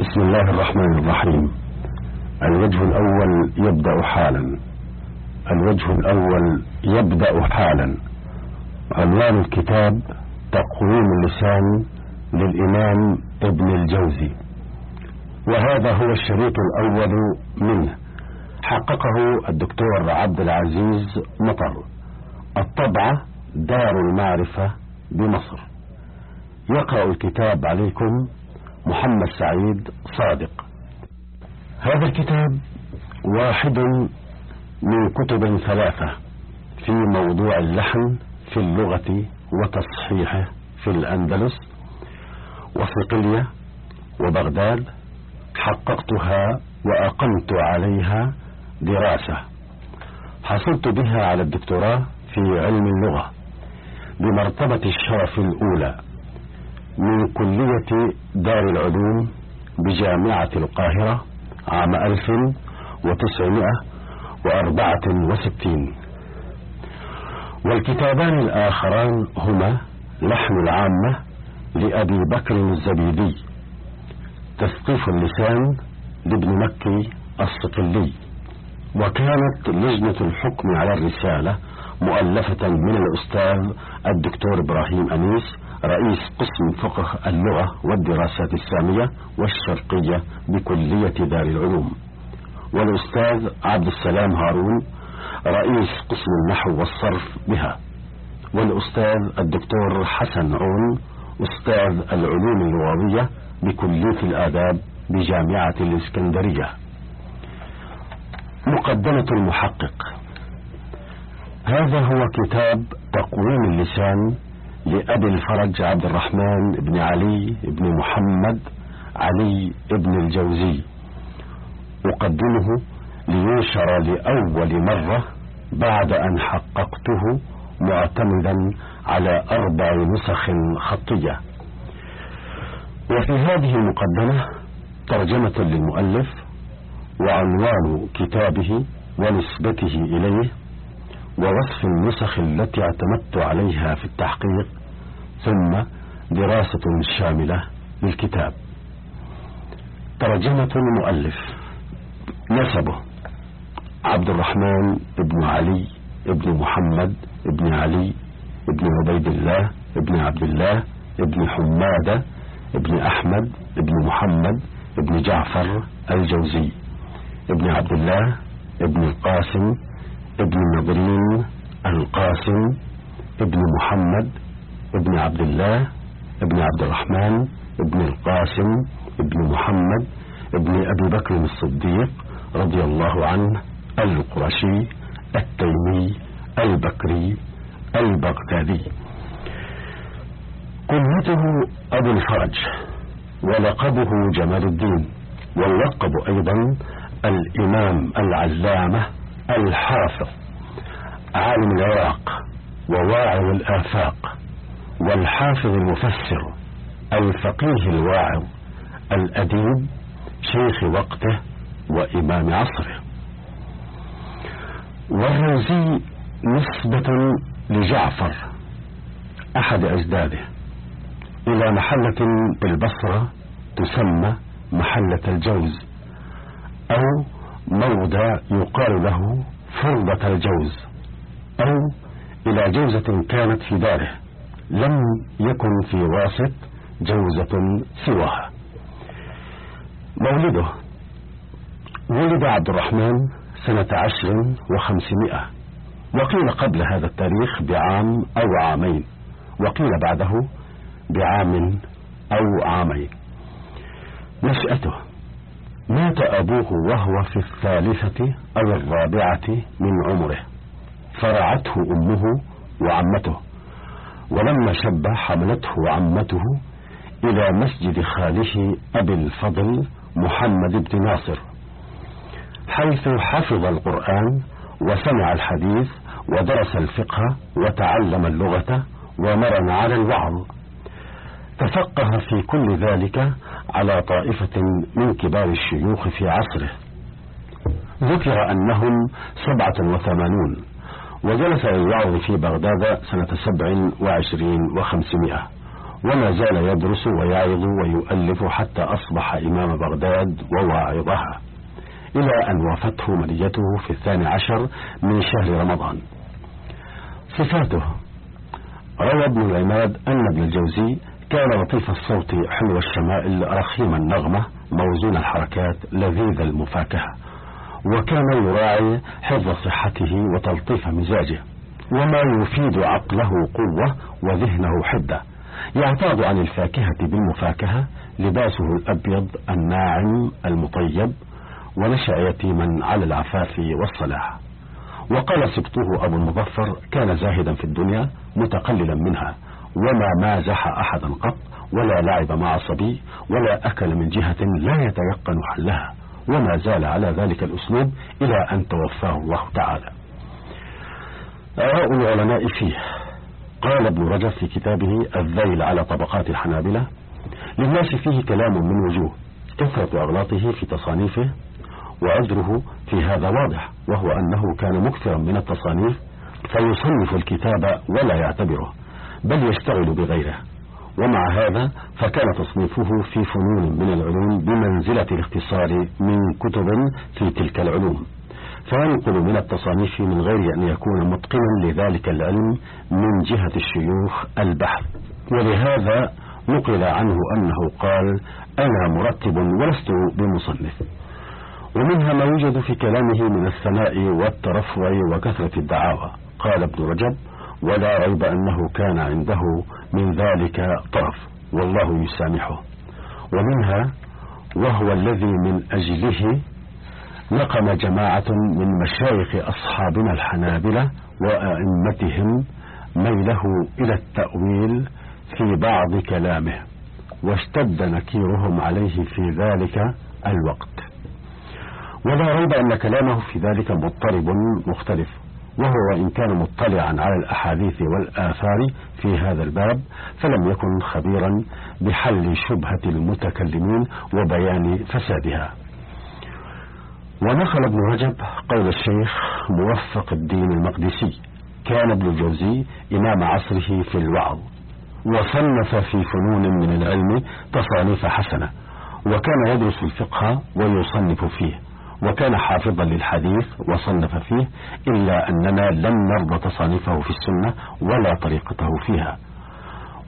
بسم الله الرحمن الرحيم. الوجه الأول يبدأ حالا. الوجه الأول يبدأ حالا. عنوان الكتاب تقويم اللسان للإمام ابن الجوزي. وهذا هو الشريط الأول منه. حققه الدكتور عبد العزيز مطر. الطبعة دار المعرفة بمصر. يقرأ الكتاب عليكم محمد سعيد صادق. هذا الكتاب واحد من كتب ثلاثة في موضوع اللحن في اللغة وتصحيحه في الأندلس وصقلية وبغداد حققتها وأقمت عليها دراسة حصلت بها على الدكتوراه في علم اللغة بمرتبة الشرف الأولى. من كلية دار العلوم بجامعة القاهرة عام 1964 والكتابان الآخران هما لحن العامة لأبي بكر الزبيدي تثقيف اللسان لابن مكي الصقلي. وكانت لجنة الحكم على الرسالة مؤلفة من الأستاذ الدكتور إبراهيم أنيس رئيس قسم فقه اللغة والدراسات السامية والشرقية بكلية دار العلوم. والأستاذ عبد السلام هارون رئيس قسم النحو والصرف بها. والأستاذ الدكتور حسن عون أستاذ العلوم اللغوية بكلية الآداب بجامعة الإسكندرية. مقدمة المحقق. هذا هو كتاب تقويم اللسان لأبي الفرج عبد الرحمن بن علي بن محمد علي بن الجوزي. أقدمه لينشر لأول مرة بعد أن حققته معتمدا على أربع نسخ خطية. وفي هذه المقدمة ترجمة للمؤلف وعنوان كتابه ونسبته إليه ووصف النسخ التي اعتمدت عليها في التحقيق ثم دراسة شاملة للكتاب. ترجمة المؤلف. نسبه. عبد الرحمن بن علي بن محمد بن علي بن عبيد الله بن عبد الله بن حمادة بن أحمد بن محمد بن جعفر الجوزي ابن عبد الله ابن القاسم ابن نضرين القاسم ابن محمد ابن عبد الله ابن عبد الرحمن ابن القاسم ابن محمد ابن أبي بكر الصديق رضي الله عنه القرشي التيمي البكري البغدادي. كنيته أبو الفرج ولقبه جمال الدين واللقب أيضا الإمام العلامة الحافظ عالم العراق وواعظ الآفاق والحافظ المفسر الفقيه الواعظ الأديب شيخ وقته وإمام عصره. والروزي نسبة لجعفر أحد أجداده إلى محلة بالبصرة تسمى محلة الجوز أو موضع يقال له فرضة الجوز أو إلى جوزة كانت في داره لم يكن في واسط جوزة سواها. مولده ولد عبد الرحمن سنة عشر وخمسمائة وقيل قبل هذا التاريخ بعام أو عامين وقيل بعده بعام أو عامين. نشأته مات أبوه وهو في الثالثة أو الرابعة من عمره. فرعته أمه وعمته. ولما شب حملته عمته إلى مسجد خاله أبي الفضل محمد بن ناصر. حيث حفظ القرآن وسمع الحديث ودرس الفقه وتعلم اللغة ومرن على الوعظ. تفقه في كل ذلك على طائفة من كبار الشيوخ في عصره. ذكر أنهم سبعة وثمانون وجلس يوعظ في بغداد سنة سبع وعشرين وخمسمائة وما زال يدرس ويعظ ويؤلف حتى أصبح إمام بغداد وواعظها إلى أن وافته منيته في الثاني عشر من شهر رمضان. صفاته روى ابن العماد أن ابن الجوزي كان لطيف الصوت حلو الشمائل رخيم النغمة موزون الحركات لذيذ المفاكهة. وكان يراعي حفظ صحته وتلطيف مزاجه. وما يفيد عقله قوة وذهنه حدة. يعتاض عن الفاكهة بالمفاكهة لباسه الأبيض الناعم المطيب ونشأ يتيما على العفاف والصلاح. وقال سبطه أبو المظفر كان زاهدا في الدنيا متقللا منها. وما مازح أحدا قط ولا لعب مع صبي ولا أكل من جهة لا يتيقن حلها وما زال على ذلك الأسلوب إلى أن توفاه الله تعالى. آراء العلماء فيه. قال ابن رجب في كتابه الذيل على طبقات الحنابلة للناس فيه كلام من وجوه كثرة أغلاطه في تصانيفه وعذره في هذا واضح وهو أنه كان مكثرا من التصانيف فيصنف الكتاب ولا يعتبره. بل يشتغل بغيره. ومع هذا فكان تصنيفه في فنون من العلوم بمنزلة الاختصار من كتب في تلك العلوم. فينقل من التصانيف من غير أن يكون متقنا لذلك العلم من جهة الشيوخ البحث. ولهذا نقل عنه أنه قال أنا مرتب ولست بمصنف. ومنها ما يوجد في كلامه من الثناء والترفع وكثرة الدعاوى. قال ابن رجب ولا ريب أنه كان عنده من ذلك طرف والله يسامحه. ومنها وهو الذي من أجله نقم جماعة من مشايخ أصحابنا الحنابلة وأئمتهم ميله إلى التأويل في بعض كلامه واشتد نكيرهم عليه في ذلك الوقت. ولا ريب أن كلامه في ذلك مضطرب مختلف. وهو وإن كان مطلعا على الأحاديث والآثار في هذا الباب فلم يكن خبيرا بحل شبهة المتكلمين وبيان فسادها. ونقل ابن رجب قول الشيخ موفق الدين المقدسي كان ابن الجوزي إمام عصره في الوعظ وصنف في فنون من العلم تصانيف حسنة وكان يدرس الفقه ويصنف فيه. وكان حافظا للحديث وصنف فيه إلا أننا لم نرضى تصانيفه في السنة ولا طريقته فيها.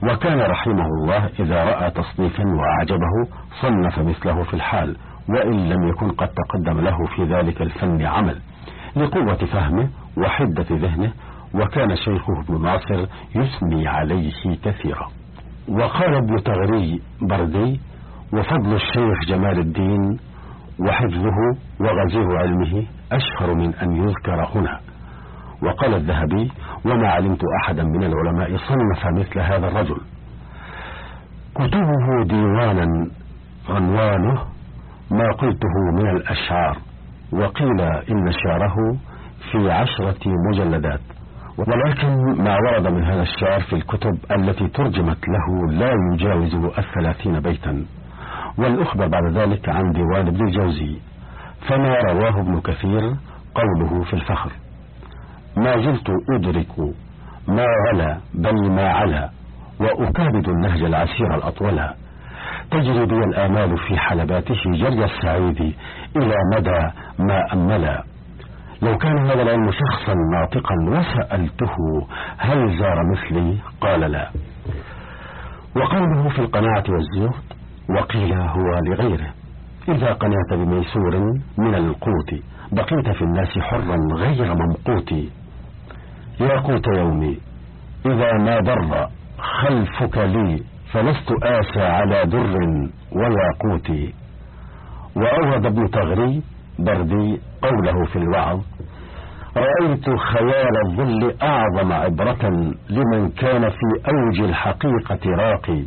وكان رحمه الله إذا رأى تصنيفا وأعجبه صنف مثله في الحال وإن لم يكن قد تقدم له في ذلك الفن عمل لقوة فهمه وحدة ذهنه وكان شيخه ابن ناصر يثني عليه كثيرا. وقال ابن تغري بردي وفضل الشيخ جمال الدين وحفظه وغزير علمه أشهر من أن يذكر هنا. وقال الذهبي وما علمت أحدا من العلماء صنف مثل هذا الرجل. كتبه ديوانا عنوانه ما قلته من الأشعار. وقيل إن شعره في عشرة مجلدات. ولكن ما ورد من هذا الشعر في الكتب التي ترجمت له لا يجاوز الثلاثين بيتا. والأخبر بعد ذلك عن ديوان ابن الجوزي فما رواه ابن كثير قوله في الفخر. ما زلت أدرك ما غلا بل ما علا وأكابد النهج العسير الأطول. تجري بي الآمال في حلباته جري السعيد إلى مدى ما أملا لو كان هذا العلم شخصا ناطقا وسألته هل زار مثلي؟ قال لا. وقوله في القناعة والزهد وقيل هو لغيره. إذا قنعت بميسور من القوت بقيت في الناس حرا غير ممقوت. يا قوت يومي إذا ما ضر خلفك لي فلست آسى على در وياقوت وأورد ابن تغري بردي قوله في الوعظ رأيت خيال الظل أعظم عبرة لمن كان في أوج الحقيقة راقي.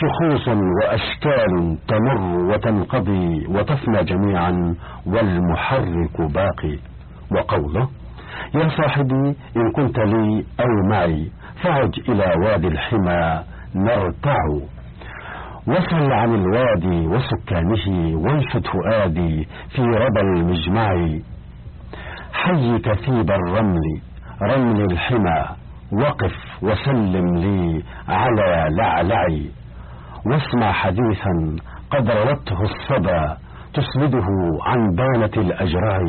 شخوص وأشكال تمر وتنقضي وتفنى جميعا والمحرك باقي. وقوله يا صاحبي إن كنت لي أو معي فعج إلى وادي الحمى نرتع وصل عن الوادي وسكانه وانشد فؤادي في ربى المجمع. حي كثيب الرمل رمل الحمى وقف وسلم لي على لعلعي. واسمع حديثا قد روته الصبا تسنده عن بانة الأجراع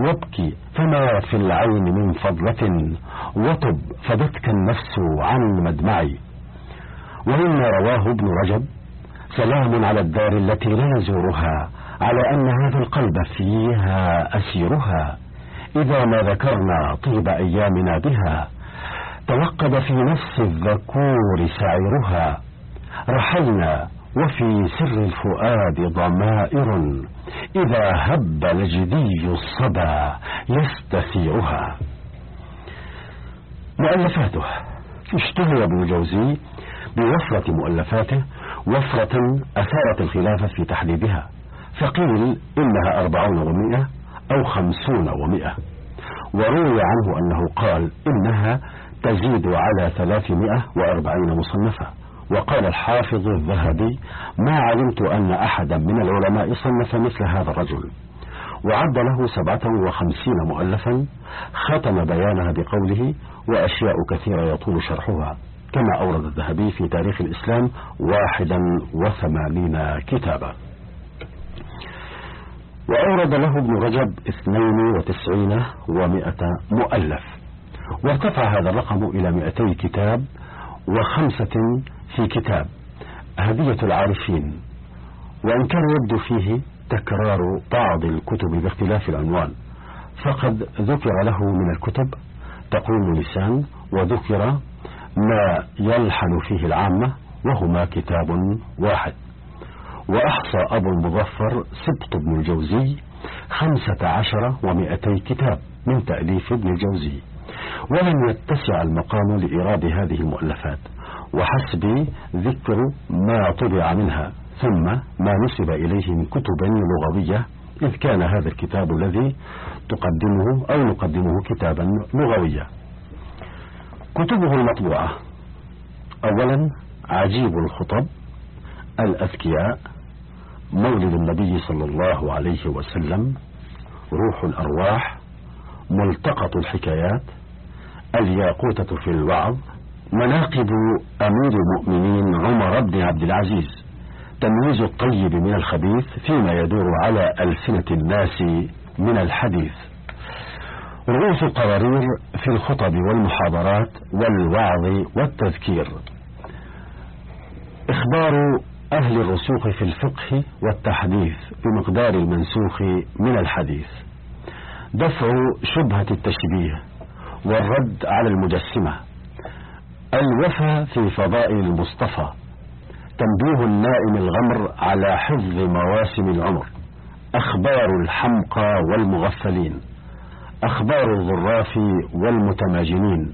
وابكي فما في العين من فضلة وطب فدتك النفس عن مدمعي ومما رواه ابن رجب سلام على الدار التي لا نزورها على أن هذا القلب فيها أسيرها. إذا ما ذكرنا طيب أيامنا بها توقد في نفس الذكور سعيرها. رحلنا وفي سر الفؤاد ضمائر. إذا هب لجدي الصبا يستثيرها مؤلفاته اشتهر ابن الجوزي بوفرة مؤلفاته وفرة أثارت الخلاف في تحديدها. فقيل إنها أربعون ومئة أو خمسون ومئة. وروي عنه أنه قال إنها تزيد على ثلاثمائة وأربعين مصنفة. وقال الحافظ الذهبي ما علمت أن أحدا من العلماء صنف مثل هذا الرجل. وعد له سبعة وخمسين مؤلفا ختم بيانها بقوله وأشياء كثيرة يطول شرحها كما أورد الذهبي في تاريخ الإسلام واحدا وثمانين كتابا. وأورد له ابن رجب اثنين وتسعين ومائة مؤلف. وارتفع هذا الرقم إلى مئتي كتاب وخمسة في كتاب هدية العارفين وإن كان يبدو فيه تكرار بعض الكتب باختلاف العنوان فقد ذكر له من الكتب تقويم اللسان وذكر ما يلحن فيه العامة وهما كتاب واحد. وأحصى أبو المظفر سبط بن الجوزي خمسة عشر ومائتي كتاب من تأليف ابن الجوزي ولم يتسع المقام لإيراد هذه المؤلفات. وحسب ذكر ما طبع منها ثم ما نسب إليه من كتب لغوية إذ كان هذا الكتاب الذي تقدمه أو نقدمه كتابا لغويا كتبه المطبوعة. أولا عجيب الخطب الأذكياء مولد النبي صلى الله عليه وسلم روح الأرواح ملتقط الحكايات الياقوتة في الوعظ مناقب أمير المؤمنين عمر بن عبد العزيز تمييز الطيب من الخبيث فيما يدور على ألسنة الناس من الحديث. رؤوس القوارير في الخطب والمحاضرات والوعظ والتذكير. إخبار أهل الرسوخ في الفقه والتحديث بمقدار المنسوخ من الحديث. دفع شبهة التشبيه والرد على المجسمة. الوفى في فضائل المصطفى تنبيه النائم الغمر على حفظ مواسم العمر. أخبار الحمقى والمغفلين. أخبار الظراف والمتماجنين.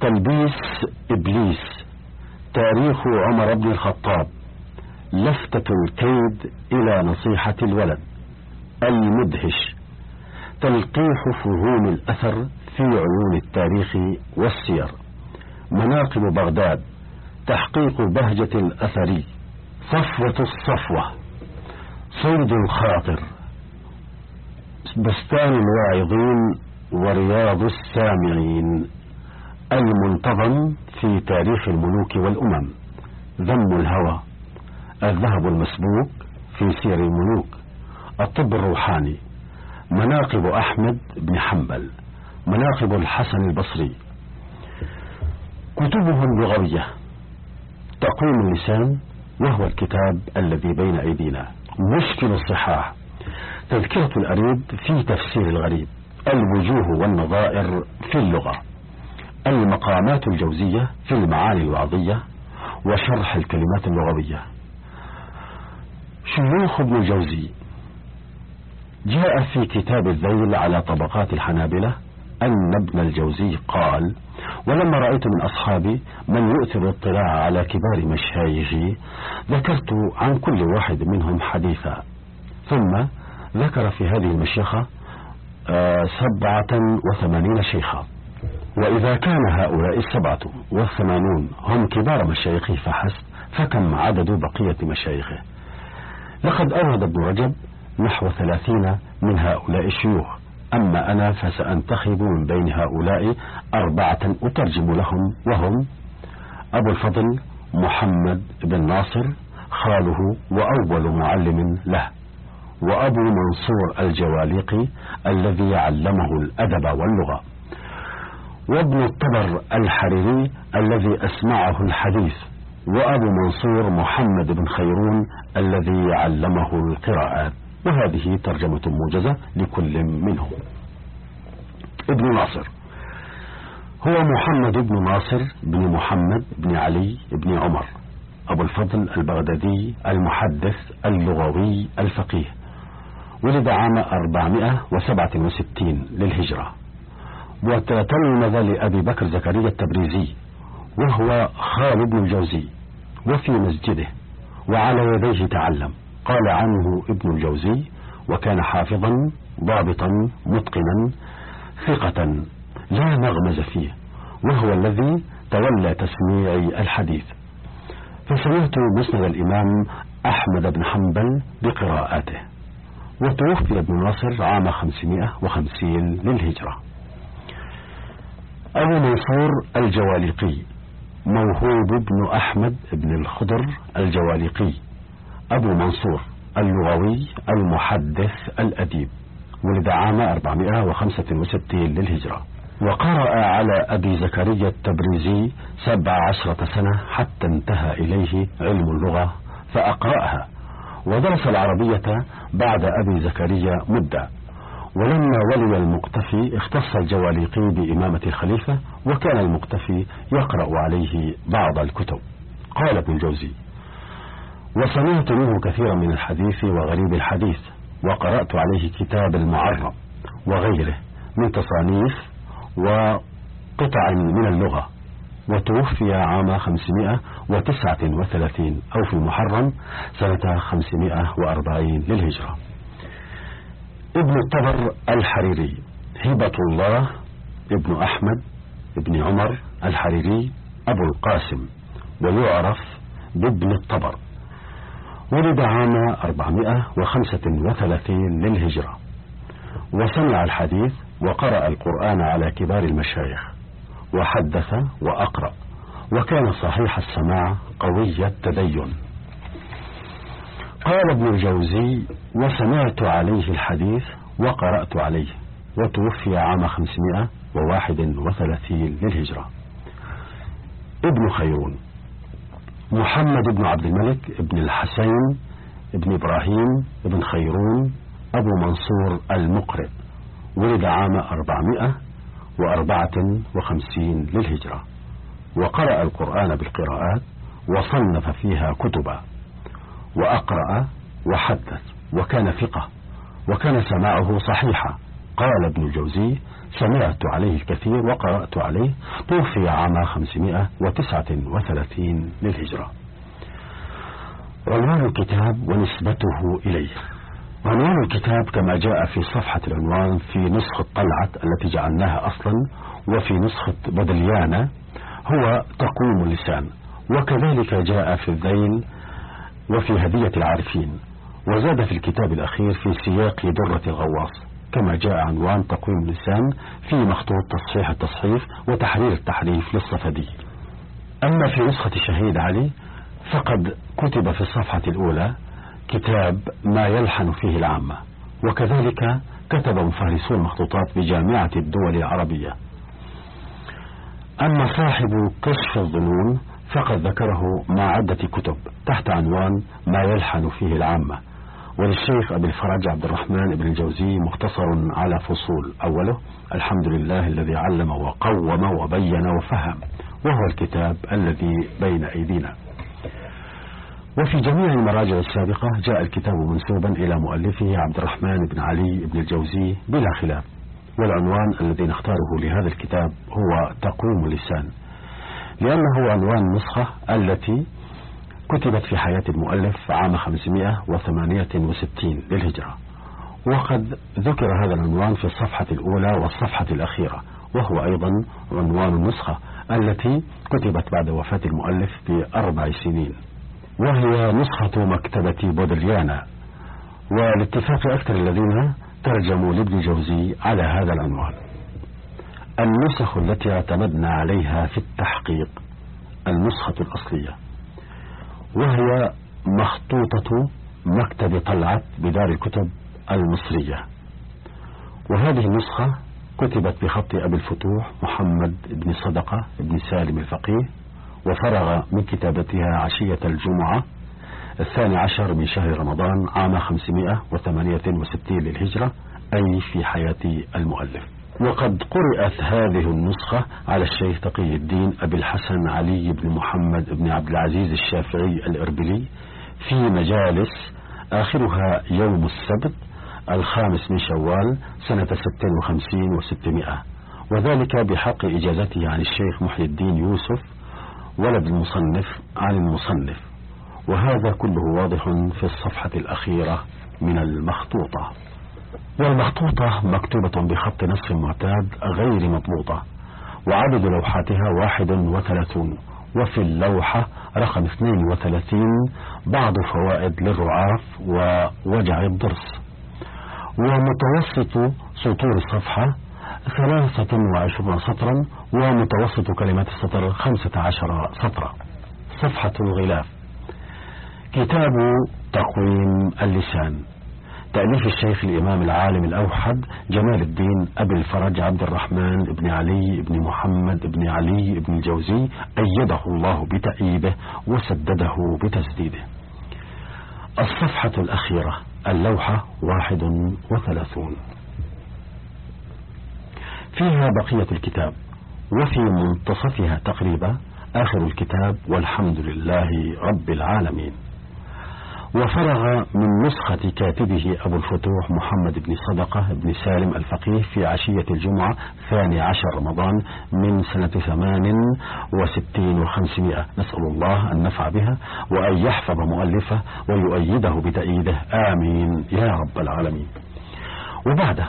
تلبيس إبليس. تاريخ عمر بن الخطاب. لفتة الكيد إلى نصيحة الولد. المدهش. تلقيح فهوم الأثر في عيون التاريخ والسير. مناقب بغداد تحقيق بهجة الأثري. صفوة الصفوة. صيد الخاطر. بستان الواعظين ورياض السامعين. المنتظم في تاريخ الملوك والأمم. ذم الهوى. الذهب المسبوك في سير الملوك. الطب الروحاني. مناقب أحمد بن حنبل. مناقب الحسن البصري. كتبهم لغوية تقويم اللسان وهو الكتاب الذي بين أيدينا. مشكل الصحاح. تذكرة الأريد في تفسير الغريب. الوجوه والنظائر في اللغة. المقامات الجوزية في المعاني الوعظية وشرح الكلمات اللغوية. شيوخ ابن الجوزي. جاء في كتاب الذيل على طبقات الحنابلة أن ابن الجوزي قال ولما رأيت من أصحابي من يؤثر الاطلاع على كبار مشايخي ذكرت عن كل واحد منهم حديثا. ثم ذكر في هذه المشيخة آه، سبعة وثمانين شيخا. وإذا كان هؤلاء السبعة والثمانون هم كبار مشايخه فحسب فكم عدد بقية مشايخه؟ لقد أورد ابن رجب نحو ثلاثين من هؤلاء الشيوخ. أما أنا فسأنتخب من بين هؤلاء أربعة أترجم لهم وهم أبو الفضل محمد بن ناصر خاله وأول معلم له وأبو منصور الجواليقي الذي علمه الأدب واللغة وابن الطبر الحريري الذي أسمعه الحديث وأبو منصور محمد بن خيرون الذي علمه القراءات. وهذه ترجمة موجزة لكل منهم. ابن ناصر. هو محمد بن ناصر بن محمد بن علي بن عمر. أبو الفضل البغدادي المحدث اللغوي الفقيه. ولد عام 467 للهجرة. وتتلمذ لأبي بكر زكريا التبريزي وهو خالد بن الجوزي وفي مسجده وعلى يديه تعلم. قال عنه ابن الجوزي وكان حافظا ضابطا متقنا ثقة لا مغمز فيه وهو الذي تولى تسميع الحديث. فسمعت مسند الإمام أحمد بن حنبل بقراءاته وتوفي ابن ناصر عام 550 للهجرة. أبو منصور الجواليقي موهوب بن أحمد بن الخضر الجواليقي. أبو منصور اللغوي المحدث الأديب ولد عام 465 للهجرة. وقرأ على أبي زكريا التبريزي سبع عشرة سنة حتى انتهى إليه علم اللغة فأقرأها. ودرس العربية بعد أبي زكريا مدة. ولما ولي المقتفي اختص الجواليقي بإمامة الخليفة وكان المقتفي يقرأ عليه بعض الكتب. قال ابن الجوزي وسمعت منه كثيرا من الحديث وغريب الحديث وقرأت عليه كتاب المعرب وغيره من تصانيف وقطع من اللغة وتوفي عام 539 أو في محرم سنة 540 للهجرة. ابن الطبر الحريري هبة الله ابن أحمد ابن عمر الحريري أبو القاسم ويعرف بابن الطبر. ولد عام 435 للهجرة. وسمع الحديث وقرأ القرآن على كبار المشايخ وحدث وأقرأ وكان صحيح السماع قوي التدين. قال ابن الجوزي وسمعت عليه الحديث وقرأت عليه وتوفي عام 531 للهجرة. ابن خيرون محمد بن عبد الملك بن الحسين بن إبراهيم بن خيرون أبو منصور المقرئ ولد عام 454 للهجرة. وقرأ القرآن بالقراءات وصنف فيها كتبا. وأقرأ وحدث وكان ثقة وكان سماعه صحيحا. قال ابن الجوزي سمعت عليه الكثير وقرأت عليه. توفي عام 539 للهجرة. عنوان الكتاب ونسبته إليه. عنوان الكتاب كما جاء في صفحة العنوان في نسخة طلعت التي جعلناها أصلا وفي نسخة بدليانة هو تقويم اللسان. وكذلك جاء في الذيل وفي هدية العارفين. وزاد في الكتاب الأخير في سياق درة الغواص. كما جاء عنوان تقويم اللسان في مخطوط تصحيح التصحيف وتحرير التحريف للصفدي. أما في نسخة شهيد علي فقد كتب في الصفحة الأولى كتاب ما يلحن فيه العامة. وكذلك كتب مفهرسو المخطوطات بجامعة الدول العربية. أما صاحب كشف الظنون فقد ذكره مع عدة كتب تحت عنوان ما يلحن فيه العامة. وللشيخ أبي الفرج عبد الرحمن بن الجوزي مختصر على فصول أوله الحمد لله الذي علم وقوم وبين وفهم وهو الكتاب الذي بين أيدينا. وفي جميع المراجع السابقة جاء الكتاب منسوبا إلى مؤلفه عبد الرحمن بن علي بن الجوزي بلا خلاف والعنوان الذي نختاره لهذا الكتاب هو تقويم اللسان لأنه عنوان النسخة التي كتبت في حياة المؤلف عام 568 للهجرة. وقد ذكر هذا العنوان في الصفحة الأولى والصفحة الأخيرة وهو أيضا عنوان النسخة التي كتبت بعد وفاة المؤلف بأربع سنين. وهي نسخة مكتبة بودليانا. والاتفاق أكثر الذين ترجموا لابن جوزي على هذا العنوان. النسخ التي اعتمدنا عليها في التحقيق النسخة الأصلية. وهي مخطوطة مكتب طلعت بدار الكتب المصرية. وهذه النسخة كتبت بخط أبي الفتوح محمد بن صدقة بن سالم الفقيه وفرغ من كتابتها عشية الجمعة الثاني عشر من شهر رمضان عام 568 للهجرة أي في حياة المؤلف. وقد قرأت هذه النسخة على الشيخ تقي الدين أبي الحسن علي بن محمد بن عبد العزيز الشافعي الإربلي في مجالس آخرها يوم السبت الخامس من شوال سنة 56 وستمائة. وذلك بحق إجازته عن الشيخ محي الدين يوسف ولد المصنف عن المصنف. وهذا كله واضح في الصفحة الأخيرة من المخطوطة. والمخطوطة مكتوبة بخط نصف معتاد غير مضبوطة وعدد لوحاتها واحد وثلاثون وفي اللوحة رقم 32 بعض فوائد للرعاف ووجع الضرس. ومتوسط سطور الصفحة ثلاثة وعشرون سطرا ومتوسط كلمات السطر خمسة عشر سطرا. صفحة الغلاف. كتاب تقويم اللسان. تأليف الشيخ الإمام العالم الأوحد جمال الدين أبي الفرج عبد الرحمن بن علي بن محمد بن علي بن الجوزي أيده الله بتأييده وسدده بتسديده. الصفحة الأخيرة اللوحة واحد وثلاثون. فيها بقية الكتاب وفي منتصفها تقريبا آخر الكتاب والحمد لله رب العالمين. وفرغ من نسخة كاتبه أبو الفتوح محمد بن صدقة بن سالم الفقيه في عشية الجمعة ثاني عشر رمضان من سنة ثمان وستين وخمسمائة. نسأل الله أن نفع بها وأن يحفظ مؤلفه ويؤيده بتأييده. آمين. يا رب العالمين. وبعده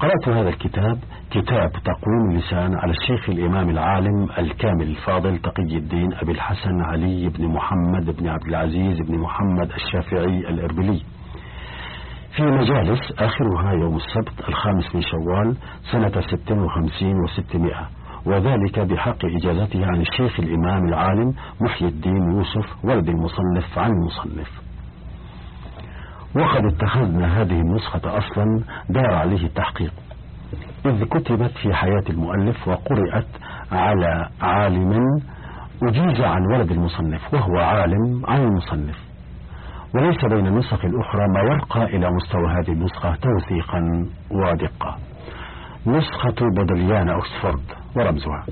قرأت هذا الكتاب كتاب تقويم اللسان على الشيخ الإمام العالم الكامل الفاضل تقي الدين أبي الحسن علي بن محمد بن عبد العزيز بن محمد الشافعي الإربلي. في مجالس آخرها يوم السبت الخامس من شوال سنة ست وخمسين وستمائة وذلك بحق إجازته عن الشيخ الإمام العالم محي الدين يوسف ولد المصنف عن المصنف. وقد اتخذنا هذه النسخة أصلا دار عليه التحقيق. إذ كتبت في حياة المؤلف وقرأت على عالم أجيز عن ولد المصنف وهو عالم عن المصنف. وليس بين النسخ الأخرى ما يرقى إلى مستوى هذه النسخة توثيقا ودقة. نسخة بودليان أكسفورد ورمزها.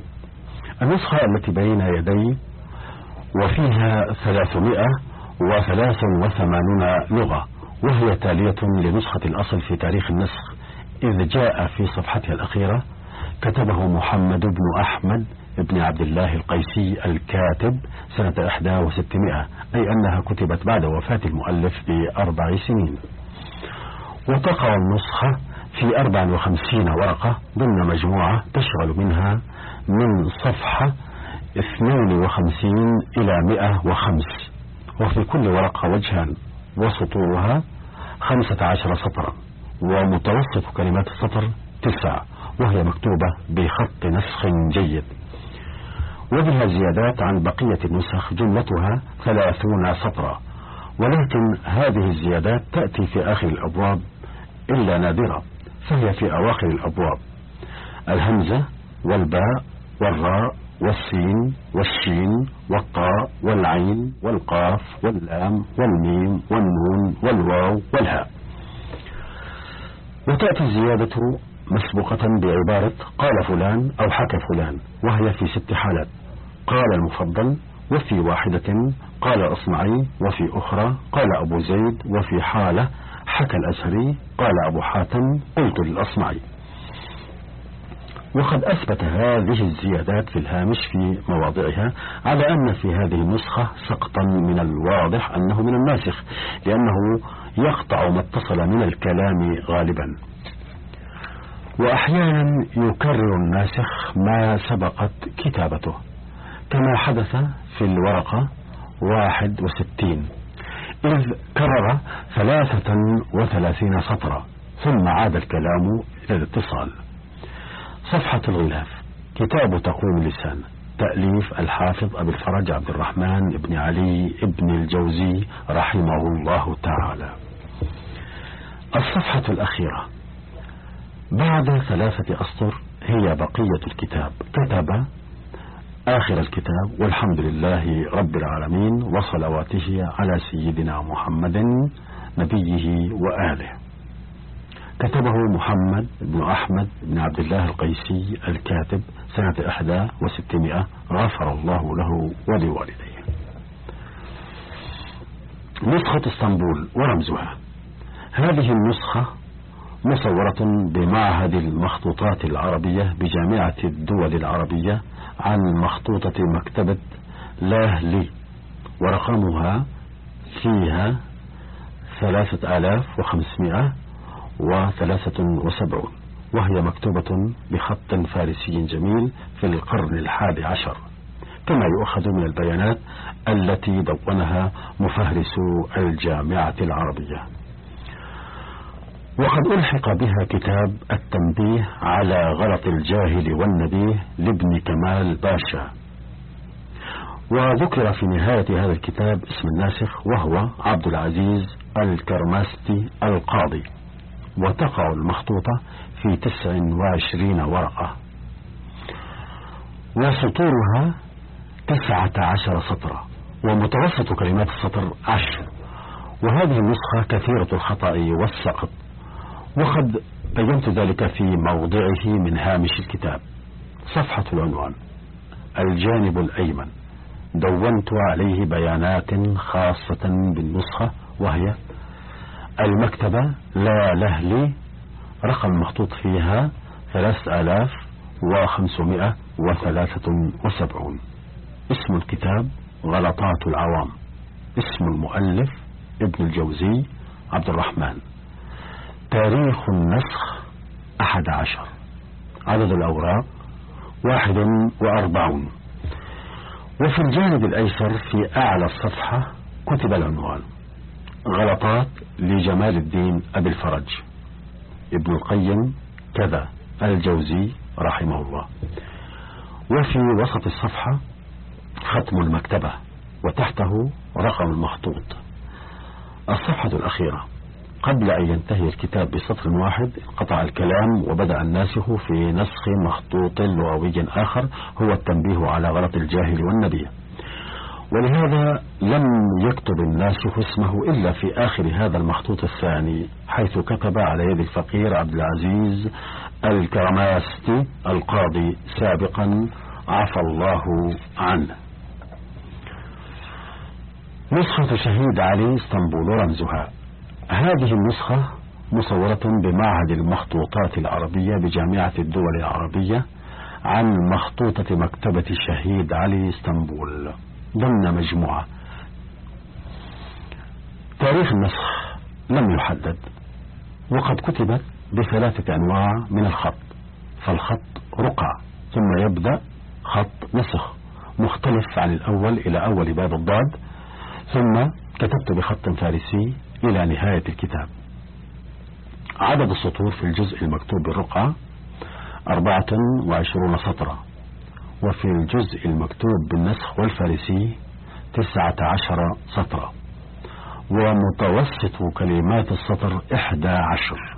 النسخة التي بين يدي وفيها ثلاثمائة وثلاث وثمانون لغة. وهي تالية لنسخة الأصل في تاريخ النسخ إذ جاء في صفحتها الأخيرة كتبه محمد بن أحمد بن عبد الله القيسي الكاتب سنة 1600 أي أنها كتبت بعد وفاة المؤلف بأربع سنين. وتقع النسخة في 54 ورقة ضمن مجموعة تشغل منها من صفحة 52 إلى 105 وفي كل ورقة وجهان وسطورها خمسة عشر سطرا ومتوسط كلمات السطر تسع وهي مكتوبة بخط نسخ جيد. وبها زيادات عن بقية النسخ جملتها ثلاثون سطرا. ولكن هذه الزيادات تأتي في آخر الأبواب إلا نادرة فهي في أواخر الأبواب. الهمزة والباء والراء والسين والشين والطاء والعين والقاف واللام والميم والنون والواو والهاء. وتأتي الزيادة مسبوقة بعبارة قال فلان أو حكى فلان وهي في ست حالات. قال المفضل وفي واحدة قال أصمعي وفي أخرى قال أبو زيد وفي حالة حكى الأزهري قال أبو حاتم قلت للأصمعي. وقد أثبت هذه الزيادات في الهامش في مواضعها على أن في هذه النسخة سقطا من الواضح أنه من الناسخ لأنه يقطع ما اتصل من الكلام غالبا. وأحيانا يكرر الناسخ ما سبقت كتابته كما حدث في الورقة واحد وستين إذ كرر ثلاثة وثلاثين سطرا ثم عاد الكلام إلى الاتصال. صفحة الغلاف. كتاب تقويم اللسان. تأليف الحافظ أبي الفرج عبد الرحمن بن علي بن الجوزي رحمه الله تعالى. الصفحة الأخيرة. بعد ثلاثة أسطر هي بقية الكتاب. كتب آخر الكتاب والحمد لله رب العالمين وصلواته على سيدنا محمد نبيه وآله. كتبه محمد بن أحمد بن عبد الله القيسي الكاتب سنة إحدى وستمائة غفر الله له ولوالديه. نسخة إسطنبول ورمزها. هذه النسخة مصورة بمعهد المخطوطات العربية بجامعة الدول العربية عن مخطوطة مكتبة لاهلي ورقمها فيها ثلاثة آلاف وخمسمائة وثلاثة وسبعون. وهي مكتوبة بخط فارسي جميل في القرن الحادي عشر. كما يؤخذ من البيانات التي دونها مفهرس الجامعة العربية. وقد ألحق بها كتاب التنبيه على غلط الجاهل والنبيه لابن كمال باشا. وذكر في نهاية هذا الكتاب اسم الناسخ وهو عبد العزيز الكرماستي القاضي. وتقع المخطوطة في تسع وعشرين ورقة. وسطورها تسعة عشر سطرا ومتوسط كلمات السطر عشر. وهذه النسخة كثيرة الخطأ والسقط. وقد بينت ذلك في موضعه من هامش الكتاب. صفحة العنوان الجانب الأيمن. دونت عليه بيانات خاصة بالنسخة وهي المكتبة لا لهلي رقم مخطوط فيها ثلاثة آلاف وخمسمائة وثلاثة وسبعون. اسم الكتاب غلطات العوام. اسم المؤلف ابن الجوزي عبد الرحمن. تاريخ النسخ أحد عشر. عدد الأوراق واحد وأربعون. وفي الجانب الأيسر في أعلى الصفحة كتب العنوان. غلطات لجمال الدين أبي الفرج. ابن القيم كذا الجوزي رحمه الله. وفي وسط الصفحة ختم المكتبة وتحته رقم المخطوط. الصفحة الأخيرة. قبل أن ينتهي الكتاب بسطر واحد انقطع الكلام وبدأ الناسخ في نسخ مخطوط لغوي آخر هو التنبيه على غلط الجاهل والنبي ولهذا لم يكتب الناسخ اسمه إلا في آخر هذا المخطوط الثاني حيث كتب على يد الفقير عبد العزيز الكرماستي القاضي سابقا عفى الله عنه. نسخة شهيد علي إسطنبول رمزها. هذه النسخة مصورة بمعهد المخطوطات العربية بجامعة الدول العربية عن مخطوطة مكتبة الشهيد علي إسطنبول. ضمن مجموعة. تاريخ النسخ لم يحدد وقد كتبت بثلاثة أنواع من الخط فالخط رقع ثم يبدأ خط نسخ مختلف عن الأول إلى أول باب الضاد ثم كتبت بخط فارسي إلى نهاية الكتاب. عدد السطور في الجزء المكتوب بالرقعة أربعة وعشرون سطرا وفي الجزء المكتوب بالنسخ والفارسي تسعة عشر سطرا ومتوسط كلمات السطر إحدى عشر.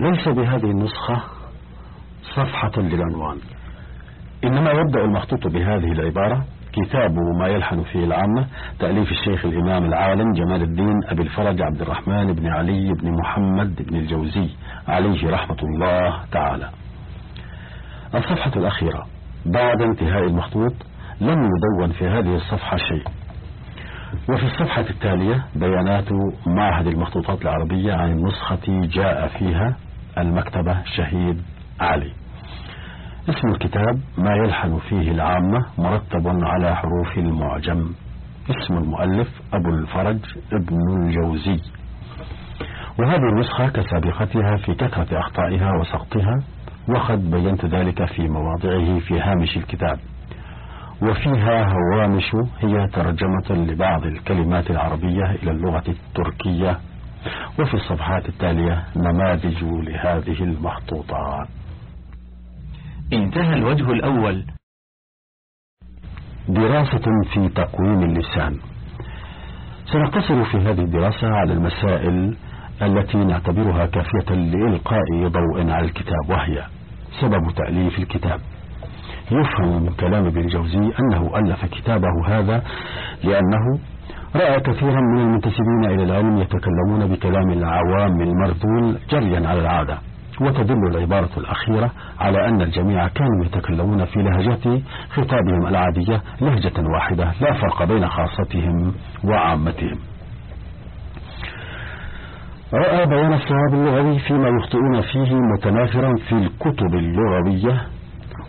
ليس بهذه النسخة صفحة للعنوان. إنما يبدأ المخطوط بهذه العبارة كتاب ما يلحن فيه العامة تأليف الشيخ الإمام العالم جمال الدين أبي الفرج عبد الرحمن بن علي بن محمد بن الجوزي عليه رحمة الله تعالى. الصفحة الأخيرة. بعد انتهاء المخطوط لم يدون في هذه الصفحة شيء. وفي الصفحة التالية بيانات معهد المخطوطات العربية عن النسخة جاء فيها المكتبة شهيد علي. اسم الكتاب ما يلحن فيه العامة مرتب على حروف المعجم. اسم المؤلف أبو الفرج ابن الجوزي. وهذه النسخة كسابقتها في كثرة أخطائها وسقطها وقد بينت ذلك في مواضعه في هامش الكتاب. وفيها هوامش هي ترجمة لبعض الكلمات العربية إلى اللغة التركية وفي الصفحات التالية نماذج لهذه المخطوطات. انتهى الوجه الأول. دراسة في تقويم اللسان. سنقتصر في هذه الدراسة على المسائل التي نعتبرها كافية لإلقاء ضوء على الكتاب وهي سبب تأليف الكتاب. يفهم من كلام ابن الجوزي أنه ألف كتابه هذا لأنه رأى كثيرا من المنتسبين إلى العلم يتكلمون بكلام العوام المرذول جريا على العادة وتدل العبارة الأخيرة على أن الجميع كانوا يتكلمون في لهجات خطابهم العادية لهجة واحدة لا فرق بين خاصتهم وعامتهم. رأى بيان الصواب اللغوي فيما يخطئون فيه متناثرا في الكتب اللغوية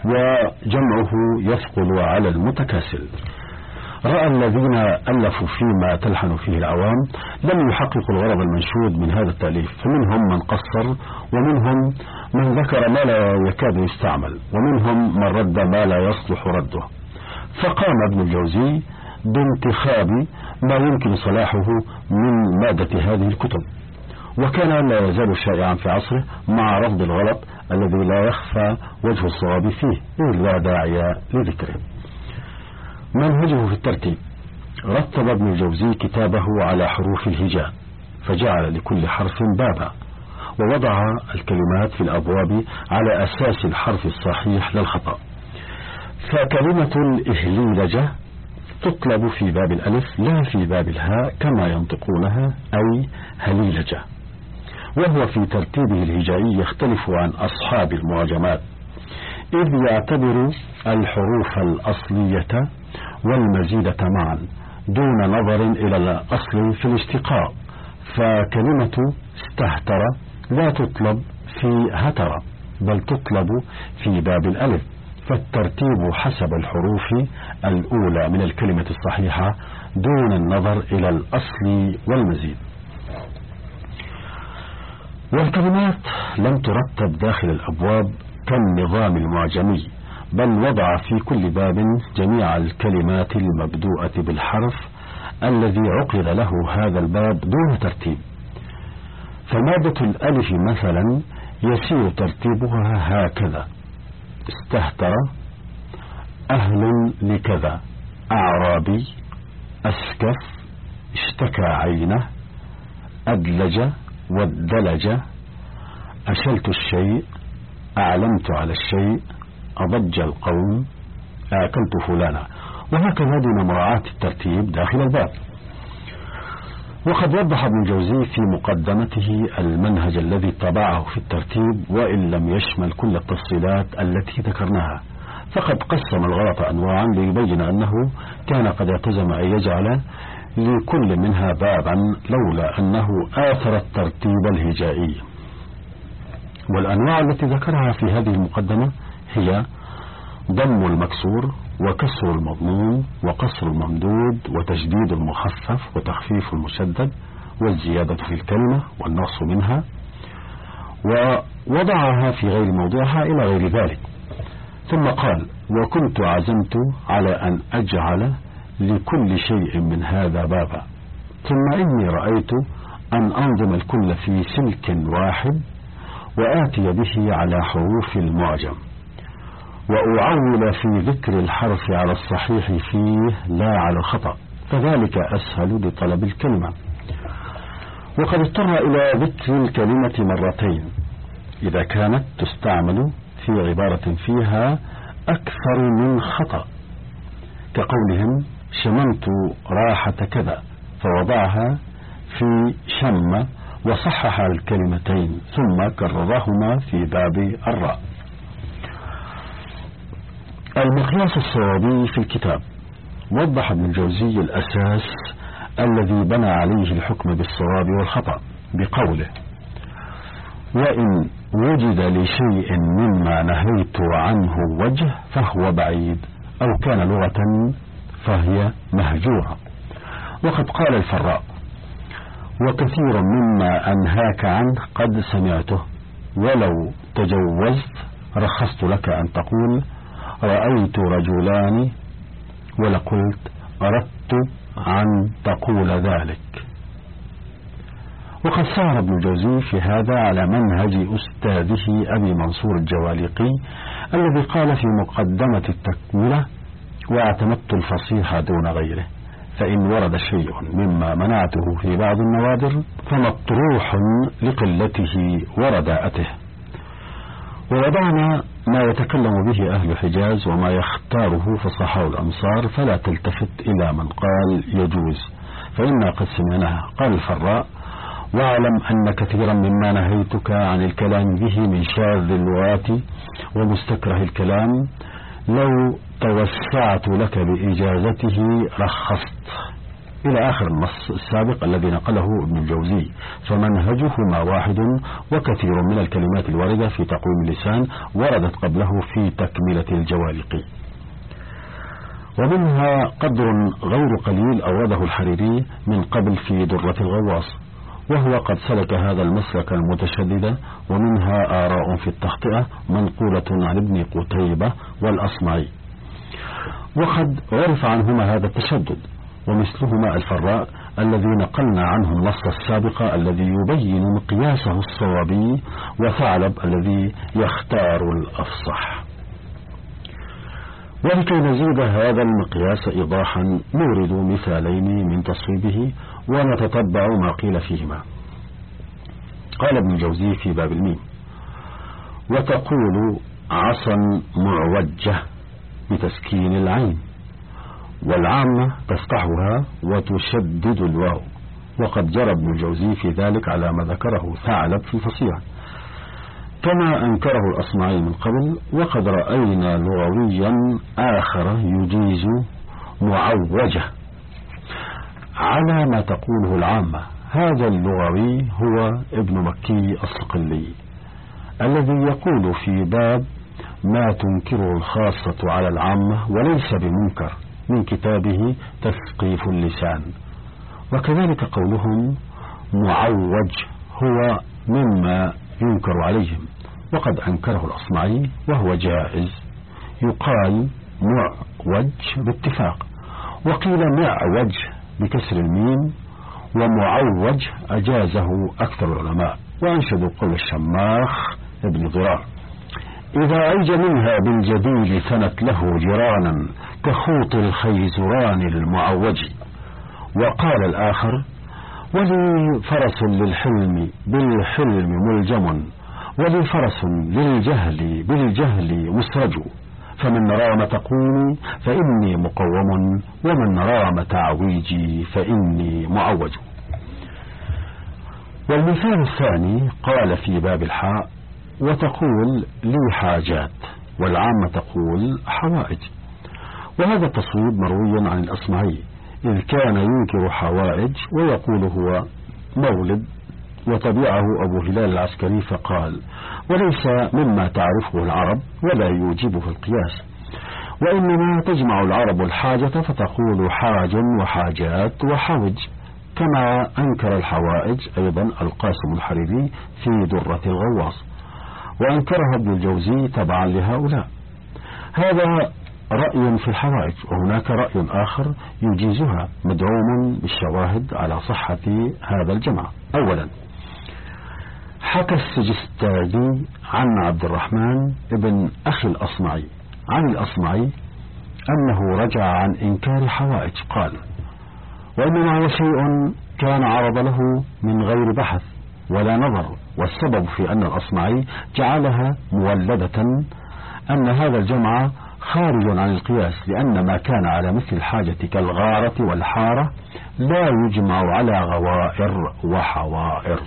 وجمعه يثقل على المتكاسل. رأى الذين ألفوا فيما تلحن فيه العوام لم يحققوا الغرض المنشود من هذا التأليف. فمنهم من قصر ومنهم من ذكر ما لا يكاد يستعمل ومنهم من رد ما لا يصلح رده. فقام ابن الجوزي بانتخاب ما يمكن صلاحه من مادة هذه الكتب. وكان لا يزال شائعا في عصره مع رفض الغلط الذي لا يخفى وجه الصواب فيه إذ لا داعي لذكره. منهجه في الترتيب رتب ابن الجوزي كتابه على حروف الهجاء فجعل لكل حرف بابا ووضع الكلمات في الأبواب على أساس الحرف الصحيح للخطأ. فكلمة الإهليلجة تطلب في باب الألف لا في باب الهاء كما ينطقونها أي هليلجة. وهو في ترتيبه الهجائي يختلف عن أصحاب المعجمات إذ يعتبر الحروف الأصلية والمزيدة معا دون نظر إلى الأصل في الاشتقاق فكلمة استهتر لا تطلب في هتر بل تطلب في باب الألف فالترتيب حسب الحروف الأولى من الكلمة الصحيحة دون النظر إلى الأصل والمزيد. والكلمات لم ترتب داخل الأبواب كالنظام المعجمي بل وضع في كل باب جميع الكلمات المبدوءة بالحرف الذي عقد له هذا الباب دون ترتيب. فمادة الألف مثلا يسير ترتيبها هكذا استهتر أهل لكذا أعرابي أسكف اشتكى عينه أدلج والدلج أشلت الشيء أعلمت على الشيء أضج القوم آكلت فلانا. وهكذا دون مراعاة الترتيب داخل الباب. وقد وضح ابن الجوزي في مقدمته المنهج الذي اتبعه في الترتيب وإن لم يشمل كل التفصيلات التي ذكرناها. فقد قسم الغلط أنواعا ليبين أنه كان قد التزم أن يجعل لكل منها بابا لولا أنه آثر الترتيب الهجائي. والأنواع التي ذكرها في هذه المقدمة هي ضم المكسور وكسر المضمون وقصر الممدود وتجديد المخفف وتخفيف المشدد والزيادة في الكلمة والنقص منها. ووضعها في غير موضعها إلى غير ذلك. ثم قال وكنت عزمت على أن أجعل لكل شيء من هذا بابا. ثم إني رأيت أن أنظم الكل في سلك واحد وآتي به على حروف المعجم. وأعول في ذكر الحرف على الصحيح فيه لا على الخطأ. فذلك أسهل لطلب الكلمة. وقد اضطر إلى ذكر الكلمة مرتين. إذا كانت تستعمل في عبارة فيها أكثر من خطأ كقولهم شممت راحة كذا فوضعها في شم وصحح الكلمتين ثم كررهما في باب الراء. المقياس الصوابي في الكتاب. وضح ابن الجوزي الأساس الذي بنى عليه الحكم بالصواب والخطأ بقوله وإن وجد لشيء مما نهيت عنه وجه فهو بعيد أو كان لغة فهي مهجورة. وقد قال الفراء وكثير مما أنهاك عنه قد سمعته ولو تجوزت رخصت لك أن تقول رأيت رجلان ولقلت أردت أن تقول ذلك. وقد سار ابن الجوزي في هذا على منهج أستاذه أبي منصور الجواليقي الذي قال في مقدمة التكملة واعتمدت الفصيح دون غيره فإن ورد شيء مما منعته في بعض النوادر فمطروح لقلته ورداءته. ووضعنا ما يتكلم به أهل الحجاز وما يختاره فصحاء الأمصار فلا تلتفت إلى من قال يجوز. فإنا قد سمعناها قال الفراء واعلم أن كثيرا مما نهيتك عن الكلام به من شاذ اللغات ومستكره الكلام لو توسعت لك بإجازته رخصت. إلى آخر النص السابق الذي نقله ابن الجوزي. فمنهجهما واحد وكثير من الكلمات الواردة في تقويم اللسان وردت قبله في تكملة الجوالق. ومنها قدر غير قليل أورده الحريري من قبل في درة الغواص. وهو قد سلك هذا المسلك المتشدد ومنها آراء في التخطئة منقولة عن ابن قتيبة والأصمعي. وقد عرف عنهما هذا التشدد ومثلهما الفراء الذي نقلنا عنه النص السابق الذي يبين مقياسه الصوابي وثعلب الذي يختار الأفصح. ولكي نزيد هذا المقياس إيضاحا نورد مثالين من تصويبه ونتتبع ما قيل فيهما. قال ابن الجوزي في باب الميم وتقول عصا معوجة بتسكين العين والعامة تفتحها وتشدد الواو. وقد جرى ابن الجوزي في ذلك على ما ذكره ثعلب في فصيح كما أنكره الأصمعي من قبل وقد رأينا لغويا آخر يجيز معوجة. على ما تقوله العامة هذا اللغوي هو ابن مكي الصقلي الذي يقول في باب ما تنكره الخاصة على العامة وليس بمنكر من كتابه تثقيف اللسان. وكذلك قولهم معوج هو مما ينكر عليهم. وقد أنكره الأصمعي وهو جائز. يقال معوج باتفاق. وقيل معوج بكسر الميم ومعوج أجازه أكثر العلماء. وأنشدوا قول الشماخ ابن ضرار إذا عج منها بالجديد ثنت له جرانا كخوط الخيزران المعوج. وقال الآخر ولي فرس للحلم بالحلم ملجم ولي فرس للجهل بالجهل مسرج. فمن رام تقومي فإني مقوم ومن رام تعويجي فإني معوج. والمثال الثاني قال في باب الحاء وتقول لي حاجات والعامة تقول حوائج. وهذا التصويب مروي عن الأصمعي إذ كان ينكر حوائج ويقول هو مولد وتبعه أبو هلال العسكري فقال وليس مما تعرفه العرب ولا يوجبه القياس وإنما تجمع العرب الحاجة فتقول حاج وحاجات وحوج كما أنكر الحوائج أيضا القاسم الحريري في درة الغواص. وأنكرها ابن الجوزي تبعا لهؤلاء. هذا رأي في الحوائج وهناك رأي آخر يجيزها مدعوم بالشواهد على صحة هذا الجمع أولا حكى السجستاني عن عبد الرحمن ابن أخي الأصمعي عن الأصمعي أنه رجع عن إنكار حوائج قال وإنما هو شيء كان عرض له من غير بحث ولا نظر والسبب في أن الأصمعي جعلها مولدة أن هذا الجمع خارج عن القياس لأن ما كان على مثل الحاجة كالغارة والحارة لا يجمع على غوائر وحوائر.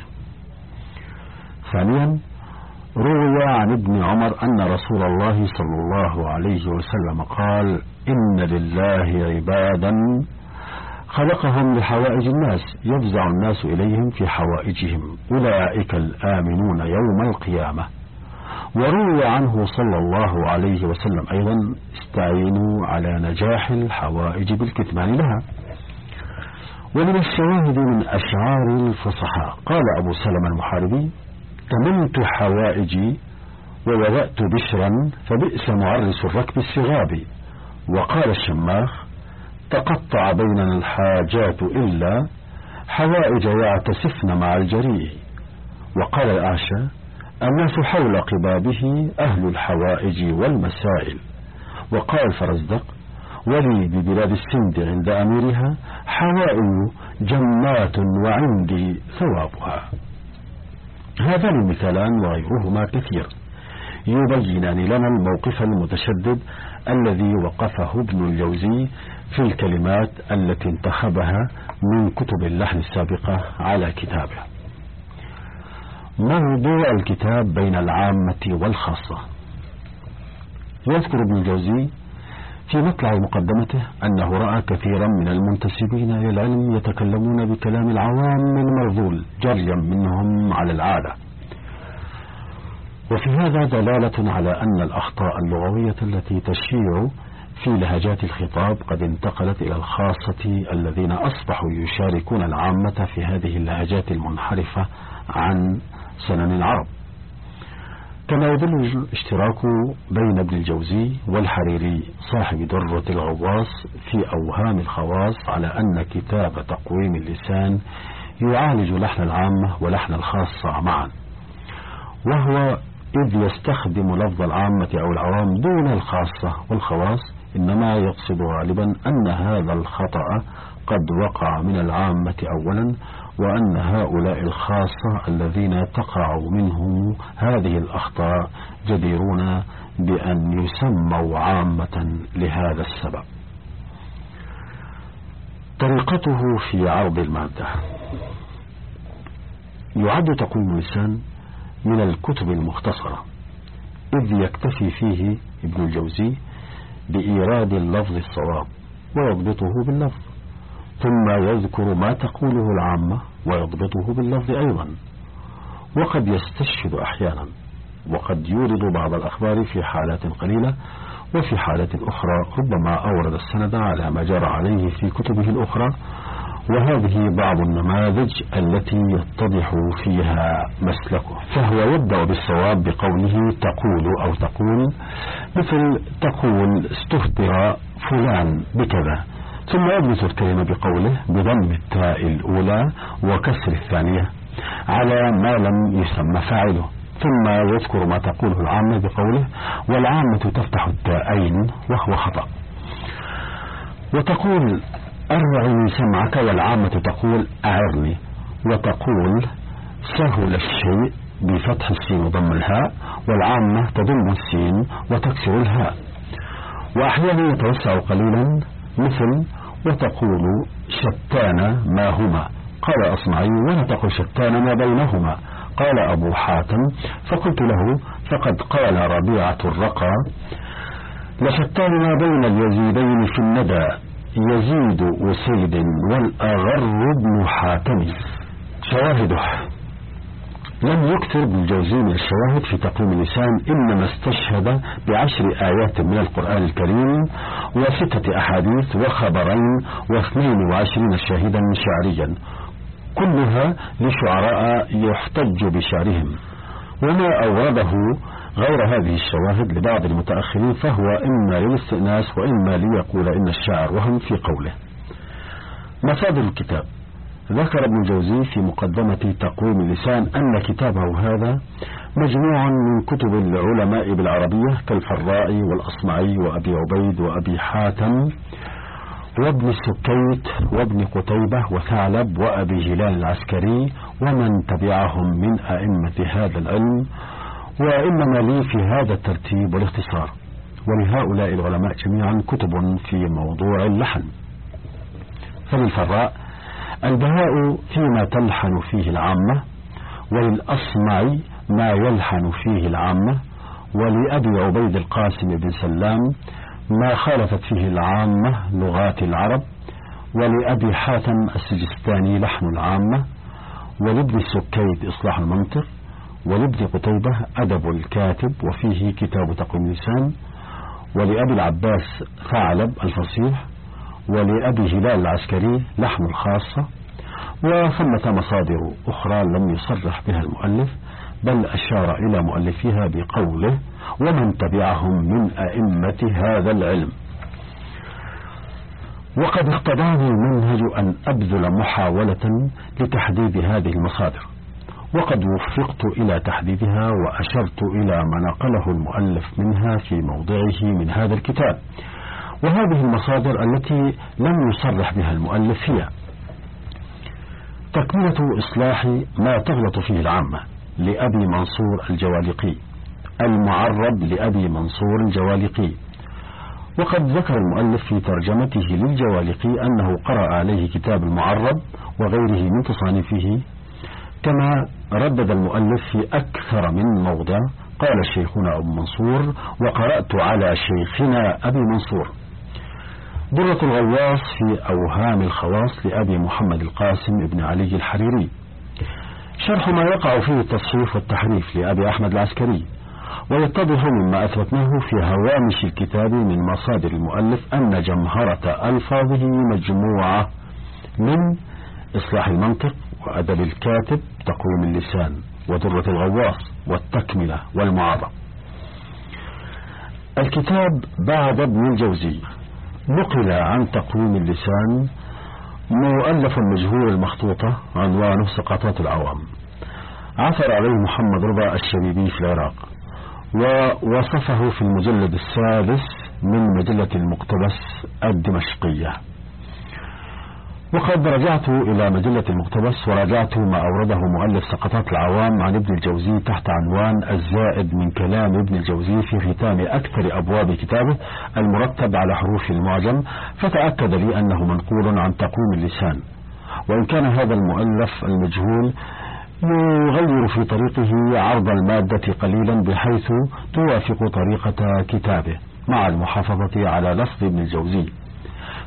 ثانيا روي عن ابن عمر أن رسول الله صلى الله عليه وسلم قال إن لله عبادا خلقهم لحوائج الناس يفزع الناس إليهم في حوائجهم. أولئك الآمنون يوم القيامة. وروي عنه صلى الله عليه وسلم أيضا استعينوا على نجاح الحوائج بالكتمان لها. ومن الشواهد من أشعار الفصحاء. قال أبو سلمة المحاربي تممت حوائجي ووضأت بشرا فبئس معرس الركب السغاب وقال الشماخ تقطع بيننا الحاجات إلا حوائج يعتسفن مع الجريء. وقال الأعشى الناس حول قبابه أهل الحوائج والمسائل. وقال الفرزدق ولي ببلاد السند عند أميرها حوائج جمات وعندي ثوابها. هذان المثالان وغيرهما كثير. يبينان لنا الموقف المتشدد الذي وقفه ابن الجوزي في الكلمات التي انتخبها من كتب اللحن السابقة على كتابه موضوع الكتاب بين العامة والخاصة. يذكر ابن الجوزي في مطلع مقدمته أنه رأى كثيرا من المنتسبين إلى العلم يتكلمون بكلام العوام من مرذول جريا منهم على العادة. وفي هذا دلالة على أن الأخطاء اللغوية التي تشيع في لهجات الخطاب قد انتقلت إلى الخاصة الذين أصبحوا يشاركون العامة في هذه اللهجات المنحرفة عن سنن العرب. كما يدل الاشتراك بين ابن الجوزي والحريري صاحب درة الغواص في أوهام الخواص على أن كتاب تقويم اللسان يعالج لحن العامة ولحن الخاصة معا. وهو إذ يستخدم لفظ العامة أو العوام دون الخاصة والخواص إنما يقصد غالبا أن هذا الخطأ قد وقع من العامة أولا وأن هؤلاء الخاصة الذين تقع منهم هذه الأخطاء جديرون بأن يسموا عامة لهذا السبب. طريقته في عرض المادة. يعد تقويم اللسان من الكتب المختصرة إذ يكتفي فيه ابن الجوزي بإيراد اللفظ الصواب ويضبطه باللفظ. ثم يذكر ما تقوله العامة ويضبطه باللفظ أيضا. وقد يستشهد أحيانا وقد يورد بعض الأخبار في حالات قليلة وفي حالات أخرى ربما أورد السند على ما جرى عليه في كتبه الأخرى وهذه بعض النماذج التي يتضح فيها مسلكه. فهو يبدأ بالصواب بقوله تقول أو تقول مثل تقول استهتر فلان بكذا. ثم يدرس الكلمة بقوله بضم التاء الأولى وكسر الثانية على ما لم يسمى فاعله. ثم يذكر ما تقوله العامة بقوله والعامة تفتح التاءين وهو خطأ. وتقول أرعني سمعك والعامة تقول أعرني. وتقول سهل الشيء بفتح السين وضم الهاء والعامة تضم السين وتكسر الهاء. وأحيانا يتوسع قليلا مثل وتقول شتان ما هما. قال أصمعي تقل شتان ما بينهما. قال أبو حاتم فقلت له فقد قال ربيعة الرقى لشتان ما بين اليزيدين في الندى. يزيد وسيد والأغر بن حاتم. شواهده. لم يكثر ابن الجوزي من الشواهد في تقويم اللسان إنما استشهد بعشر آيات من القرآن الكريم وستة أحاديث وخبرين واثنين وعشرين شاهدا شعريا. كلها لشعراء يحتج بشعرهم. وما أورده غير هذه الشواهد لبعض المتأخرين فهو إما للاستئناس وإما ليقول إن الشاعر وهم في قوله. مصادر الكتاب. ذكر ابن جوزي في مقدمة تقويم اللسان أن كتابه هذا مجموع من كتب العلماء بالعربية كالفراء والأصمعي وأبي عبيد وأبي حاتم وابن السكيت وابن قتيبة وثعلب وأبي هلال العسكري ومن تبعهم من أئمة هذا العلم وإنما لي في هذا الترتيب والاختصار. ولهؤلاء العلماء جميعا كتب في موضوع اللحن. فللفراء البهاء فيما تلحن فيه العامة وللأصمع ما يلحن فيه العامة ولأبي عبيد القاسم بن سلام ما خالفت فيه العامة لغات العرب ولأبي حاتم السجستاني لحن العامة ولابن السكيت إصلاح المنطق ولابن قتيبة أدب الكاتب وفيه كتاب تقويم اللسان ولأبي العباس ثعلب الفصيح ولأبي هلال العسكري لحن الخاصة وثمة مصادر أخرى لم يصرح بها المؤلف بل أشار إلى مؤلفها بقوله ومن تبعهم من أئمة هذا العلم وقد اقتضاني المنهج أن أبذل محاولة لتحديد هذه المصادر. وقد وفقت إلى تحديدها وأشرت إلى ما نقله المؤلف منها في موضعه من هذا الكتاب. وهذه المصادر التي لم يصرح بها المؤلف هي تكملة إصلاح ما تغلط فيه العامة لأبي منصور الجوالقي المعرب لأبي منصور الجوالقي. وقد ذكر المؤلف في ترجمته للجوالقي أنه قرأ عليه كتاب المعرب وغيره من تصانيفه كما ردد المؤلف في أكثر من موضع. قال شيخنا أبو منصور وقرأت على شيخنا أبي منصور. درة الغواص في أوهام الخواص لأبي محمد القاسم بن علي الحريري. شرح ما يقع فيه التصحيف والتحريف لأبي أحمد العسكري. ويتضح مما أثبتناه في هوامش الكتاب من مصادر المؤلف أن جمهرة ألفاظه مجموعة من إصلاح المنطق وأدب الكاتب تقويم اللسان ودرة الغواص والتكملة والمعارضة الكتاب بعد ابن الجوزي. نقل عن تقويم اللسان مؤلف مجهول المخطوطة عنوانه سقطات العوام. عثر عليه محمد رضا الشبيبي في العراق ووصفه في المجلد السادس من مجلة المقتبس الدمشقية. وقد رجعت إلى مجلة المقتبس وراجعت ما أورده مؤلف سقطات العوام عن ابن الجوزي تحت عنوان الزائد من كلام ابن الجوزي في ختام أكثر أبواب كتابه المرتب على حروف المعجم فتأكد لي أنه منقول عن تقويم اللسان. وإن كان هذا المؤلف المجهول يغير في طريقه عرض المادة قليلا بحيث توافق طريقة كتابه مع المحافظة على لفظ ابن الجوزي.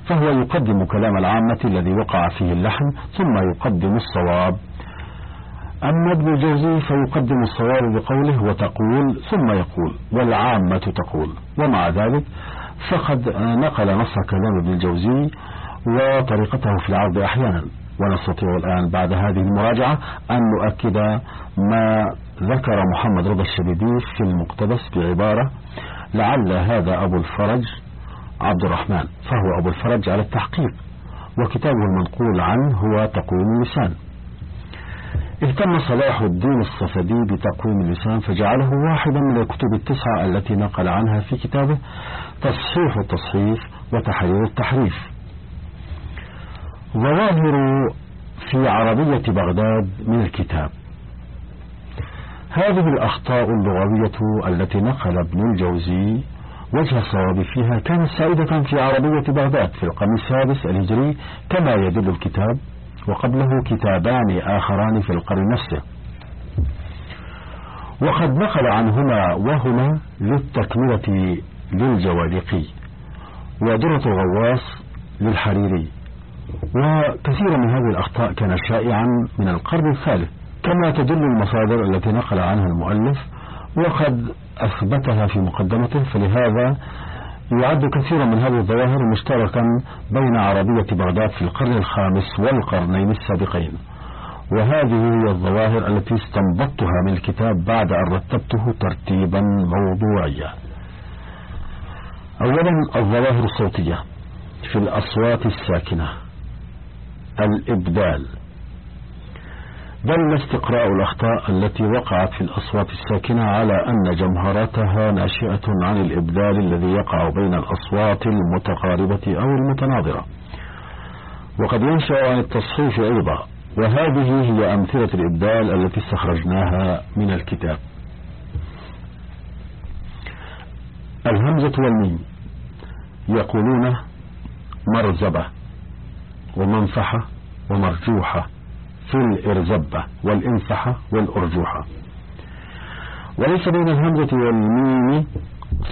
فهو يقدم كلام العامة الذي وقع فيه اللحن ثم يقدم الصواب. أما ابن الجوزي فيقدم الصواب بقوله وتقول ثم يقول والعامة تقول. ومع ذلك فقد نقل نص كلام ابن الجوزي وطريقته في العرض أحيانا. ونستطيع الآن بعد هذه المراجعة أن نؤكد ما ذكر محمد رضا الشبيبي في المقتبس بعبارة لعل هذا أبو الفرج عبد الرحمن فهو أبو الفرج على التحقيق وكتابه المنقول عنه هو تقويم اللسان. اهتم صلاح الدين الصفدي بتقويم اللسان فجعله واحدا من الكتب التسعة التي نقل عنها في كتابه تصحيح التصحيف وتحرير التحريف. ظواهر في عربية بغداد من الكتاب. هذه الأخطاء اللغوية التي نقل ابن الجوزي وجه الصواب فيها كانت سائدة في عربية بغداد في القرن السادس الهجري كما يدل الكتاب وقبله كتابان آخران في القرن نفسه. وقد نقل عنهما وهما للتكملة للجوالقي ودرة الغواص للحريري. وكثير من هذه الأخطاء كان شائعا من القرن الثالث كما تدل المصادر التي نقل عنها المؤلف وقد أثبتها في مقدمته فلهذا يعد كثيرا من هذه الظواهر مشتركا بين عربية بغداد في القرن الخامس والقرنين السابقين. وهذه هي الظواهر التي استنبطتها من الكتاب بعد أن رتبته ترتيبا موضوعيا. أولا الظواهر الصوتية في الأصوات الساكنة. الإبدال. دل استقراء الأخطاء التي وقعت في الأصوات الساكنة على أن جمهرتها ناشئة عن الإبدال الذي يقع بين الأصوات المتقاربة أو المتناظرة. وقد ينشأ عن التصحيف أيضا وهذه هي أمثلة الإبدال التي استخرجناها من الكتاب. الهمزة والميم يقولون مرزبة ومنفحة ومرجوحة. في الإرزبة والإنفحة والأرجوحة وليس بين الهمزة والميم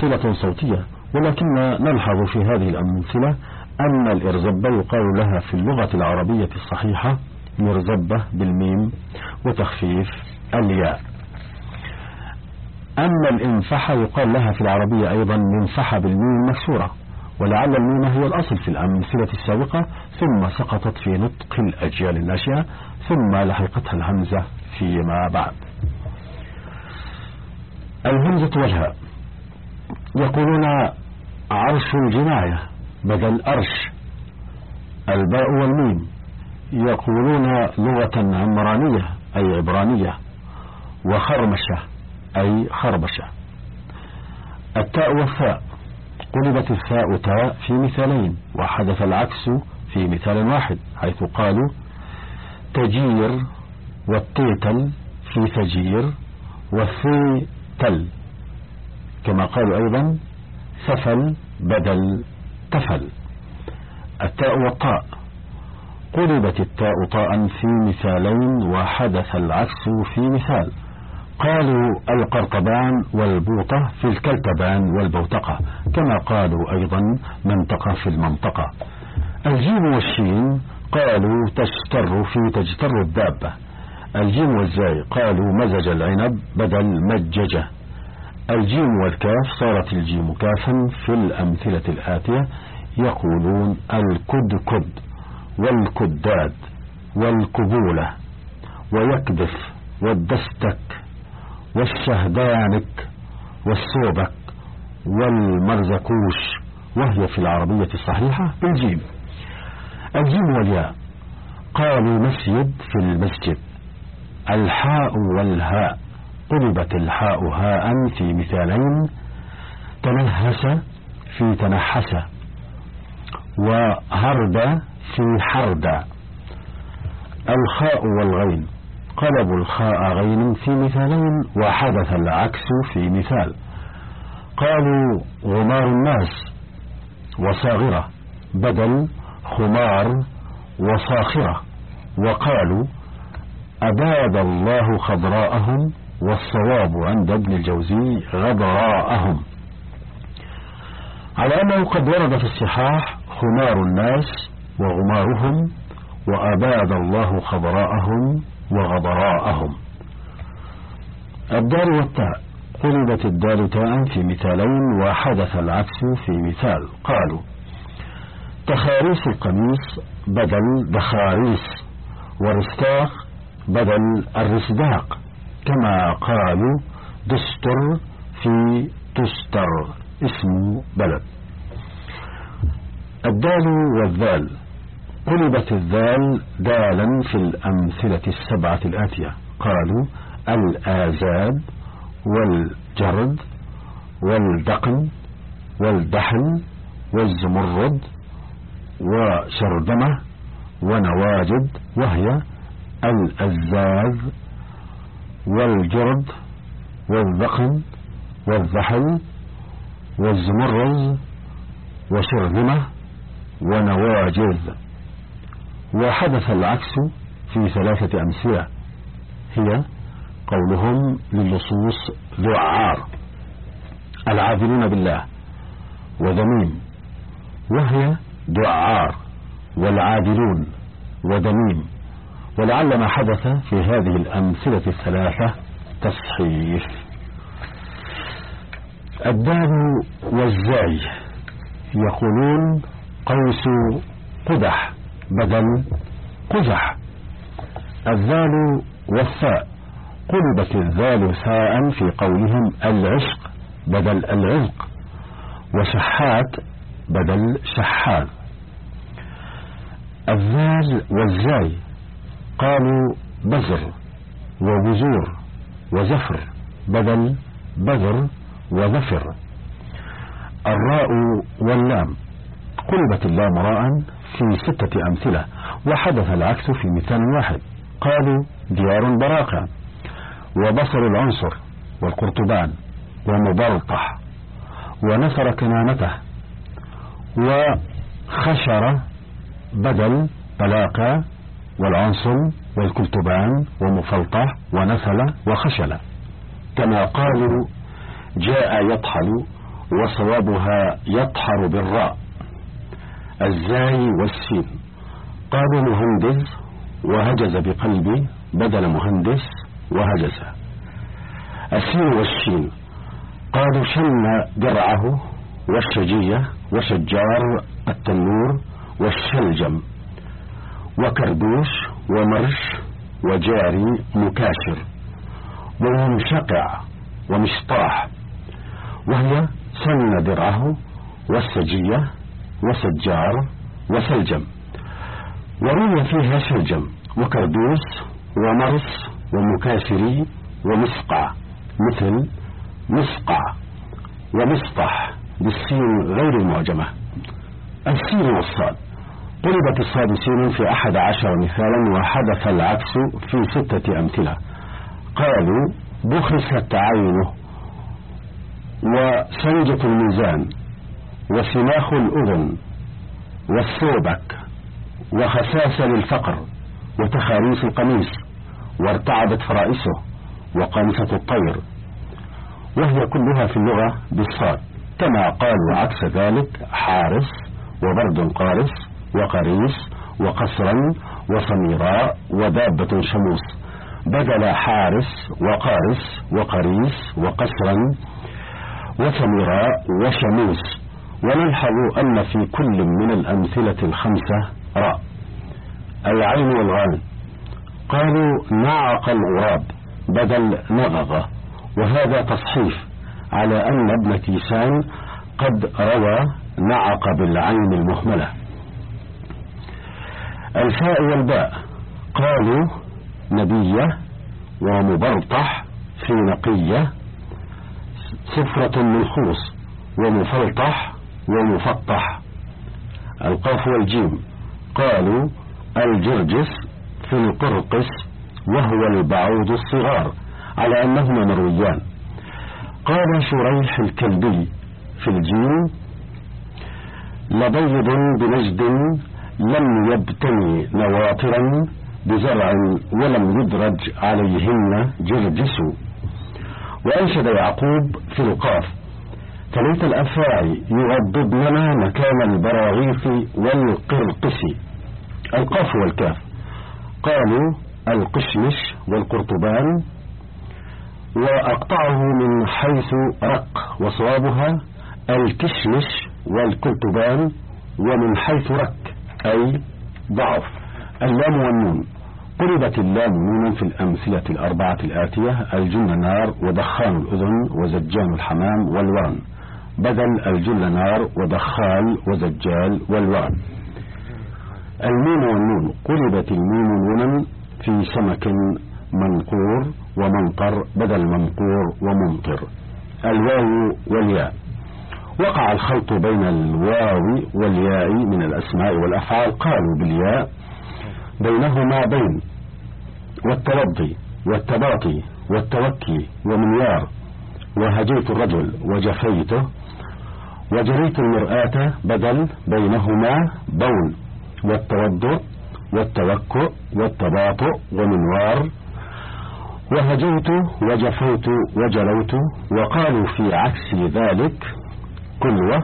صلة صوتية ولكن نلحظ في هذه الأمثلة أن الإرزبة يقال لها في اللغة العربية الصحيحة مرزبة بالميم وتخفيف الياء. أما الإنفحة يقال لها في العربية أيضا منفحة بالميم مكسورة ولعل الميم هي الأصل في الأمثلة السابقة ثم سقطت في نطق الأجيال الناشئة ثم لحقتها الهمزة فيما بعد. الهمزة والهاء يقولون عرش الجناية بدل أرش. الباء والميم يقولون لغة عمرانية أي عبرانية وخرمشة أي خربشة. التاء والثاء. قلبت الثاء تاء في مثالين وحدث العكس في مثال واحد حيث قالوا تجير والتيتل في تجير والثي تل كما قالوا أيضا سفل بدل تفل. التاء والطاء. قلبت التاء طاء في مثالين وحدث العكس في مثال. قالوا القرطبان والبوطة في الكلتبان والبوتقة كما قالوا أيضا منطقة في المنطقة. الجيم والشين قالوا تشتر في تجتر الدابة. الجيم والزاي قالوا مزج العنب بدل مججة. الجيم والكاف صارت الجيم كافا في الأمثلة الآتية يقولون الكدكد والكداد والكبولة ويكدف والدستك والشهدانك والصوبك والمرزكوش وهي في العربية الصحيحة بالجيم. الجيم والياء قالوا مسجد في المسجد. الحاء والهاء. قلبت الحاء هاء في مثالين. تنهس في تنحس. وهرد في حرد. الخاء والغين. قلبوا الخاء غين في مثالين وحدث العكس في مثال. قالوا غمار الناس. وصاغرة. بدل خمار وصاخرة وقالوا أباد الله خضراءهم والصواب عند ابن الجوزي غضراءهم. على أنه قد ورد في الصحاح خمار الناس وغمارهم وأباد الله خضراءهم وغضراءهم. الدال والتاء قلبت الدال تاء في مثالين وحدث العكس في مثال. قالوا تخاريس القميص بدل دخاريس ورستاق بدل الرسداق كما قالوا دستر في تستر اسم بلد. الدال والذال قلبت الذال دالا في الأمثلة السبعة الآتية قالوا الآزاد والجرد والدقن والدحل والزمرد وشردمة ونواجد وهي الأزاز والجرد والذقن والذحل والزمرز وشرذمة ونواجذ وحدث العكس في ثلاثة أمثلة. هي قولهم للصوص ذعار العاذلون بالله وذميم. وهي دعار والعادلون ودميم ولعل ما حدث في هذه الأمثلة الثلاثة تصحيف الدال والزاي يقولون قوس قدح بدل قزح الذال والثاء قلبت الذال ثاء في قولهم العشق بدل العزق وشحات بدل شحاذ الذال والزاي قالوا بزر وبزور وزفر بدل بذر وظفر. الراء واللام قلبت اللام راء في ستة أمثلة وحدث العكس في مثال واحد. قالوا ديار براقة وبصر العنصر والقرطبان ومبرطح ونثر كنانته وخشر بدل بلاقة والعنصر والكلتبان ومفلطح ونسل وخشل. كما قالوا جاء يطحل وصوابها يطحر بالراء. الزاي والسين. قالوا مهندس وهجز بقلبي بدل مهندس وهجز. السين والشين. قالوا شن درعه والشجية وشجار التنور والشلجم وكردوش ومرش وجاري مكاشر ومنشقع ومشطاح وهي سن درعه والسجية وسجار وسلجم. وروي فيها شرجم وكردوس ومرس ومكاسري ومسقع مثل مسقع ومسطح بالسين غير المعجمة. السين والصاد. قلبت الصاد سين في أحد عشر مثالا وحدث العكس في ستة أمثلة. قالوا بخست عينه وسنجة الميزان وسماخ الأذن والثوبك وخساسة للفقر وتخاريس القميص وارتعدت فرائسه وقامسة الطير. وهي كلها في اللغة بالصاد. كما قالوا عكس ذلك حارس وبرد قارس وقريس وقصرا وصميراء ودابة شموس. بدل حارس وقارس وقريس وقصرا وسميراء وشموس. ونلحظ أن في كل من الأمثلة الخمسة راء العين والغان قالوا نعق الغراب بدل نغغ. وهذا تصحيف على أن ابن كيسان قد روى نعق بالعين المهملة. الفاء والباء. قالوا نبية ومبرطح في نقية صفرة من خوص ومفلطح ومفطح القاف والجيم. قالوا الجرجس في القرقس وهو البعوض الصغار على أنهما مرويان. قال شريح الكلبي في الجيم لبيض بنجد لم يبتني نواطرا بزرع ولم يدرج عليهن جرجس. وأنشد يعقوب في القاف فليت الأفاعي يغضبننا مكان البراغيث والقرقس القاف والكاف قالوا القشمش والقرطبان وأقطعه من حيث رق وصوابها الكشمش والقرطبان ومن حيث رك أي ضعف. اللام والنون. قلبت اللام نون في الأمثلة الأربعة الآتية الجن نار ودخان الأذن وزجان الحمام والورن. بدل الجل نار ودخال وزجال والورن. الميم والنون. قلبت الميم نونا في سمك منقور ومنقر بدل منقور وممطر الواو والياء. وقع الخلط بين الواو والياء من الأسماء والأفعال. قالوا بالياء بينهما بين والتوضي والتباطي والتوكي ومنيار وهجيت الرجل وجفيته وجريت المرآة بدل بينهما بون والتوضؤ والتوكؤ والتباطؤ ومنوار وهجوت وجفوت وجلوت وقالوا في عكس ذلك كلوة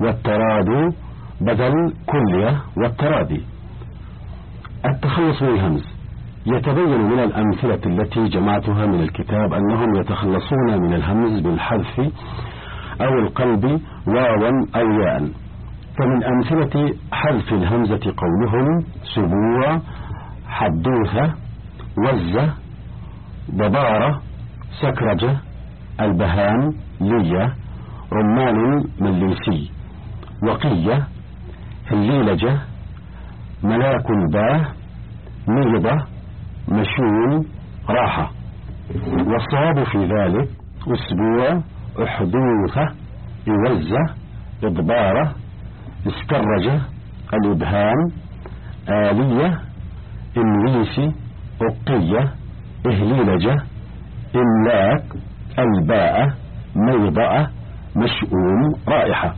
والتراد بدل كلية والترادي. التخلص من الهمز. يتبين من الأمثلة التي جمعتها من الكتاب أنهم يتخلصون من الهمز بالحذف أو القلب واوا أو ياء. فمن أمثلة حذف الهمزة قولهم سبوع حدوثة وزة ضبارة سكرجة البهام لية رمان مليسي وقية هليلجة ملاك باه ميضة مشون راحة. والصواب في ذلك أسبوع أحدوثة إوزة إضبارة اسكرجة الإبهام آلية إمليسي أقية إهليلجة إملاك الباء ميضأة مشؤوم رائحة.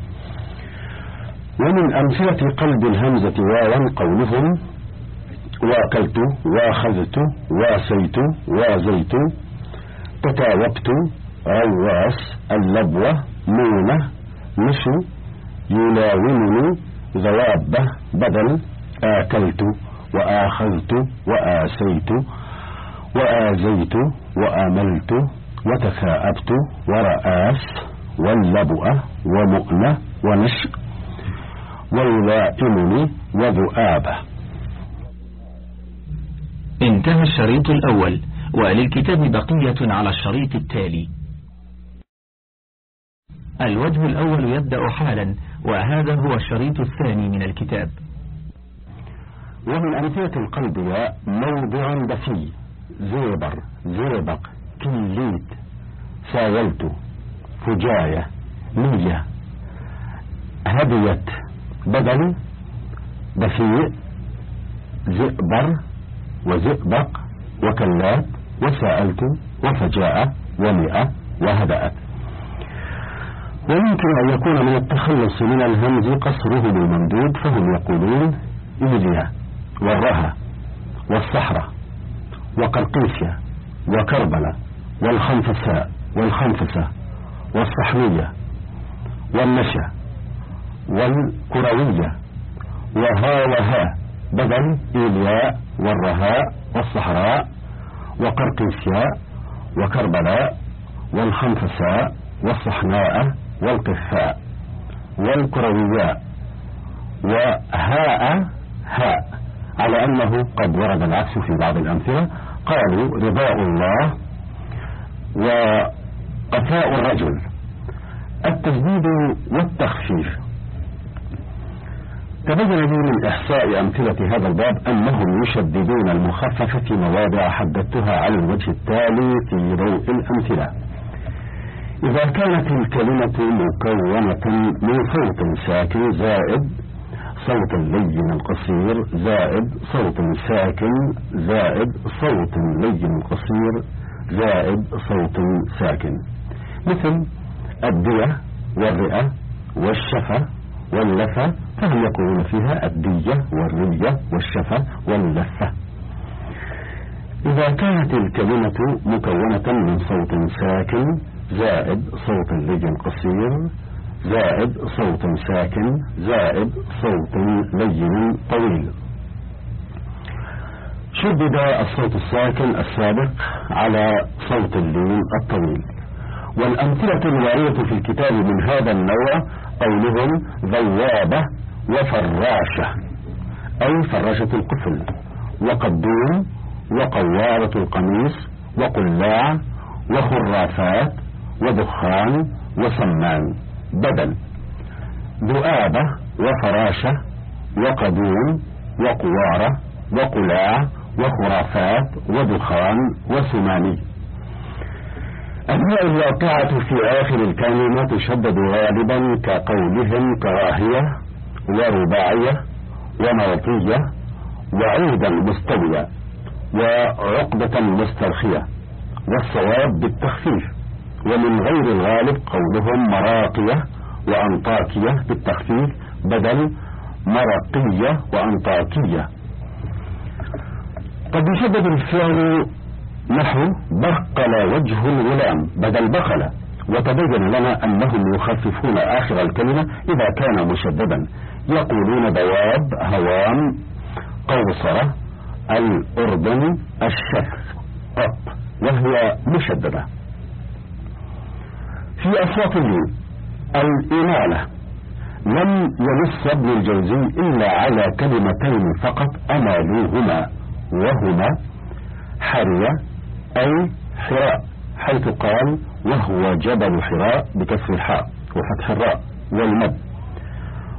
ومن أمثلة قلب الهمزة واوا قولهم واكلت واخذت واسيت وازيت تتاوبت رواس اللبوة مونة نشو يلاومني ذوابة بدل آكلت وآخذت وآسيت وآزيت وآملت وتثاءبت ورآس واللبؤة ومؤنة ونشء ويلائمني وذؤابة. انتهى الشريط الأول وللكتاب بقية على الشريط التالي. الوجه الأول يبدأ حالا وهذا هو الشريط الثاني من الكتاب. ومن أمثلة القلب موضع دفي زيبر زيبق كليت سايلت فجاية نية هديت بدل دفيء زئبر وزئبق وكلات وسألت وفجاء ومئة وهدأت. ويمكن أن يكون من التخلص من الهمز قصره بالممدود فهم يقولون إيليا والرها والصحراء وقرقيسيا وكربلة والخنفساء والخنفسة. والصحنية والنشا والكروية وها وها بدل إيلياء والرهاء والصحراء وقرقيسيا وكربلاء والخنفساء والصحناء والقفاء والكروياء وهاء هاء على أنه قد ورد العكس في بعض الأمثلة قالوا رضاء الله وقفاء الرجل التجديد والتخفيف. تبين لي من إحصاء أمثلة هذا الباب أنهم يشددون المخفف في مواضع حددتها على الوجه التالي في ضوء الأمثلة. إذا كانت الكلمة مكونة من صوت ساكن زائد صوت اللين القصير زائد صوت ساكن زائد صوت لين قصير زائد صوت ساكن. مثل الدية والرئة والشفة واللفة فهم يقولون فيها الدية والرية والشفة واللفة. إذا كانت الكلمة مكونة من صوت ساكن زائد صوت لين قصير زائد صوت ساكن زائد صوت لين طويل. شدد الصوت الساكن السابق على صوت اللين الطويل. والأمثلة الواردة في الكتاب من هذا النوع قولهم ذوابة وفراشة أي فراشة القفل وقدوم وقوارة القميص وقلاع وخرافات ودخان وسمان بدل ذؤابة وفراشة وقدوم وقوارة وقلاع وخرافات ودخان وسماني. الهاء الواقعة في آخر الكلمة تشدد غالبا كقولهم كراهية ورباعية ومرطية وعودا مستوية وعقدة مسترخية والصواب بالتخفيف ومن غير الغالب قولهم مراقية وأنطاكية بالتخفيف بدل مرقية وأنطاكية. قد يشدد الفعل نحو بقل وجه الغلام بدل بخل. وتبين لنا أنهم يخففون آخر الكلمة إذا كان مشددا. يقولون دواب هوام قوصرة الأردن الشف قط وهي مشددة. في أصوات اللين الإمالة. لم ينص ابن الجوزي إلا على كلمتين فقط أمالوهما وهما حرية أي حراء حيث قال وهو جبل حراء بكسر الحاء وفتح الراء والمد.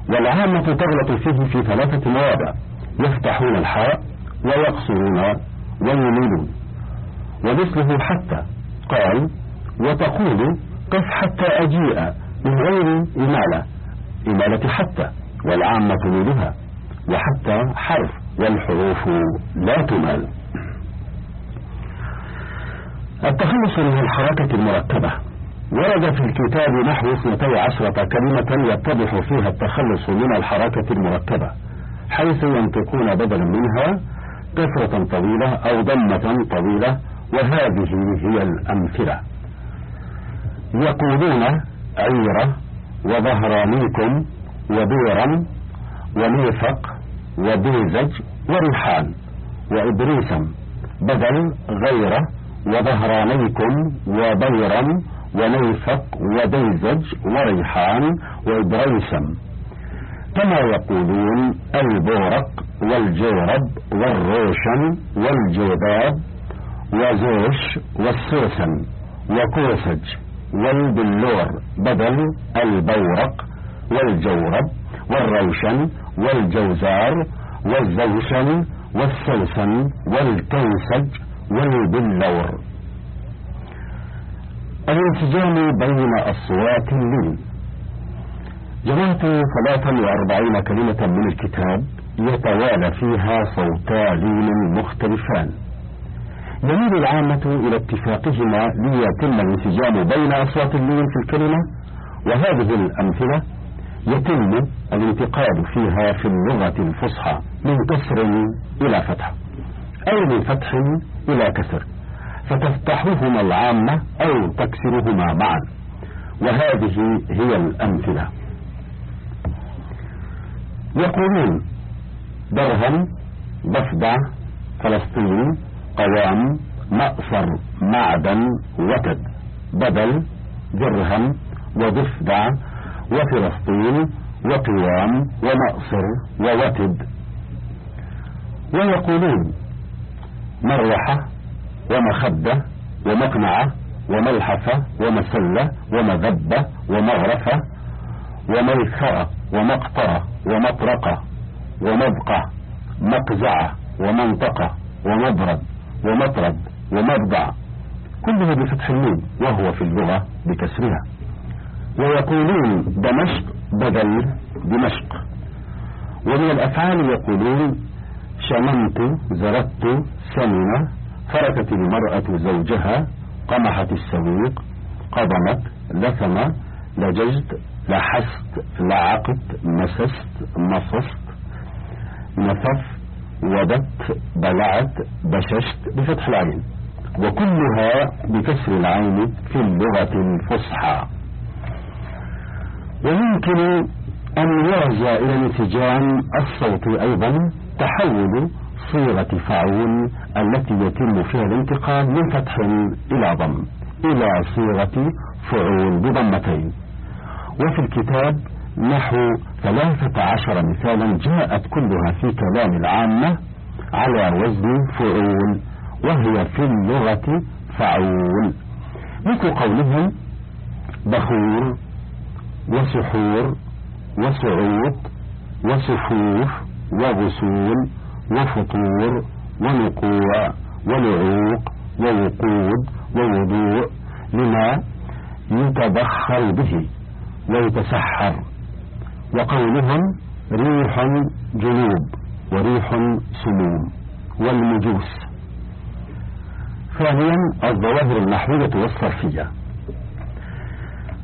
والعامة تغلط فيه في ثلاثة مواضع يفتحون الحاء ويقصرون ويميلون. ومثله حتى قال وتقول قف حتى أجيء من غير إمالة إمالة حتى والعامة تميلها وحتى حرف والحروف لا تمال. التخلص من الحركة المركبة ورد في الكتاب نحو اثنتي عشرة كلمة يتضح فيها التخلص من الحركة المركبة حيث ينطقون بدلا منها كسرة طويلة أو ضمة طويلة وهذه هي الأمثلة. يقولون عيرة وظهرانيكم وبيرا وميفق وبيزج وريحان وإبريسم بدل غيره وظهرانيكم وبيرا ونيفق وبيزج وريحان وإبريسم. كما يقولون البورق والجورب والروشن والجوباب وزوش والسوسن وكوسج والبلور بدل البورق والجورب والروشن والجوزار والزوشن والسوسن والكوسج والبلور الانسجام بين أصوات اللين جمعت ثلاثا وأربعين كلمة من الكتاب يتوالى فيها صوتا لين مختلفان. يميل العامة إلى اتفاقهما ليتم الانسجام بين أصوات اللين في الكلمة وهذه الأمثلة يتم الانتقال فيها في اللغة الفصحى من كسر إلى فتح أو من فتح إلى كسر فتفتحهما العامة أو تكسرهما معا. وهذه هي الأمثلة. يقولون درهم ضفدع فلسطين قوام مأصر معدن وتد بدل درهم وضفدع وفلسطين وقوام ومأصر ووتد. ويقولون مروحة ومخدة ومقنعة وملحفة ومسلة ومذبة ومغرفة وميسرة ومقطرة ومطرقة ومبقى مقزعة ومنطقة ومبرد ومطرد ومبضع. كله بفتح الميم وهو في اللغة بكسرها. ويقولون دمشق بدل دمشق. ومن الأفعال يقولون شممت زردت سمن فركت المرأة زوجها قمحت السويق قضمت لثم لججت لحست لعقت مسست مصست نفف ودت بلعت بششت بفتح العين. وكلها بكسر العين في اللغة الفصحى. ويمكن أن يرجع إلى الانسجام الصوتي أيضا تحول صيغة فعول التي يتم فيها الانتقال من فتح إلى ضم إلى صيغة فعول بضمتين وفي الكتاب نحو ثلاثة عشر مثالا جاءت كلها في كلام العامة على وزن فعول وهي في اللغة فعول. مثل قولهم بخور وسحور وصعود وصفوف وغسول وفطور ونقوع ولعوق ووقود ووضوء لما يتبخر به ويتسحر. وقولهم ريح جنوب وريح سموم والمجوس. ثانيا الظواهر النحوية والصرفية.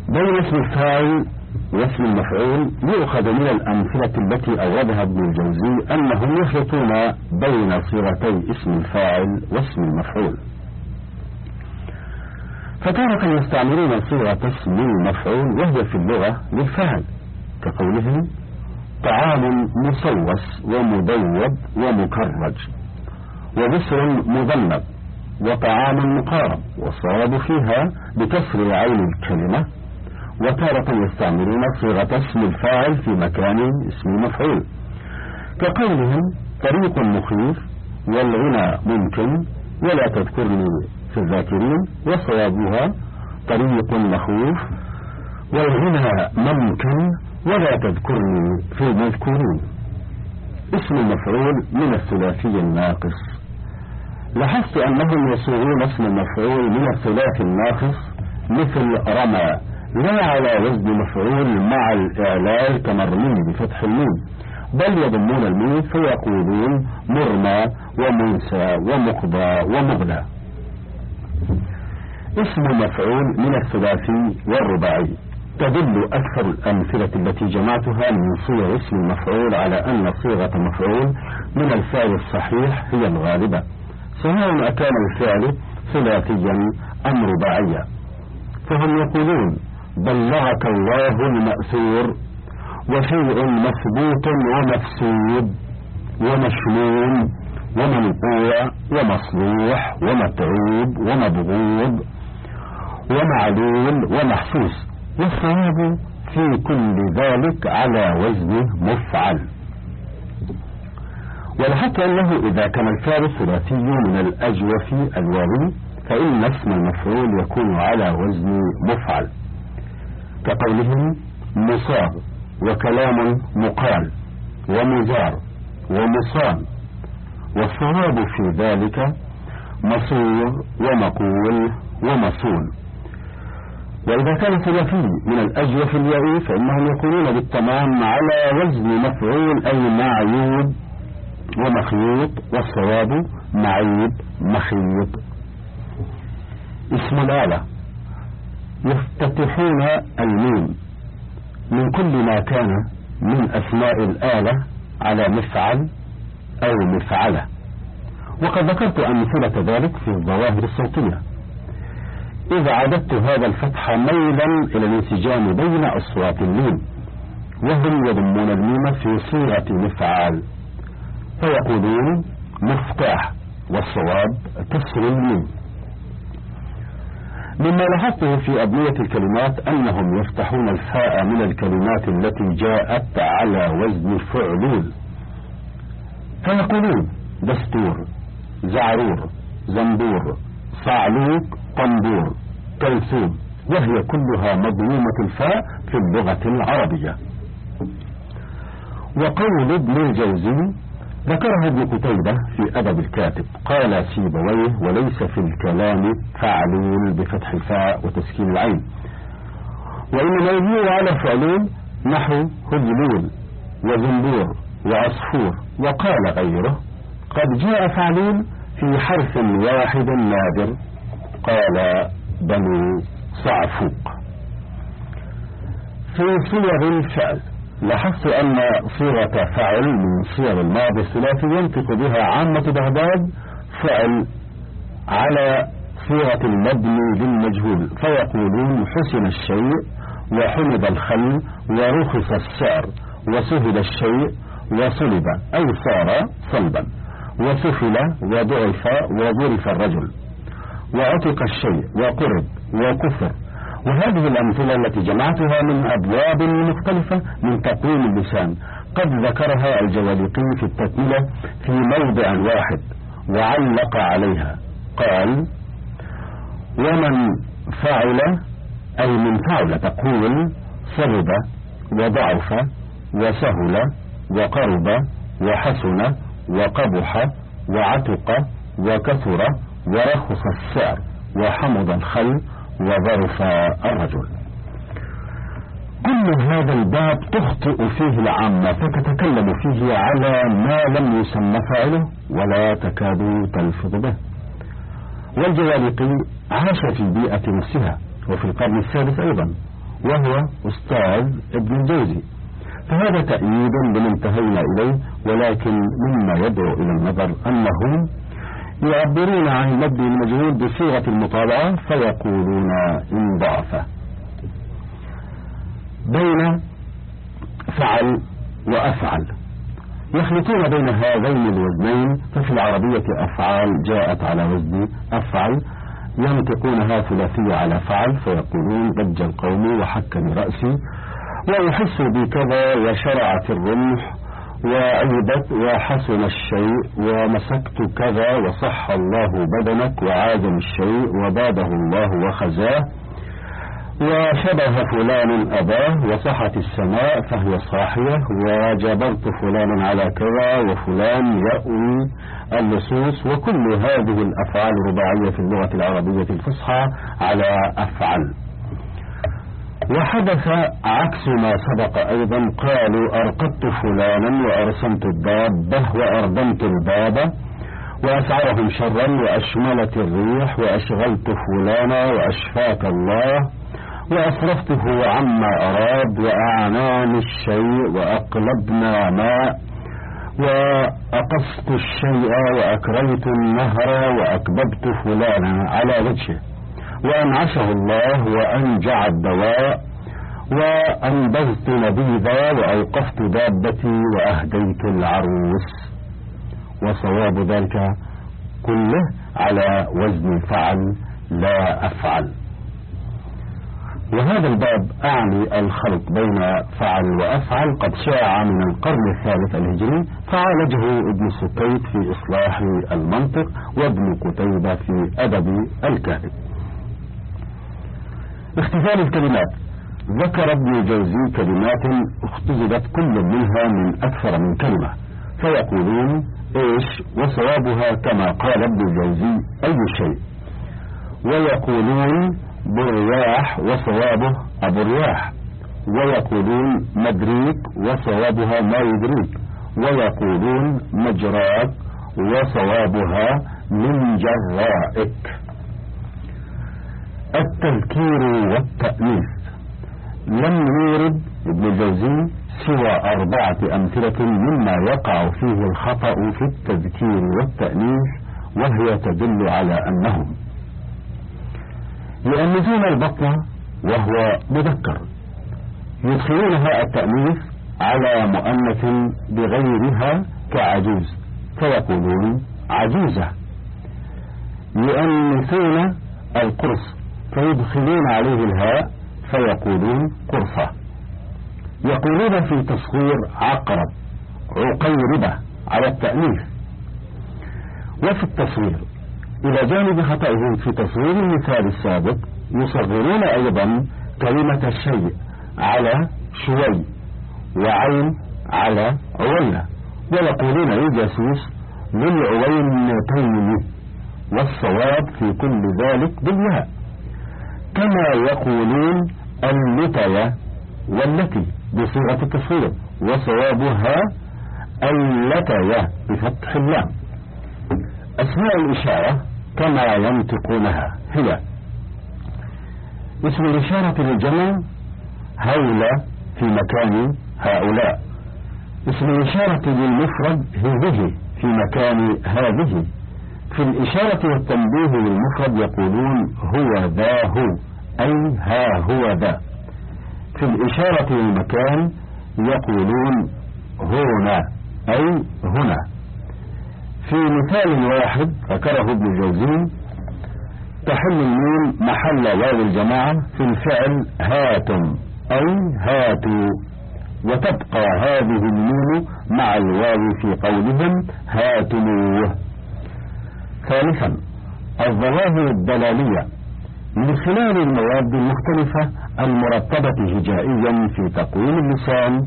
بين اسم الفاعل واسم المفعول يؤخذ من الأمثلة التي أوردها ابن الجوزي أنهم يخلطون بين صيغتي اسم الفاعل واسم المفعول. فتارة يستعملون صيغة اسم المفعول وهي في اللغة للفاعل كقولهم طعام مصوص ومدوب ومكرج وبسر مذنب وطعام مقارب والصواب فيها بكسر العين الكلمة وتارة يستعملون صيغة اسم الفاعل في مكان اسم المفعول كقولهم طريق مخيف والغنى ممكن ولا تذكرني في الذاكرين وصوابها طريق مخوف والغنى ممكن ولا تذكرني في المذكورين. اسم المفعول من الثلاثي الناقص. لاحظت أنهم يصوغون اسم المفعول من الثلاثي الناقص مثل رمى. لا على وزن مفعول مع الإعلال كمرمي بفتح الميم بل يضمون الميم فيقولون مرمى ومنسى ومقضى ومغلى اسم مفعول من الثلاثي والرباعي. تدل أكثر الأمثلة التي جمعتها من صيغ اسم المفعول على أن صيغة مفعول من الفعل الصحيح هي الغالبة. سواء أكان الفعل ثلاثيا أم رباعيا فهم يقولون بلغك الله المأثور وشيء مثبوت ومفسود ومشمول ومنقوع ومصلوح ومتعوب ومبغوض ومعلول ومحسوس. والصواب في كل ذلك على وزن مفعل. ولاحظت أنه إذا كان الفعل الثلاثي من الأجوف الواوي فإن اسم المفعول يكون على وزن مفعل. كقولهم مصاب وكلام مقال ومزار ومصان. والصواب في ذلك مصير ومقول ومصون. وإذا كان ثلاثي من الأجوف اليائي فإنهم يكونون بالتمام على وزن مفعول أي معيوب ومخيوط والصواب معيب مخيط. اسم الآلة. يفتتحون الميم من كل ما كان من أسماء الآلة على مفعل أو مفعلة. وقد ذكرت أمثلة ذلك في الظواهر الصوتية. إذا عددت هذا الفتح ميلا إلى الانسجام بين أصوات الميم وهم يضمون الميم في صيغة مفعال فيقولون مفتاح والصواب كسر الميم. مما لاحظته في أبنية الكلمات أنهم يفتحون الفاء من الكلمات التي جاءت على وزن فعلول. فيقولون دستور زعرور زنبور صعلوك طنبور كلثوم وهي كلها مضمومة الفاء في اللغة العربية. وقول ابن الجوزي ذكره ابن قتيبة في أدب الكاتب. قال سيبويه وليس في الكلام فعلول بفتح الفاء وتسكين العين. وإنما يجيء على فعلول نحو هجلول وزنبور وعصفور وقال غيره قد جاء فعلول في حرف واحد نادر قال بنو صعفوق. في صيغ الفعل لاحظت أن صيغة فعل من صيغ الماضي الثلاثي ينطق بها عامة بغداد فعل على صيغة المبني للمجهول فيقولون حسن الشيء وحمد الخل ورخص السعر وسهل الشيء وصلب أي صار صلبا وسفل وضعف وظرف الرجل وعتق الشيء وقرب وكفر وهذه الأمثلة التي جمعتها من أبواب مختلفة من تقويم اللسان. قد ذكرها الجوالقي في التكملة في موضع واحد وعلق عليها. قال ومن فعل أي من فعل تقول صلب وضعف وسهل وقرب وحسن وقبح وعتق وكثر ورخص السعر وحمض الخل وظرف الرجل. كل هذا الباب تخطئ فيه العامة فتتكلم فيه على ما لم يسمى فاعله ولا تكاد تلفظ به. والجوالقي عاش في البيئة نفسها وفي القرن السادس أيضا وهو أستاذ ابن الجوزي. فهذا تأييد لما انتهينا إليه ولكن مما يدعو إلى النظر أنهم يعبرون عن المبني المجهول بصيغة المطابعة فيقولون إن ضعف. بين فعل وأفعل. يخلطون بين هذين الوزنين ففي العربية أفعال جاءت على وزن أفعل ينطقونها ثلاثية على فعل فيقولون ضج القوم وحكم رأسي ويحس بكذا وشرعت الرمح وعيبت وحسن الشيء ومسكت كذا وصح الله بدنك وعادم الشيء وباده الله وخزاه وشبه فلان أباه وصحت السماء فهي صاحية وجبرت فلان على كذا وفلان يأوي اللصوص وكل هذه الأفعال الرباعية في اللغة العربية الفصحى على أفعل. وحدث عكس ما سبق أيضا قالوا أرقدت فلانا وأرسمت الدابة وأردمت الباب وأسعرهم شرا وأشملت الريح وأشغلت فلانا وأشفاك الله وأصرفته عما أراد وأعناني الشيء وأقلبنا ماء وأقصت الشيء وأكريت النهر وأكببت فلانا على وجهه. وأنعشه الله وأنجع الدواء وأنبذت نبيذا وأوقفت دابتي وأهديت العروس وصواب ذلك كله على وزن فعل لا أفعل. وهذا الباب أعني الخلط بين فعل وأفعل. قد شاع من القرن الثالث الهجري فعالجه ابن سكيت في إصلاح المنطق وابن قتيبة في أدب الكاتب اختزال الكلمات. ذكر ابن الجوزي كلمات اختزلت كل منها من أكثر من كلمة. فيقولون إيش وصوابها كما قال ابن الجوزي أي شيء. ويقولون بالرياح وصوابه ابو الرياح ويقولون مدريك وصوابها ما يدريك. ويقولون مجراك وصوابها من جرائك. التذكير والتأنيث. لم يورد ابن الجوزي سوى أربعة أمثلة مما يقع فيه الخطأ في التذكير والتأنيث وهي تدل على أنهم يؤنثون البطن وهو مذكر. يدخلونها التأنيث على مؤنث بغيرها كعجوز فيقولون عجوزة. يؤنثون القرص فيدخلون عليه الهاء فيقولون قرصة. يقولون في تصغير عقرب عقيربة على التأنيث وفي التصوير إلى جانب خطئهم في تصوير المثال السابق يصغرون أيضا كلمة الشيء على شوي وعين على عوينة ويقولون الجاسوس للعوينتين والصواب في كل ذلك بالياء. كما يقولون اللتية والتي بصيغة التصوير وصوابها اللتية بفتح اللام أسماء الإشارة كما ينطقونها. هي اسم الإشارة للجمع هؤلاء في مكان هؤلاء. اسم الإشارة للمفرد هذه في مكان هذه. في الإشارة والتنبيه للمفرد يقولون هو ذا هو أي ها هو ذا. في الإشارة للمكان يقولون هنا أي هنا. في مثال واحد ذكره ابن الجوزي تحل الميم محل واو الجماعة في الفعل هاتم أي هاتوا. وتبقى هذه الميم مع الواو في قولهم هاتموه. ثالثا الظواهر الدلالية من خلال المواد المختلفة المرتبة هجائيا في تقويم اللسان.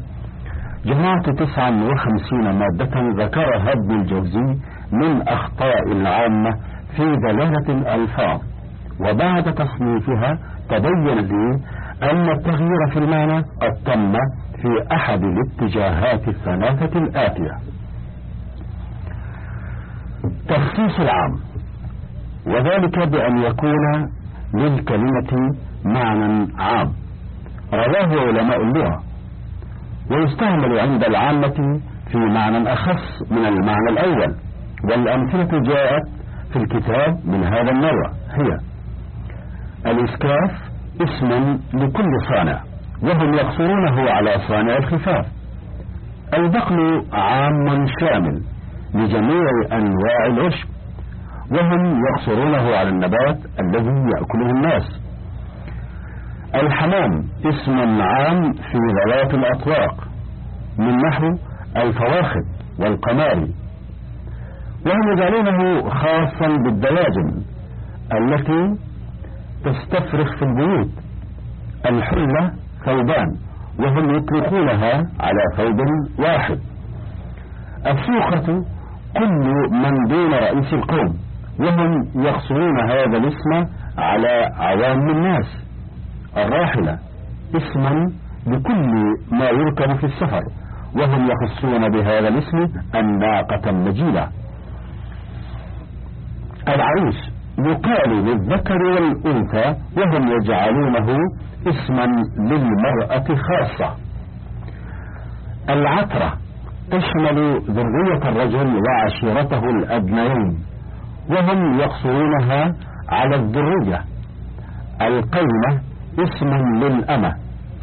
جمعت تسعا وخمسين مادة ذكرها ابن الجوزي من أخطاء العامة في دلالة الألفاظ وبعد تصنيفها تبين لي أن التغيير في المعنى قد تم في أحد الاتجاهات الثلاثة الآتية. تخصيص العام. وذلك بأن يكون للكلمة معنى عام. رواه علماء اللغة. ويستعمل عند العامة في معنى أخص من المعنى الأول. والأمثلة جاءت في الكتاب من هذا النوع. هي الإسكاف اسم لكل صانع وهم يقصرونه على صانع الخفاف. البقل عام شامل. لجميع أنواع العشب وهم يقصرونه على النبات الذي يأكله الناس. الحمام اسم عام في ذوات الأطواق من نحو الفواخد والقماري وهم يجعلونه خاصا بالدواجن التي تستفرخ في البيوت الحلة ثوبان وهم يطلقونها على ثوب واحد. السوخة كل من دون رئيس القوم وهم يقصرون هذا الاسم على عوام الناس. الراحلة اسما لكل ما يركب في السفر وهم يخصون بهذا الاسم الناقة النجيلة. العريس يقال للذكر والأنثى وهم يجعلونه اسما للمرأة خاصة. العترة تشمل ذرية الرجل وعشيرته الأبنين وهم يقصرونها على الذرية. القيمة اسم للأمة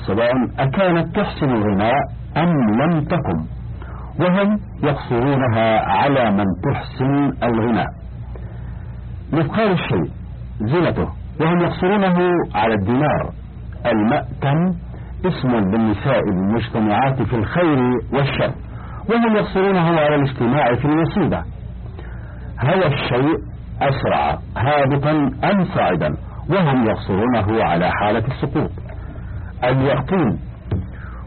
سواء أكانت تحسن الغناء أم لم تكن. وهم يقصرونها على من تحسن الغناء. مثقال الشيء زينته. وهم يقصرونه على الدينار. المأتم اسم للنساء المجتمعات في الخير والشر. وهم يقصرونه على الاجتماع في المصيبة. هوى الشيء أسرع هابطا أم صاعدا؟ وهم يقصرونه على حالة السقوط. اليقطين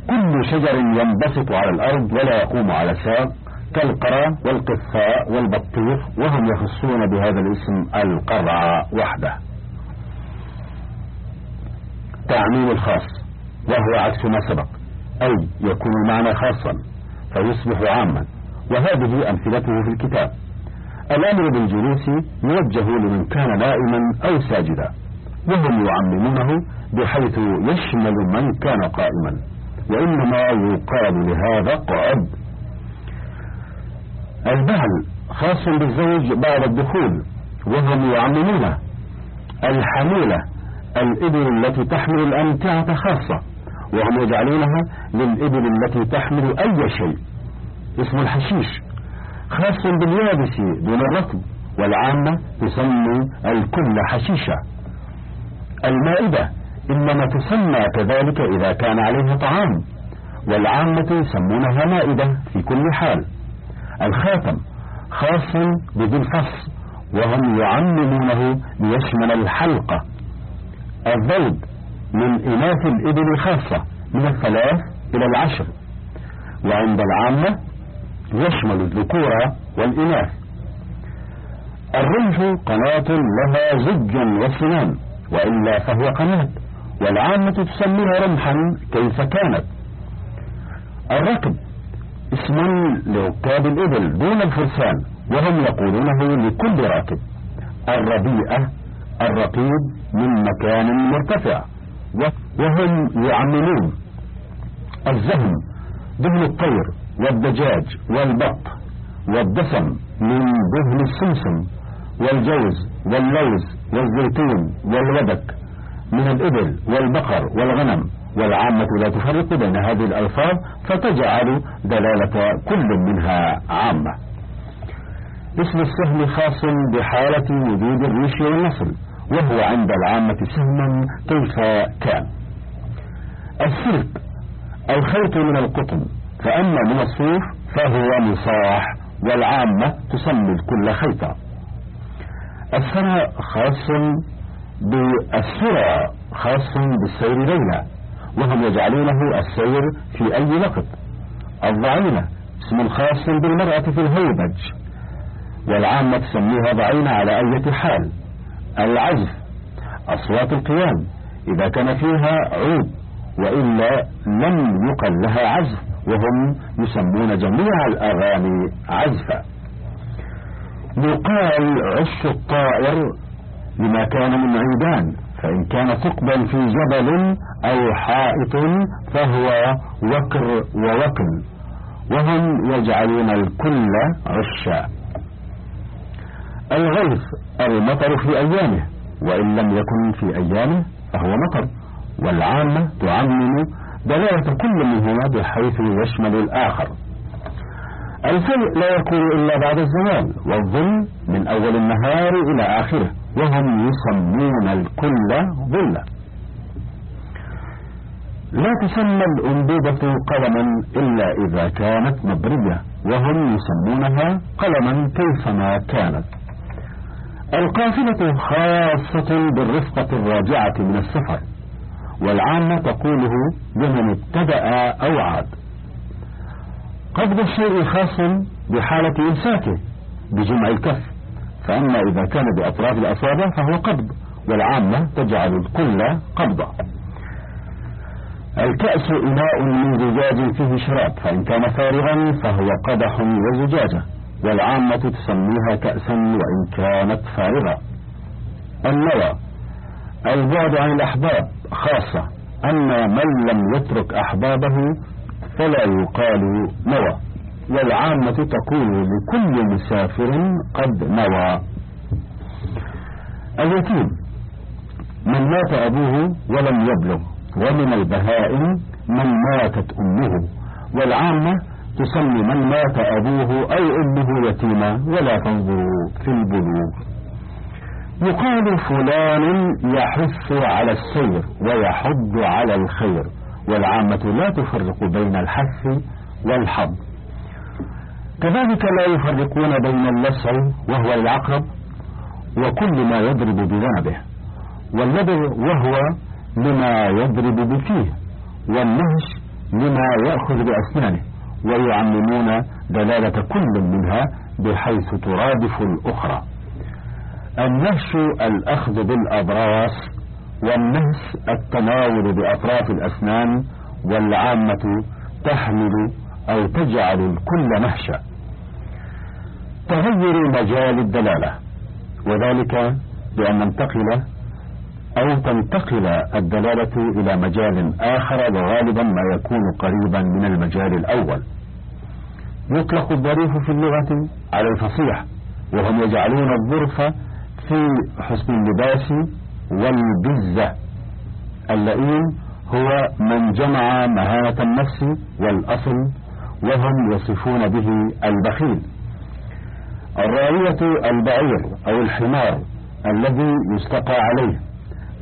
كل شجر ينبسط على الأرض ولا يقوم على ساق كالقرى والقثاء والبطيخ وهم يخصون بهذا الاسم القرع وحده. تعميم الخاص وهو عكس ما سبق أي يكون المعنى خاصا. فيصبح عاما وهذه أمثلته في الكتاب. الأمر بالجلوس يوجه لمن كان نائما أو ساجدا وهم يعممونه بحيث يشمل من كان قائما وإنما يقال لهذا قعد. البهل خاص بالزوج بعد الدخول وهم يعممونه. الحمولة الإبل التي تحمل الأمتعة خاصة. وهم يجعلونها للإبل التي تحمل أي شيء. اسم الحشيش. خاص باليابس دون الرطب والعامة تسمي الكل حشيشة. المائدة إنما تسمى كذلك إذا كان عليها طعام والعامة يسمونها مائدة في كل حال. الخاتم خاص بذي الفص وهم يعممونه ليشمل الحلقة. الضيب من إناث الإبل خاصة من الثلاث إلى العشر. وعند العامة يشمل الذكور والإناث. الرمح قناة لها زج وسنان وإلا فهو قناة والعامة تسميها رمحا كيف كانت. الركب اسم لركاب الإبل دون الفرسان وهم يقولونه لكل راكب. الربيئة الرقيب من مكان مرتفع. وهم يعملون. الزهم دهن الطير والدجاج والبط والدسم من دهن السمسم والجوز واللوز والزيتون والودك من الإبل والبقر والغنم. والعامة لا تفرق بين هذه الألفاظ فتجعل دلالة كل منها عامة. اسم السهم خاص بحالة وجود الريش والنصل وهو عند العامة سهما كيف كان. السلك الخيط من القطن فأما من الصوف فهو مصاح والعامة تسمي الكل خيطا. السرى خاص بالسرى خاص بالسير ليلا وهم يجعلونه السير في أي وقت. الضعينة اسم خاص بالمرأة في الهيبج والعامة تسميها ضعينة على أي حال. العزف أصوات القيام إذا كان فيها عود وإلا لم يقل لها عزف وهم يسمون جميع الأغاني عزفا. يقال عش الطائر لما كان من عيدان فإن كان ثقبا في جبل أو حائط فهو وكر ووكل وهم يجعلون الكل عشا الغيث المطر في أيامه وإن لم يكن في أيامه فهو مطر. والعامة تعمم دلالة كل منهما بحيث يشمل الآخر. الفيء لا يكون إلا بعد الزوال والظل من أول النهار إلى آخره وهم يسمون الكل ظلا لا تسمى الأنبوبة قلما إلا إذا كانت مبرية وهم يسمونها قلما كيفما كانت. القافلة خاصة بالرفقة الراجعة من السفر والعامة تقوله بمن ابتدأ أو عاد قبض الشيء خاص بحالة إمساكه بجمع الكف فأما إذا كان بأطراف الأصابع فهو قبض والعامة تجعل الكل قبضة. الكأس إناء من زجاج فيه شراب فإن كان فارغا فهو قدح وزجاجة. والعامة تسميها كأسا وإن كانت فارغة. النوى البعد عن الأحباب خاصة أما من لم يترك أحبابه فلا يقال نوى. والعامة تقول لكل مسافر قد نوى. اليتيم من مات أبوه ولم يبلغ ومن البهائم من ماتت أمه. والعامة تسمي من مات أبوه أو أمه يتيما ولا تنظر في البلوغ. يقال فلان يحث على السير ويحض على الخير والعامة لا تفرق بين الحث والحظ كذلك لا يفرقون بين اللسع وهو العقرب وكل ما يضرب بذنبه واللبر وهو لما يضرب بفيه والنهش لما يأخذ بأسنانه. ويعممون دلالة كل منها بحيث ترادف الأخرى. النهش الأخذ بالأبراس والنهس التناول بأطراف الأسنان والعامة تحمل أو تجعل الكل نهشا. تغير مجال الدلالة وذلك بأن ننتقل أو تنتقل الدلالة إلى مجال آخر وغالبا ما يكون قريبا من المجال الأول. يطلق الظريف في اللغة على الفصيح وهم يجعلون الظرف في حسن اللباس والبزة. اللئيم هو من جمع مهانة النفس والأصل وهم يصفون به البخيل. الراوية البعير أو الحمار الذي يستقى عليه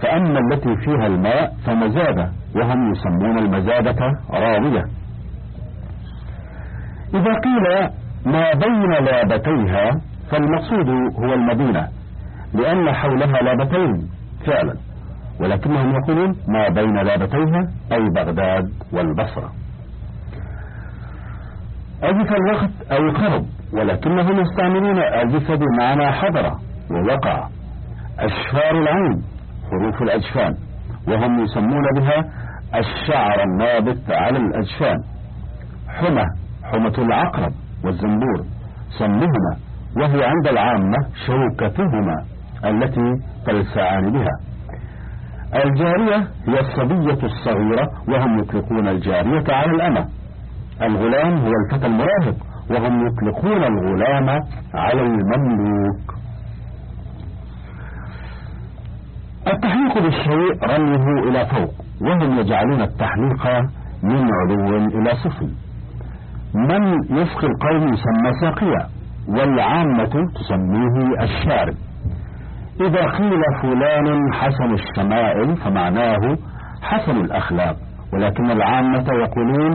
فأما التي فيها الماء فمزادة وهم يسمون المزادة راوية. إذا قيل ما بين لابتيها فالمقصود هو المدينة لأن حولها لابتين فعلا ولكنهم يقولون ما بين لابتيها أي بغداد والبصرة. أزف الوقت أو قرب ولكنهم يستعملون أزف بمعنى حضر ووقع. أشفار العين حروف الأجفان وهم يسمون بها الشعر النابت على الأجفان. حمى حمة العقرب والزنبور. صمهما وهي عند العامة شوكتهما التي تلسعان بها. الجارية هي الصبية الصغيرة وهم يطلقون الجارية على الأمة. الغلام هو الفتى المراهق وهم يطلقون الغلام على المملوك. التحليق بالشيء رميه إلى فوق وهم يجعلون التحليق من علو إلى سفل من يسقي القوم يسمى ساقيا والعامة تسميه الشارب. إذا قيل فلان حسن الشمائل فمعناه حسن الأخلاق ولكن العامة يقولون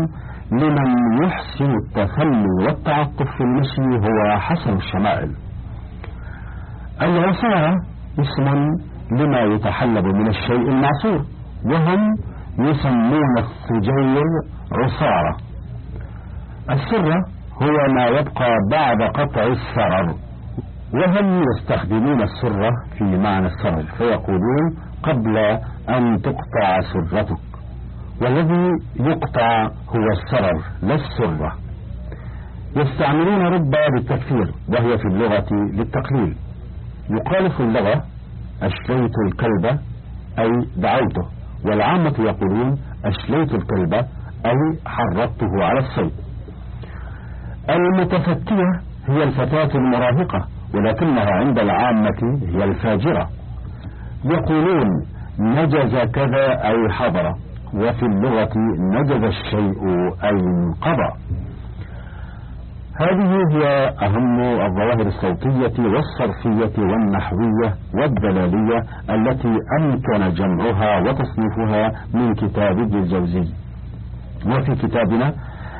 لمن يحسن التخلي والتعطف في المشي هو حسن الشمائل. العصارة اسم لما يتحلب من الشيء المعصور وهم يسمون الثجير عصارة. السرة هو ما يبقى بعد قطع السرر وهم يستخدمون السرة في معنى السرر فيقولون قبل أن تقطع سرتك والذي يقطع هو السرر لا السرة يستعملون رب بالتكثير وهي في اللغة للتقليل. يقال في اللغة أشليت الكلب أي دعوته والعامة يقولون أشليت الكلب أي حرضته على الصيد. المتفتية هي الفتاة المراهقة ولكنها عند العامة هي الفاجرة. يقولون نجز كذا أي حضر وفي اللغة نجز الشيء أي انقضى. هذه هي أهم الظواهر الصوتية والصرفية والنحوية والدلالية التي أمكن جمعها وتصنيفها من كتاب ابن الجوزي. وفي كتابنا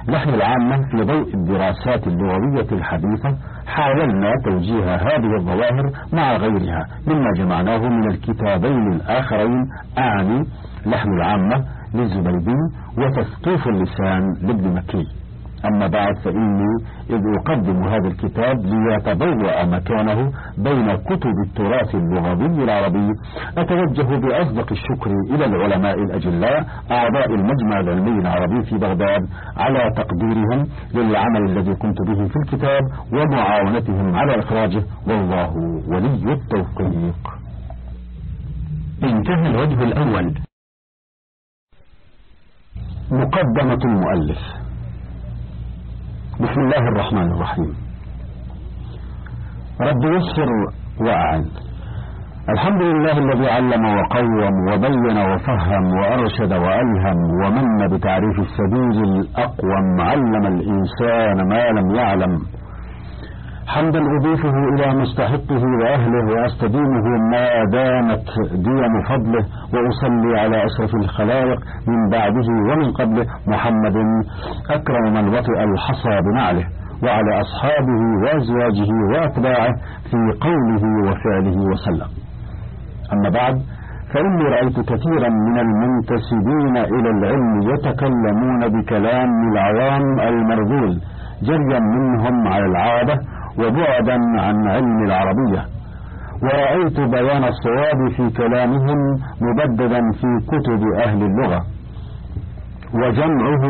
نحن العامة في ضوء الدراسات اللغوية الحديثة حاولنا توجيه هذه الظواهر مع غيرها مما جمعناه من الكتابين الآخرين أعني لحن العامة للزبيدي وتثقيف اللسان لابن مكي. أما بعد فإني إذ أقدم هذا الكتاب ليتبوأ مكانه بين كتب التراث اللغوي العربي. أتوجه بأصدق الشكر إلى العلماء الأجلاء أعضاء المجمع العلمي العربي في بغداد على تقديرهم للعمل الذي قمت به في الكتاب ومعاونتهم على إخراجه. والله ولي التوفيق. انتهى الوجه الأول. مقدمة المؤلف. بسم الله الرحمن الرحيم. رب يسر وأعن الحمد لله الذي علم وقوم وبين وفهم وأرشد وألهم ومن بتعريف السبيل الأقوم علم الإنسان ما لم يعلم. حمدا أضيفه إلى مستحقه وأهله وأستديمه ما دامت ديم فضله وأصلي على أشرف الخلائق من بعده ومن قبله محمد أكرم من وطئ الحصى بنعله وعلى أصحابه وأزواجه وأتباعه في قوله وفعله وسلم. أما بعد فإني رأيت كثيرا من المنتسبين إلى العلم يتكلمون بكلام العوام المرذول جريا منهم على العادة وبعدا عن علم العربية. ورأيت بيان الصواب في كلامهم مبددا في كتب أهل اللغة. وجمعه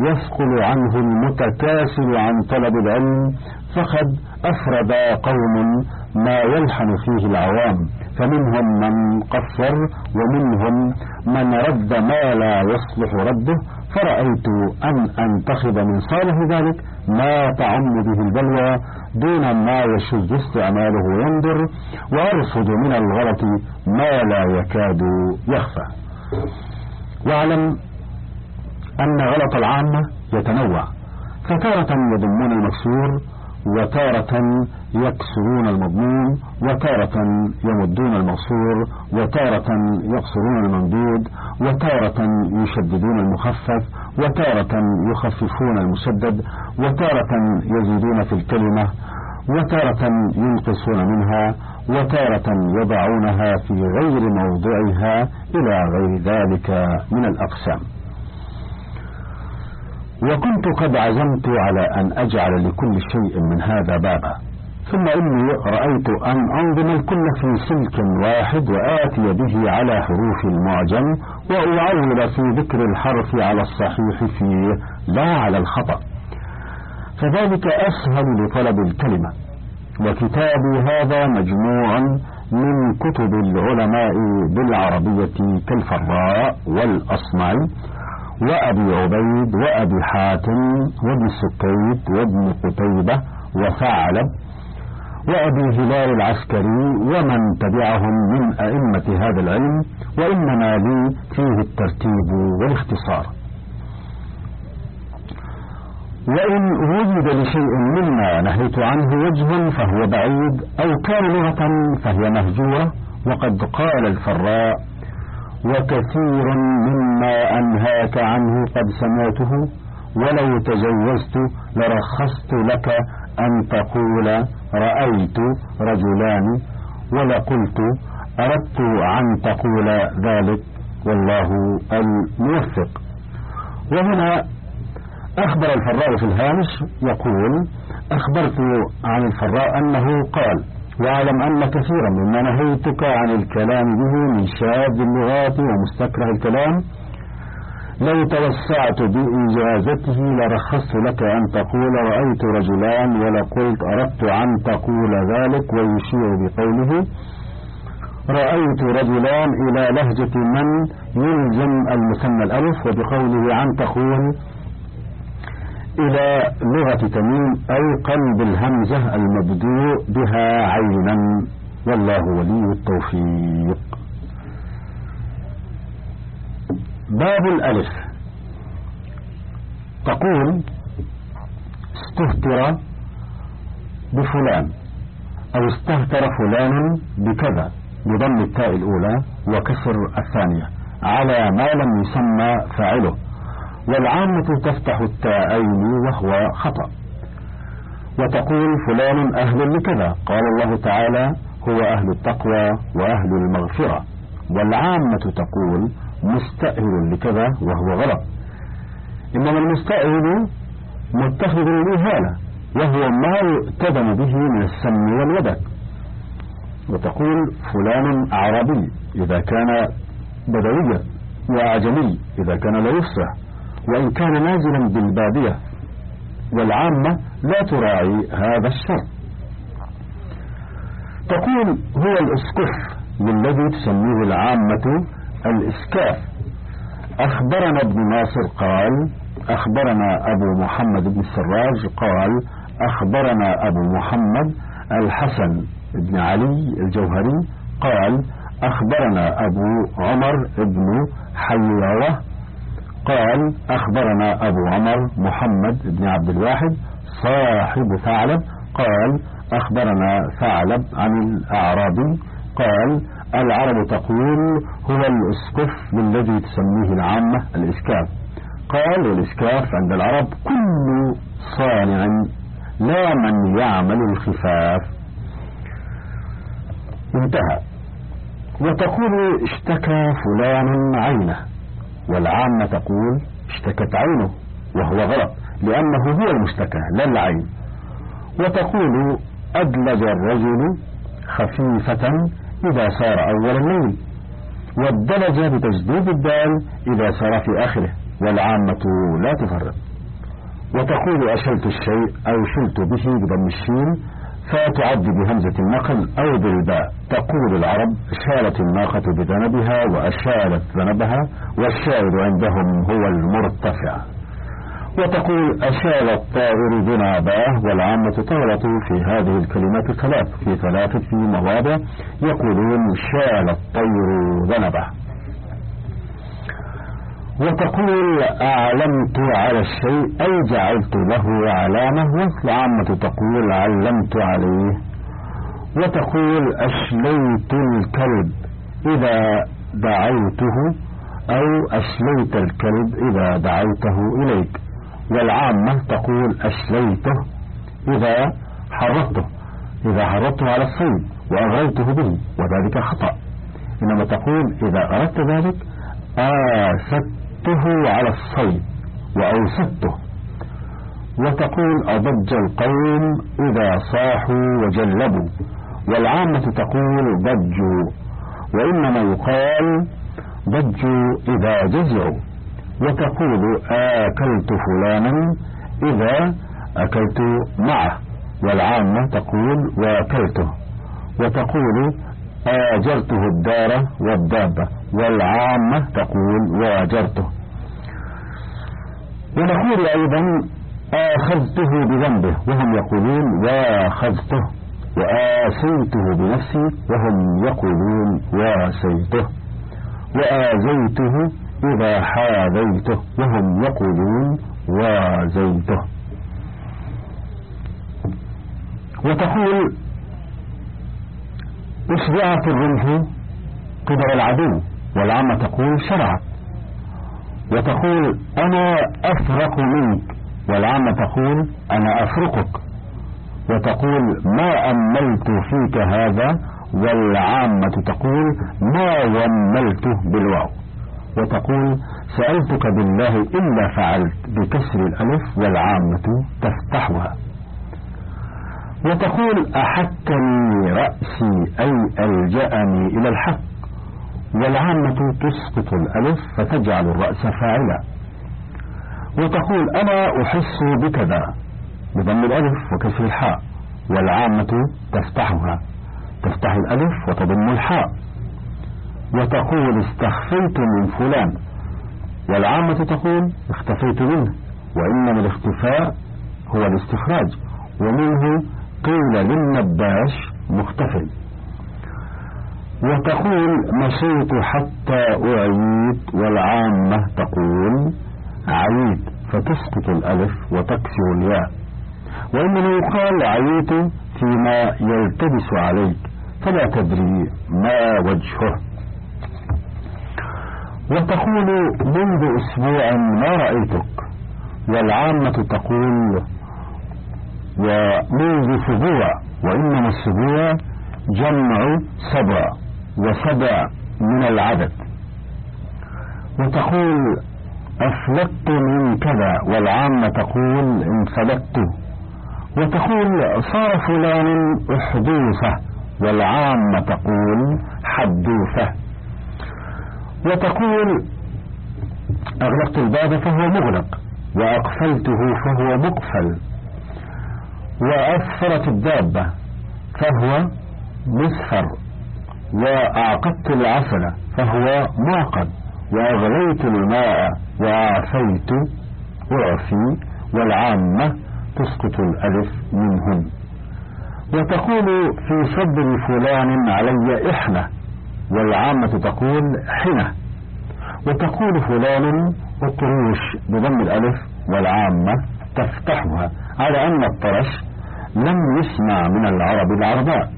يثقل عنه المتكاسل عن طلب العلم فقد أفرد قوم ما يلحن فيه العوام فمنهم من قصر ومنهم من رد ما لا يصلح رده فرأيت أن أنتخب من صالح ذلك ما تعم به البلوى دون ما يشذ استعماله وينظر وأرصد من الغلط ما لا يكاد يخفى. واعلم أن غلط العامة يتنوع. فتارة يضمون المكسور وتارة يكسرون المضمون وتارة يمدون المقصور وتارة يقصرون الممدود وتارة يشددون المخفف وتارة يخففون المشدد وتارة يزيدون في الكلمة وتارة ينقصون منها وتارة يضعونها في غير موضعها إلى غير ذلك من الأقسام. وكنت قد عزمت على أن أجعل لكل شيء من هذا بابا ثم إني رأيت أن أنظم الكل في سلك واحد وآتي به على حروف المعجم وأعول في ذكر الحرف على الصحيح فيه لا على الخطأ. فذلك أسهل لطلب الكلمة. وكتابي هذا مجموع من كتب العلماء بالعربية كالفراء والأصمعي وأبي عبيد وأبي حاتم وابن سكيت وابن قتيبة وثعلب وأبي هلال العسكري ومن تبعهم من أئمة هذا العلم وإنما لي فيه الترتيب والاختصار. وإن وجد لشيء مما نهيت عنه وجه فهو بعيد أو كان لغة فهي مهجورة وقد قال الفراء وكثير مما أنهاك عنه قد سمعته ولو تجوزت لرخصت لك أن تقول رأيت رجلان ولقلت أردت أن تقول ذلك والله الموفق. وهنا أخبر الفراء في الهامش يقول أخبرت عن الفراء أنه قال واعلم أن كثيرا مما نهيتك عن الكلام به من شاذ اللغات ومستكره الكلام لو توسعت بإجازته لرخصت لك أن تقول رأيت رجلان ولقلت أردت أن تقول ذلك ويشير بقوله رأيت رجلان إلى لهجة من يلزم المثنى الألف وبقوله عن تقول إلى لغة تميم أي قلب الهمزة المبدوء بها عينا. والله ولي التوفيق. باب الألف. تقول استهتر بفلان أو استهتر فلان بكذا بضم التاء الأولى وكسر الثانية على ما لم يسمى فاعله. والعامة تفتح التاءين وهو خطأ. وتقول فلان أهل لكذا. قال الله تعالى هو أهل التقوى وأهل المغفرة. والعامة تقول مستأهل لكذا وهو غلط. إنما المستأهل متخذ الإهانة وهو ما يؤتدم به من السم والودك. وتقول فلان أعرابي إذا كان بدويا وأعجمي إذا كان لا يفصح وإن كان نازلا بالبادية. والعامة لا تراعي هذا الشر. تقول هو الاسكف للذي تسميه العامة الإسكاف. أخبرنا ابن ناصر قال أخبرنا أبو محمد بن السراج قال أخبرنا أبو محمد الحسن بن علي الجوهري قال أخبرنا أبو عمر بن حيوة قال أخبرنا أبو عمر محمد بن عبد الواحد صاحب ثعلب قال أخبرنا ثعلب عن الأعرابي قال العرب تقول هو الإسقف للذي تسميه العامة الإسكاف. قال والإسكاف عند العرب كل صانع لا من يعمل الخفاف. انتهى. وتقول اشتكى فلان عينه. والعامة تقول اشتكت عينه وهو غلط لأنه هو المشتكى لا العين. وتقول أدلج الرجل خفيفة إذا سار أول الليل والدلج بتجديد الدال إذا سار في آخره والعامة لا تفرق. وتقول أشلت الشيء أو شلت به بضم الشين فتعد بهمزة النقل أو بالباء. تقول العرب شالت الناقة بذنبها وأشالت ذنبها والشاعر عندهم هو المرتفع. وتقول أشال الطائر بناباه والعامة تغلط في هذه الكلمات الثلاث في ثلاثة مواضع يقولون شال الطير ذنبه وتقول أعلمت على الشيء أي جعلت له علامة والعامة تقول علمت عليه. وتقول أشليت الكلب إذا دعوته أو أشليت الكلب إذا دعوته إليك. والعامة تقول أشليته إذا حرضته إذا حرضته على الصيد وأغريته به وذلك خطأ. إنما تقول إذا أردت ذلك آسدته على الصيد وأوسدته. وتقول أضج القوم إذا صاحوا وجلبوا. والعامة تقول ضجوا وإنما يقال ضجوا إذا جزعوا. وتقول آكلت فلانا إذا أكلت معه والعامة تقول وأكلته. وتقول آجرته الدار والدابة والعامة تقول وأجرته. ونقول أيضا آخذته بذنبه وهم يقولون واخذته. وآسيته بنفسي وهم يقولون واسيته. وآزيته إذا حاذيته وهم يقولون وازيته. وتقول أشبعت الرمح قبل العدو والعامة تقول شرعت. وتقول أنا أفرق منك والعامة تقول أنا أفرقك. وتقول ما أملت فيك هذا والعامة تقول ما وملته بالواو. وتقول سألتك بالله إلا فعلت بكسر الألف والعامة تفتحها. وتقول أحكني رأسي أي ألجأني إلى الحق والعامة تسقط الألف فتجعل الرأس فاعلا. وتقول أنا أحس بكذا بضم الألف وكسر الحاء والعامة تفتحها. تفتح الألف وتضم الحاء. وتقول استخفيت من فلان. والعامة تقول اختفيت منه وإنما الاختفاء هو الاستخراج. ومنه قيل للنباش مختفي. وتقول مشيت حتى أعيد والعامة تقول عيد فتسقط الألف وتكسر الياء. وإنما يقال عييت فيما يلتبس عليك فلا تدري ما وجهه. وتقول منذ أسبوع ما رأيتك؟ والعامة تقول ومنذ سبوع وإنما السبوع جمع سبع وسبع من العدد. وتقول أفلت من كذا والعامة تقول انفلت وتقول صار فلان أحدوثة والعامة تقول حدوثة. وتقول أغلقت الباب فهو مغلق وأقفلته فهو مقفل وأسفرت الدابة فهو مسفر وأعقدت العسل فهو معقد وأغليت الماء وعافيت أعفي والعامة تسقط الألف منهم. وتقول في صدر فلان علي إحنة والعامة تقول حنة وتقول فلان أطروش بضم الألف والعامة تفتحها على أن الطرش لم يسمع من العرب العرباء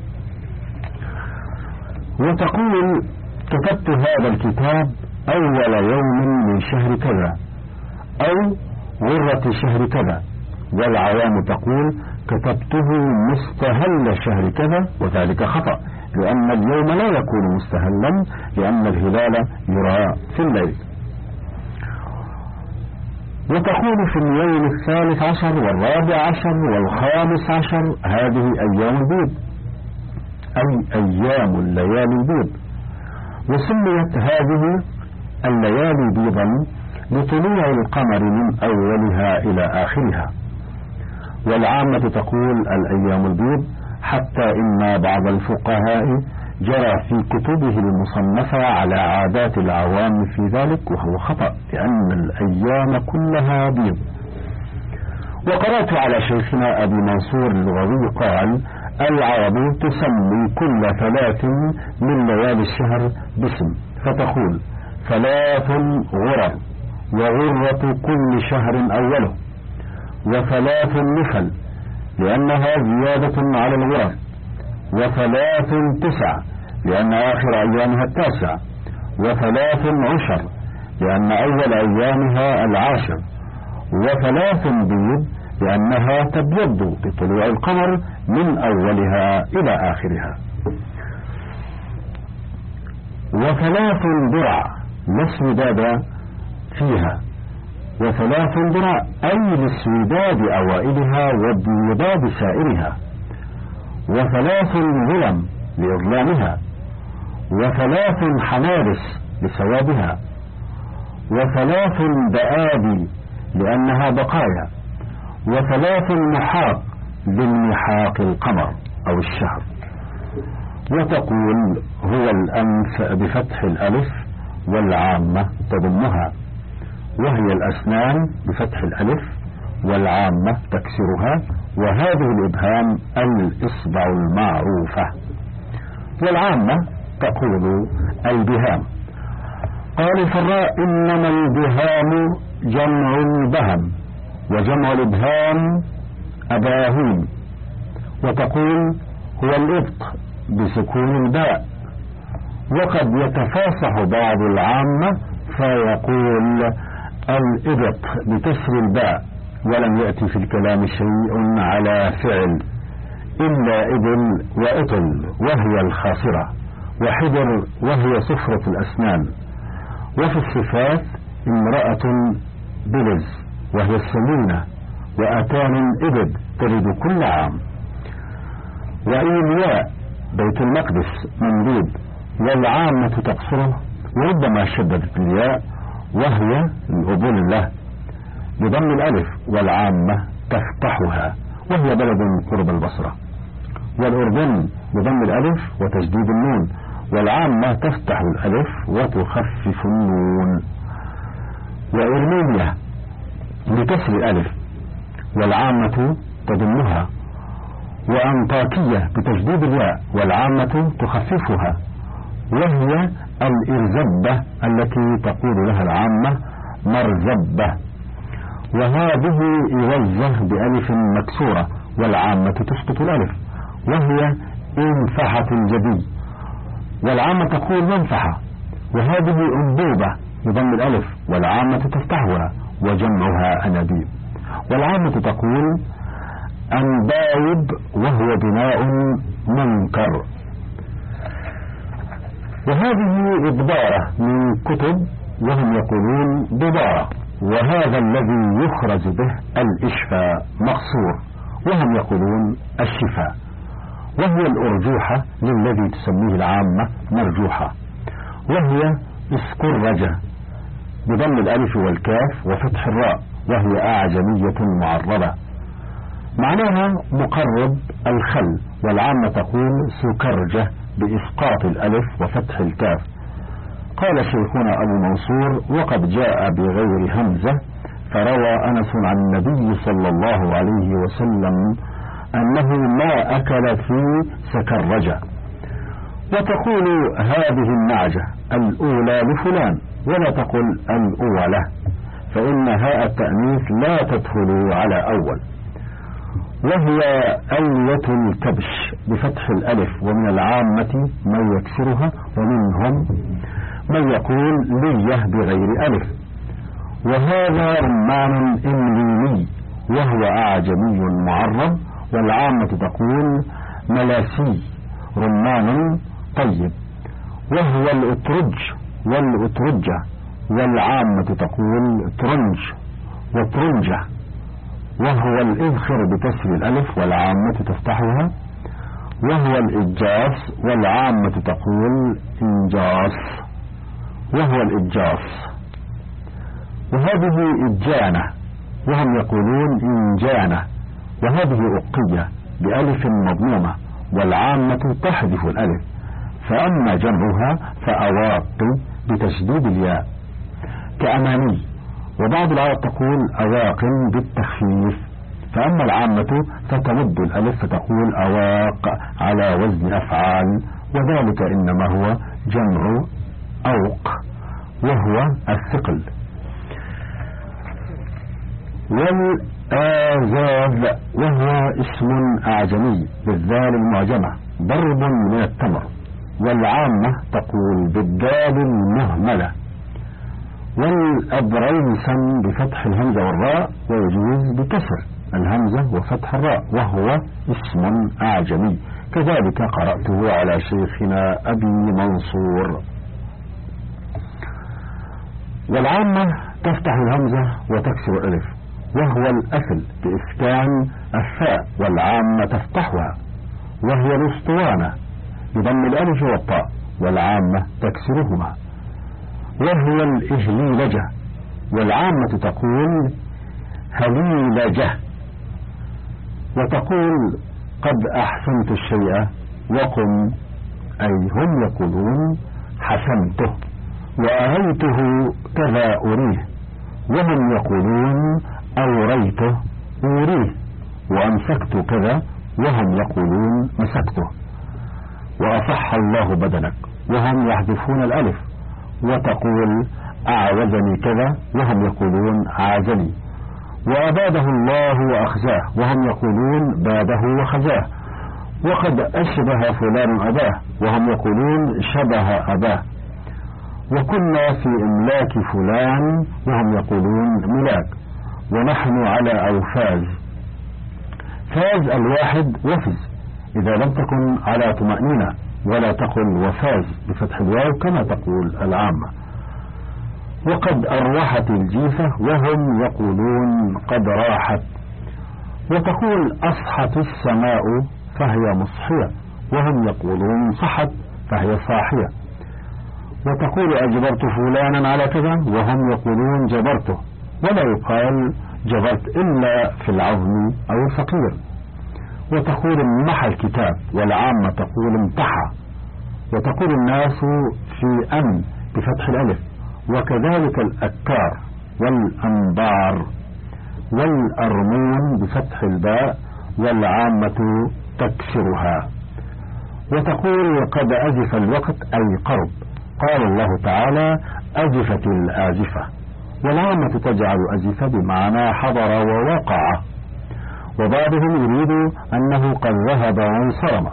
وتقول كتبت هذا الكتاب أول يوم من شهر كذا أو غرة شهر كذا. والعوام تقول كتبته مستهل شهر كذا وذلك خطأ. لأن اليوم لا يكون مستهلا لأن الهلال يرى في الليل. وتقول في اليوم الثالث عشر والرابع عشر والخامس عشر هذه أيام البيض. أي أيام الليالي البيض. وسميت هذه الليالي بيضا لطلوع القمر من أولها إلى آخرها. والعامة تقول الأيام البيض حتى إن بعض الفقهاء جرى في كتبه المصنفة على عادات العوام في ذلك وهو خطأ لأن الأيام كلها بيض. وقرأت على شيخنا أبي منصور اللغوي قال العرب تسمي كل ثلاث من ليالي الشهر باسم. فتقول ثلاث غرر وغرة كل شهر أوله. وثلاث نفل لأنها زيادة على الغرر وثلاث تسع لأن آخر أيامها التاسع وثلاث عشر لأن أول أيامها العاشر وثلاث بيض لأنها تبيض بطلوع القمر من أولها إلى آخرها. وثلاث درع لا اسوداد فيها. وثلاث درع أي لاسوداد أوائلها وبيضاد سائرها. وثلاث ظلم لإظلامها. وثلاث حنارس لسوادها وثلاث بآدي لأنها بقايا. وثلاث محاق لانمحاق القمر أو الشهر. وتقول هو الأنف بفتح الألف والعامة تضمها. وهي الأسنان بفتح الألف والعامة تكسرها وهذه الإبهام الإصبع المعروفة. والعامة تقول البهام. قال الفراء إنما البهام جمع البهم وجمع الإبهام أباهيم. وتقول هو الإبط بسكون الباء. وقد يتفاصح بعض العامة فيقول الإبط بكسر الباء ولم يأتي في الكلام شيء على فعل إلا إبل وإطل وهي الخاصرة وحجر وهي صفرة الأسنان وفي الصفات امرأة بلز وهي السمينة وأتان إبد تلد كل عام. وإيلياء بيت المقدس ممدود والعامة تقصره وربما شددت الياء وهي الأبول الله بضم الألف والعامة تفتحها وهي بلد قرب البصرة. والأردن بضم الألف وتجديد النون والعامة تفتح الألف وتخفف النون. وإرمينيا بكسر الألف والعامة تضمها. وأنطاكية بتجديد الياء والعامة تخففها. وهي الإرزبة التي تقول لها العامة مرزبة. وهذه إوزة بألف مكسورة والعامة تسقط الألف. وهي إنفحة الجدي والعامة تقول منفحة. وهذه أنبوبة بضم الألف والعامة تفتحها وجمعها أنابيب. والعامة تقول أنبايب وهو بناء منكر. وهذه إبدارة من كتب وهم يقولون بضارة وهذا الذي يخرج به الإشفاء مقصور. وهم يقولون الشفاء. وهي الأرجوحة للذي تسميه العامة مرجوحة. وهي إسكرجة. بضم الألف والكاف وفتح الراء. وهي أعجمية معربة. معناها مقرب الخل. والعامة تقول سكرجة. بإسقاط الألف وفتح الكاف. قال شيخنا أبو منصور وقد جاء بغير همزة فروى أنس عن النبي صلى الله عليه وسلم أنه ما أكل في سكرجة. وتقول هذه النعجة الأولى لفلان ولا تقل الأولى فإن هاء التأنيث لا تدخل على أول. وهي ألية الكبش بفتح الألف ومن العامة من يكسرها ومنهم من يقول لية بغير ألف. وهذا رمان إمليني وهو أعجمي معرب والعامة تقول ملاسي رمان طيب. وهو الأترج والأترجة والعامة تقول ترنج وترنجة. وهو الإذخر بكسر الألف والعامة تفتحها وهو الإجاس والعامة تقول إنجاس وهو الإجاس. وهذه إجانة وهم يقولون إنجانة وهذه أقية بألف مضمومة والعامة تحذف الألف. فأما جمعها فأواق بتشديد الياء. كأماني وبعض العرب تقول أواق بالتخفيف فأما العامة فتمد الألف فتقول أواق على وزن أفعال وذلك إنما هو جمع أوق وهو الثقل. والآزاذ وهو اسم أعجمي بالذال المعجمة ضرب من التمر والعامة تقول بالدال المهملة. والأبريسم بفتح الهمزة والراء ويجوز بكسر الهمزة وفتح الراء وهو اسم أعجمي. كذلك قرأته على شيخنا أبي منصور. والعامة تفتح الهمزة وتكسر الألف وهو الأثل بإسكان الفاء والعامة تفتحها وهي الأسطوانة بضم الألف والطاء والعامة تكسرهما. وهو الإهليلجة. والعامة تقول هليلجة. وتقول قد أحسنت الشيء وقم. أي هم يقولون حسنته. وأريته كذا أريه. وهم يقولون أوريته أوريه وأمسكت كذا وهم يقولون مسكته. وأصح الله بدنك. وهم يحذفون الألف. وتقول أعوذني كذا. وهم يقولون عازني. وأباده الله وأخزاه. وهم يقولون باده وخزاه. وقد أشبه فلان أباه. وهم يقولون شبه أباه. وكنا في إملاك فلان. وهم يقولون ملاك. ونحن على أوفاز. فاز الواحد وفز. إذا لم تكن على طمأنينة. ولا تقل وفاز بفتح الواو كما تقول العامة. وقد أروحت الجيفة وهم يقولون قد راحت. وتقول أصحت السماء فهي مصحية وهم يقولون صحت فهي صاحية. وتقول أجبرت فلانا على كذا وهم يقولون جبرته. ولا يقال جبرت إلا في العظم أو الفقير. وتقول امحى الكتاب والعامة تقول امتحى وتقول الناس في أن بفتح الألف. وكذلك الأكار والأنبار والأرمون بفتح الباء والعامة تكسرها. وتقول قد أزف الوقت أي قرب قال الله تعالى أزفت الآزفة. والعامة تجعل أزف بمعنى حضر ووقع. وبعضهم يريد أنه قد ذهب وانصرم.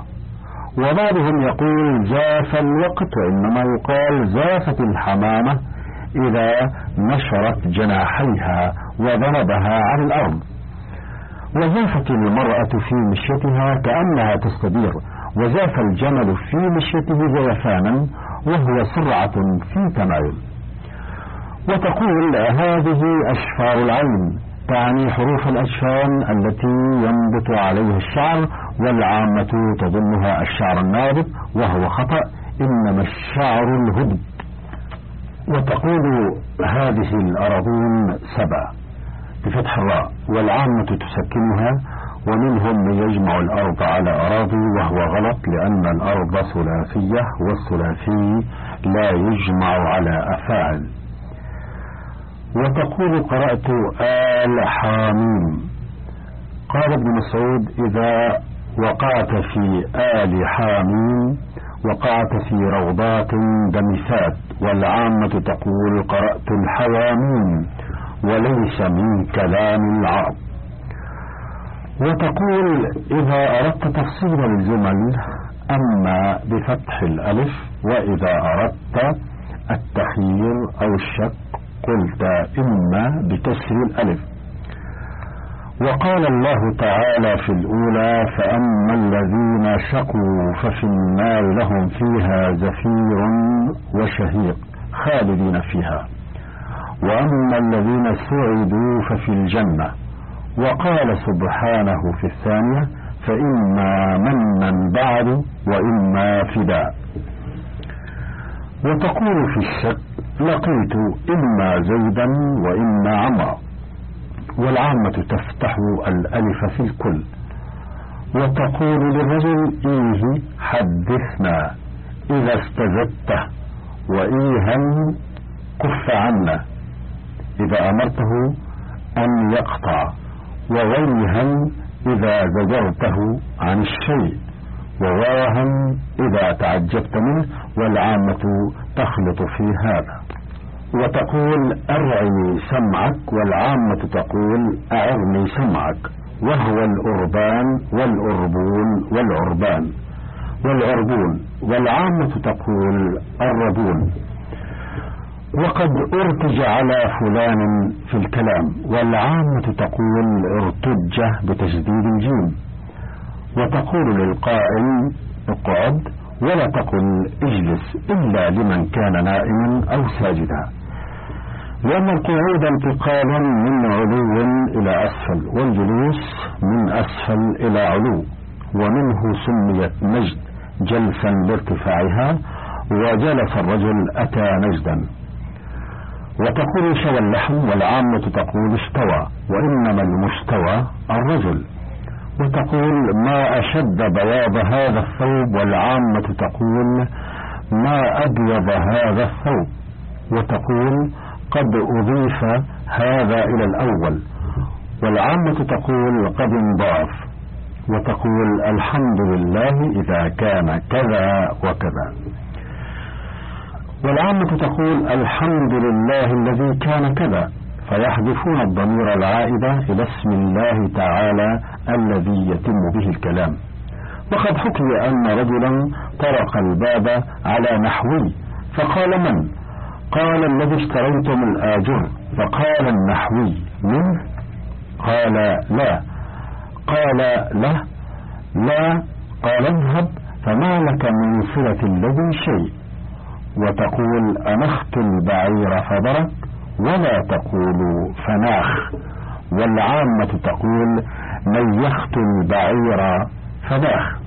وبعضهم يقول زاف الوقت وإنما يقال زافت الحمامة إذا نشرت جناحيها وضربها على الأرض. وزافت المرأة في مشيتها كأنها تستدير. وزاف الجمل في مشيته زيفانا وهو سرعة في تمايل. وتقول هذه أشفار العين. تعني حروف الأجفان التي ينبت عليها الشعر والعامة تظنها الشعر النابت وهو خطأ إنما الشعر الهدب وتقول هذه الأراضون سبع بفتح الراء والعامة تسكنها ومنهم من يجمع الأرض على أراضي وهو غلط لأن الأرض ثلاثية والثلاثي لا يجمع على أفاعل وتقول قرأت آل حاميم. قال ابن مسعود إذا وقعت في آل حاميم وقعت في روضات دمثات والعامة تقول قرأت الحواميم وليس من كلام العرب. وتقول إذا أردت تفصيل الجمل أما بفتح الألف وإذا أردت التخيير أو الشك قلت إما بكسر الألف. وقال الله تعالى في الأولى فأما الذين شقوا ففي النار لهم فيها زفير وشهيق خالدين فيها. وأما الذين سعدوا ففي الجنة. وقال سبحانه في الثانية فإما منا بعد وإما فداء. وتقول في الشك لقيت إما زيدا وإما عمرا والعامة تفتح الألف في الكل. وتقول للرجل إيه حدثنا إذا استزدته وإيها كف عنا. إذا أمرته أن يقطع وويها إذا زجرته عن الشيء. وواها إذا تعجبت منه والعامة تخلط في هذا. وتقول أرعي سمعك والعامة تقول أعرني سمعك وهو الأربان والأربون والعربان. والعربون والعامة تقول الربون. وقد أرتج على فلان في الكلام والعامة تقول ارتج بتشديد الجيم. وتقول للقائم اقعد ولا تقل اجلس إلا لمن كان نائما أو ساجدا. لأن القعود انتقالا من علو إلى أسفل والجلوس من أسفل إلى علو ومنه سميت نجد جلسا لارتفاعها وجلس الرجل أتى نجدا. وتقول شوى اللحم والعامة تقول استوى وإنما المستوى الرجل. وتقول ما أشد بياض هذا الثوب والعامة تقول ما أبيض هذا الثوب. وتقول قد أضيف هذا إلى الأول. والعامة تقول قد انضاف وتقول الحمد لله إذا كان كذا وكذا. والعامة تقول الحمد لله الذي كان كذا فيحذفون الضمير العائد إلى اسم الله تعالى الذي يتم به الكلام. وقد حكي أن رجلا طرق الباب على نحوي فقال من؟ قال الذي اشتريت من آجر فقال النحوي منه قال لا. قال له لا. قال اذهب فما لك من صلة الذي شيء. وتقول أنخت البعير فبرك ولا تقول فناخ. والعامة تقول نيخت البعير فناخ.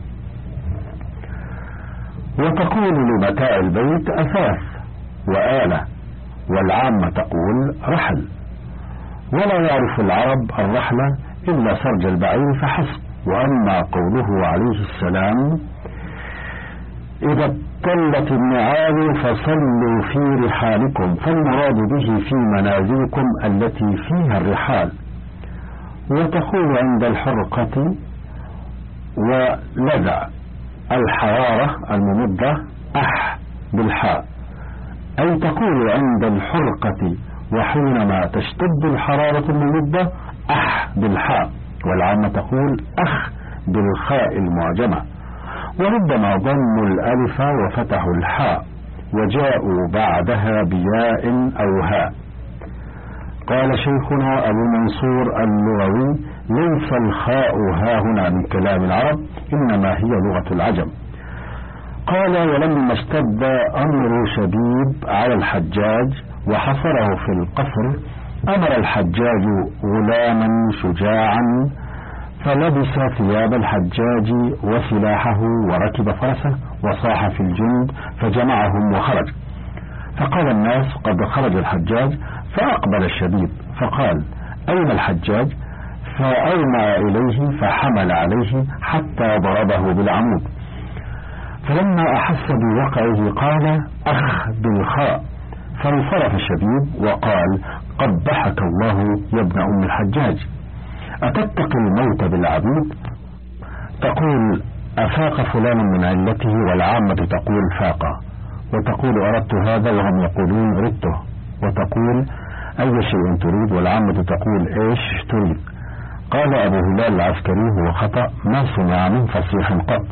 وتقول لمتاع البيت أثاث. وآلة والعامة تقول رحل. ولا يعرف العرب الرحلة إلا سرج البعير فحسب. وأما قوله عليه السلام إذا ابتلت النعال فصلوا في رحالكم فالمراد به في منازلكم التي فيها الرحال. وتقول عند الحرقة ولذع الحرارة الممدة أح بالحاء. أي تقول عند الحرقة وحينما تشتد الحرارة الممدة أح بالحاء والعامة تقول أخ بالخاء المعجمة. وربما ضموا الألف وفتحوا الحاء وجاءوا بعدها بياء أو هاء. قال شيخنا أبو منصور اللغوي ليس الخاء ها هنا من كلام العرب إنما هي لغة العجم. قال ولما اشتد أمر شبيب على الحجاج وحصره في القصر أمر الحجاج غلاما شجاعا فلبس ثياب الحجاج وسلاحه وركب فرسه وصاح في الجند فجمعهم وخرج. فقال الناس قد خرج الحجاج فأقبل الشبيب فقال أين الحجاج؟ فأومى إليه فحمل عليه حتى ضربه بالعمود. فلما أحس بوقعه قال أخ بالخاء. فانصرف الشبيب وقال قبحك الله يا ابن أم الحجاج. أتتقي الموت بالعبيد؟ تقول أفاق فلان من علته والعامة تقول فاق. وتقول أردت هذا وهم يقولون ردته. وتقول أي شيء تريد؟ والعامة تقول إيش تريد؟ قال أبو هلال العسكري هو خطأ ما سمع من فصيح قط.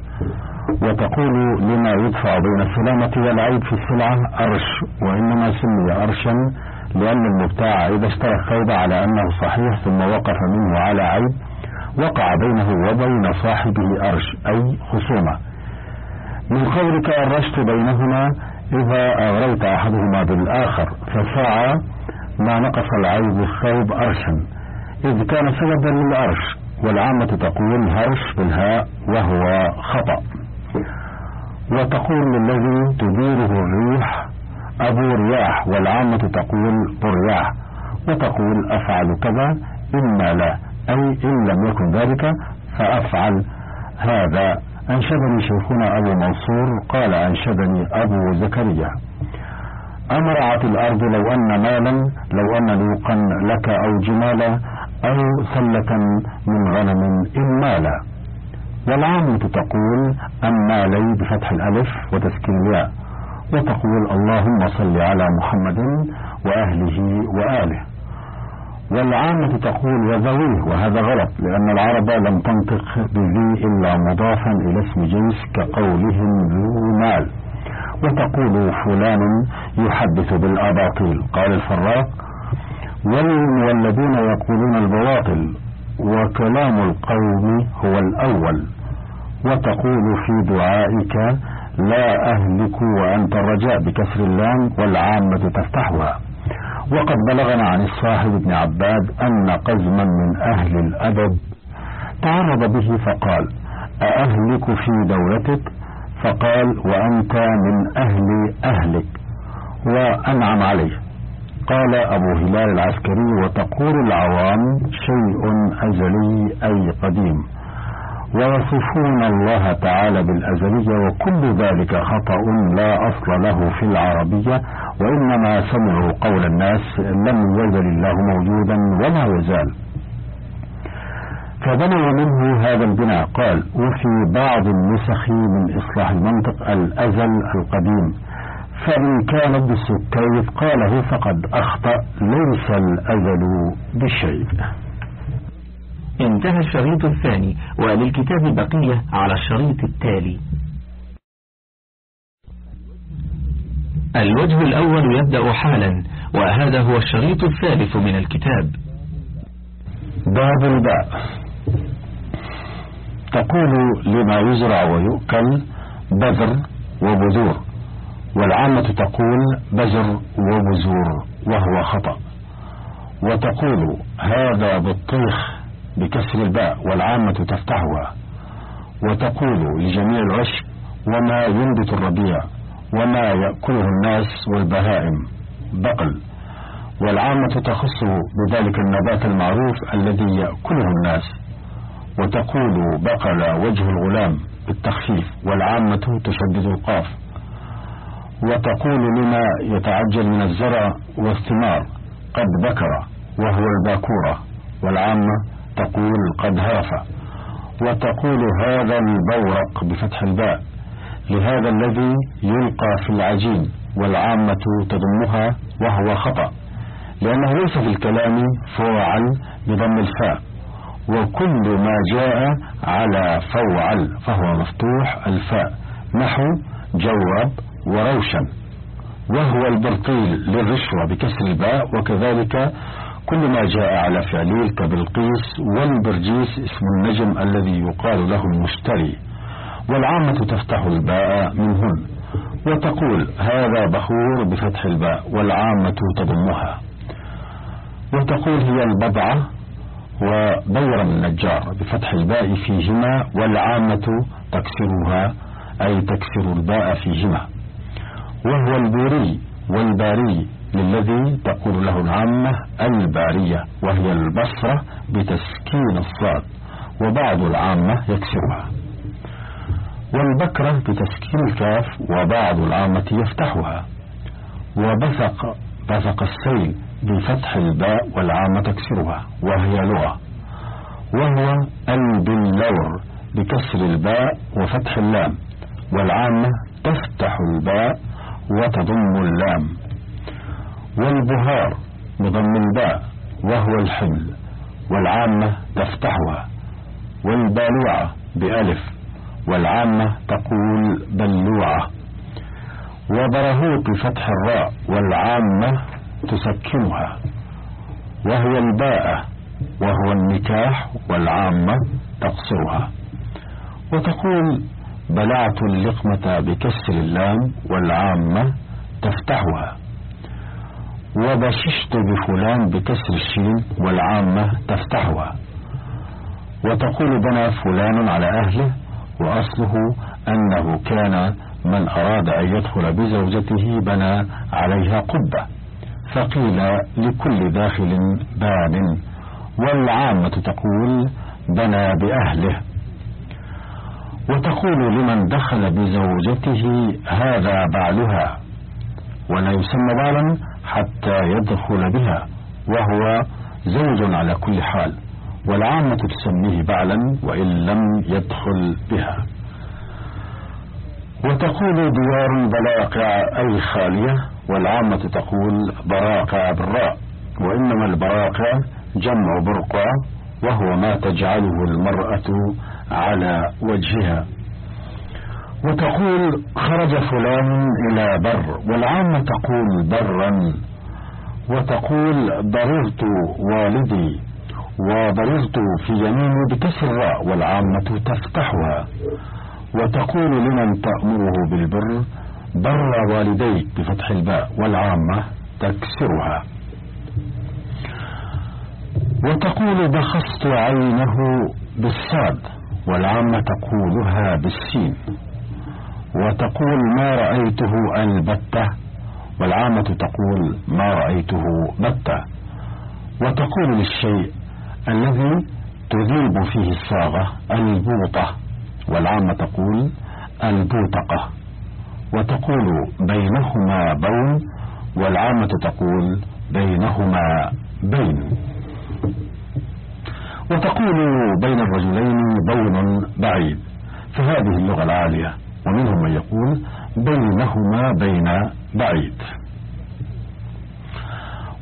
وتقول لما يدفع بين السلامة والعيب في السلعة أرش وإنما سمي أرشا لأن المبتاع إذا اشترى الثوب على أنه صحيح ثم وقف منه على عيب وقع بينه وبين صاحبه أرش أي خصومة. من قولك أرشت بينهما إذا أغريت أحدهما بالآخر فساعة ما نقص العيب الثوب أرشا إذ كان سببا للأرش والعامة تقول هرش بالهاء وهو خطأ. وتقول للذي تديره الريح أبو رياح والعامة تقول برياح وتقول أفعل كذا إما لا أي إن لم يكن ذلك فأفعل هذا. أنشدني شيخنا أبو منصور قال أنشدني أبو زكريا. أمرعت الأرض لو أن مالا لو أن لوقا لك أو جمالا أو سلة من غنم إن مالا. والعامة تقول أما لي بفتح الألف وتسكين الياء وتقول اللهم صل على محمد وأهله وآله. والعامة تقول وذويه وهذا غلط لأن العرب لم تنطق بذي إلا مضافا إلى اسم جنس كقولهم ذو مال. وتقول فلان يحدث بالأباطيل. قال الفراق والذين يقولون البواطل وكلام القوم هو الأول. وتقول في دعائك لا أهلك وأنت الرجاء بكسر اللام والعامة تفتحها. وقد بلغنا عن الصاحب ابن عباد أن قزما من أهل الأدب تعرض به فقال أأهلك في دولتك؟ فقال وأنت من أهل أهلك. وأنعم عليه. قال أبو هلال العسكري وتقول العوام شيء أزلي أي قديم. ويصفون الله تعالى بالأزلية وكل ذلك خطأ لا أصل له في العربية وإنما سمعوا قول الناس لم يزل الله موجودا ولا يزال. فبنوا منه هذا البناء. قال وفي بعض النسخ من إصلاح المنطق الأزل القديم فإن كان ابن السكيت قاله فقد أخطأ ليس الأزل بشيء انتهى الشريط الثاني وللكتاب بقية على الشريط التالي. الوجه الأول يبدأ حالا وهذا هو الشريط الثالث من الكتاب. باب الباء. تقول لما يزرع ويؤكل بذر وبذور والعامة تقول بذر وبذور وهو خطأ. وتقول هذا بالطيخ بكسر الباء والعامة تفتحها وتقول لجميع العشب وما ينبت الربيع وما يأكله الناس والبهائم بقل. والعامة تخص بذلك النبات المعروف الذي يأكله الناس وتقول بقل وجه الغلام بالتخفيف والعامة تشدد القاف. وتقول لما يتعجل من الزرع والثمار قد بكر وهو الباكورة والعامة تقول قد هرف وتقول هذا البورق بفتح الباء لهذا الذي يلقى في العجين والعامة تضمها وهو خطأ لأنه ليس في الكلام فوعل بضم الفاء وكل ما جاء على فوعل فهو مفتوح الفاء نحو جورب وروشن وهو البرقيل للرشوة بكسر الباء وكذلك كل ما جاء على فعليل كبلقيس والبرجيس اسم النجم الذي يقال له المشتري والعامة تفتح الباء منهن وتقول هذا بخور بفتح الباء والعامة تضمها. وتقول هي البضعة وبيرم النجار بفتح الباء فيهما والعامة تكسرها أي تكسر الباء فيهما. وهو البوري والباري للذي تقول له العامة البارية وهي البصرة بتسكين الصاد وبعض العامة يكسرها والبكرة بتسكين الكاف وبعض العامة يفتحها. وبثق بثق السيل بفتح الباء والعامة تكسرها وهي لغة. وهو البلور بكسر الباء وفتح اللام والعامة تفتح الباء وتضم اللام. والبهار بضم الباء وهو الحمل والعامة تفتحها والبالوعة بألف والعامة تقول بلوعة. وبرهوت بفتح الراء والعامة تسكنها وهي الباءة وهو النكاح والعامة تقصرها. وتقول بلعت اللقمة بكسر اللام والعامة تفتحها وبششت بفلان بكسر الشين والعامة تفتحها. وتقول بنى فلان على أهله وأصله أنه كان من أراد أن يدخل بزوجته بنى عليها قبة. فقيل لكل داخل بان والعامة تقول بنى بأهله. وتقول لمن دخل بزوجته هذا بعلها. ولا يسمى بالا حتى يدخل بها وهو زوج على كل حال والعامة تسميه بعلا وإن لم يدخل بها. وتقول ديار بلاقع أي خالية والعامة تقول براقع بالراء وإنما البراقع جمع برقع وهو ما تجعله المرأة على وجهها. وتقول خرج فلان إلى بر والعامة تقول برا وتقول ضررت والدي وضررت في يميني بكسر الراء والعامة تفتحها. وتقول لمن تأمره بالبر بر والديك بفتح الباء والعامة تكسرها. وتقول بخست عينه بالصاد والعامة تقولها بالسين. وتقول ما رأيته البتة والعامة تقول ما رأيته بتة. وتقول للشيء الذي تذيب فيه الصاغة البوطة والعامة تقول البوتقة. وتقول بينهما بون والعامة تقول بينهما بين. وتقول بين الرجلين بون بعيد فهذه اللغة العالية. ومنهم من يقول بينهما بين بعيد.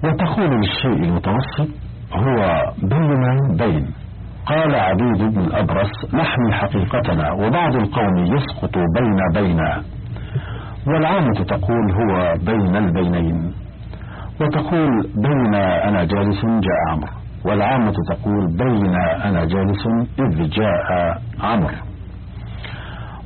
وتقول للشيء المتوسط هو بين بين. قال عبيد بن الأبرص نحمي حقيقتنا وبعض القوم يسقط بين بين. والعامة تقول هو بين البينين. وتقول بين أنا جالس جاء عمرو. والعامة تقول بين أنا جالس إذ جاء عمرو.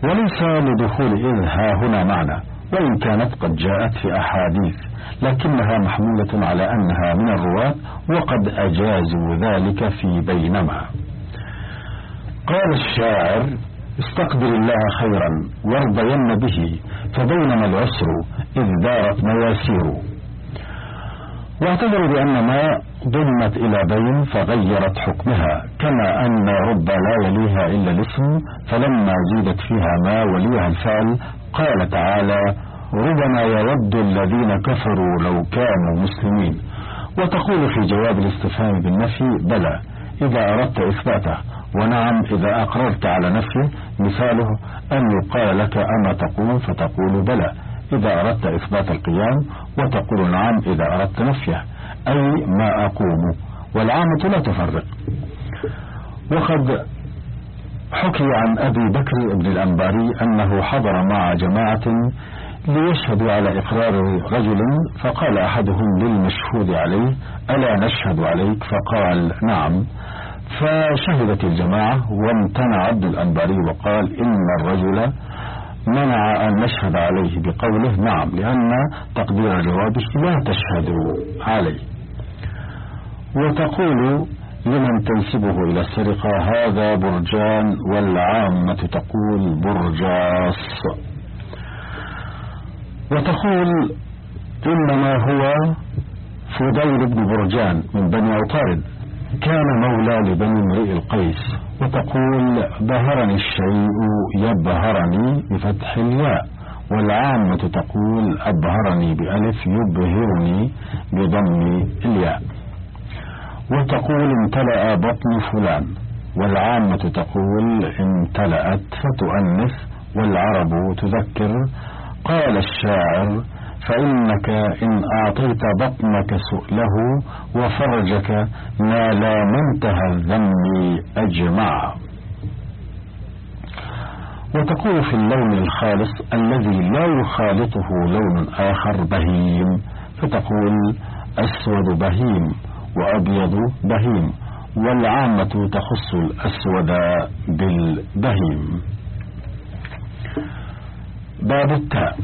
وليس لدخول إذ ها هنا معنى وإن كانت قد جاءت في أحاديث لكنها محمولة على أنها من الرواة وقد أجازوا ذلك في بينما. قال الشاعر استقدر الله خيرا وارضين به فبينما العسر إذ دارت مياسير واعتبروا بأن ما ضمت إلى بين فغيرت حكمها كما أن رب لا يليها إلا الاسم فلما زيدت فيها ما وليها الفعل قال تعالى ربما يود الذين كفروا لو كانوا مسلمين. وتقول في جواب الاستفهام بالنفي بلى إذا أردت إثباته. ونعم إذا أقررت على نفيه مثاله أن يقال لك أما تقوم فتقول بلى إذا أردت إثبات القيام وتقول نعم إذا أردت نفيه. أي ما أقوم. والعامة لا تفرق. وقد حكي عن أبي بكر بن الأنباري أنه حضر مع جماعة ليشهدوا على إقرار رجل فقال أحدهم للمشهود عليه ألا نشهد عليك؟ فقال نعم. فشهدت الجماعة وامتنع عبد الأنباري وقال إن الرجل منع أن نشهد عليه بقوله نعم لأن تقدير جوابه لا تشهد عليه. وتقول لمن تنسبه إلى السرقة هذا برجان والعامة تقول برجاص. وتقول إنما هو فضيل بن برجان من بني عطارد كان مولى لبني امرئ القيس. وتقول بهرني الشيء يبهرني بفتح الياء. والعامة تقول أبهرني بألف يبهرني بضم الياء. وتقول امتلأ بطن فلان والعامة تقول امتلأت فتؤنث والعرب تذكر. قال الشاعر فإنك إن أعطيت بطنك سؤله وفرجك نال منتهى الذم أجمع. وتقول في اللون الخالص الذي لا يخالطه لون آخر بهيم فتقول أسود بهيم. وأبيض بهيم والعامة تخص الأسود بالبهيم. باب التاء.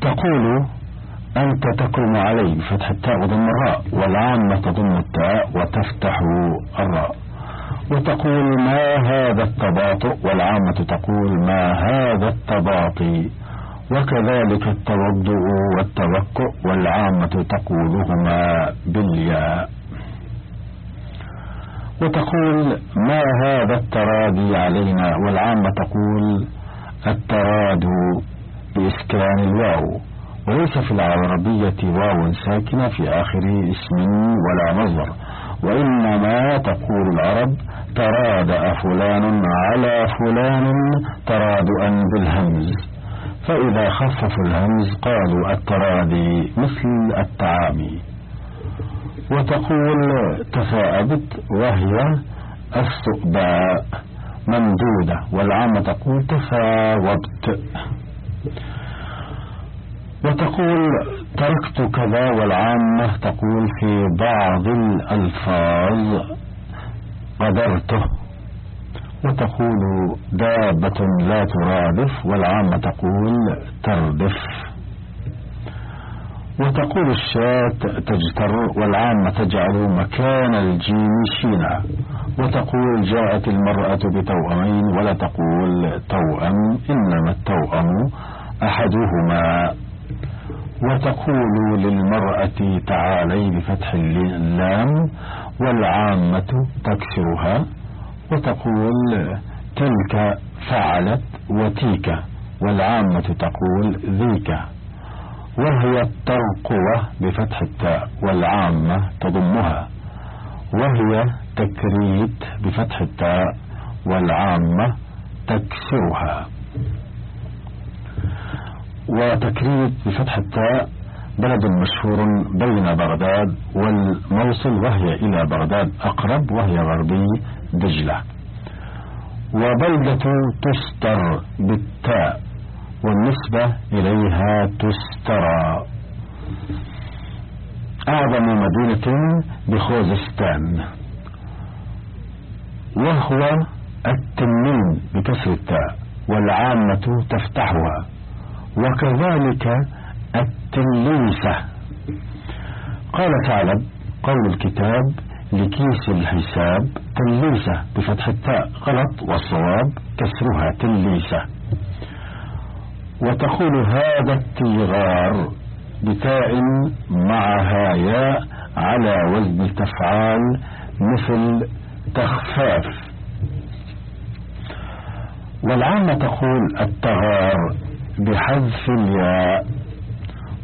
تقول أنت تكرم علي بفتح التاء وضم الراء والعامة تضم التاء وتفتح الراء. وتقول ما هذا التباطؤ والعامة تقول ما هذا التباطي. وكذلك التوضؤ والتوكؤ والعامة تقولهما بالياء. وتقول ما هذا الترادي علينا؟ والعامة تقول التراد بإسكان الواو. وليس في العربية واو ساكنة في آخر اسم ولا مصدر. وإنما تقول العرب ترادأ فلان على فلان ترادؤا بالهمز. فإذا خففوا الهمز قالوا الترادي مثل التعامي وتقول تفاءبت وهي الثؤباء ممدودة والعامة تقول تفاوبت. وتقول تركت كذا والعامة تقول في بعض الألفاظ قدرته. وتقول دابة لا ترادف والعامة تقول تردف. وتقول الشاة تجتر والعامة تجعل مكان الجيم شينا. وتقول جاءت المرأة بتوأمين ولا تقول توأم إنما التوأم أحدهما. وتقول للمرأة تعالي بفتح اللام والعامة تكسرها. وتقول تلك فعلت وتيك والعامة تقول ذيك. وهي الترقوة بفتح التاء والعامة تضمها. وهي تكريت بفتح التاء والعامة تكسرها. وتكريت بفتح التاء بلد مشهور بين بغداد والموصل وهي إلى بغداد أقرب وهي غربي دجلة وبلدة تستر بالتاء والنسبة إليها تسترى. أعظم مدينة بخوزستان. وهو التنين بكسر التاء والعامة تفتحها. وكذلك التليسة قال ثعلب قول الكتاب لكيس الحساب تليسة بفتح التاء غلط والصواب كسرها تليسة وتقول هذا التيغار بتاء معها ياء على وزن تفعال مثل تخفاف. والعامة تقول التغار بحذف الياء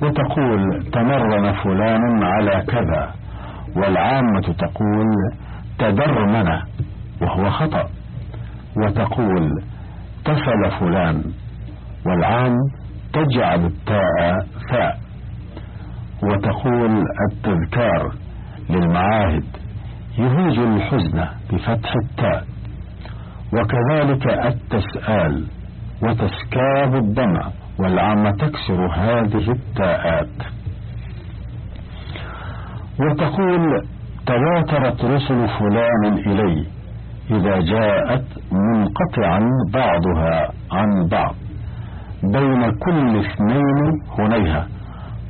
وتقول تمرن فلان على كذا. والعامة تقول تدرمن وهو خطأ وتقول تفل فلان والعام تجعل التاء فاء وتقول التذكار للمعاهد يهيج الحزن بفتح التاء وكذلك التسآل وتسكاب الدمع والعامة تكسر هذه التاءات. وتقول تواترت رسل فلان إلي إذا جاءت منقطعا بعضها عن بعض بين كل اثنين هنيها.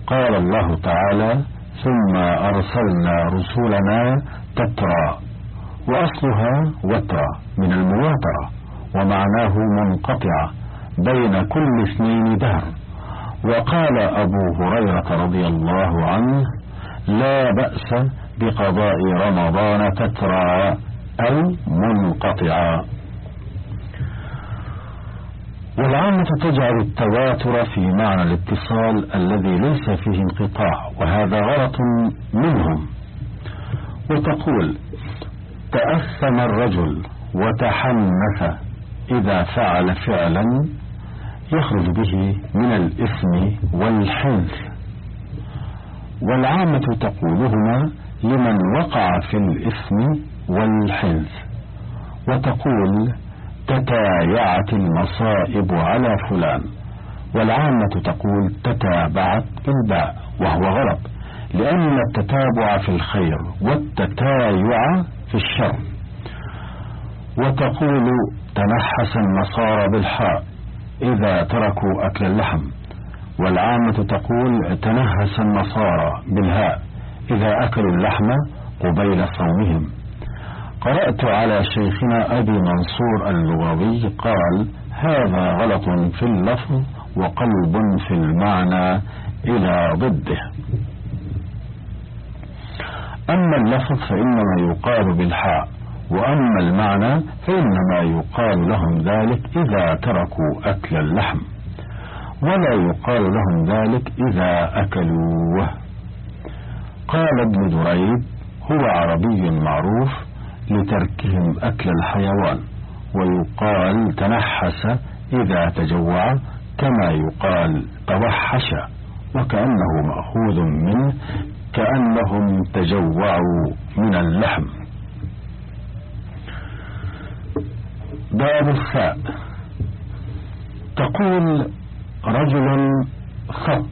قال الله تعالى ثم أرسلنا رسولنا تترى وأصلها وترى من المواترة ومعناه منقطعة بين كل اثنين دهر. وقال أبو هريرة رضي الله عنه لا بأس بقضاء رمضان تترى أو منقطعا. والعامة تجعل التواتر في معنى الاتصال الذي ليس فيه انقطاع وهذا غلط منهم. وتقول تأثم الرجل وتحنث إذا فعل فعلا يخرج به من الإثم والحنث. والعامة تقولهما لمن وقع في الإثم والحنث وتقول تتايعت المصائب على فلان والعامة تقول تتابعت بالباء وهو غلط لأن التتابع في الخير والتتايع في الشر. وتقول تنحس النصارى بالحاء إذا تركوا أكل اللحم. والعامة تقول تنهس النصارى بالهاء إذا أكلوا اللحم قبيل صومهم. قرأت على شيخنا أبي منصور اللغوي قال هذا غلط في اللفظ وقلب في المعنى إلى ضده. أما اللفظ فإنما يقال بالحاء وأما المعنى فإنما يقال لهم ذلك إذا تركوا أكل اللحم. ولا يقال لهم ذلك إذا أكلوه. قال ابن دريد هو عربي معروف لتركهم أكل الحيوان ويقال تنحس إذا تجوع كما يقال توحش وكأنه مأخوذ منه كأنهم تجوعوا من اللحم. باب الثاء. تقول رجل خط.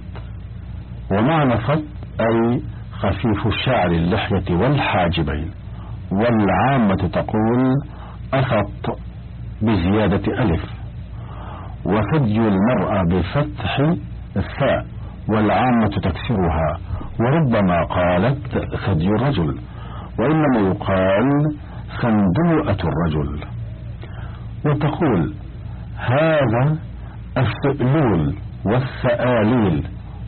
ومعنى خط أي خفيف الشعر اللحية والحاجبين. والعامة تقول أخط بزيادة ألف. وثدي المرأة بفتح الثاء. والعامة تكسرها. وربما قالت ثدي الرجل. وإنما يقال خندوءة الرجل. وتقول هذا الثألول والثآليل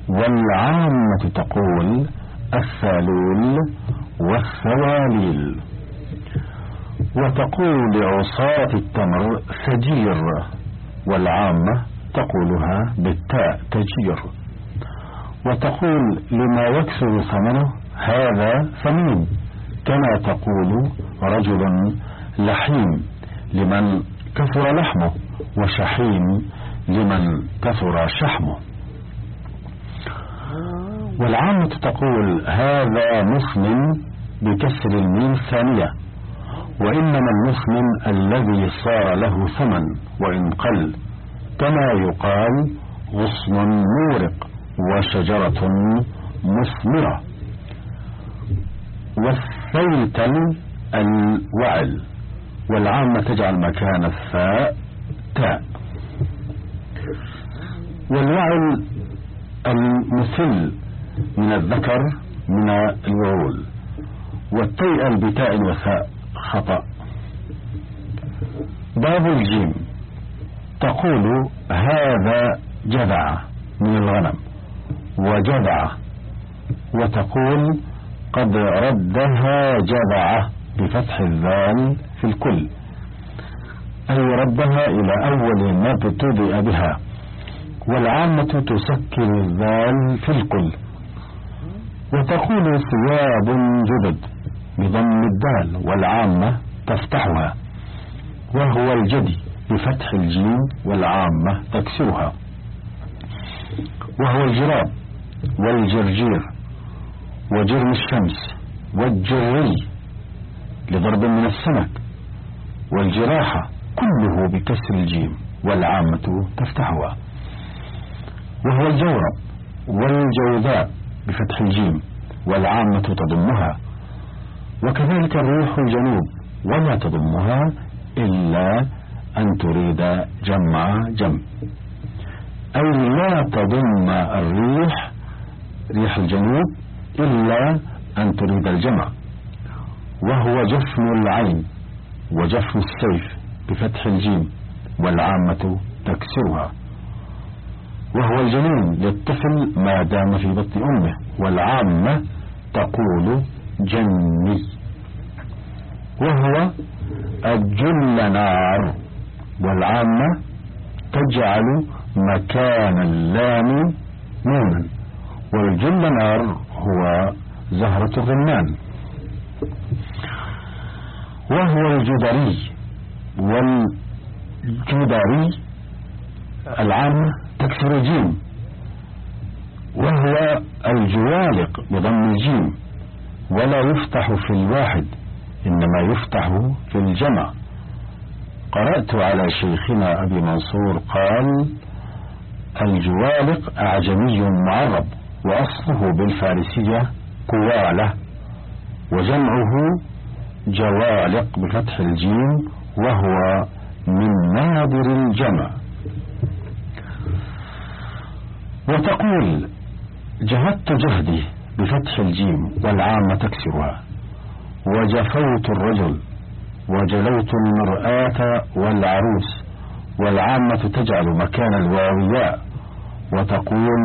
والعامة تقول الثالول والثواليل وتقول لعصارة التمر سجير والعامة تقولها بالتاء تجير. وتقول لما يكسر ثمنه هذا ثمين كما تقول رجل لحيم لمن كثر لحمه وشحيم لمن كثر شحمه. والعامة تقول هذا مسلم بكسر الميم الثانية وإنما المسلم الذي صار له ثمن وإن قل كما يقال غصن مورق وشجرة مثمرة والثيتل الوعل والعامة تجعل مكان الثاء تاء. والوعل المثل من الذكر من الوعول والتيئل بتاء وثاء خطأ باب الجيم. تقول هذا جذع من الغنم وجذع وتقول قد ردها جذعة بفتح الذال في الكل. أي ردها إلى أول ما ابتدأ بها. والعامة تسكن الذال في الكل. وتقول ثياب جدد بضم الدال والعامة تفتحها. وهو الجدي بفتح الجيم والعامة تكسرها. وهو الجراب والجرجير وجرم الشمس والجري لضرب من السمك والجراحة كله بكسر الجيم والعامة تفتحها. وهو الجورب والجوذاء بفتح الجيم والعامة تضمها. وكذلك الريح الجنوب ولا تضمها إلا أن تريد جمع جمع. أي لا تضم الريح ريح الجنوب إلا أن تريد الجمع. وهو جفن العين وجفن السيف بفتح الجيم والعامة تكسرها. وهو الجنين للطفل ما دام في بطن أمه والعامة تقول جني. وهو الجل نار والعامة تجعل مكان اللام نونا والجل نار هو زهرة الرمان وهو الجدري والجدري العامة تكسر الجيم وهو الجوالق بضم الجيم ولا يفتح في الواحد إنما يفتح في الجمع. قرأت على شيخنا أبي منصور قال الجوالق أعجمي معرب وأصله بالفارسية كوالة وجمعه جوالق بفتح الجيم وهو من نادر الجمع. وتقول جهدت جهدي بفتح الجيم والعامة تكسرها وجفوت الرجل وجلوت المرآة والعروس والعامة تجعل مكان الواوياء وتقول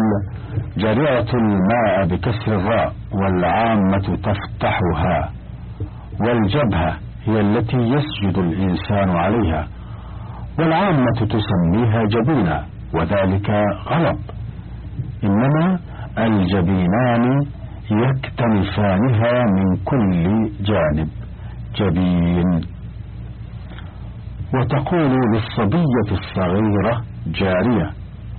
جرعت الماء بكسر الراء والعامة تفتحها والجبهة هي التي يسجد الإنسان عليها والعامة تسميها جبينا وذلك غلط. إنما الجبينان يكتنفانها من كل جانب. جبين. وتقول للصبية الصغيرة جارية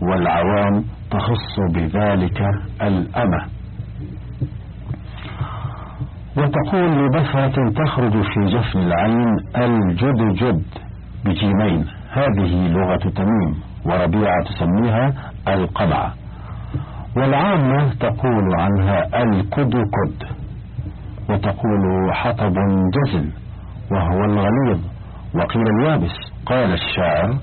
والعوام تخص بذلك الأمة. وتقول لبفرة تخرج في جفن العين الجدجد بجيمين هذه لغة تميم وربيعة تسميها القمع والعامة تقول عنها الكدكد وتقول حطب جزل وهو الغليظ. وقيل اليابس قال الشاعر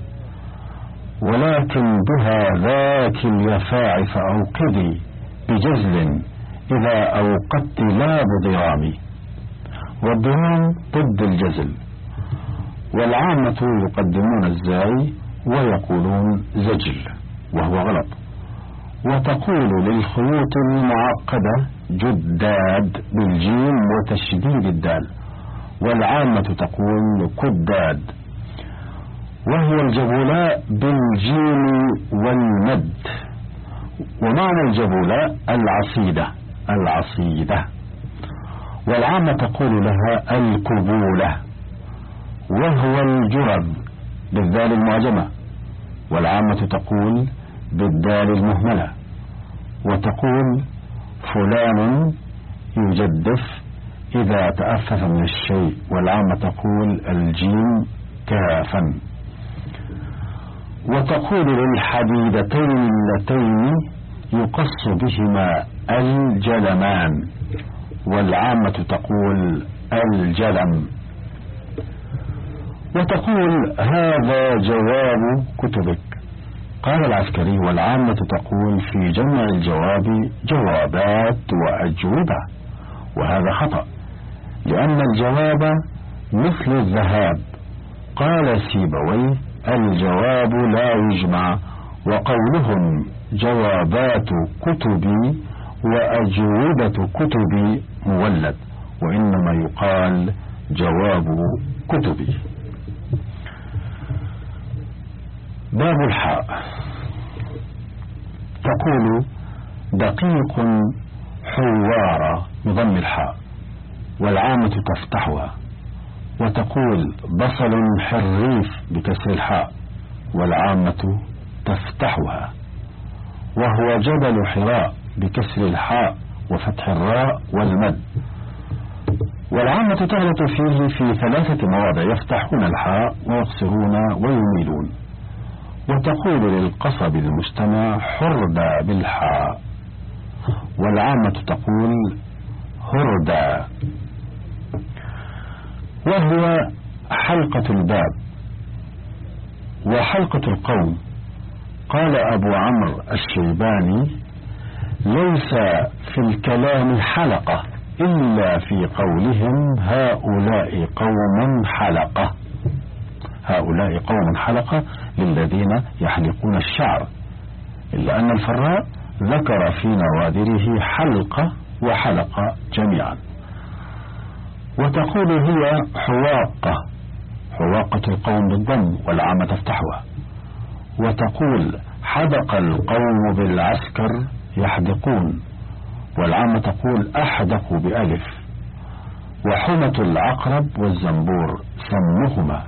ولكن بها ذاك اليفاع فأوقدي بجزل إذا أوقدت لا بضرام والضرام ضد الجزل. والعامة يقدمون الزاي ويقولون زجل وهو غلط. وتقول للخيوط المعقدة جداد بالجيم وتشديد الدال والعامة تقول كداد وهي الجبولاء بالجيم والمد ومعنى الجبولاء العصيدة العصيدة والعامة تقول لها الكبولة وهو الجرب بالذال المعجمة والعامة تقول بالدال المهملة. وتقول فلان يجدف إذا تأفف من الشيء والعامة تقول الجيم كافا. وتقول للحديدتين اللتين يقص بهما الجلمان. والعامة تقول الجلم. وتقول هذا جواب كتبك. قال العسكري والعامة تقول في جمع الجواب جوابات وأجوبة وهذا خطأ لأن الجواب مثل الذهاب. قال سيبويه الجواب لا يجمع وقولهم جوابات كتبي وأجوبة كتبي مولد وإنما يقال جواب كتبي باب الحاء. تقول دقيق حوار بضم الحاء والعامة تفتحها وتقول بصل حريف بكسر الحاء والعامة تفتحها وهو جبل حراء بكسر الحاء وفتح الراء والمد. والعامة تغلط فيه في ثلاثة مواضع يفتحون الحاء ويقصرون ويميلون. وتقول للقصب المجتمع حرد بالحاء والعامة تقول هردا. وهو حلقة الباب. وحلقة القوم. قال أبو عمرو الشيباني ليس في الكلام حلقة إلا في قولهم هؤلاء قوم حلقة. هؤلاء قوم حلقة للذين يحلقون الشعر. إلا أن الفراء ذكر في نوادره حلقة وحلقة جميعا. وتقول هي حواقة حواقة القوم بالضم والعامة تفتحها. وتقول حدق القوم بالعسكر يحدقون والعامة تقول أحدقوا بألف. وحمة العقرب والزنبور سمهما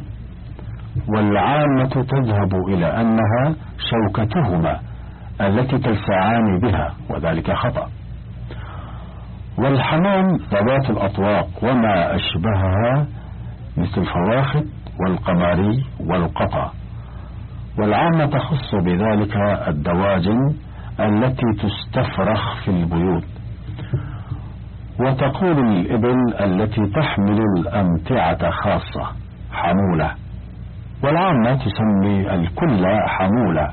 والعامة تذهب إلى أنها شوكتهما التي تلسعان بها وذلك خطأ. والحمام ذوات الأطواق وما أشبهها مثل الفواخت والقماري والقطا والعامة تخص بذلك الدواجن التي تستفرخ في البيوت. وتقول الإبل التي تحمل الأمتعة خاصة حمولة. والعامة تسمي الكل حمولة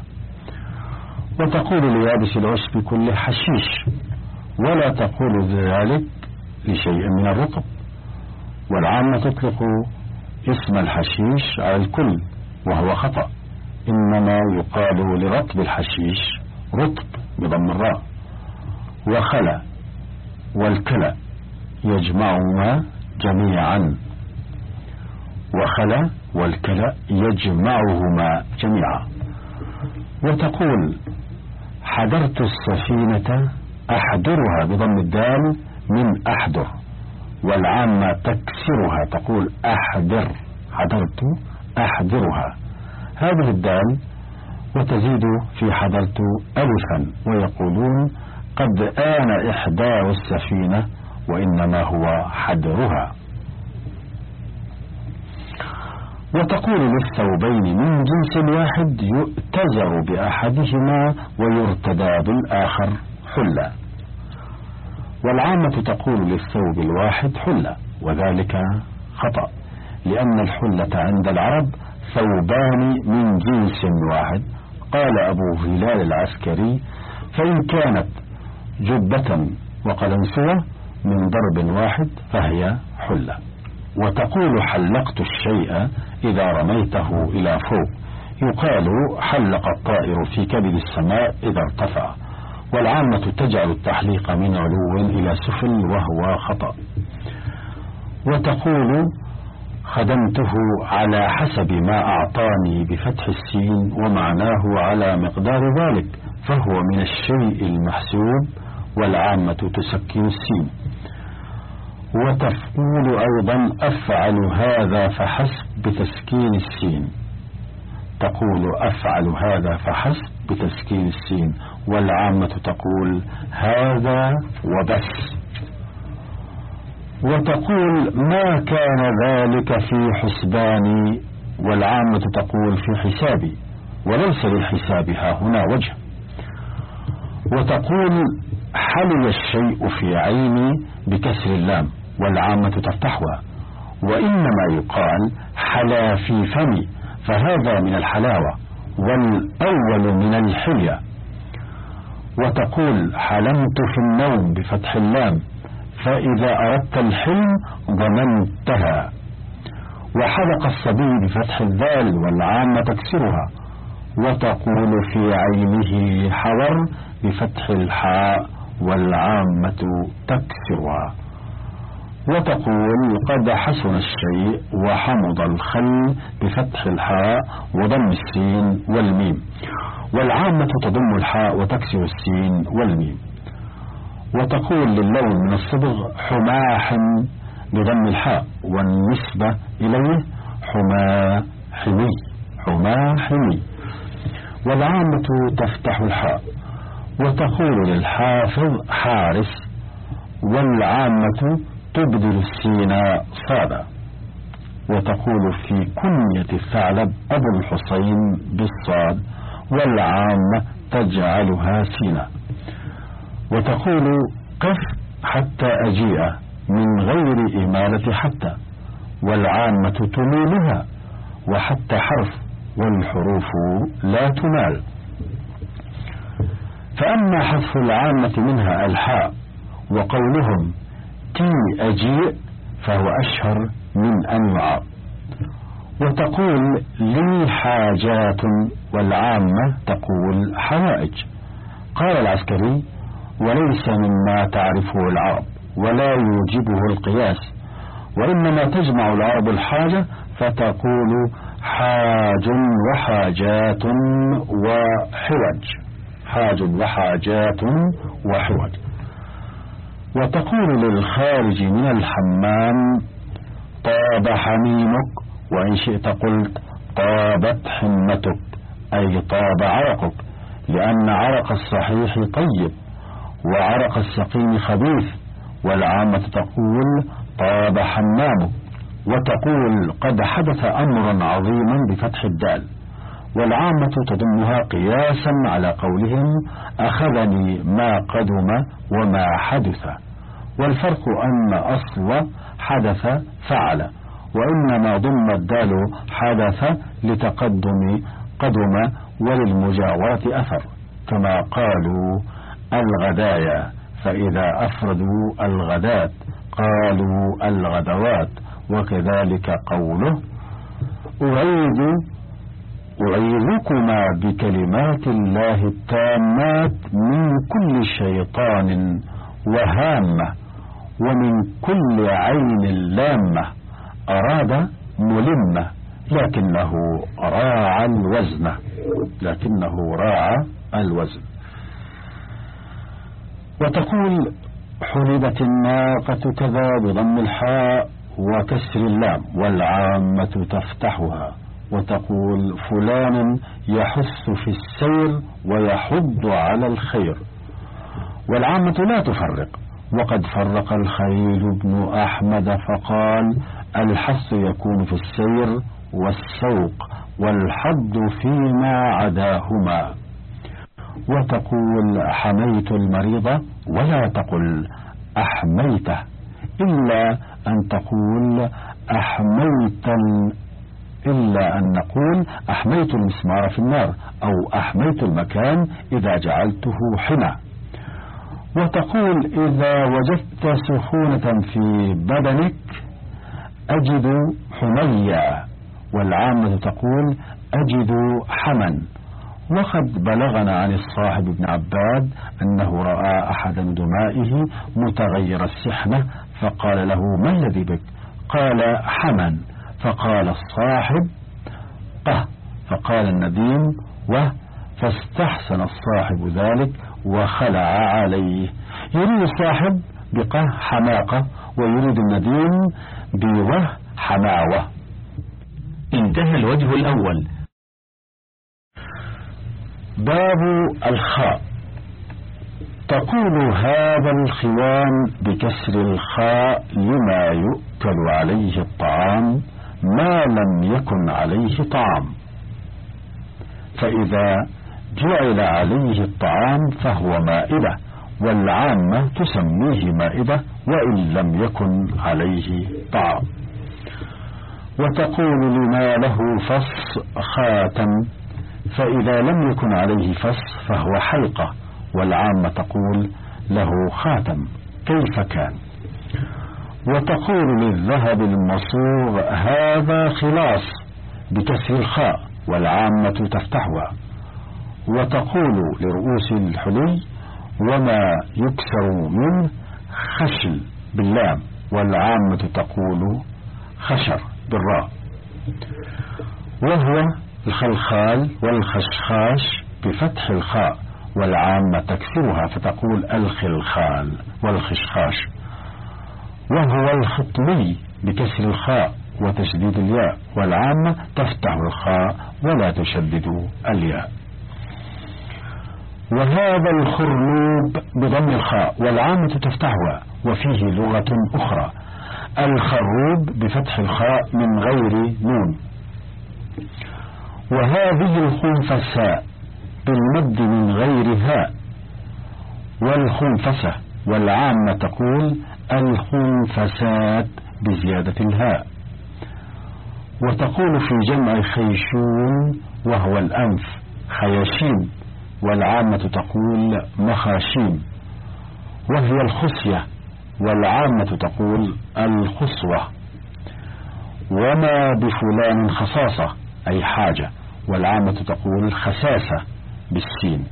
وتقول ليابس العشب كله حشيش ولا تقول ذلك لشيء من الرطب. والعامة تطلق اسم الحشيش على الكل وهو خطأ. إنما يقال لرطب الحشيش رطب بضم الراء. وخلا والكلى يجمعهما جميعا. وخلا والكلى يجمعهما جميعا. وتقول حضرت السفينة أحضرها بضم الدال من أحضر والعامة تكسرها تقول أحضر حضرت أحضرها. هذه الدال وتزيد في حضرت ألفا ويقولون قد آن إحضار السفينة وإنما هو حدرها وتقول للثوبين من جنس واحد يؤتزر بأحدهما ويرتدى بالآخر حلة والعامة تقول للثوب الواحد حلة وذلك خطأ لأن الحلة عند العرب ثوبان من جنس واحد. قال أبو هلال العسكري فإن كانت جبة وقلنسوة من ضرب واحد فهي حلة. وتقول حلقت الشيء إذا رميته إلى فوق. يقال حلق الطائر في كبد السماء إذا ارتفع. والعامة تجعل التحليق من علو إلى سفل وهو خطأ. وتقول خدمته على حسب ما أعطاني بفتح السين ومعناه على مقدار ذلك فهو من الشيء المحسوب والعامة تسكن السين. وتقول أيضا أفعل هذا فحسب بتسكين السين. تقول أفعل هذا فحسب بتسكين السين. والعامة تقول هذا وبس. وتقول ما كان ذلك في حسباني. والعامة تقول في حسابي. وليس للحساب هنا وجه. وتقول حلل الشيء في عيني بكسر اللام. والعامة تفتحها وإنما يقال حلا في فمي فهذا من الحلاوة والأول من الحلية. وتقول حلمت في النوم بفتح اللام فإذا أردت الحلم ضمنتها. وحلق الصبي بفتح الذال والعامة تكسرها. وتقول في عينه حور بفتح الحاء والعامة تكسرها. وتقول قد حسن الشيء وحمض الخل بفتح الحاء وضم السين والميم. والعامة تضم الحاء وتكسر السين والميم. وتقول للون من الصبغ حماح بضم الحاء والنسبة إليه حماحمي حماحمي والعامة تفتح الحاء. وتقول للحافظ حارس. والعامة تبدل السين صادا وتقول في كنية الثعلب أبو الحسين بالصاد والعامة تجعلها سينا. وتقول قف حتى أجيء من غير إمالة حتى والعامة تميلها وحتى حرف والحروف لا تمال فأما حذف العامة منها الحاء وقولهم تي أجيء فهو أشهر من أن وتقول لي حاجات والعامة تقول حوائج. قال العسكري وليس مما تعرفه العرب ولا يوجبه القياس وإنما تجمع العرب الحاجة فتقول حاج وحاجات وحوج. حاج وحاجات وحوج. وتقول للخارج من الحمام طاب حميمك وإن شئت قلت طابت حمتك أي طاب عرقك لأن عرق الصحيح طيب وعرق السقيم خبيث والعامة تقول طاب حمامك وتقول قد حدث أمر عظيم بفتح الدال والعامة تضمها قياسا على قولهم أخذني ما قدم وما حدث. والفرق أن أصل حدث فعل وإنما ضم الدال حدث لتقدم قدم وللمجاورة أثر. كما قالوا الغدايا فإذا أفردوا الغدات قالوا الغدوات وكذلك قوله أعيد أعيذكما بكلمات الله التامات من كل شيطان وهامة. ومن كل عين لامة أراد ملمة لكنه راعى الوزن لكنه راعى الوزن. وتقول حلبت الناقة كذا بضم الحاء وكسر اللام والعامة تفتحها. وتقول فلان يحث في السير ويحض على الخير. والعامة لا تفرق. وقد فرق الخليل بن أحمد فقال الحث يكون في السير والسوق والحض فيما عداهما. وتقول حميت المريض ولا تقل أحميته إلا أن تقول أحميت إلا أن نقول أحميت المسمار في النار أو أحميت المكان إذا جعلته حمى وتقول إذا وجدت سخونة في بدنك أجد حميا والعامة تقول أجد حما وقد بلغنا عن الصاحب بن عباد أنه رأى أحد ندمائه متغير السحنة فقال له ما الذي بك؟ قال حما فقال الصاحب قه فقال النديم وه فاستحسن الصاحب ذلك وخلع عليه. يريد الصاحب بقه حماقة ويريد النديم بوه حماوة. انتهى الوجه الأول. باب الخاء. تقول هذا الخوان بكسر الخاء لما يؤكل عليه الطعام ما لم يكن عليه طعام. فإذا جعل عليه الطعام فهو مائدة والعامة تسميه مائدة وإن لم يكن عليه طعام. وتقول لما له فص خاتم فإذا لم يكن عليه فص فهو حلقة والعامة تقول له خاتم كيف كان؟ وتقول للذهب المصوغ هذا خلاص بكسر الخاء والعامة تفتحها. وتقول لرؤوس الحلي وما يكسر منه خشل باللام والعامة تقول خشر بالراء. وهو الخلخال والخشخاش بفتح الخاء والعامة تكسرها فتقول الخلخال والخشخاش. وهو الخطمي بكسر الخاء وتشديد الياء والعامة تفتح الخاء ولا تشدد الياء. وهذا الخرنوب بضم الخاء والعامة تفتحها وفيه لغة أخرى. الخروب بفتح الخاء من غير نون. وهذه الخنفساء بالمد من غير هاء. والخنفسة والعامة تقول الخنفسات بزيادة الهاء. وتقول في جمع خيشون وهو الأنف خياشيم. والعامة تقول مخاشيم وهي الخصية والعامة تقول الخصوة. وما بفلان خصاصة أي حاجة والعامة تقول خساسة بالسين.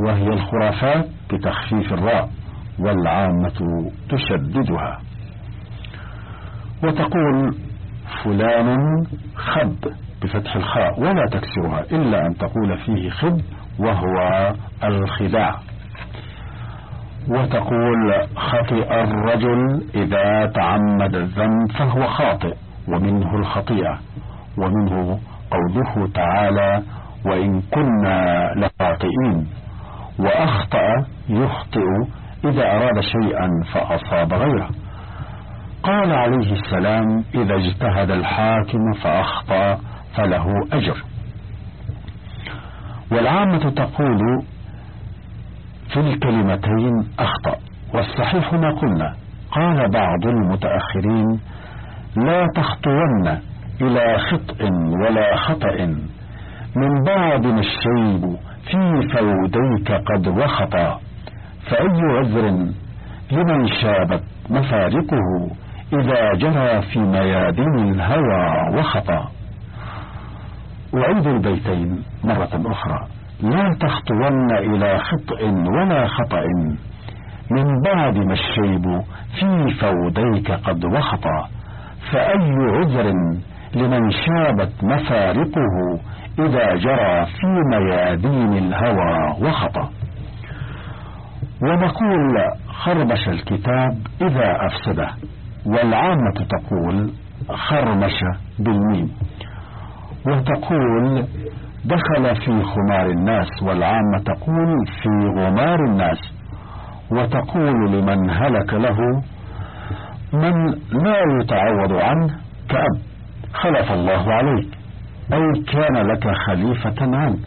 وهي الخرافات بتخفيف الراء والعامة تشددها. وتقول فلان خب بفتح الخاء ولا تكسرها إلا أن تقول فيه خب وهو الخداع. وتقول خطئ الرجل إذا تعمد الذنب فهو خاطئ ومنه الخطيئة ومنه قوله تعالى وإن كنا لخاطئين وأخطأ يخطئ إذا أراد شيئا فأصاب غيره. قال عليه السلام إذا اجتهد الحاكم فأخطأ فله أجر والعامة تقول في الكلمتين أخطأ والصحيح ما قلنا. قال بعض المتأخرين لا تخطون إلى خطء ولا خطأ. من بعض الشيب في فوديك قد وخطأ. فأي عذر لمن شابت مفارقه إذا جرى في ميادين الهوى وخطأ؟ أعيد البيتين مرة أخرى. لا تخطون إلى خطء ولا خطأ. من بعد ما الشيب في فوديك قد وخطا فأي عذر لمن شابت مفارقه إذا جرى في ميادين الهوى وخطأ ونقول خربش الكتاب إذا أفسده والعامة تقول خرمش بالميم. وتقول دخل في خمار الناس والعامة تقول في غمار الناس. وتقول لمن هلك له من لا يتعوض عنه كأب. خلف الله عليك. أي كان لك خليفة عنه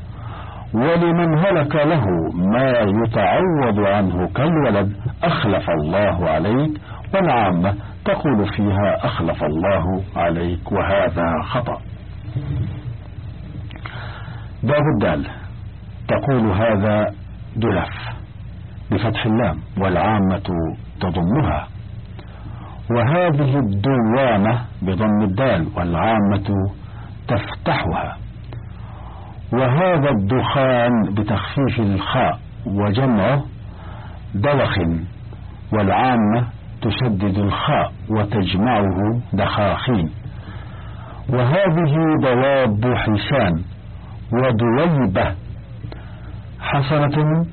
ولمن هلك له ما يتعوض عنه كالولد. أخلف الله عليك. والعامة تقول فيها أخلف الله عليك. وهذا خطأ. باب الدال تقول هذا دلف بفتح اللام والعامة تضمها. وهذه الدوامة بضم الدال والعامة تفتحها. وهذا الدخان بتخفيف الخاء وجمعه دوخ والعامة تشدد الخاء وتجمعه دخاخين. وهذه دواب حسان ودويبة حسنة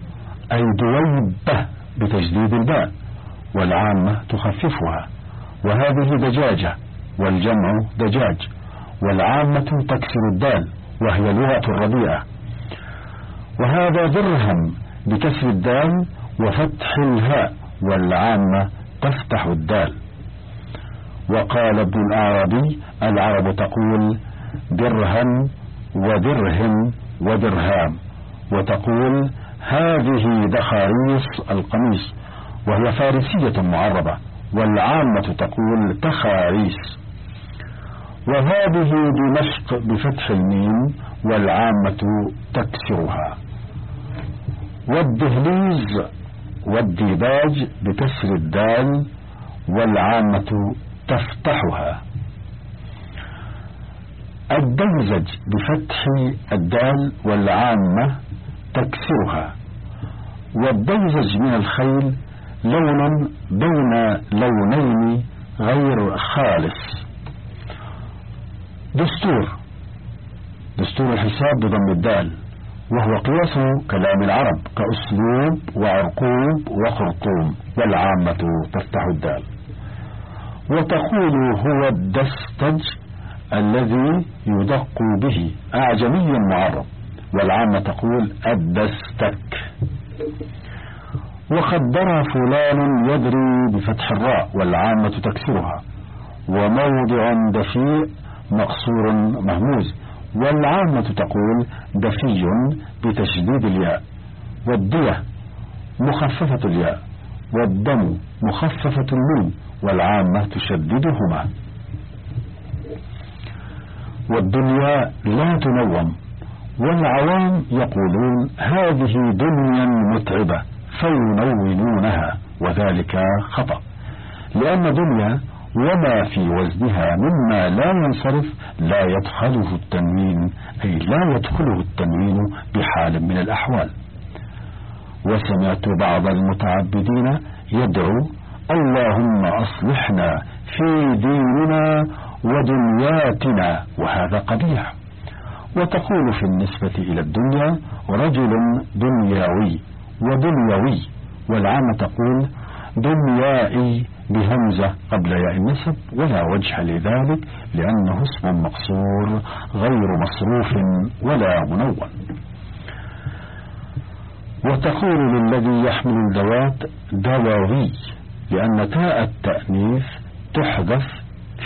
أي دويبة بتجديد الباء والعامة تخففها. وهذه دجاجة والجمع دجاج والعامة تكسر الدال وهي لغة الربيعة وهذا درهم بكسر الدال وفتح الهاء والعامة تفتح الدال. وقال ابن الأعرابي العرب تقول درهم ودرهم ودرهام وتقول هذه دخاريص القميص وهي فارسية معربة والعامة تقول تخاريس وهذه دمشق بفتح الميم والعامة تكسرها. والدهليز والديباج بكسر الدال والعامة تفتحها. الدمزج بفتح الدال والعامة تكسرها. والدمزج من الخيل لون بين لونين غير خالص. دستور. دستور الحساب بضم الدال. وهو قياس كلام العرب كأسلوب وعرقوب وخرطوم والعامة تفتح الدال. وتقول هو الدستج الذي يدق به. أعجمي معرب والعامة تقول الدستك. وقد درى فلان يدري بفتح الراء والعامة تكسرها. وموضع دفيء مقصور مهموز والعامة تقول دفي بتشديد الياء. والدية مخففة الياء والدم مخففة النون والعامة تشددهما. والدنيا لا تنوم والعوام يقولون هذه دنيا متعبة فينونونها وذلك خطأ. لأن دنيا وما في وزنها مما لا ينصرف لا يدخله التنوين أي لا يدخله التنوين بحال من الأحوال. وسمعت بعض المتعبدين يدعو اللهم أصلحنا في ديننا ودنياتنا وهذا قبيح وتقول في النسبة إلى الدنيا رجل دنياوي ودنيوي والعامة تقول دنيائي بهمزة قبل ياء النسب ولا وجه لذلك لأنه اسم مقصور غير مصروف ولا منون. وتقول للذي يحمل الذوات دواوي. لأن تاء التأنيث تحذف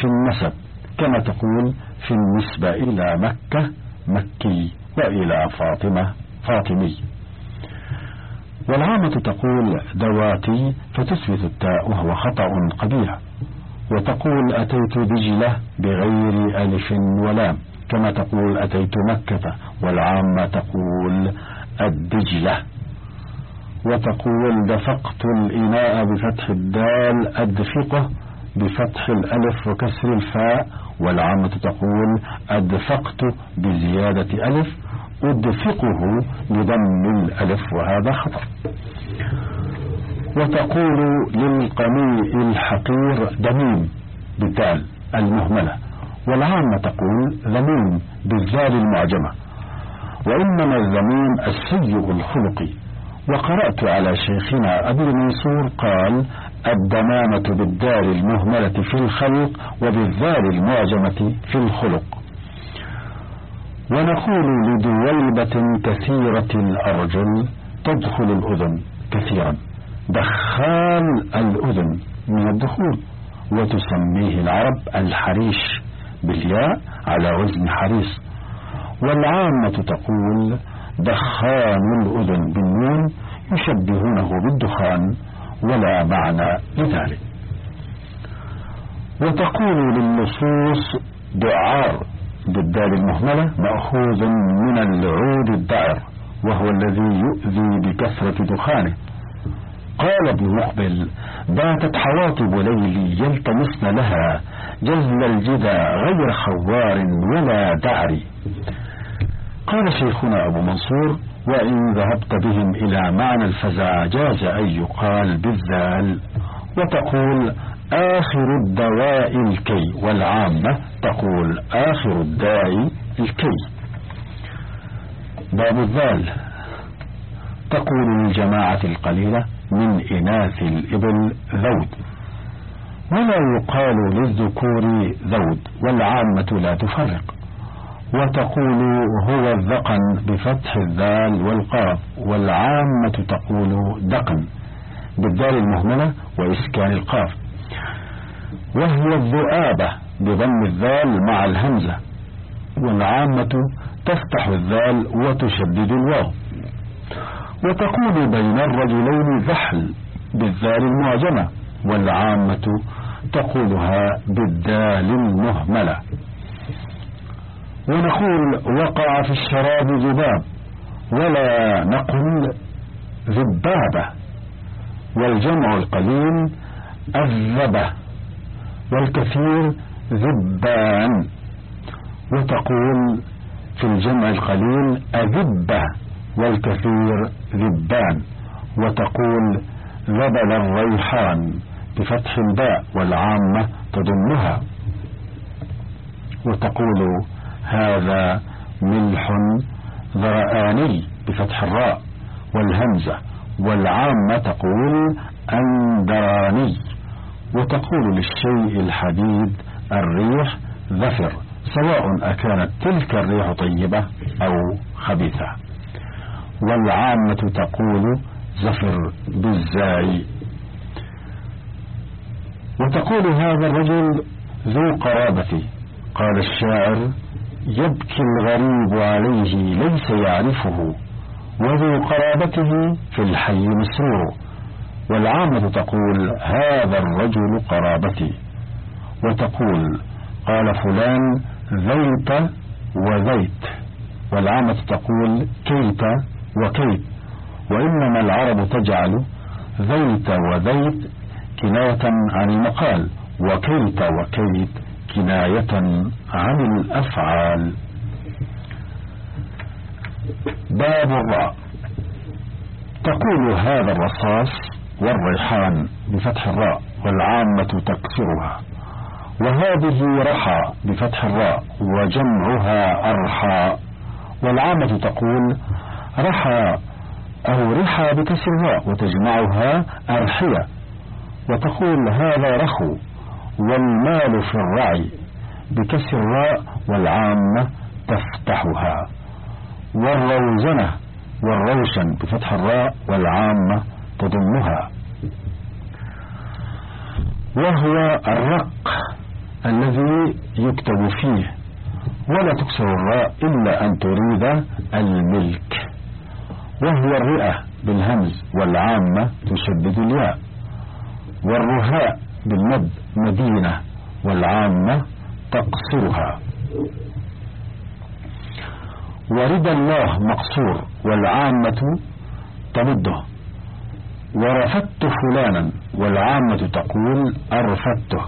في النسب كما تقول في النسبة إلى مكة مكي وإلى فاطمة فاطمي. والعامة تقول دواتي فتثبت التاء وهو خطأ قبيح. وتقول أتيت دجلة بغير ألف ولام كما تقول أتيت مكة. والعامة تقول الدجلة. وتقول دفقت الإناء بفتح الدال أدفقه بفتح الألف وكسر الفاء والعامة تقول أدفقت بزيادة ألف أدفقه بضم الألف وهذا خطأ. وتقول للقميء الحقير دميم بالدال المهملة والعامة تقول ذميم بالذال المعجمة. وإنما الذميم السيء الخلق وقرأت على شيخنا أبي المنصور قال الدمامة بالدار المهملة في الخلق وبالذال المعجمة في الخلق. ونقول لدويبة كثيرة الأرجل تدخل الأذن كثيرا. دخان الأذن من الدخول وتسميه العرب الحريش بالياء على وزن حريص. والعامة تقول دخان الأذن بالنون يشبهونه بالدخان ولا معنى لذلك. وتقول للنصوص دعار بالدال المهملة مأخوذ من العود الدعر وهو الذي يؤذي بكثرة دخانه. قال ابن مقبل باتت حواطب ليلي يلتمسن لها جزل الجذى غير خوار ولا دعر. قال شيخنا أبو منصور وإن ذهبت بهم إلى معنى الفزع جاز أن يقال بالذال. وتقول آخر الدواء الكي. والعامة تقول آخر الداء الكي. باب الذال. تقول للجماعة القليلة من إناث الإبل ذود. ولا يقال للذكور ذود والعامة لا تفرق. وتقول هو الذقن بفتح الذال والقاف والعامة تقول دقن بالدال المهملة وإسكان القاف. وهي الذؤابة بضم الذال مع الهمزة. والعامة تفتح الذال وتشدد الواو. وتقول بين الرجلين ذحل بالذال المعجمة والعامة تقولها بالدال المهملة. ونقول وقع في الشراب ذباب ولا نقل ذبابة والجمع القليل الذبة والكثير ذبان. وتقول في الجمع القليل أذبة والكثير ذبان. وتقول ذبل الريحان بفتح الباء والعامة تضمها. وتقول هذا ملح ذرآني بفتح الراء والهمزة والعامة تقول أندراني وتقول للشيء الحديد الريح ذفر سواء أكانت تلك الريح طيبة أو خبيثة. والعامة تقول زفر بالزاي. وتقول هذا الرجل ذو قرابة قال الشاعر يبكي الغريب عليه ليس يعرفه وذو قرابته في الحي مسرور والعامة تقول هذا الرجل قرابتي وتقول قال فلان ذيت وذيت والعامة تقول كيت وكيت وإنما العرب تجعل ذيت وذيت كناية عن المقال وكيت وكيت كناية عن الأفعال. باب الراء تقول هذا الرصاص والريحان بفتح الراء والعامة تكسرها وهذه رحى بفتح الراء وجمعها أرحى. والعامة تقول رحى أو رحى بكسر الراء وتجمعها أرحية. وتقول هذا رخو والمال في الرعي. بكسر الراء والعامة تفتحها. والروزنة والروشن بفتح الراء والعامة تضمها. وهو الرق الذي يكتب فيه. ولا تكسر الراء إلا أن تريد الملك. وهي الرئة بالهمز والعامة تشدد الياء. والرهاء بالمد مدينة والعامة تقصرها ورد الله مقصور والعامة تمده. ورفدت فلانا والعامة تقول أرفدته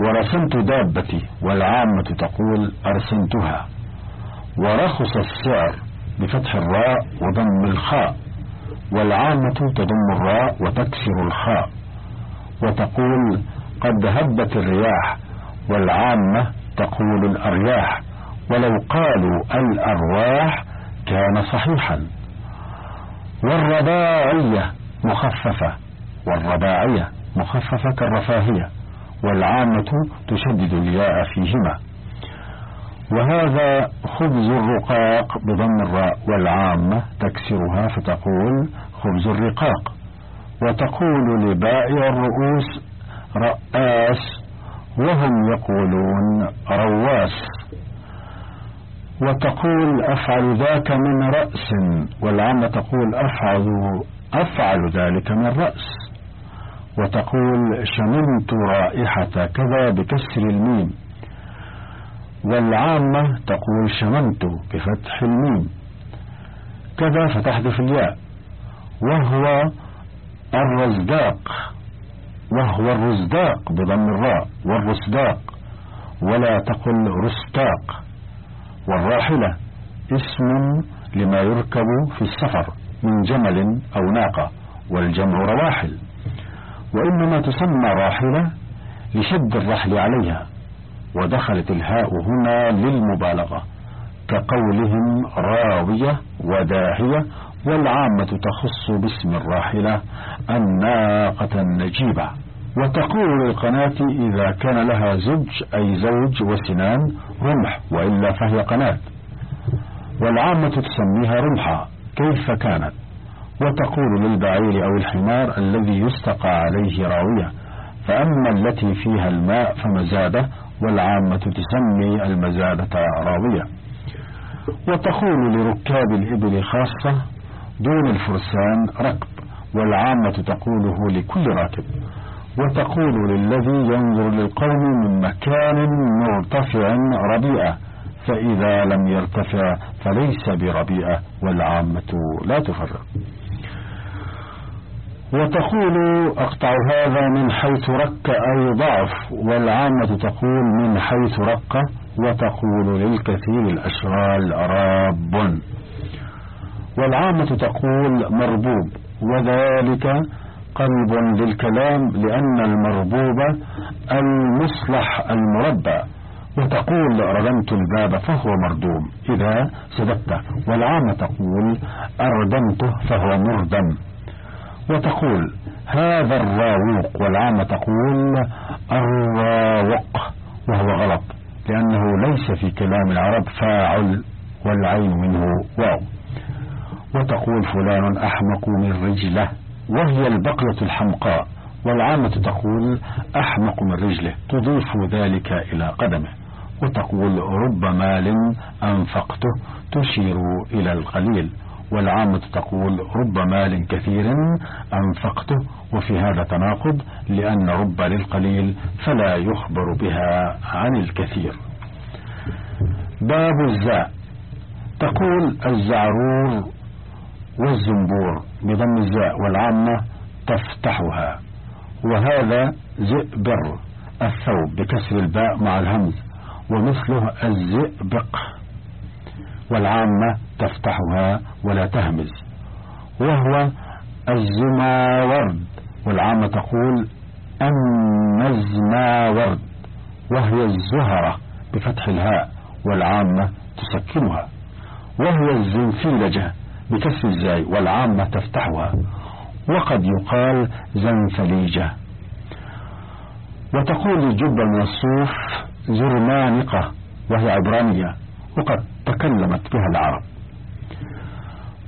ورسمت دابتي والعامة تقول أرسمتها. ورخص السعر بفتح الراء وضم الخاء. والعامة تضم الراء وتكسر الخاء. وتقول قد هبت الرياح والعامة تقول الأرياح ولو قالوا الأرواح كان صحيحا. والرباعية مخففة والرباعية مخففة كالرفاهية والعامة تشدد الياء فيهما. وهذا خبز الرقاق بضم الراء والعامة تكسرها فتقول خبز الرقاق. وتقول لبائع الرؤوس رآس وهم يقولون رواس. وتقول أفعل ذاك من رأس والعامة تقول أفعل أفعل ذلك من رأس. وتقول شممت رائحة كذا بكسر الميم. والعامة تقول شممت بفتح الميم. كذا فتحذف الياء. وهو الرزداق وهو الرزداق بضم الراء والرصداق ولا تقل رستاق. والراحلة اسم لما يركب في السفر من جمل أو ناقة والجمع رواحل. وإنما تسمى راحلة لشد الرحل عليها. ودخلت الهاء هنا للمبالغة كقولهم راوية وداهية والعامة تخص باسم الراحلة الناقة النجيبة. وتقول للقناة إذا كان لها زج أي زوج وسنان رمح وإلا فهي قناة. والعامة تسميها رمحا كيف كانت؟ وتقول للبعير أو الحمار الذي يستقى عليه راوية فأما التي فيها الماء فمزادة والعامة تسمي المزادة راوية. وتقول لركاب الإبل خاصة دون الفرسان ركب والعامة تقوله لكل راكب. وتقول للذي ينظر للقوم من مكان مرتفع ربيئة فإذا لم يرتفع فليس بربيئة والعامة لا تفرق. وتقول أقطع هذا من حيث رك أي ضعف والعامة تقول من حيث رق وتقول للكثير الأشغال راب. والعامة تقول مربوب وذلك قلب للكلام لأن المربوب المصلح المربى وتقول ردمت الباب فهو مردوم. إذا سددته والعامة تقول أردمته فهو مردم. وتقول هذا الراوق والعامة تقول الراوق وهو غلط لأنه ليس في كلام العرب فاعل والعين منه واو. وتقول فلان أحمق من رجله. وهي البقلة الحمقاء والعامة تقول أحمق من رجله تضيف ذلك إلى قدمه وتقول رب مال أنفقته تشير إلى القليل والعامة تقول رب مال كثير أنفقته وفي هذا تناقض لأن رب للقليل فلا يخبر بها عن الكثير. باب الزاء تقول الزعرور والزنبور بضم الزاء والعامة تفتحها. وهذا زئبر الثوب بكسر الباء مع الهمز ومثله الزئبق والعامة تفتحها ولا تهمز. وهو الزماورد والعامة تقول النزماورد. وهي الزهرة بفتح الهاء والعامة تسكنها. وهي الزنفيلجة بكسر الزاي والعامة تفتحها. وقد يقال زنفليجة. وتقول الجبة من الصوف زرمانقة وهي عبرانية وقد تكلمت بها العرب.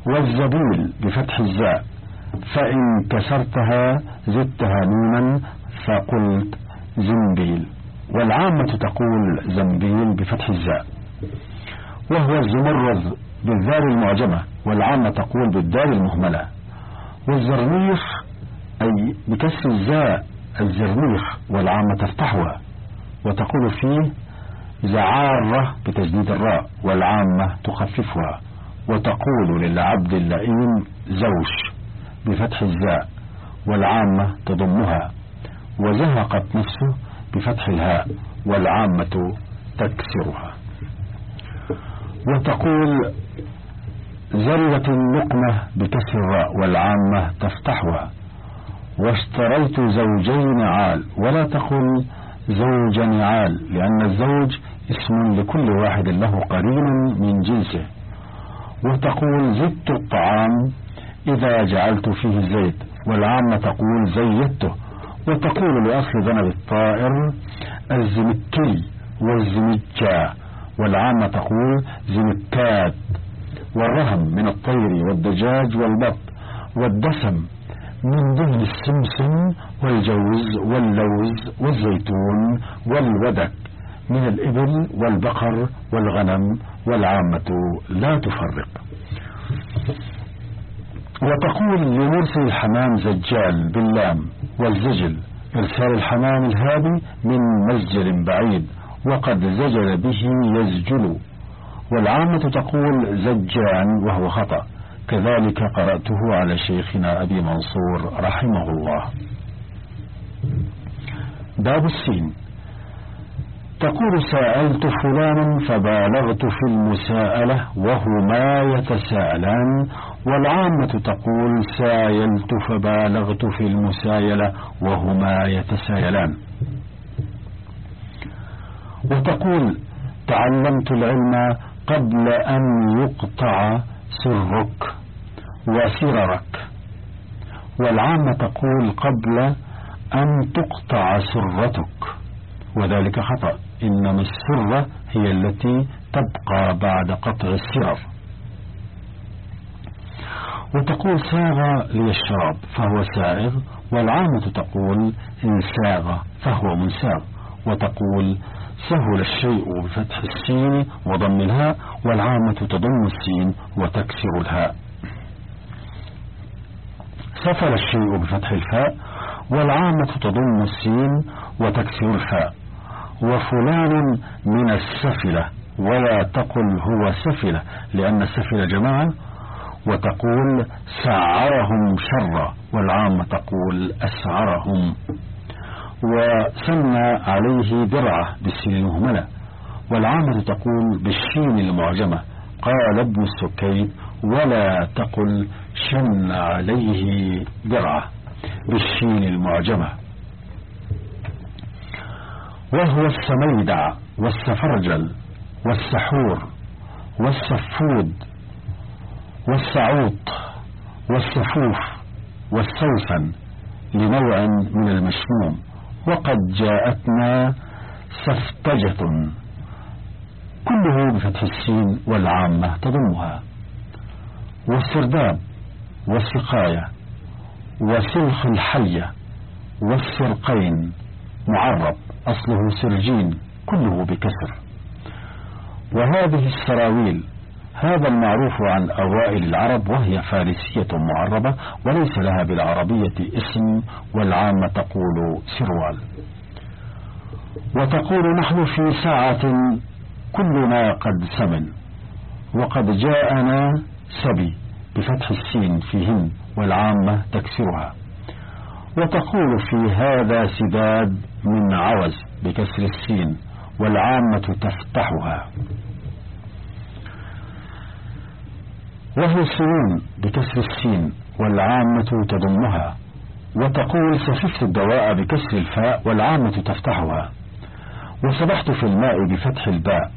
والزبيل بفتح الزاء فإن كسرتها زدتها نونا فقلت زنبيل. والعامة تقول زنبيل بفتح الزاء. وهو الزمرد بالذال المعجمة. والعامة تقول بالدال المهملة. والزرنيخ أي بكسر الزاء الزرنيخ والعامة تفتحها وتقول فيه زعارة بتجديد الراء والعامة تخففها. وتقول للعبد اللئيم زوش بفتح الزاء والعامة تضمها. وزهقت نفسه بفتح الهاء والعامة تكسرها. وتقول زرت اللقمة بكسر الراء والعامة تفتحها واشتريت زوجين عال ولا تقل زوج نعال لأن الزوج اسم لكل واحد له قرين من جنسه. وتقول زدت الطعام إذا جعلت فيه زيت والعامة تقول زيدته وتقول لأصل ذنب الطائر الزمكي والزمجا والعامة تقول زمكات. والرهم من الطير والدجاج والبط والدسم من دهن السمسم والجوز واللوز والزيتون والودك من الإبل والبقر والغنم والعامة لا تفرق. وتقول لمرسل الحمام زجال باللام والزجل إرسال الحمام الهادي من مسجل بعيد وقد زجل به يزجل. والعامة تقول زجان وهو خطأ. كذلك قرأته على شيخنا أبي منصور رحمه الله. باب السين تقول سألت فلانا فبالغت في المساءلة وهما يتساءلان والعامة تقول سايلت فبالغت في المسايلة وهما يتسايلان. وتقول تعلمت العلم قبل أن يقطع سرك وسررك. والعامة تقول قبل أن تقطع سرتك. وذلك خطأ. إنما السرة هي التي تبقى بعد قطع السرر. وتقول ساغ لي الشراب فهو سائغ والعامة تقول إن ساغ فهو منساغ وتقول سهل الشيء بفتح السين وضم الهاء والعامة تضم السين وتكسر الهاء. سفل الشيء بفتح الفاء والعامة تضم السين وتكسر الفاء وفلان من السفلة ولا تقل هو سفلة لأن السفلة جماعة وتقول سعرهم شرا والعامة تقول أسعرهم. وسمى عليه درعة بالسين المهملة. والعامة تقول بالشين المعجمة. قال ابن السكيت ولا تقل شن عليه درعة بالشين المعجمة. وهو السميدع والسفرجل والسحور والسفود والسعوط والسفوف والسوسن لنوع من المشموم. وقد جاءتنا سفتجة كله بفتح السين والعامة تضمها والسرداب والسقاية وسلخ الحية والسرقين معرب أصله سرجين كله بكسر. وهذه السراويل هذا المعروف عن أوائل العرب وهي فارسية معربة وليس لها بالعربية اسم والعامة تقول سروال. وتقول نحن في ساعة كلنا قد سمن وقد جاءنا سبي بفتح السين فيهن والعامة تكسرها. وتقول في هذا سداد من عوز بكسر السين والعامة تفتحها. وهي سنون بكسر السين والعامة تضمها وتقول سففت الدواء بكسر الفاء والعامة تفتحها. وسبحت في الماء بفتح الباء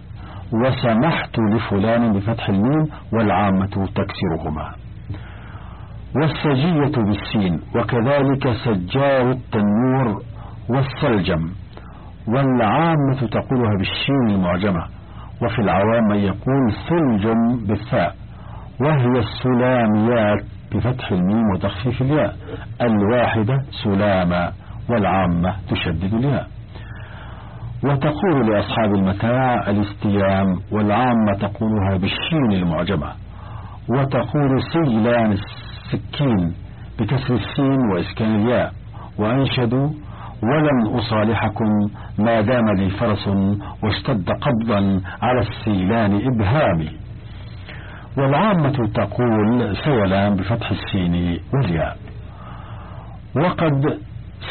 وسمحت لفلان بفتح الميم والعامة تكسرهما. والسجية بالسين وكذلك سجار التنور والسلجم والعامة تقولها بالشين المعجمة وفي العوام يقول ثلج بالثاء. وهي السلاميات بفتح الميم وتخفيف الياء. الواحدة سلاما والعامة تشدد الياء. وتقول لأصحاب المتاع الاستيام والعامة تقولها بالشين المعجمة. وتقول سيلان السكين بكسر السين وإسكان الياء. وأنشدوا ولن أصالحكم ما دام لي فرس واشتد قبضا على السيلان إبهامي. والعامة تقول سيلان بفتح السين والياء. وقد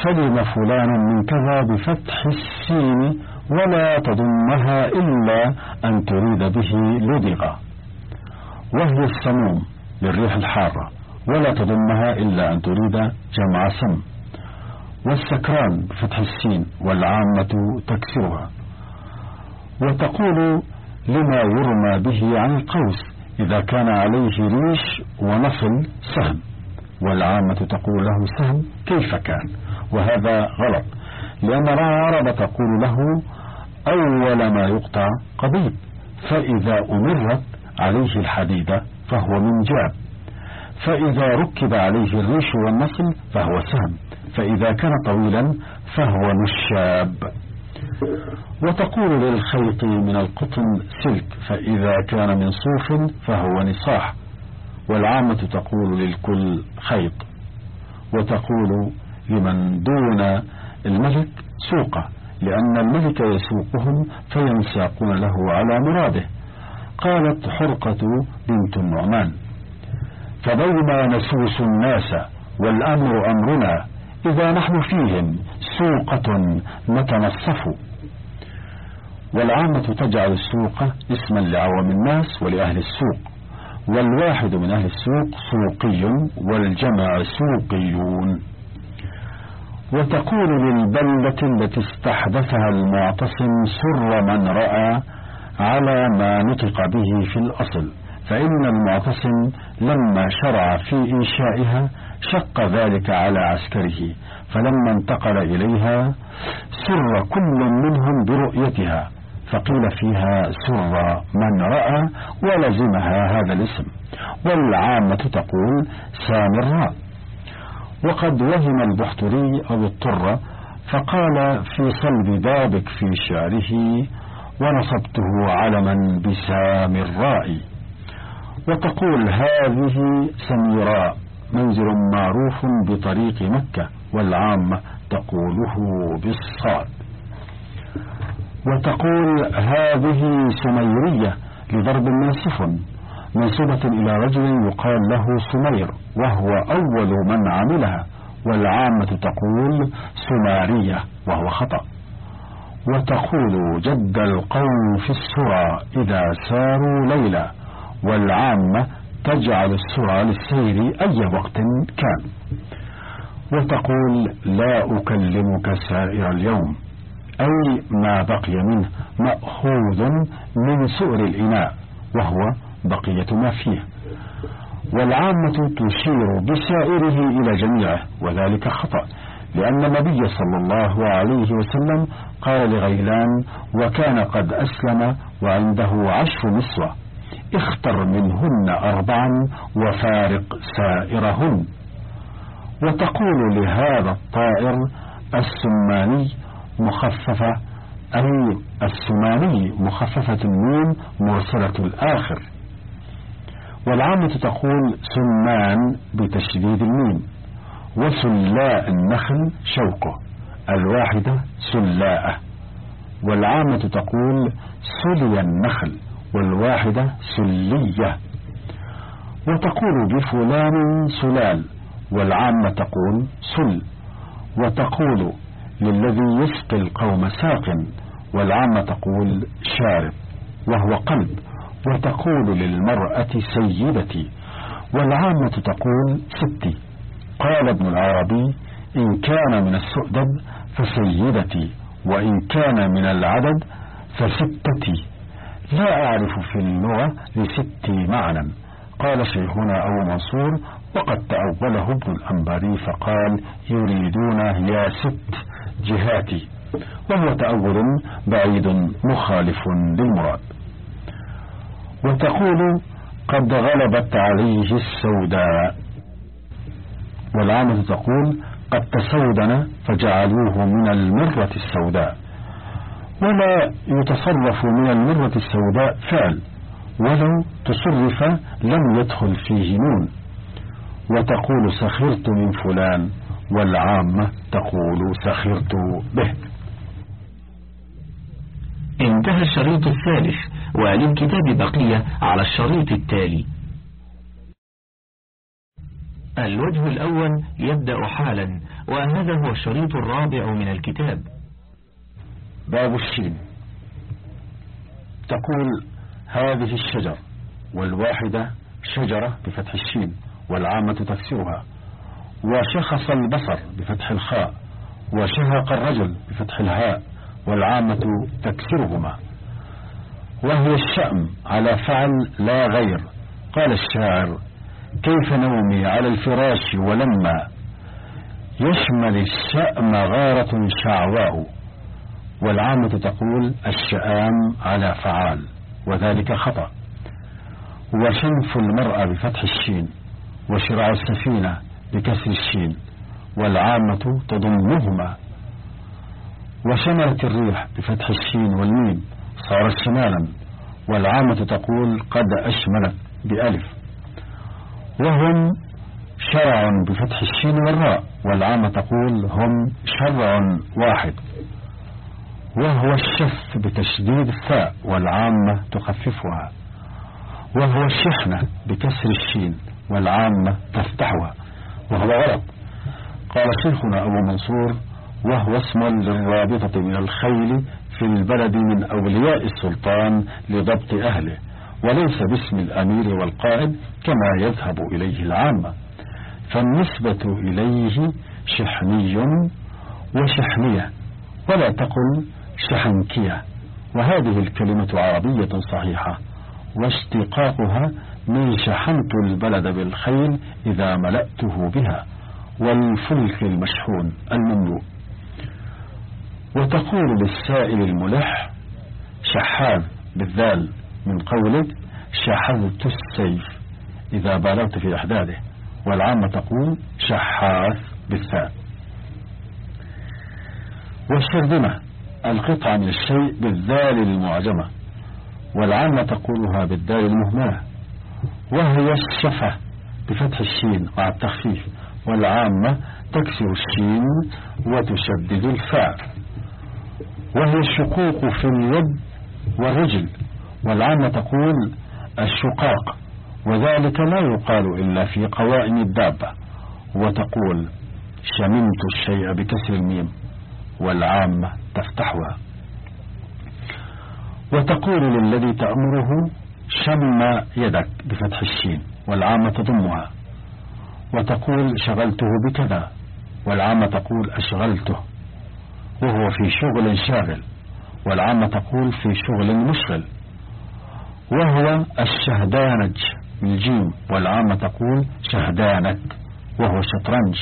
سلم فلان من كذا بفتح السين ولا تضمها إلا أن تريد به لدغة وهي السموم للريح الحارة ولا تضمها إلا أن تريد جمع سم. والسكران بفتح السين والعامة تكسرها. وتقول لما يرمى به عن القوس إذا كان عليه ريش ونصل سهم والعامة تقول له سهم كيف كان؟ وهذا غلط لأن العرب تقول له أول ما يقطع قضيب فإذا أمرت عليه الحديدة فهو من جاب فإذا ركب عليه الريش والنصل فهو سهم فإذا كان طويلا فهو نشاب. وتقول للخيط من القطن سلك فإذا كان من صوف فهو نصاح. والعامة تقول للكل خيط. وتقول لمن دون الملك سوقه لأن الملك يسوقهم فينساقون له على مراده. قالت حرقة بنت النعمان. فبينما نسوس الناس والأمر أمرنا إذا نحن فيهم سوقة نتنصف. والعامة تجعل السوق اسما لعوام الناس ولأهل السوق. والواحد من أهل السوق سوقي والجمع سوقيون. وتقول للبلة التي استحدثها المعتصم سر من رأى على ما نطق به في الأصل فإن المعتصم لما شرع في إنشائها شق ذلك على عسكره فلما انتقل إليها سر كل منهم برؤيتها. فقيل فيها سر من رأى ولزمها هذا الاسم. والعامة تقول سامراء وقد وهم البحتري أو اضطر فقال في صلب بابك في شعره ونصبته علما بسامراء وتقول هذه سميراء منزل معروف بطريق مكة والعامة تقوله بالصاد. وتقول هذه سميرية لضرب من السفن منسوبة إلى رجل يقال له سمير وهو أول من عملها والعامة تقول سمارية وهو خطأ. وتقول جد القوم في السرى إذا ساروا ليلا والعامة تجعل السرى للسير أي وقت كان. وتقول لا أكلمك سائر اليوم أي ما بقي منه مأخوذ من سؤر الإناء وهو بقية ما فيه. والعامة تشير بسائره إلى جميعه وذلك خطأ لأن النبي صلى الله عليه وسلم قال لغيلان وكان قد أسلم وعنده عشر نسوة اختر منهن أربعا وفارق سائرهن. وتقول لهذا الطائر السماني مخففة أي السماني مخففة النون مرسلة الآخر. والعامة تقول سمان بتشديد الميم وسلاء النخل شوكه الواحدة سلاءة. والعامة تقول سلي النخل والواحدة سلية. وتقول بفلان سلال والعامة تقول سل. وتقول للذي يسقي القوم ساق والعامة تقول شارب وهو قلب وتقول للمرأة سيدتي والعامة تقول ستي. قال ابن العربي إن كان من السؤدد فسيدتي وإن كان من العدد فستتي. لا أعرف في اللغة لستي معنى. قال شيخنا أبو منصور وقد تأوله ابن الأنباري فقال يريدون يا ست جهاتي وهو تأول بعيد مخالف للمراد. وتقول قد غلبت عليه السوداء. والعامة تقول قد تسودن فجعلوه من المرة السوداء. ولا يتصرف من المرة السوداء فعل ولو تصرف لم يدخل فيه نون. وتقول سخرت من فلان والعامة تقول سخرت به. انتهى الشريط الثالث وللكتاب بقية على الشريط التالي. الوجه الأول يبدأ حالا وهذا هو الشريط الرابع من الكتاب. باب الشين. تقول هذه الشجر والواحدة شجرة بفتح الشين والعامة تكسرها. وشخص البصر بفتح الخاء وشهق الرجل بفتح الهاء والعامة تكسرهما. وهي الشأم على فعل لا غير. قال الشاعر كيف نومي على الفراش ولما؟ يشمل الشأم غارة شعواء والعامة تقول الشآم على فعال وذلك خطأ. وشنف المرأة بفتح الشين وشراع السفينة بكسر الشين والعامة تضمهما. وشملت الريح بفتح الشين والميم صارت شمالا والعامة تقول قد أشملت بألف. وهم شرع بفتح الشين والراء والعامة تقول هم شرع واحد. وهو الشف بتشديد الثاء والعامة تخففها. وهو الشحنة بكسر الشين والعامة تفتحها. وهو غلط. قال شيخنا أبو منصور وهو اسم للرابطة من الخيل في البلد من أولياء السلطان لضبط أهله وليس باسم الأمير والقائد كما يذهب إليه العامة فالنسبة إليه شحني وشحنية ولا تقل شحنكية. وهذه الكلمة عربية صحيحة واشتقاقها من شحنت البلد بالخيل إذا ملأته بها والفلك المشحون المملوء وتقول للسائل الملح شحاذ بالذال من قولك شحذت السيف إذا بالغت في إحداده والعامة تقول شحاث بالثاء. والشرذمة القطعة من الشيء بالذال المعجمة والعامة تقولها بالدال المهملة وهي الشفة بفتح الشين مع التخفيف والعامة تكسر الشين وتشدد الفاء. وهي الشقوق في اليد والرجل والعامة تقول الشقاق وذلك لا يقال إلا في قوائم الدابة. وتقول شممت الشيء بكسر الميم والعامة تفتحها وتقول للذي تأمره شم يدك بفتح الشين والعامة تضمها. وتقول شغلته بكذا والعامة تقول أشغلته. وهو في شغل شاغل والعامة تقول في شغل مشغل. وهو الشهدانج بالجيم والعامة تقول شهدانك وهو شطرنج.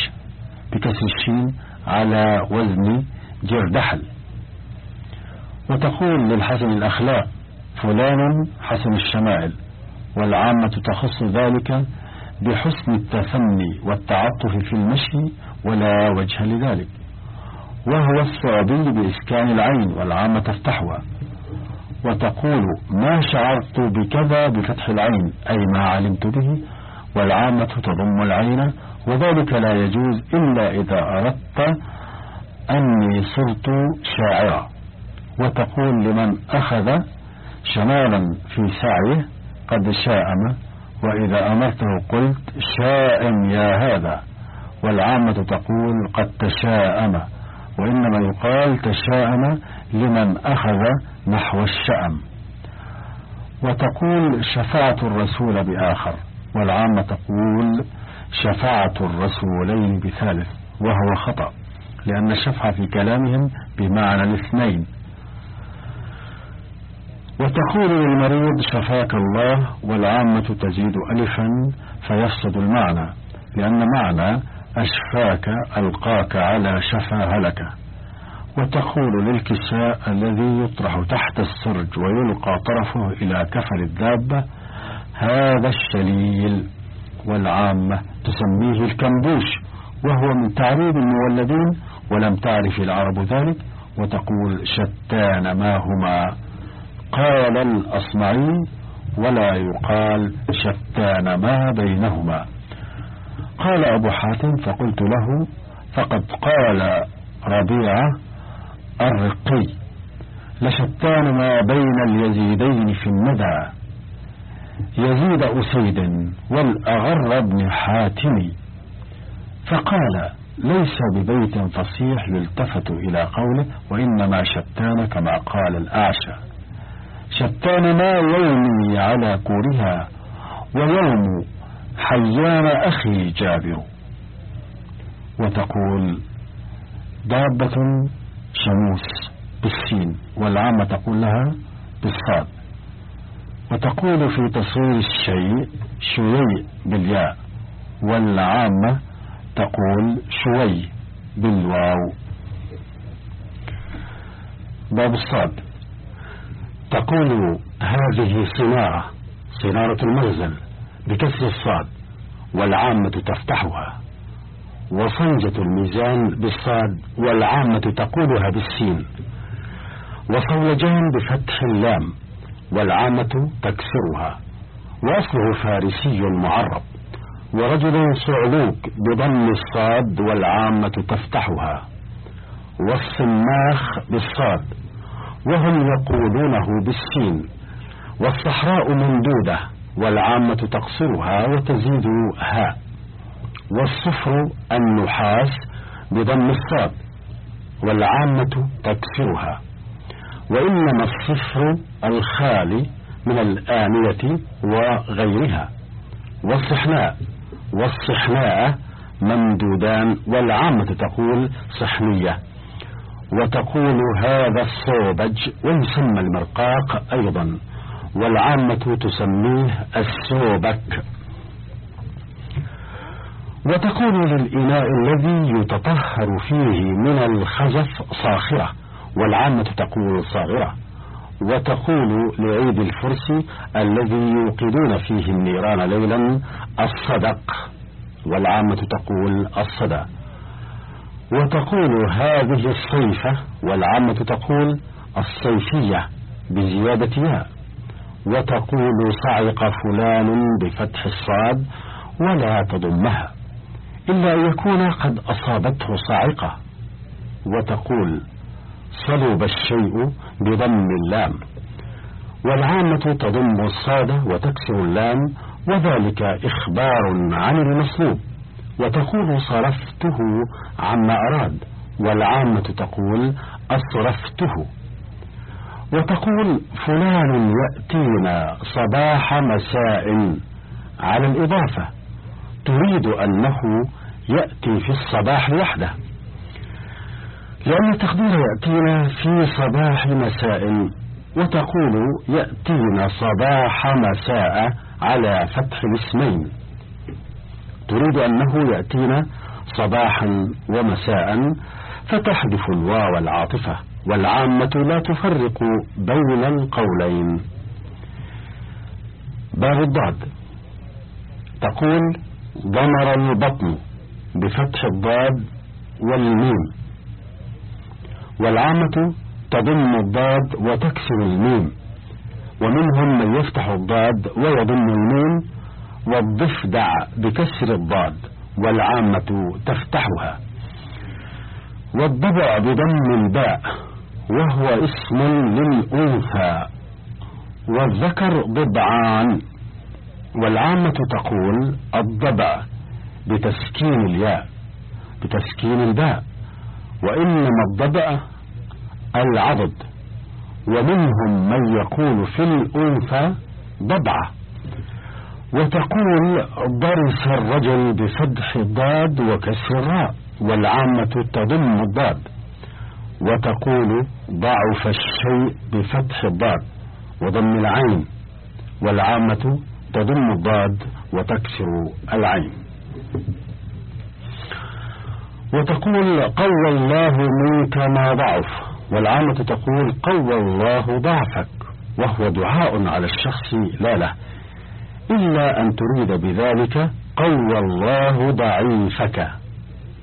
بكسر الشين على وزن جردحل وتقول للحسن الأخلاق فلان حسن الشمائل والعامة تخص ذلك بحسن التثني والتعطف في المشي ولا وجه لذلك. وهو الصعبي بإسكان العين والعامة تفتحها وتقول ما شعرت بكذا بفتح العين أي ما علمت به والعامة تضم العين وذلك لا يجوز إلا إذا أردت أني صرت شاعرا وتقول لمن أخذ شمالا في سعيه قد شاءم وإذا أمرته قلت شائم يا هذا. والعامة تقول قد تشاءم وإنما يقال تشاءم لمن أخذ نحو الشأم. وتقول شفعت الرسول بآخر والعامة تقول شفعت الرسولين بثالث وهو خطأ لأن الشفعة في كلامهم بمعنى الاثنين. وتقول للمريض شفاك الله والعامة تزيد ألفا فيفسد المعنى لأن معنى أشفاك ألقاك على شفا هلك. وتقول للكساء الذي يطرح تحت السرج ويلقى طرفه إلى كفر الدابة هذا الشليل والعامة تسميه الكمبوش وهو من تعريب المولدين ولم تعرف العرب ذلك وتقول شتان ما هما. قال الأصمعي ولا يقال شتان ما بينهما. قال أبو حاتم فقلت له فقد قال ربيعة الرقي لشتان ما بين اليزيدين في الندى. يزيد أسيد والأغر بن حاتم. فقال ليس ببيت فصيح يلتفت إلى قوله وإنما شتان كما قال الأعشى. شتان ما يومي على كورها ويوم حيان أخي جابر. وتقول دابة شموس بالسين والعامة تقول لها بالصاد. وتقول في تصوير الشيء شوي بالياء والعامة تقول شوي بالواو. باب الصاد. تقول هذه صناعة صنارة المنزل بكسر الصاد والعامة تفتحها وصنجة الميزان بالصاد والعامة تقولها بالسين وصولجان بفتح اللام والعامة تكسرها وأصله فارسي معرب ورجل صعلوك بضم الصاد والعامة تفتحها والصماخ بالصاد وهم يقولونه بالسين والصحراء ممدودة والعامة تقصرها وتزيد هاء والصفر النحاس بضم الصاد والعامة تكسرها. وإنما الصفر الخالي من الآنية وغيرها. والصحناء والصحناء ممدودان والعامة تقول صحنية. وتقول هذا الصوبج ويسمى المرقاق أيضا والعامة تسميه السوبك وتقول للإناء الذي يتطهر فيه من الخزف صاخرة والعامة تقول صاغرة. وتقول لعيد الفرس الذي يوقدون فيه النيران ليلا الصدق والعامة تقول الصدى. وتقول هذه الصيفة والعامة تقول الصيفية بزيادة ياء وتقول صعق فلان بفتح الصاد ولا تضمها. إلا أن يكون قد أصابته صاعقة. وتقول صلب الشيء بضم اللام. والعامة تضم الصاد وتكسر اللام وذلك إخبار عن المصلوب. وتقول صرفته عما أراد والعامة تقول أصرفته. وتقول فلان يأتينا صباح مساء. على الإضافة تريد أنه يأتي في الصباح وحده. لأن التقدير يأتينا في صباح مساء وتقول يأتينا صباح مساء على فتح الاسمين. تريد أنه يأتينا صباحا ومساء فتحذف الواو العاطفة والعامة لا تفرق بين القولين. باب الضاد. تقول ضمر البطن بفتح الضاد والميم. والعامة تضم الضاد وتكسر الميم. ومنهم من يفتح الضاد ويضم الميم. والضفدع بكسر الضاد والعامة تفتحها. والضبع بضم الباء وهو اسم للأنثى. والذكر ضبعان. والعامة تقول الضبع بتسكين الياء بتسكين الباء. وإنما الضبع العضد. ومنهم من يقول في الأنثى ضبعة وتقول ضرس الرجل بفتح الضاد وكسر الراء والعامة تضم الضاد. وتقول ضعف الشيء بفتح الضاد وضم العين والعامة تضم الضاد وتكسر العين. وتقول قوى الله منك ما ضعف والعامة تقول قوى الله ضعفك وهو دعاء على الشخص لا له. إلا أن تريد بذلك قوى الله ضعيفك.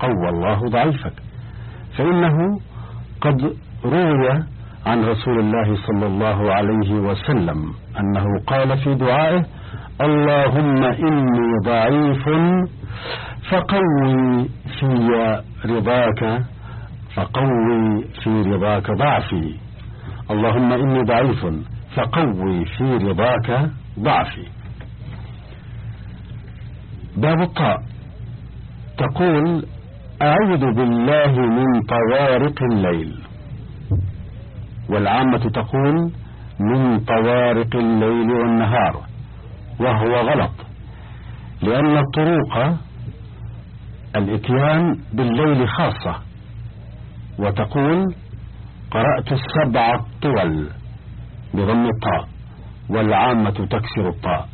قوى الله ضعيفك. فإنه قد روي عن رسول الله صلى الله عليه وسلم أنه قال في دعائه اللهم إني ضعيف فقوي في رضاك فقوي في رضاك ضعفي. اللهم إني ضعيف فقوي في رضاك ضعفي. باب الطاء. تقول أعوذ بالله من طوارق الليل. والعامة تقول من طوارق الليل والنهار وهو غلط لأن الطروق الإتيان بالليل خاصة. وتقول قرأت السبع الطول بضم الطاء والعامة تكسر الطاء.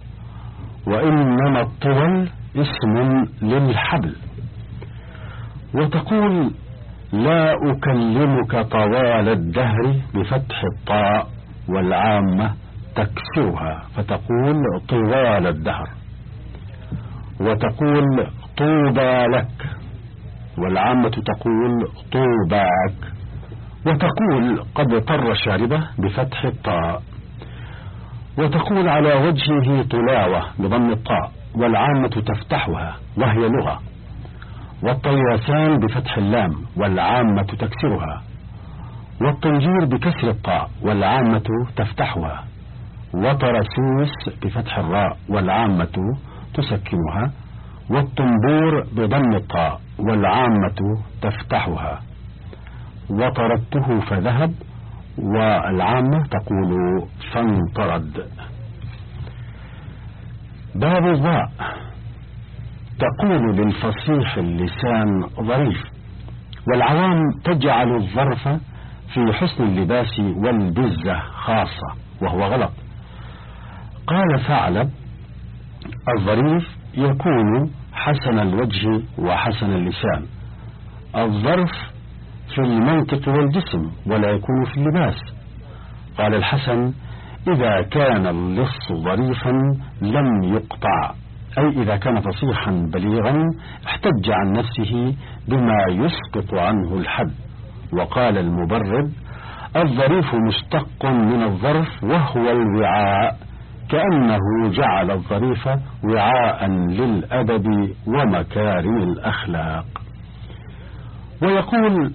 وإنما الطول اسم للحبل. وتقول لا أكلمك طوال الدهر بفتح الطاء والعامة تكسرها فتقول طوال الدهر. وتقول طوبى لك. والعامة تقول طوباك. وتقول قد طر شاربه بفتح الطاء. وتقول على وجهه طلاوة بضم الطاء. والعامة تفتحها وهي لغة. والطياسان بفتح اللام والعامة تكسرها. والطنجير بكسر الطاء والعامة تفتحها. وطرسوس بفتح الراء والعامة تسكنها. والطنبور بضم الطاء والعامة تفتحها. وطردته فذهب والعامة تقول فانطرد. باب الضاء. تقول للفصيح اللسان ظريف والعوام تجعل الظرف في حسن اللباس والبزة خاصة وهو غلط. قال ثعلب الظريف يكون حسن الوجه وحسن اللسان. الظرف في المنطق والجسم ولا يكون في اللباس. قال الحسن إذا كان اللص ظريفا لم يقطع أي إذا كان فصيحا بليغا احتج عن نفسه بما يسقط عنه الحد. وقال المبرد الظريف مشتق من الظرف وهو الوعاء كأنه جعل الظريف وعاء للأدب ومكارم الأخلاق. ويقول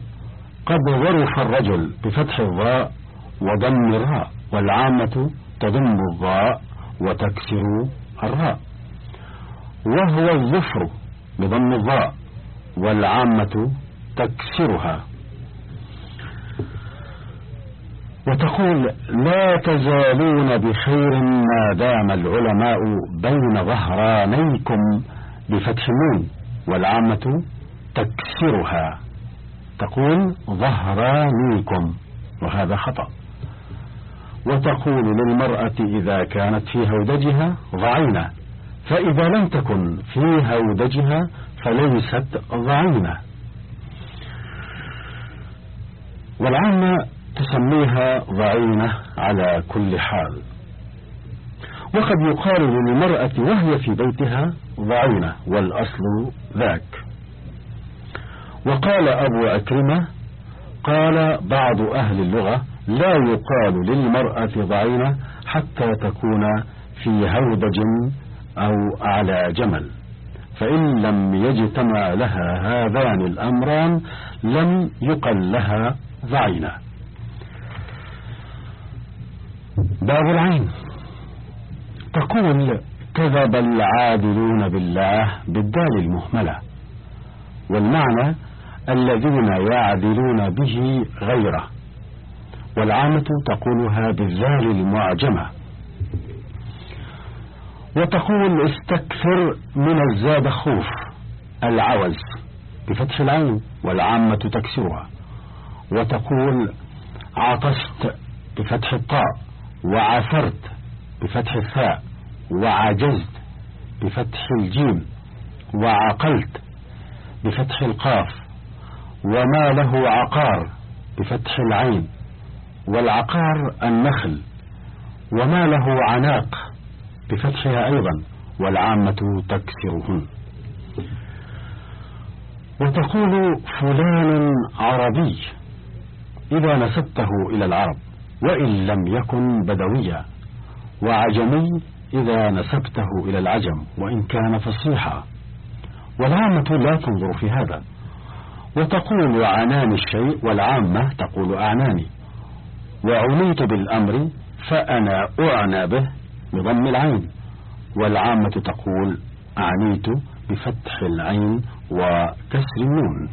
قد ظرف الرجل بفتح الضاء وضم الراء. والعامة تضم الضاء وتكسر الراء. وهو الظفر بضم الضاء والعامة تكسرها. وتقول لا تزالون بخير ما دام العلماء بين ظهرانيكم بفتح النون والعامة تكسرها. تقول ظهرانيكم وهذا خطأ. وتقول للمرأة إذا كانت في هودجها ضعينة فإذا لم تكن في هودجها فليست ضعينة. والعامة تسميها ضعينة على كل حال. وقد يقال للمرأة وهي في بيتها ضعينة والأصل ذاك. وقال أبو أكرمة قال بعض أهل اللغة لا يقال للمرأة ضعينة حتى تكون في هودج أو على جمل. فإن لم يجتمع لها هذان الأمران لم يقل لها ضعينة. باب العين. تقول كذب العادلون بالله بالدال المهملة. والمعنى الذين يعدلون به غيره. والعامة تقولها بالذال المعجمة. وتقول استكثر من الزاد خوف العوز بفتح العين والعامة تكسرها وتقول عطست بفتح الطاء وعثرت بفتح الثاء وعجزت بفتح الجيم وعقلت بفتح القاف وما له عقار بفتح العين. والعقار النخل وما له عناق بفتحها أيضا والعامة تكسرهن. وتقول فلان عربي إذا نسبته إلى العرب وإن لم يكن بدويا. وعجمي إذا نسبته إلى العجم وإن كان فصيحا. والعامة لا تنظر في هذا. وتقول عنان الشيء والعامة تقول أعناني. وعنيت بالأمر فأنا أعنى به بضم العين والعامة تقول أعنيت بفتح العين وكسر النون.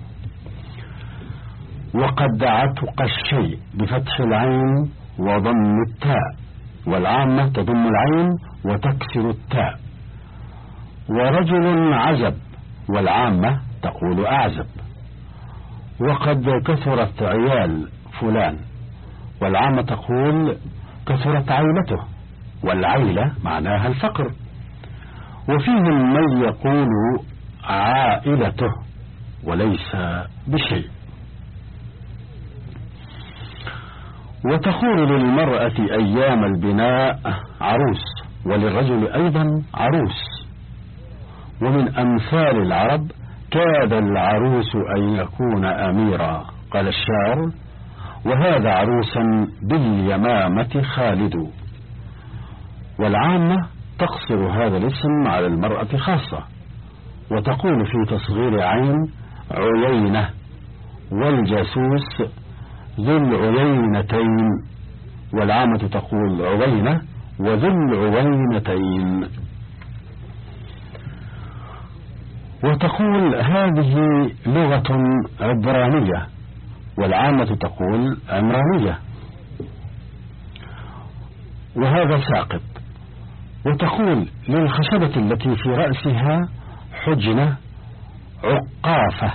وقد عتق الشيء بفتح العين وضم التاء والعامة تضم العين وتكسر التاء. ورجل عزب والعامة تقول أعزب وقد كثرت عيال فلان. والعامة تقول كثرت عيلته والعيلة معناها الفقر. وفيهم من يقول عائلته وليس بشيء. وتقول للمرأة أيام البناء عروس وللرجل أيضا عروس. ومن أمثال العرب كاد العروس أن يكون أميرا. قال الشاعر وهذا عروسا باليمامة خالد. والعامة تقصر هذا الاسم على المرأة خاصة وتقول في تصغير عين عيينة والجاسوس ذو العيينتين. والعامة تقول عوينة وذو العوينتين وتقول هذه لغة عبرانية والعامة تقول عمرانية وهذا ساقط. وتقول للخشبة التي في رأسها حجنة عقافة.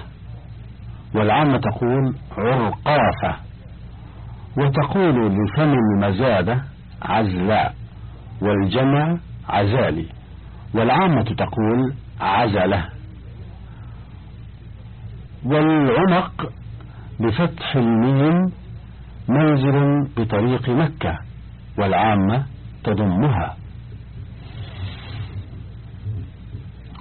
والعامة تقول عرقافة. وتقول لفم المزادة عزلاء والجمع عزالي. والعامة تقول عزلة. والعنق بفتح الميم منزل بطريق مكة والعامة تضمها.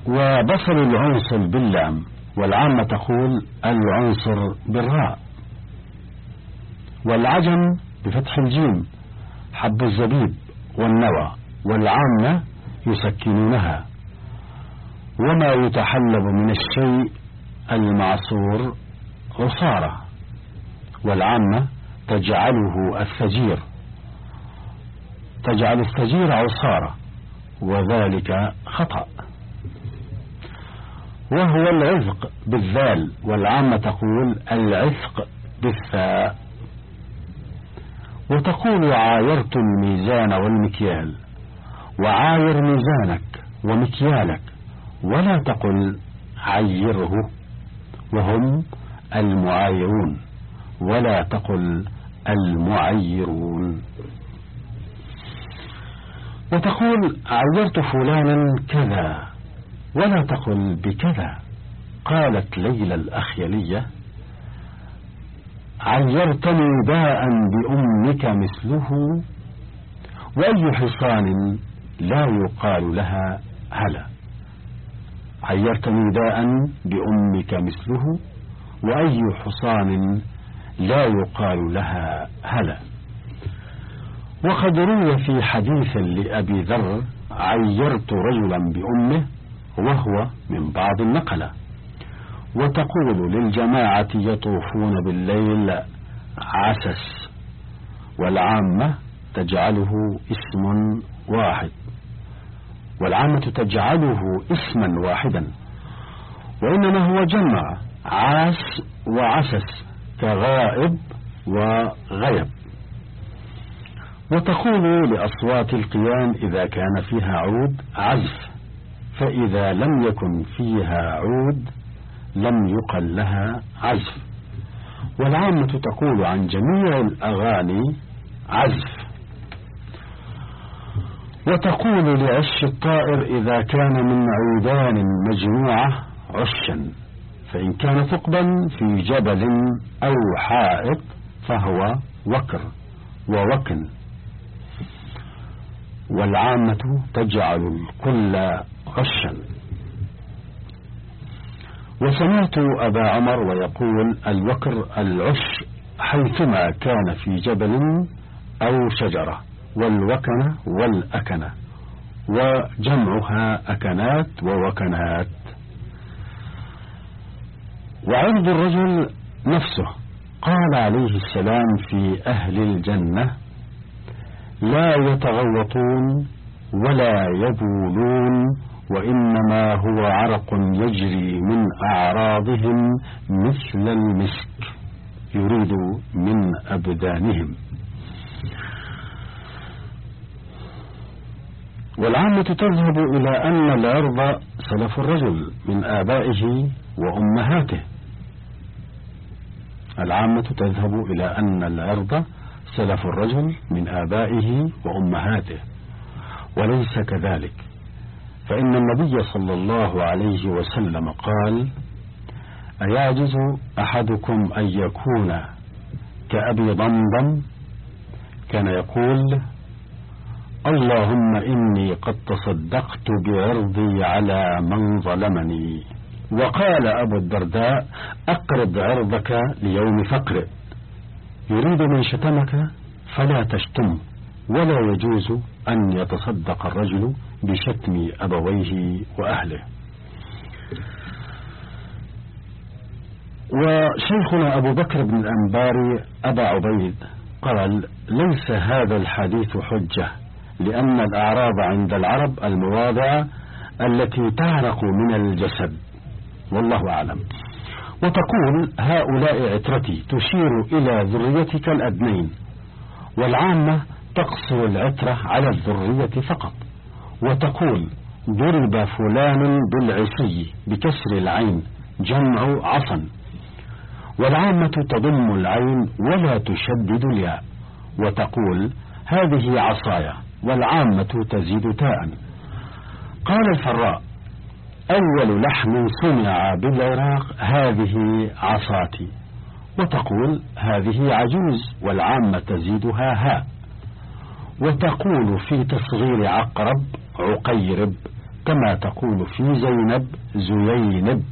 وبصر العنصر باللام والعامة تقول العنصر بالراء. والعجم بفتح الجيم حب الزبيب والنوى والعامة يسكنونها. وما يتحلب من الشيء المعصور عصارة والعامة تجعله الثجير تجعل الثجير عصارة وذلك خطأ. وهو العذق بالذال والعامة تقول العذق بالثاء. وتقول عايرت الميزان والمكيال. وعاير ميزانك ومكيالك ولا تقل عيره. وهم المعايرون. ولا تقل المعيرون. وتقول عيرت فلانا كذا ولا تقل بكذا قالت ليلى الأخيلية. عيرتني داء بأمك مثله وأي حصان لا يقال لها هلا. عيرتني داء بأمك مثله وأي حصان لا يقال لها هلا. وقد روي في حديث لأبي ذر عيرت رجلا بأمه وهو من بعض النقلة. وتقول للجماعة يطوفون بالليل عسس والعامة تجعله اسم واحد. والعامة تجعله اسما واحدا. وإنما هو جمع عاس وعسس. كغائب وغيب. وتقول لأصوات القيام إذا كان فيها عود عزف فإذا لم يكن فيها عود لم يقل لها عزف. والعامة تقول عن جميع الأغاني عزف. وتقول لعش الطائر إذا كان من عودان مجموعة عشا. فإن كان ثقبا في جبل أو حائط فهو وكر ووكن. والعامة تجعل الكل غشا. وسمعت أبا عمر ويقول الوكر العش حيثما كان في جبل أو شجرة والوكنة والأكنة وجمعها أكنات ووكنات. وعرض الرجل نفسه قال عليه السلام في أهل الجنة لا يتغوطون ولا يبولون وإنما هو عرق يجري من أعراضهم مثل المسك يريد من أبدانهم. والعامة تذهب إلى أن العرض سلف الرجل من آبائه وأمهاته. العامة تذهب إلى أن العرض سلف الرجل من آبائه وأمهاته وليس كذلك. فإن النبي صلى الله عليه وسلم قال أيعجز أحدكم أن يكون كأبي ضمضم؟ كان يقول اللهم إني قد تصدقت بعرضي على من ظلمني. وقال أبو الدرداء أقرض عرضك ليوم فقر. يريد من شتمك فلا تشتم ولا يجوز أن يتصدق الرجل بشتم أبويه وأهله. وشيخنا أبو بكر بن الأنباري أبا عبيد قال ليس هذا الحديث حجة لأن الأعراض عند العرب المواضع التي تعرق من الجسد. والله أعلم. وتقول هؤلاء عترتي تشير إلى ذريتك الأدنين والعامة تقصر العترة على الذرية فقط وتقول ضرب فلان بالعصي بكسر العين جمع عصا والعامة تضم العين ولا تشدد الياء وتقول هذه عصايا والعامة تزيد تاء. قال الفراء أول لحم صنع بالعراق هذه عصاتي. وتقول هذه عجوز والعامة تزيدها هاء وتقول في تصغير عقرب عقيرب كما تقول في زينب زيينب.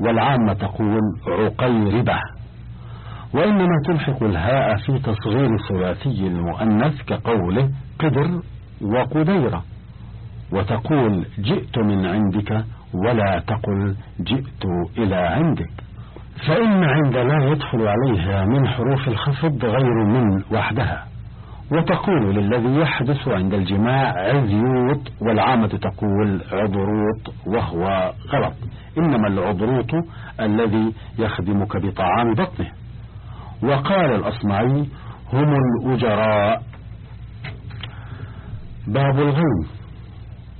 والعامة تقول عقيربة. وإنما تلحق الهاء في تصغير ثلاثي المؤنث كقوله قدر وقديرة. وتقول جئت من عندك ولا تقل جئت إلى عندك. فإن عند لا يدخل عليها من حروف الخفض غير من وحدها. وتقول للذي يحدث عند الجماع عذيوط والعامة تقول عضروط وهو غلط. إنما العضروط الذي يخدمك بطعام بطنه. وقال الأصمعي هم الأجراء. باب الغين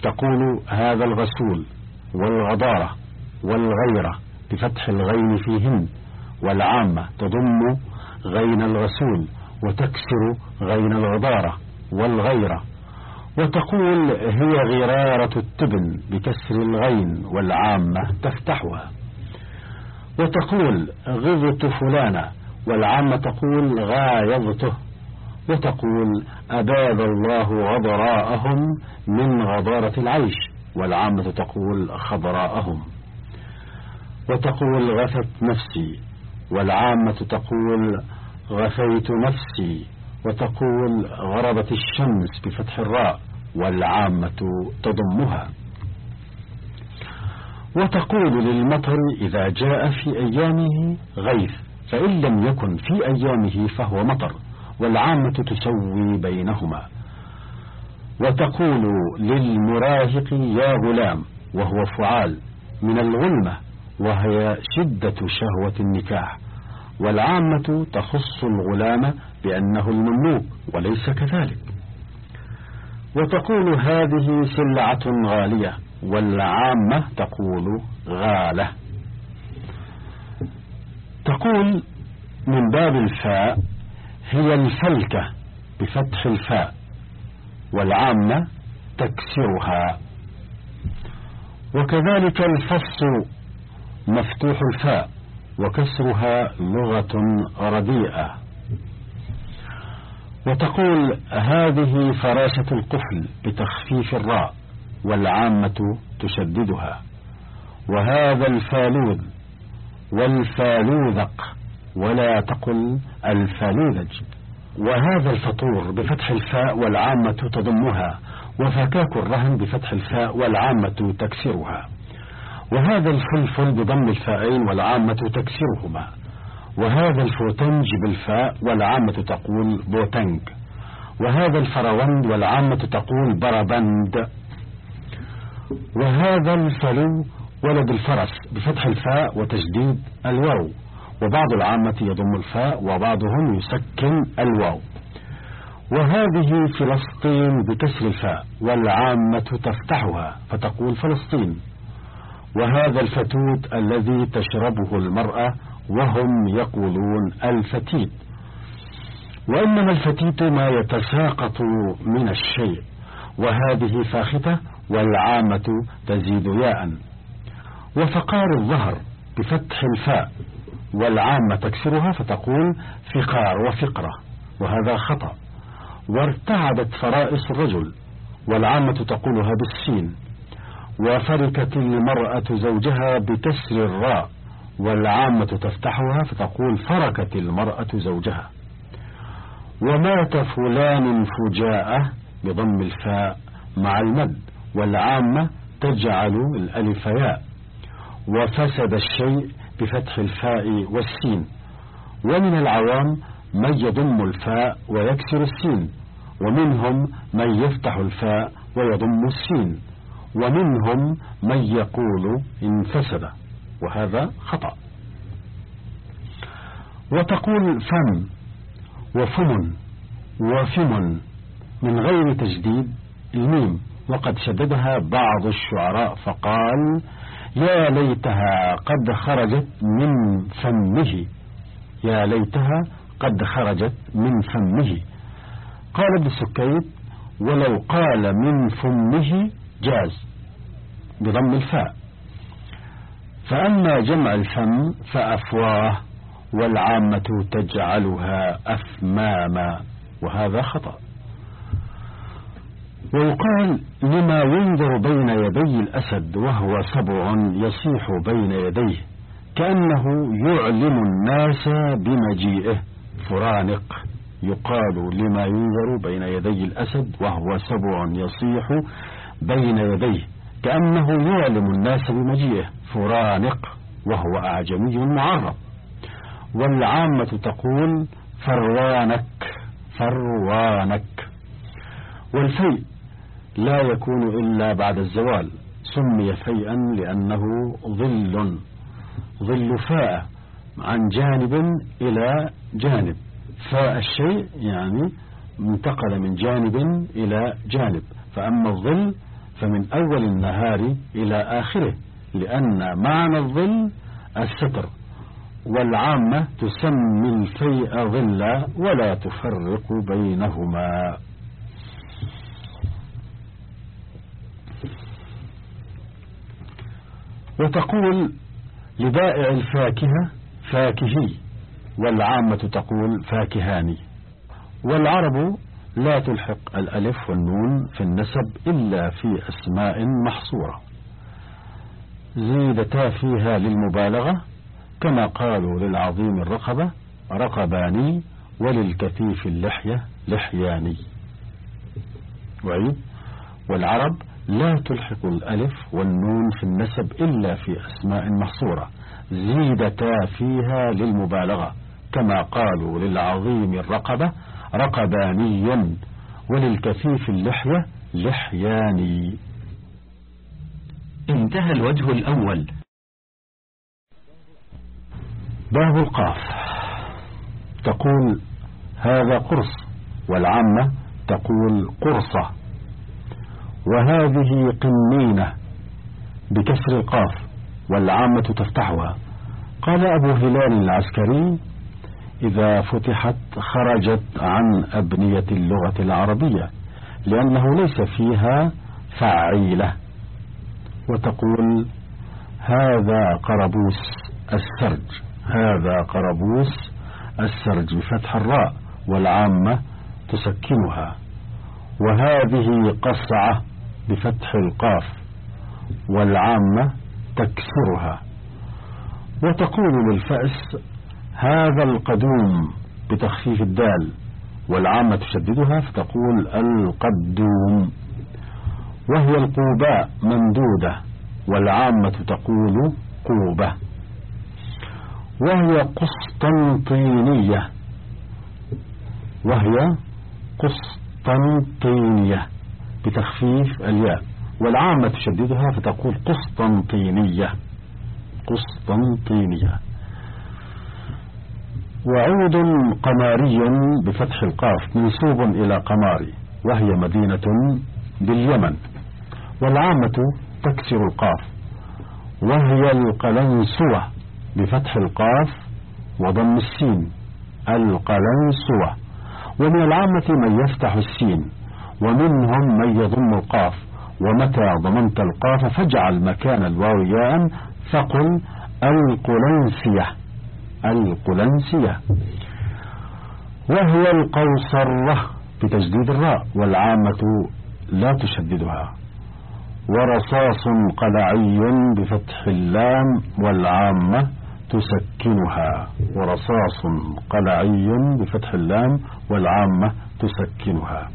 تقول هذا الغسول والغضارة والغيرة بفتح الغين فيهن والعامة تضم غين الغسول وتكسر غين الغضارة والغيرة وتقول هي غرارة التبن بكسر الغين والعامة تفتحها وتقول غضت فلانا والعامة تقول غايضته وتقول أباد الله غضراءهم من غضارة العيش والعامة تقول خضراءهم. وتقول غفت نفسي والعامة تقول غفيت نفسي. وتقول غربت الشمس بفتح الراء والعامة تضمها. وتقول للمطر إذا جاء في أيامه غيث فإن لم يكن في أيامه فهو مطر. والعامة تسوي بينهما. وتقول للمراهق يا غلام وهو فعال من الغلمة وهي شدة شهوة النكاح. والعامة تخص الغلام بأنه المملوك وليس كذلك. وتقول هذه سلعة غالية والعامة تقول غالة. تقول من باب الفاء هي الفلكة بفتح الفاء والعامة تكسرها. وكذلك الفص مفتوح الفاء وكسرها لغة رديئة. وتقول هذه فراشة القفل بتخفيف الراء والعامة تشددها. وهذا الفالوذ والفالوذق ولا تقل الفليلج وهذا الفطور بفتح الفاء والعامة تضمها وفكاك الرهن بفتح الفاء والعامة تكسرها. وهذا الفلفل بضم الفاءين والعامة تكسرهما. وهذا الفوتنج بالفاء والعامة تقول بوتنج. وهذا الفرند والعامة تقول بربند وهذا الفلو ولد الفرس بفتح الفاء وتشديد الواو. وبعض العامة يضم الفاء وبعضهم يسكن الواو. وهذه فلسطين بكسر الفاء والعامة تفتحها فتقول فلسطين. وهذا الفتوت الذي تشربه المرأة وهم يقولون الفتيت. وإنما الفتيت ما يتساقط من الشيء. وهذه فاختة والعامة تزيد ياء. وفقار الظهر بفتح الفاء. والعامة تكسرها فتقول فقار وفقرة وهذا خطأ. وارتعدت فرائص الرجل والعامة تقولها بالسين. وفركت المرأة زوجها بكسر الراء والعامة تفتحها فتقول فركت المرأة زوجها. ومات فلان فجاءة بضم الفاء مع المد والعامة تجعل الألف ياء. وفسد الشيء بفتح الفاء والسين. ومن العوام من يضم الفاء ويكسر السين. ومنهم من يفتح الفاء ويضم السين. ومنهم من يقول انفسد وهذا خطأ. وتقول فم وفم وفم من غير تجديد الميم. وقد شددها بعض الشعراء فقال يا ليتها قد خرجت من فمه. يا ليتها قد خرجت من فمه. قال ابن السكيت ولو قال من فمه جاز بضم الفاء. فأما جمع الفم فأفواه والعامة تجعلها أفماما. وهذا خطأ. ويقال لما ينظر بين يدي الأسد وهو سبع يصيح بين يديه كأنه يعلم الناس بمجيئه. فرانق يقال لما ينظر بين يدي الأسد وهو سبع يصيح بين يديه كأنه يعلم الناس بمجيئه. فرانق وهو أعجمي معرب. والعامة تقول فروانك فروانك والفيء لا يكون إلا بعد الزوال. سمي فيئا لأنه ظل ظل فاء عن جانب إلى جانب. فاء الشيء يعني انتقل من جانب إلى جانب. فأما الظل فمن أول النهار إلى آخره لأن معنى الظل الستر. والعامة تسمي الفيء ظلا ولا تفرق بينهما. وتقول لبائع الفاكهة فاكهي والعامة تقول فاكهاني. والعرب لا تلحق الألف والنون في النسب إلا في أسماء محصورة. زيدتا فيها للمبالغة كما قالوا للعظيم الرقبة رقباني وللكثيف اللحية لحياني. وعيد. والعرب لا تلحق الألف والنون في النسب إلا في أسماء محصورة زيدتا فيها للمبالغة كما قالوا للعظيم الرقبة رقباني وللكثيف اللحية لحياني. انتهى الوجه الأول. باب القاف. تقول هذا قرص والعامة تقول قرصة. وهذه قنينة بكسر القاف والعامة تفتحها. قال أبو هلال العسكري إذا فتحت خرجت عن أبنية اللغة العربية لأنه ليس فيها فعيلة وتقول هذا قربوس السرج هذا قربوس السرج بفتح الراء والعامة تسكنها. وهذه قصعة بفتح القاف والعامة تكسرها. وتقول للفأس هذا القدوم بتخفيف الدال. والعامة تشددها فتقول القدوم. وهي القوباء ممدودة والعامة تقول قوبة. وهي قسطنطينية. وهي قسطنطينية. بتخفيف الياء والعامة تشددها فتقول قسطنطينية. قسطنطينية. وعود قماري بفتح القاف منسوب إلى قماري وهي مدينة باليمن. والعامة تكسر القاف وهي القلنسوة بفتح القاف وضم السين. القلنسوة. ومن العامة من يفتح السين. ومنهم من يضم القاف. ومتى ضمنت القاف فاجعل مكان الواو ياء فقل القلنسية. القلنسية. وهي القوصرة بتجديد الراء والعامة لا تشددها. ورصاص قلعي بفتح اللام والعامة تسكنها. ورصاص قلعي بفتح اللام والعامة تسكنها.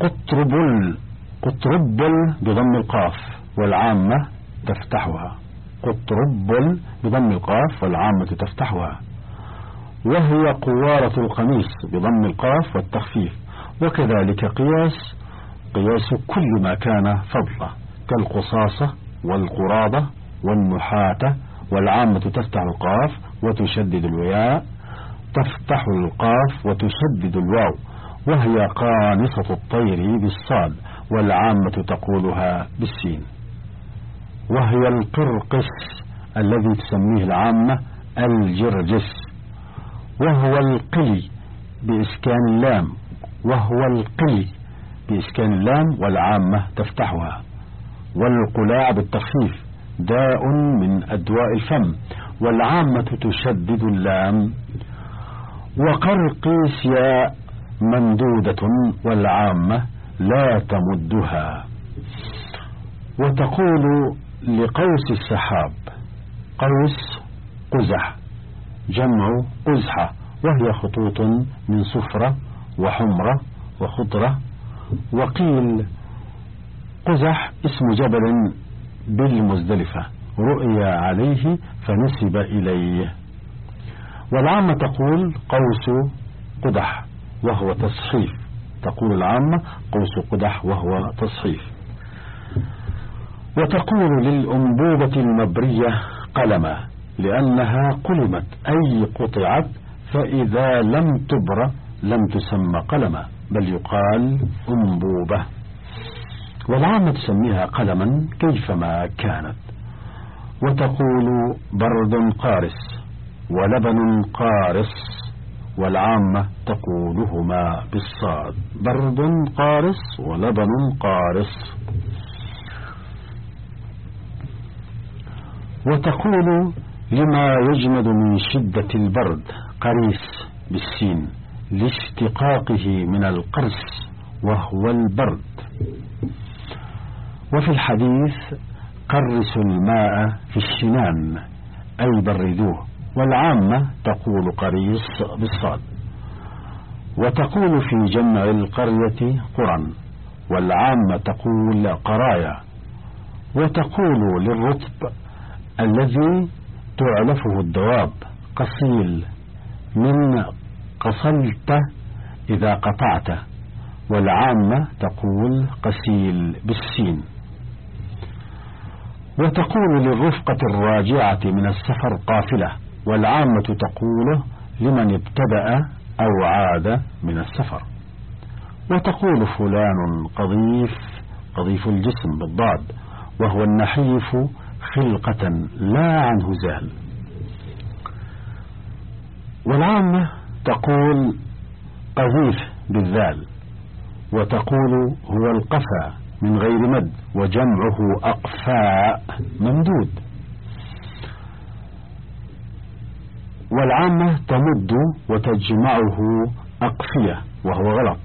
وقطربل قطربل بضم القاف والعامة تفتحها. قطربل بضم القاف والعامة تفتحها. وهي قوارة القميص بضم القاف والتخفيف. وكذلك قياس قياس كل ما كان فضلة كالقصاصة والقرابة والنحاتة. والعامة تفتح القاف وتشدد الوياء تفتح القاف وتشدد الواو. وهي قانصة الطير بالصاد والعامة تقولها بالسين. وهي القرقس الذي تسميه العامة الجرجس. وهو القلي بإسكان اللام. وهو القلي بإسكان اللام والعامة تفتحها. والقلاع بالتخفيف داء من أدواء الفم. والعامة تشدد اللام. وقرقيس ياء ممدودة والعامة لا تمدها. وتقول لقوس السحاب قوس قزح جمع قزحة وهي خطوط من صفرة وحمرة وخضرة. وقيل قزح اسم جبل بالمزدلفة رؤي عليه فنسب إليه. والعامة تقول قوس قدح. وهو تصحيف. تقول العامة قوس قدح وهو تصحيف. وتقول للأنبوبة المبرية قلمة لأنها قلمت أي قطعت فإذا لم تبر لم تسمى قلما بل يقال أنبوبة. والعامة تسميها قلما كيفما كانت. وتقول برد قارس ولبن قارص والعامة تقولهما بالصاد. برد قارس ولبن قارص. وتقول لما يجمد من شدة البرد قريس بالسين لاشتقاقه من القرس وهو البرد. وفي الحديث قرسوا الماء في الشنان أي بردوه. والعامة تقول قريص بالصاد وتقول في جمع القرية قرى والعامة تقول قرايا وتقول للرطب الذي تعلفه الدواب قصيل من قصلت إذا قطعت والعامة تقول قسيل بالسين. وتقول للرفقة الراجعة من السفر قافلة والعامة تقول لمن ابتدأ أو عاد من السفر. وتقول فلان قضيف قضيف الجسم بالضاد وهو النحيف خلقة لا عنه زال والعامة تقول قذيف بالذال وتقول هو القفا من غير مد وجمعه أقفاء ممدود. والعامة تمد وتجمعه أقفية وهو غلط.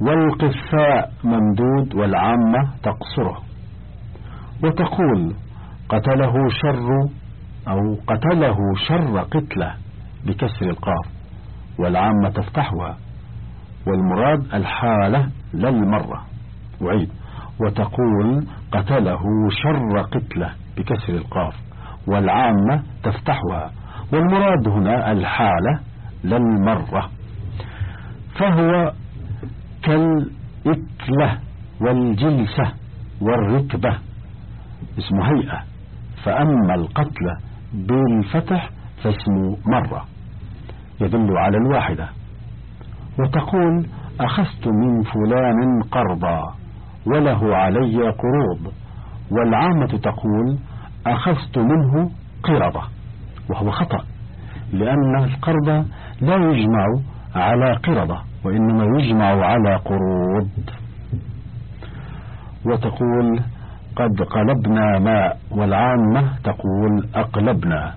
والقفاء ممدود والعامة تقصره. وتقول قتله شر أو قتله شر قتلة بكسر القاف. والعامة تفتحها والمراد الحالة لا المرة. وعيد وتقول قتله شر قتلة بكسر القاف. والعامة تفتحها والمراد هنا الحالة لا المرة فهو كالإكلة والجلسة والركبة اسم هيئة فأما القتل بالفتح فاسم مرة يدل على الواحدة. وتقول أخذت من فلان قرضا وله علي قروض والعامة تقول أخذت منه قرضة وهو خطأ لأن القرض لا يجمع على قرضة وإنما يجمع على قروض. وتقول قد قلبنا ماء والعامة تقول أقلبنا.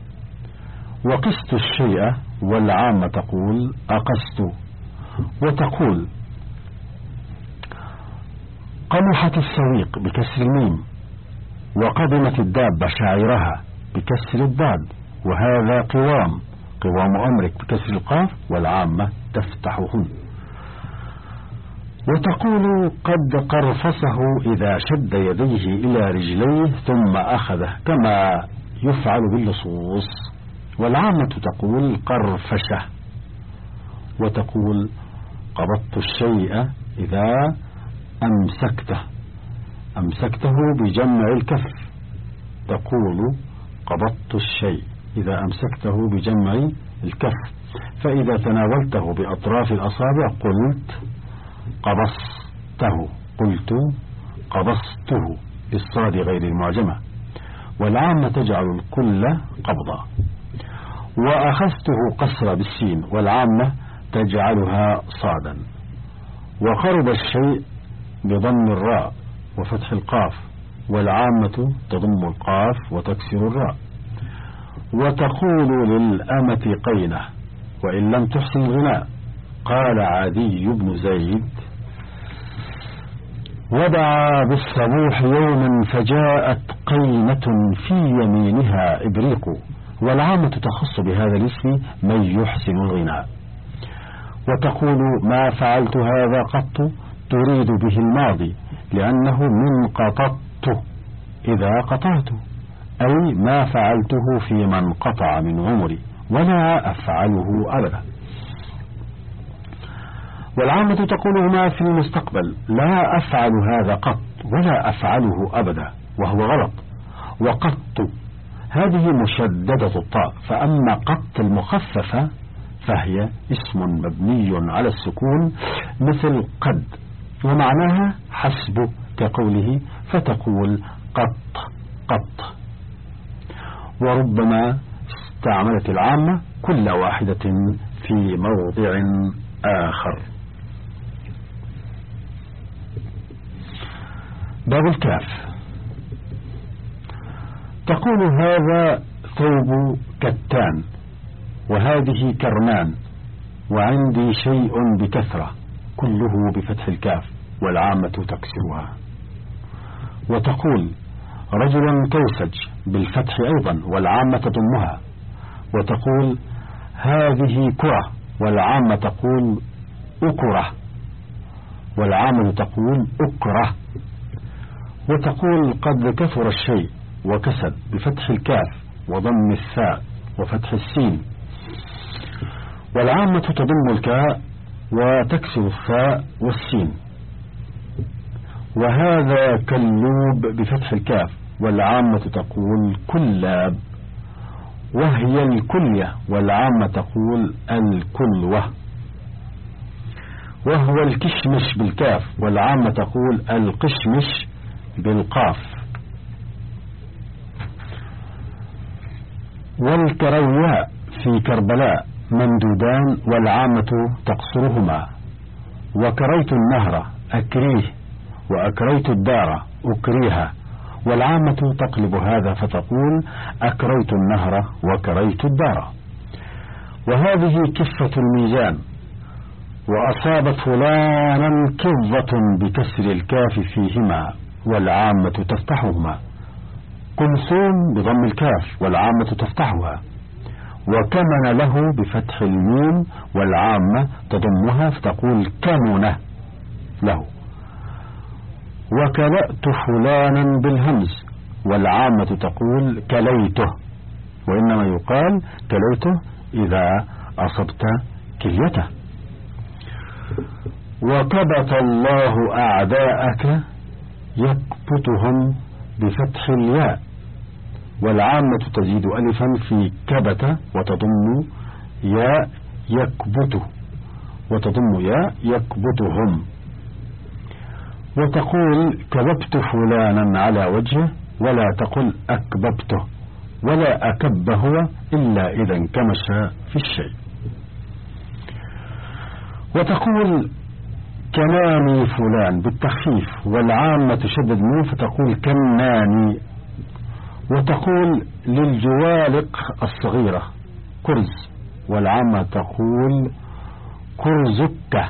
وقست الشيء والعامة تقول أقست. وتقول قمحت السويق بكسر الميم وقدمت الدابة شاعرها بكسر الضاد. وهذا قوام قوام أمرك بكسر القاف والعامة تفتحهن. وتقول قد قرفصه إذا شد يديه إلى رجليه ثم أخذه كما يفعل باللصوص. والعامة تقول قرفشه. وتقول قبضت الشيء إذا أمسكته. أمسكته بجمع الكف. تقول قبضت الشيء. إذا أمسكته بجمع الكف. فإذا تناولته بأطراف الأصابع قلت قبضته قلت قبضته بالصاد غير المعجمة. والعامة تجعل الكل قبضا. وأخذته قصر بالسين والعامة تجعلها صادا. وقرب الشيء بضم الراء وفتح القاف والعامة تضم القاف وتكسر الراء. وتقول للأمة قينة وإن لم تحسن الغناء قال عدي بن زيد ودعا بالصبوح يوما فجاءت قينة في يمينها إبريق والعامة تخص بهذا الاسم من يحسن الغناء. وتقول ما فعلت هذا قط؟ تريد به الماضي لأنه من قططت إذا قطعت. أي ما فعلته في من قطع من عمري ولا أفعله أبدا. والعامة تقول ما في المستقبل لا أفعل هذا قط ولا أفعله أبدا وهو غلط. وقط هذه مشددة الطاء فأما قط المخففة فهي اسم مبني على السكون مثل قد ومعناها حسب كقوله فتقول قط قط. وربما استعملت العامة كل واحدة في موضع آخر. باب الكاف. تقول هذا ثوب كتان وهذه كرمان وعندي شيء بكثرة كله بفتح الكاف والعامة تكسرها. وتقول رجل كوسج بالفتح أيضا والعامة تضمها. وتقول هذه كرة والعامة تقول أكرة. والعامة تقول أكرة. وتقول قد كثر الشيء وكسد بفتح الكاف وضم الثاء وفتح السين. والعامة تضم الكاء وتكسر الثاء والسين. وهذا كاللوب بفتح الكاف. والعامة تقول كلاب وهي الكلية والعامة تقول الكلوة. وهو الكشمش بالكاف والعامة تقول القشمش بالقاف. والكروياء في كربلاء ممدودان والعامة تقصرهما. وكريت النهر أكريه وأكريت الدار أكريها. والعامة تقلب هذا فتقول أكريت النهر وكريت الدار. وهذه كفة الميزان وأصابت فلانا كظة بكسر الكاف فيهما والعامة تفتحهما. كلثوم بضم الكاف والعامة تفتحها. وكمن له بفتح الميم والعامة تضمها فتقول كمنه له. وكلأت فلانا بالهمز والعامة تقول كليته وإنما يقال كليته إذا أصبت كليته. وكبت الله أعداءك يكبتهم بفتح الياء والعامة تزيد ألفا في كبت وتضم ياء يكبت وتضم ياء يكبتهم. وتقول كببت فلانا على وجهه ولا تقل أكببته ولا أكب هو إلا إذا انكمش في الشيء. وتقول كناني فلان بالتخفيف والعامة تشدد منه فتقول كناني. وتقول للجوالق الصغيرة كرز والعامة تقول كرزكة.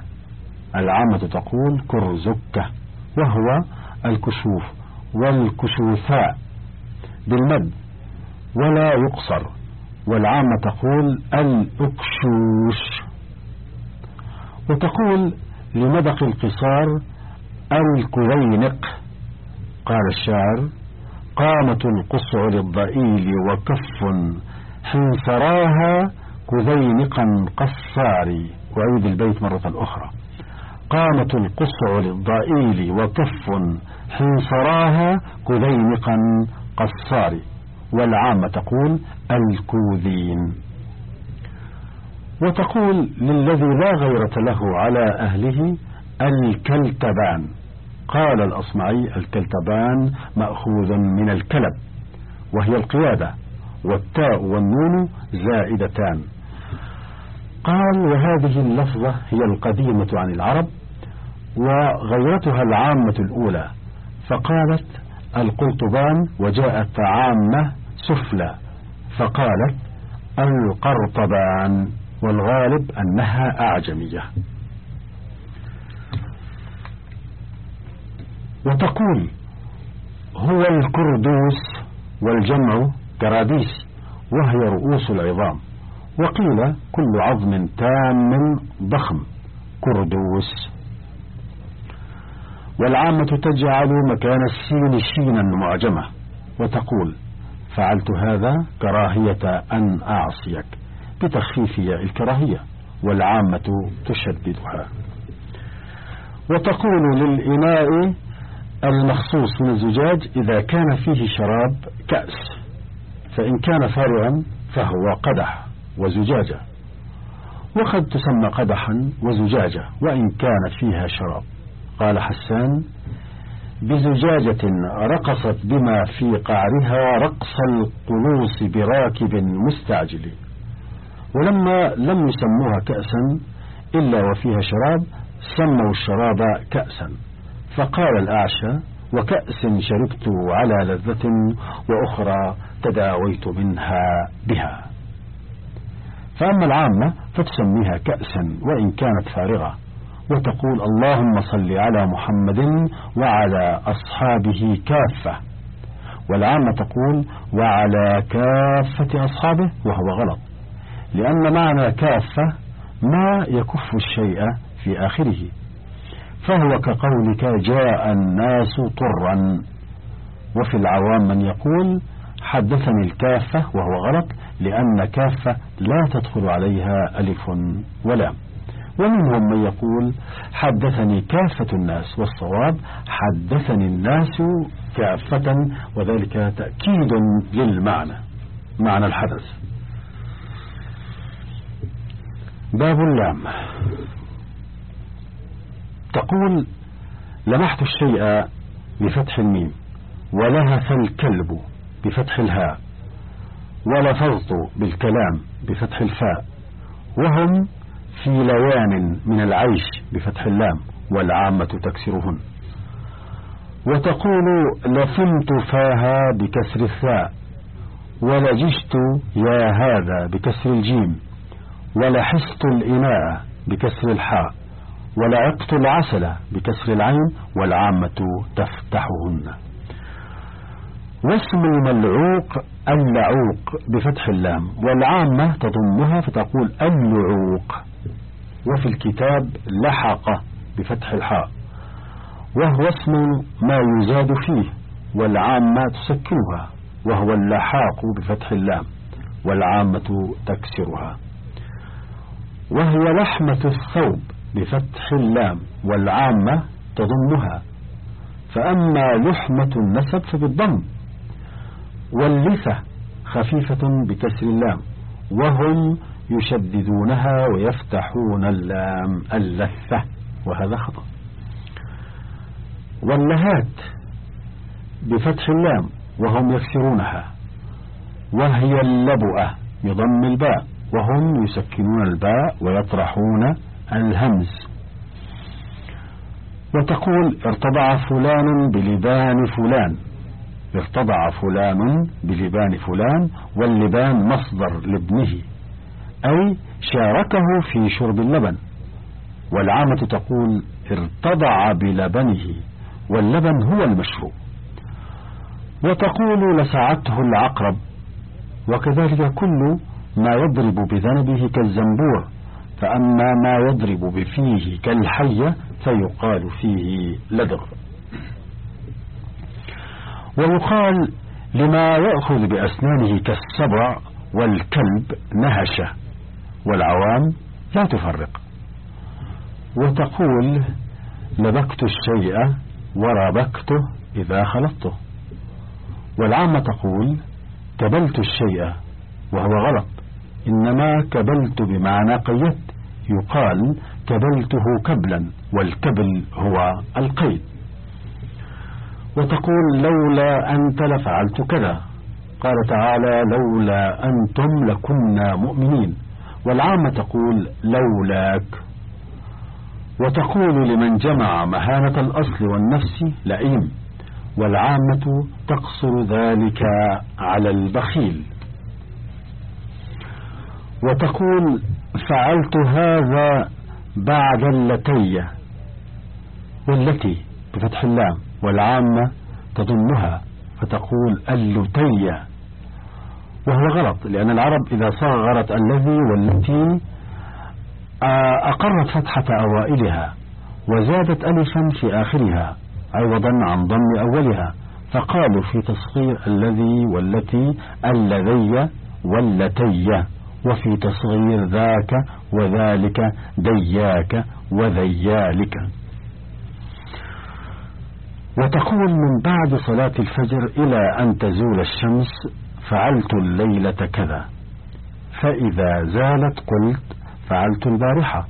العامة تقول كرزكة. وهو الكشوف والكشوفاء بالمد ولا يقصر والعامة تقول الأكشوش وتقول لمدق القصار الكوينق قال الشاعر قامة القصع للضئيل وكف حنصراها كذينقا قصاري. وعيد البيت مرة أخرى. قامة القصع للضئيل وكف حنصراها كذينقا قصاري والعامة تقول الكوذين. وتقول للذي لا غيرة له على أهله الكلتبان. قال الأصمعي الكلتبان مأخوذ من الكلب وهي القيادة والتاء والنون زائدتان. قال وهذه اللفظة هي القديمة عن العرب وغيرتها العامة الأولى فقالت القلطبان وجاءت عامة سفلى فقالت القرطبان والغالب أنها أعجمية. وتقول هو الكردوس والجمع كراديس وهي رؤوس العظام وقيل كل عظم تام ضخم كردوس والعامة تجعل مكان السين شينا معجمة وتقول فعلت هذا كراهية أن أعصيك بتخفيف الكراهية والعامة تشددها. وتقول للإناء المخصوص من الزجاج إذا كان فيه شراب كأس فإن كان فارغا فهو قدح وزجاجة وقد تسمى قدحا وزجاجة وإن كان فيها شراب. قال حسان بزجاجة رقصت بما في قعرها رقص القلوص براكب مستعجل. ولما لم يسموها كأسا إلا وفيها شراب سموا الشراب كأسا. فقال الأعشى وكأس شربت على لذة وأخرى تداويت منها بها. فأما العامة فتسميها كأسا وإن كانت فارغة. وتقول اللهم صل على محمد وعلى أصحابه كافة. والعامة تقول وعلى كافة أصحابه وهو غلط. لأن معنى كافة ما يكف الشيء في آخره. فهو كقولك جاء الناس طرا. وفي العوام من يقول حدثني الكافة وهو غلط لأن كافة لا تدخل عليها ألف ولام ومنهم من يقول حدثني كافة الناس والصواب حدثني الناس كافة وذلك تأكيد للمعنى معنى الحدث. باب اللام. تقول لمحت الشيء بفتح الميم ولهث الكلب بفتح الهاء ولفظت بالكلام بفتح الفاء وهم في لوان من العيش بفتح اللام والعامة تكسرهن. وتقول لفمت فاها بكسر الثاء ولجشت يا هذا بكسر الجيم ولحست الإناء بكسر الحاء ولعقت العسل بكسر العين والعامة تفتحهن. واسم الملعوق اللعوق بفتح اللام والعامة تضمها فتقول اللعوق. وفي الكتاب لحق بفتح الحاء. وهو اسم ما يزاد فيه والعامة تسكنها وهو اللحاق بفتح اللام والعامة تكسرها. وهي لحمة الثوب بفتح اللام والعامة تضمها. فأما لحمة النسب فبالضم. واللثة خفيفة بكسر اللام وهم يشددونها ويفتحون اللام اللثة وهذا خطأ. واللهات بفتح اللام وهم يكسرونها وهي اللبؤة بضم الباء وهم يسكنون الباء ويطرحون الهمز. وتقول ارتضع فلان بلبان فلان ارتضع فلان بلبان فلان واللبان مصدر لابنه. أي شاركه في شرب اللبن. والعامة تقول ارتضع بلبنه واللبن هو المشروب. وتقول لسعته العقرب وكذلك كل ما يضرب بذنبه كالزنبور فأما ما يضرب بفيه كالحية فيقال فيه لدغ. ويقال لما يأخذ بأسنانه كالسبع والكلب نهشة. والعوام لا تفرق. وتقول لبكت الشيء وربكته إذا خلطته. والعامة تقول كبلت الشيء وهو غلط. إنما كبلت بمعنى قيدت يقال كبلته كبلا والكبل هو القيد. وتقول لولا أنت لفعلت كذا. قال تعالى لولا أنتم لكنا مؤمنين. والعامة تقول لولاك. وتقول لمن جمع مهانة الأصل والنفس لئيم. والعامة تقصر ذلك على البخيل. وتقول فعلت هذا بعد اللتي. والتي بفتح اللام. والعامة تضمها فتقول اللتي. وهو غلط لأن العرب إذا صغرت الذي والتي أقرت فتحة أوائلها وزادت ألفا في آخرها عوضا عن ضم أولها فقالوا في تصغير الذي والتي اللذي واللتي وفي تصغير ذاك وذلك دياك وذيالك. وتقول من بعد صلاة الفجر إلى أن تزول الشمس فعلت الليلة كذا. فإذا زالت قلت فعلت البارحة.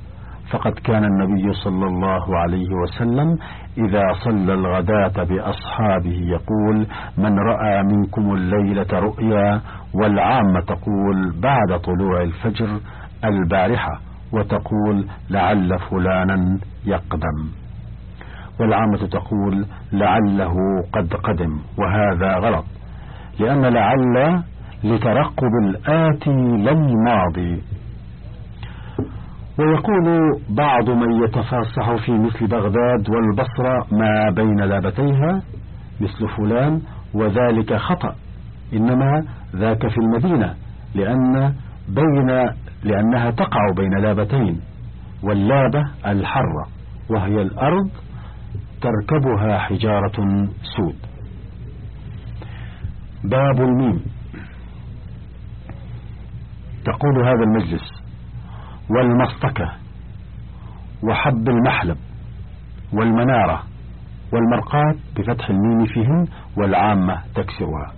فقد كان النبي صلى الله عليه وسلم إذا صلى الغداة بأصحابه يقول من رأى منكم الليلة رؤيا والعامة تقول بعد طلوع الفجر البارحة وتقول لعل فلانا يقدم والعامة تقول لعله قد قدم وهذا غلط. لأن لعل لترقب الآتي للماضي ويقول بعض من يتفاصح في مثل بغداد والبصرة ما بين لابتيها مثل فلان وذلك خطأ. إنما ذاك في المدينة لأن بين لأنها تقع بين لابتين واللابة الحرة وهي الأرض تركبها حجارة سود. باب الميم. تقول هذا المجلس والمصطكة وحب المحلب والمنارة والمرقات بفتح الميم فيهن والعامة تكسرها.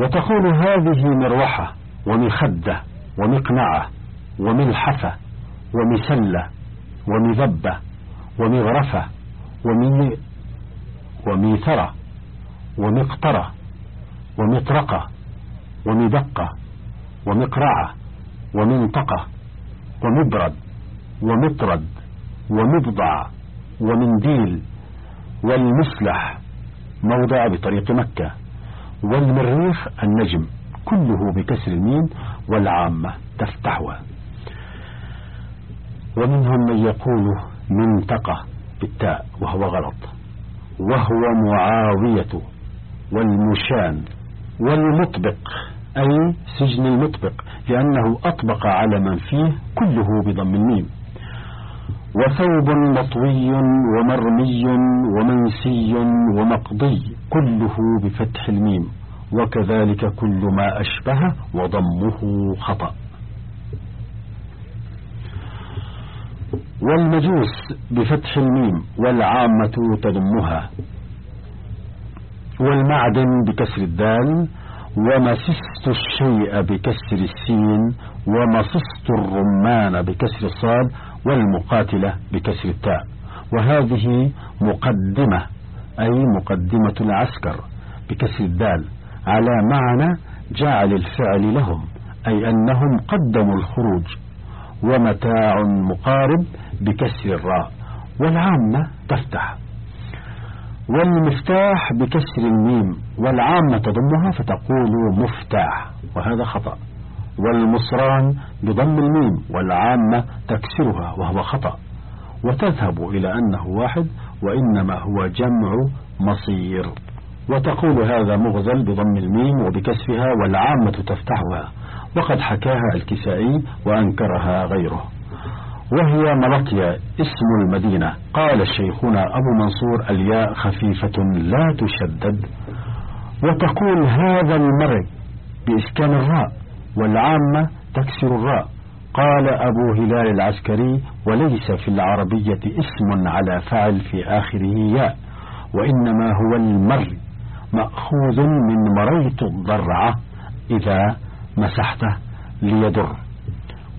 وتقول هذه مروحة ومخدة ومقنعة وملحفة ومسلة ومذبة ومغرفة ومي وميثرة ومقطرة ومطرقة ومدقة ومقرعة ومنطقة ومبرد ومطرد ومبضع ومنديل والمسلح موضع بطريق مكة والمريخ النجم كله بكسر الميم والعامة تفتحها ومنهم من يقول منطقة بالتاء وهو غلط وهو معاوية والمشان. والمطبق أي سجن المطبق لأنه أطبق على من فيه كله بضم الميم وثوب مطوي ومرمي ومنسي ومقضي كله بفتح الميم. وكذلك كل ما أشبه وضمه خطأ. والمجوس بفتح الميم والعامة تضمها. والمعدن بكسر الدال ومسست الشيء بكسر السين ومصست الرمان بكسر الصاد والمقاتلة بكسر التاء. وهذه مقدمة أي مقدمة العسكر بكسر الدال. على معنى جعل الفعل لهم أي أنهم قدموا الخروج. ومتاع مقارب بكسر الراء. والعامة تفتح. والمفتاح بكسر الميم والعامة تضمها فتقول مفتاح وهذا خطأ. والمصران بضم الميم والعامة تكسرها وهو خطأ. وتذهب إلى أنه واحد وإنما هو جمع مصير. وتقول هذا مغزل بضم الميم وبكسرها والعامة تفتحها. وقد حكاها الكسائي وأنكرها غيره. وهي ملقيا اسم المدينة. قال شيخنا أبو منصور الياء خفيفة لا تشدد وتقول هذا المرء بإسكان الراء والعامة تكسر الراء. قال أبو هلال العسكري وليس في العربية اسم على فعل في آخره ياء وإنما هو المر مأخوذ من مريت الضرع إذا مسحته ليدر.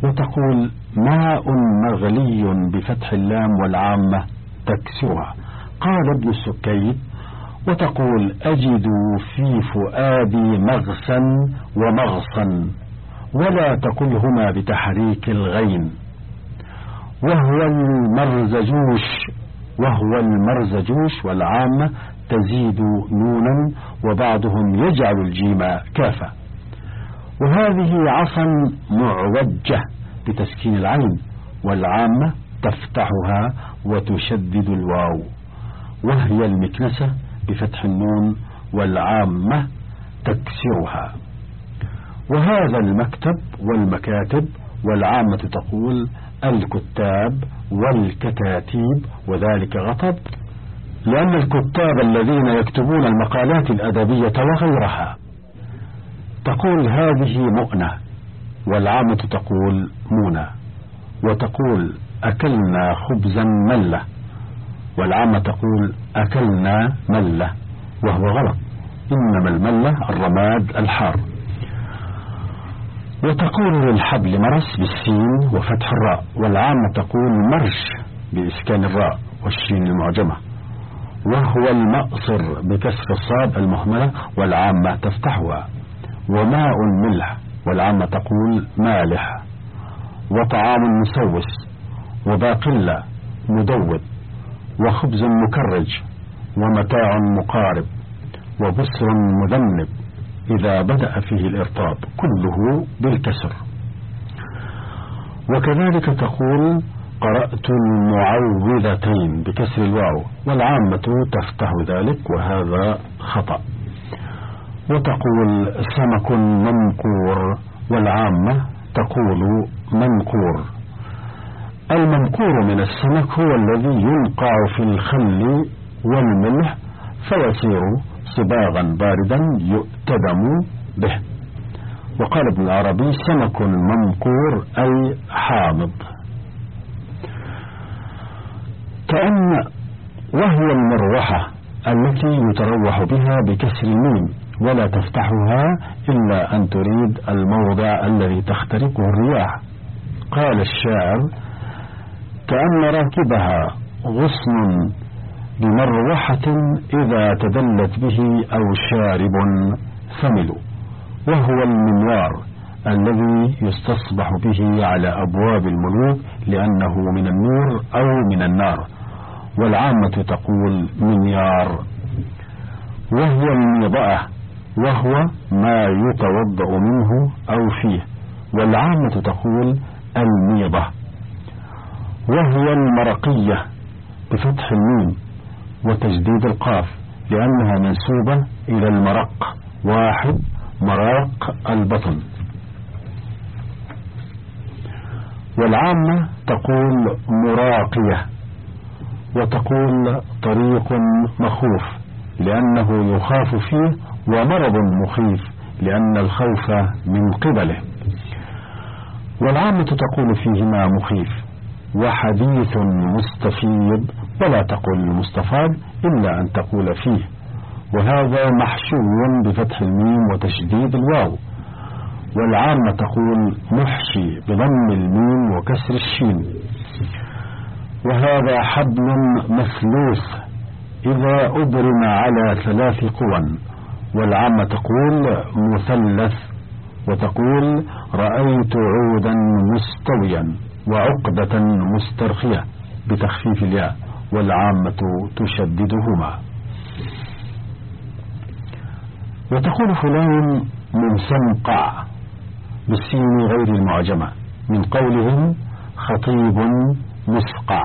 وتقول ماء مغلي بفتح اللام والعامة تكسرها قال ابن السكيت وتقول أجد في فؤادي مغسا ومغصا ولا تقلهما بتحريك الغين. وهو المرزجوش وهو المرزجوش والعامة تزيد نونا وبعضهم يجعل الجيم كافة. وهذه عصا معوجة. بتسكين العين والعامة تفتحها وتشدد الواو. وهي المكنسة بفتح النون والعامة تكسرها. وهذا المكتب والمكاتب والعامة تقول الكتاب والكتاتيب وذلك غطب لأن الكتاب الذين يكتبون المقالات الأدبية وغيرها تقول هذه مؤنة والعامة تقول مونة وتقول أكلنا خبزا ملة والعامة تقول أكلنا ملة وهو غلط إنما الملة الرماد الحار. وتقول للحبل مرس بالسين وفتح الراء والعامة تقول مرش بإسكان الراء والشين المعجمة وهو المأصر بكسر الصاد المهملة والعامة تفتحها وماء ملح والعامة تقول مالح وطعام مسوس وباقلة مدود وخبز مكرج ومتاع مقارب وبسر مذنب إذا بدأ فيه الإرطاب كله بالكسر. وكذلك تقول قرأت المعوذتين بكسر الواو والعامة تفتح ذلك وهذا خطأ. وتقول سمك منقور والعامة تقول منقور. المنقور من السمك هو الذي ينقع في الخل والملح فيصير صباغا باردا يؤتدم به. وقال ابن العربي سمك منقور أي حامض. كأن وهي المروحة التي يتروح بها بكسر الميم. ولا تفتحها إلا أن تريد الموضع الذي تخترقه الرياح. قال الشاعر كأن راكبها غصن بمروحة إذا تدلت به أو شارب ثمل وهو المنوار الذي يستصبح به على أبواب الملوك لأنه من النور أو من النار. والعامة تقول منيار وهو الميضأة وهو ما يتوضأ منه أو فيه والعامة تقول الميضة. وهي المرقية بفتح الميم وتجديد القاف لأنها منسوبة إلى المرق واحد مراق البطن. والعامة تقول مراقية وتقول طريق مخوف لأنه يخاف فيه ومرض مخيف لأن الخوف من قبله. والعامة تقول فيهما مخيف وحديث مستفيض ولا تقول المستفاد إلا أن تقول فيه. وهذا محشو بفتح الميم وتشديد الواو. والعامة تقول محشي بضم الميم وكسر الشين. وهذا حبل مثلوث إذا أبرم على ثلاث قوى. والعامة تقول مثلث وتقول رأيت عودا مستويا وعقدة مسترخية بتخفيف الياء والعامة تشددهما. وتقول فلان منسمقع بالسين غير المعجمة من قولهم خطيب مسقع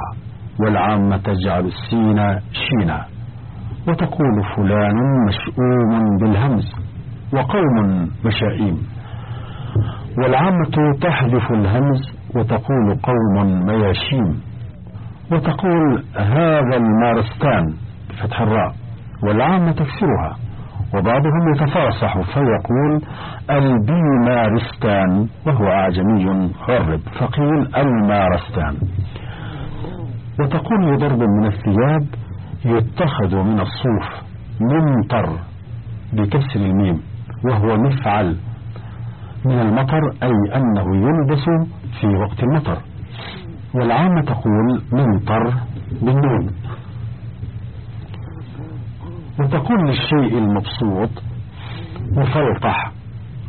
والعامة تجعل السين شينا. وتقول فلان مشؤوم بالهمز وقوم مشائيم والعامة تحذف الهمز وتقول قوم مياشيم وتقول هذا المارستان بفتح الراء والعامة تكسرها وبعضهم يتفاصح فيقول البيمارستان وهو أعجمي غرب فقيل المارستان وتقول لضرب من الثياب يتخذ من الصوف منطر بكسر الميم وهو مفعل من المطر أي أنه يلبس في وقت المطر. والعامة تقول منطر بالنون. وتقول للشيء المبسوط مفلطح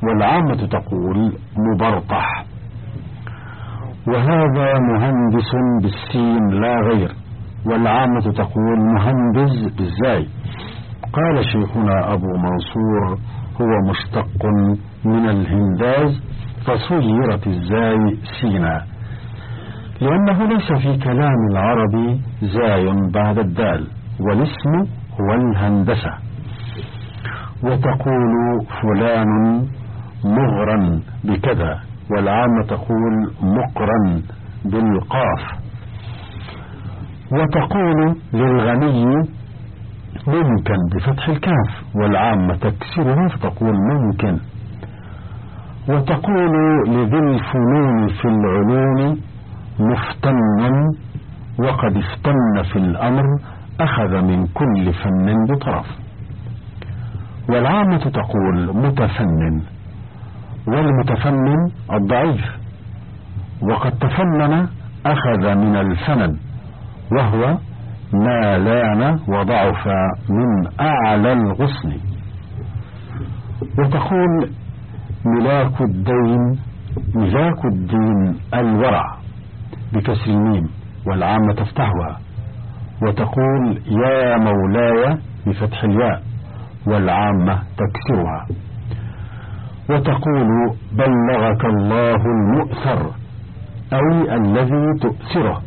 والعامة تقول مبرطح. وهذا مهندس بالسين لا غير. والعامة تقول مهندز بالزاي قال شيخنا أبو منصور هو مشتق من الهنداز فصيرت الزاي سينا. لأنه ليس في كلام العرب زاي بعد الدال والاسم هو الهندسة. وتقول فلان مغرا بكذا والعامة تقول مقرا بالقاف. وتقول للغني ممكن بفتح الكاف والعامة تكسرها فتقول ممكن. وتقول لذي الفنون في العلوم مفتنا وقد افتن في الأمر أخذ من كل فن بطرف. والعامة تقول متفنن والمتفنن الضعيف. وقد تفنن أخذ من الفنن. وهو ما لأن وضعف من أعلى الغصن. وتقول ملاك الدين ملاك الدين الورع بكسر الميم والعامة تفتحها وتقول يا مولاي بفتح الياء والعامة تكسرها. وتقول بلغك الله المؤثر أي الذي تؤثره.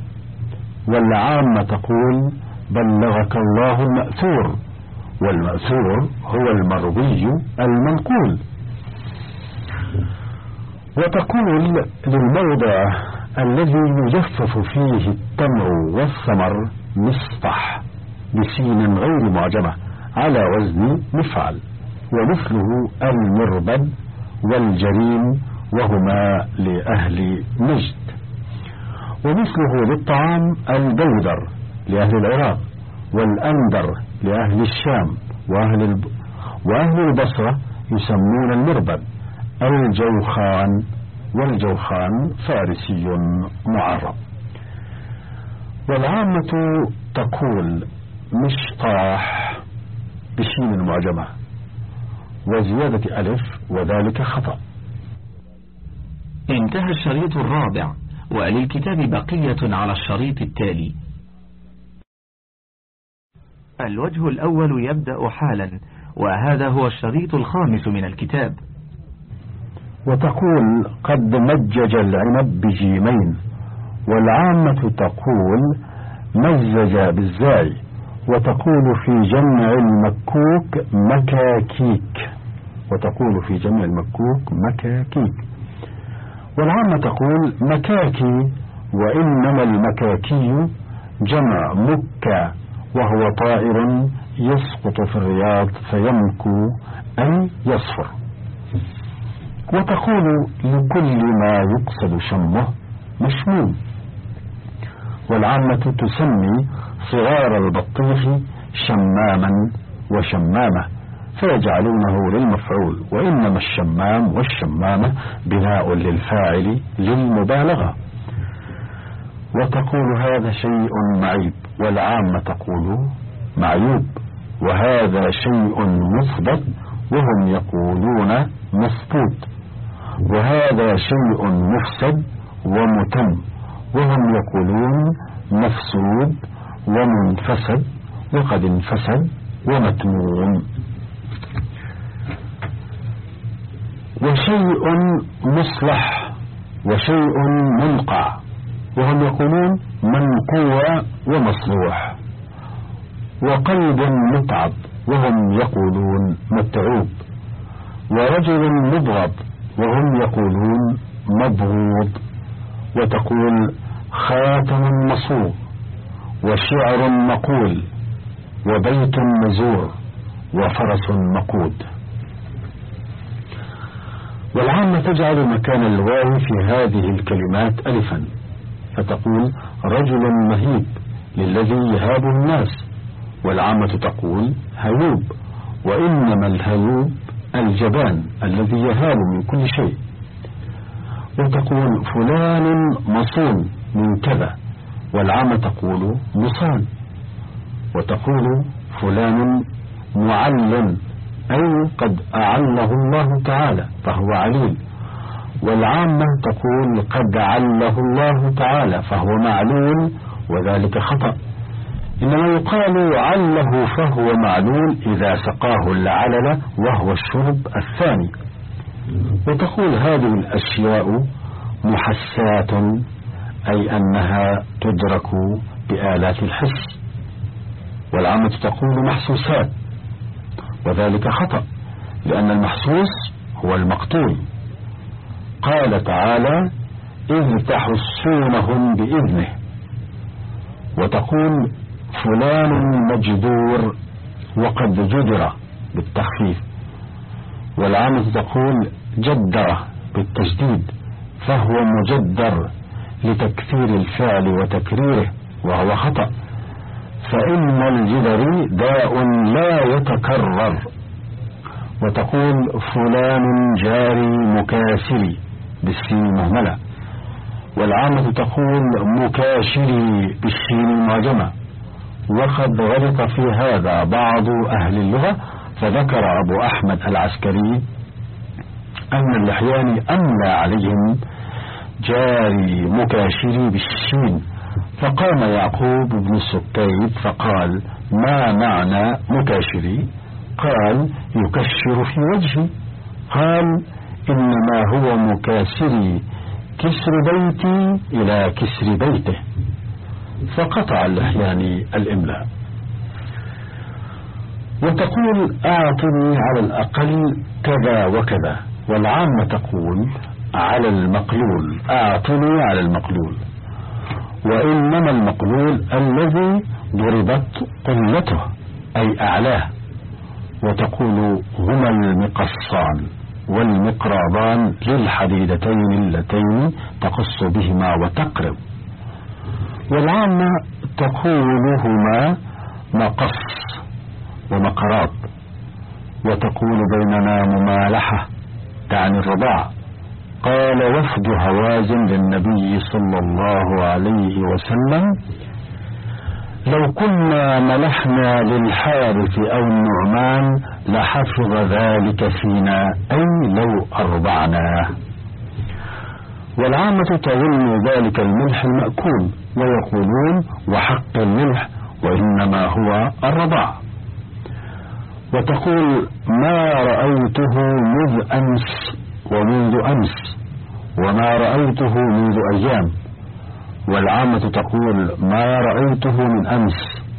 والعامة تقول بلغك الله المأثور والمأثور هو المروي المنقول. وتقول للموضع الذي يجفف فيه التمر والثمر مصطح بسين غير معجمة على وزن مفعل ومثله المربد والجريم وهما لأهل نجد. ومثله للطعام البودر لأهل العراق والأندر لأهل الشام وأهل, الب... وأهل البصرة يسمون المربد الجوخان والجوخان فارسي معرب. والعامة تقول مشطاح بشين معجمة وزيادة ألف وذلك خطأ. انتهى الشريط الرابع. وللكتاب بقية على الشريط التالي. الوجه الأول يبدأ حالا وهذا هو الشريط الخامس من الكتاب. وتقول قد مجج العنب بجيمين والعامة تقول مزج بالزاي وتقول في جمع المكوك مكاكيك. وتقول في جمع المكوك مكاكيك. والعامة تقول مكاكي وإنما المكاكي جمع مكة وهو طائر يسقط في الرياض فيمكو أي يصفر. وتقول لكل ما يقصد شمه مشموم والعامة تسمي صغار البطيخ شماما وشمامة. فيجعلونه للمفعول وإنما الشمام والشمامة بناء للفاعل للمبالغة. وتقول هذا شيء معيب والعامة تقول معيوب وهذا شيء مثبت وهم يقولون مسبوط وهذا شيء مفسد ومتم وهم يقولون مفسود ومنفسد وقد انفسد ومتموم وشيء مصلح وشيء منقع وهم يقولون منقوع ومصلوح وقلب متعب وهم يقولون متعوب ورجل مبغض وهم يقولون مبغوض وتقول خاتم مصوغ وشعر مقول وبيت مزور وفرس مقود. والعامة تجعل مكان الواو في هذه الكلمات ألفا. فتقول رجل مهيب للذي يهابه الناس. والعامة تقول هيوب. وإنما الهيوب الجبان الذي يهاب من كل شيء. وتقول فلان مصون من كذا. والعامة تقول مصان. وتقول فلان معلم أي قد أعله الله تعالى فهو عليم. والعامة تقول قد عله الله تعالى فهو معلول وذلك خطأ. إنما يقال عله فهو معلول إذا سقاه العلل وهو الشرب الثاني. وتقول هذه الأشياء محسات أي أنها تدرك بآلات الحس. والعامة تقول محسوسات. وذلك خطأ لأن المحسوس هو المقتول. قال تعالى إذ تحسونهم بإذنه. وتقول فلان مجدور وقد جدر بالتخفيف. والعامة تقول جدر بالتجديد فهو مجدر لتكثير الفعل وتكريره وهو خطأ. فإن الجدر داء لا يتكرر. وتقول فلان جاري مكاسري بالسين مهملة. والعامة تقول مكاشري بالسين المعجمة وقد غلط في هذا بعض أهل اللغة فذكر أبو أحمد العسكري أن اللحيان أملى عليهم جاري مكاشري بالشين فقام يعقوب بن السكيت فقال ما معنى مكاشري قال يكشر في وجهي. قال إنما هو مكاسري كسر بيتي إلى كسر بيته. فقطع اللحيان الإملاء. وتقول أعطني على الأقل كذا وكذا. والعامة تقول على المقلول. أعطني على المقلول. وإنما المقلول الذي ضربت قلته أي أعلاه. وتقول هما المقصان والمقرابان للحديدتين اللتين تقص بهما وتقرب. والعامة تقولهما مقص ومقراب وتقول بيننا ممالحة تعني الرضاع. قال وفد هوازن للنبي صلى الله عليه وسلم لو كنا ملحنا للحارث أو النعمان لحفظ ذلك فينا أي لو أرضعناه والعامة تظن ذلك الملح المأكول ويقولون وحق الملح وإنما هو الرضاع. وتقول ما رأيته مذ أمس ومنذ أمس وما رأيته منذ أيام والعامة تقول ما رأيته من أمس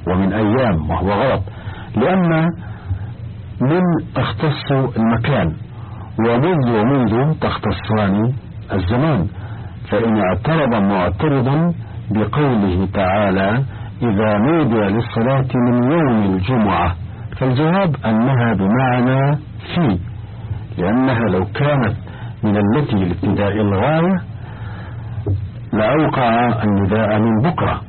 ومن أيام وهو غلط لأن من اختص المكان ومنذ ومنذ تختصان الزمان فإن اعترض معترضا بقوله تعالى إذا نودي للصلاة من يوم الجمعة فالجواب أنها بمعنى في لأنها لو كانت من التي لابتداء الغاية لأوقع النداء من بكرة.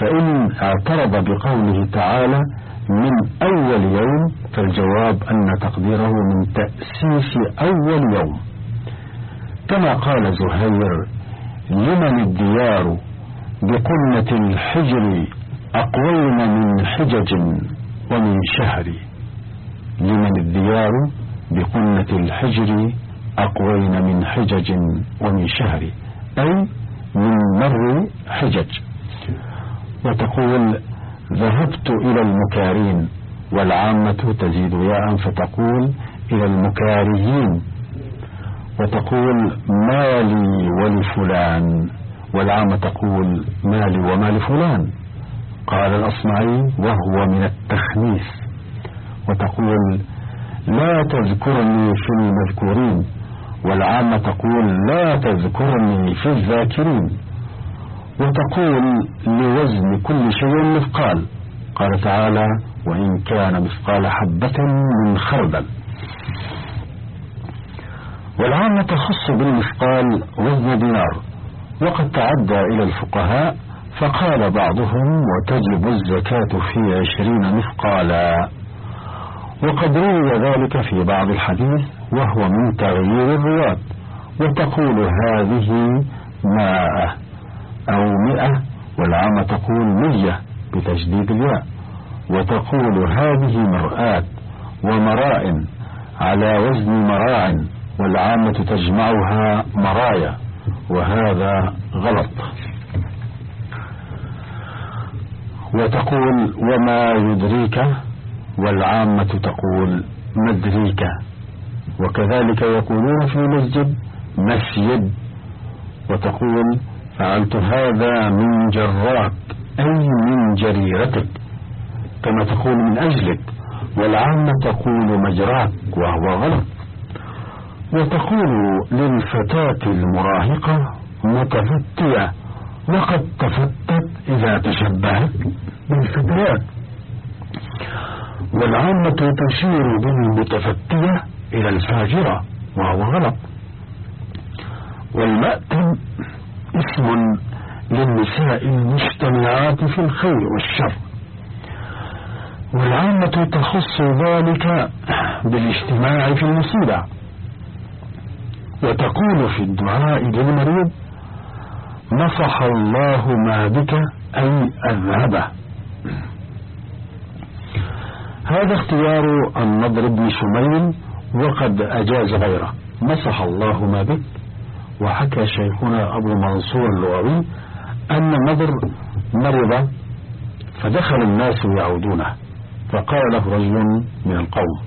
فإن اعترض بقوله تعالى من أول يوم فالجواب أن تقديره من تأسيس أول يوم. كما قال زهير لمن الديار بقمة الحجر أقوين من حجج ومن شهر. لمن الديار بقمة الحجر أقوين من حجج ومن شهر أي من مر حجج. وتقول ذهبت إلى المكارين والعامة تزيد ياء فتقول إلى المكاريين وتقول مالي ولفلان والعامة تقول مالي ومال فلان قال الأصمعي وهو من التخنيس وتقول لا تذكرني في المذكورين والعامة تقول لا تذكرني في الذاكرين. وتقول لوزن كل شيء مثقال. قال تعالى وإن كان مثقال حبة من خردل. والعامة تخص بالمثقال وزن دينار. وقد تعدى إلى الفقهاء فقال بعضهم وتجب الزكاة في عشرين مثقالا. وقد روي ذلك في بعض الحديث وهو من تغيير الرواة وتقول هذه ماء أو مئة والعامة تقول مية بتجديد الياء وتقول هذه مرآة ومراء على وزن مراع والعامة تجمعها مرايا وهذا غلط. وتقول وما يدريك والعامة تقول مدريك. وكذلك يقولون في المسجد مسجد. وتقول فعلت هذا من جراك أي من جريرتك. كما تقول من أجلك. والعامة تقول مجراك وهو غلط. وتقول للفتاة المراهقة متفتية وقد تفتت إذا تشبهت بالفتيات. والعامة تشير بالمتفتية إلى الفاجرة وهو غلط. والمأتم اسم للنساء المجتمعات في الخير والشر. والعامة تخص ذلك بالاجتماع في المصيبة. وتقول في الدعاء للمريض نصح الله ما بك أي أذهبه. هذا اختيار النضر بن شميل وقد أجاز غيره. نصح الله ما بك وحكى شيخنا أبو منصور اللغوي أن النضر مرض فدخل الناس يعودونه. فقال له رجل من القوم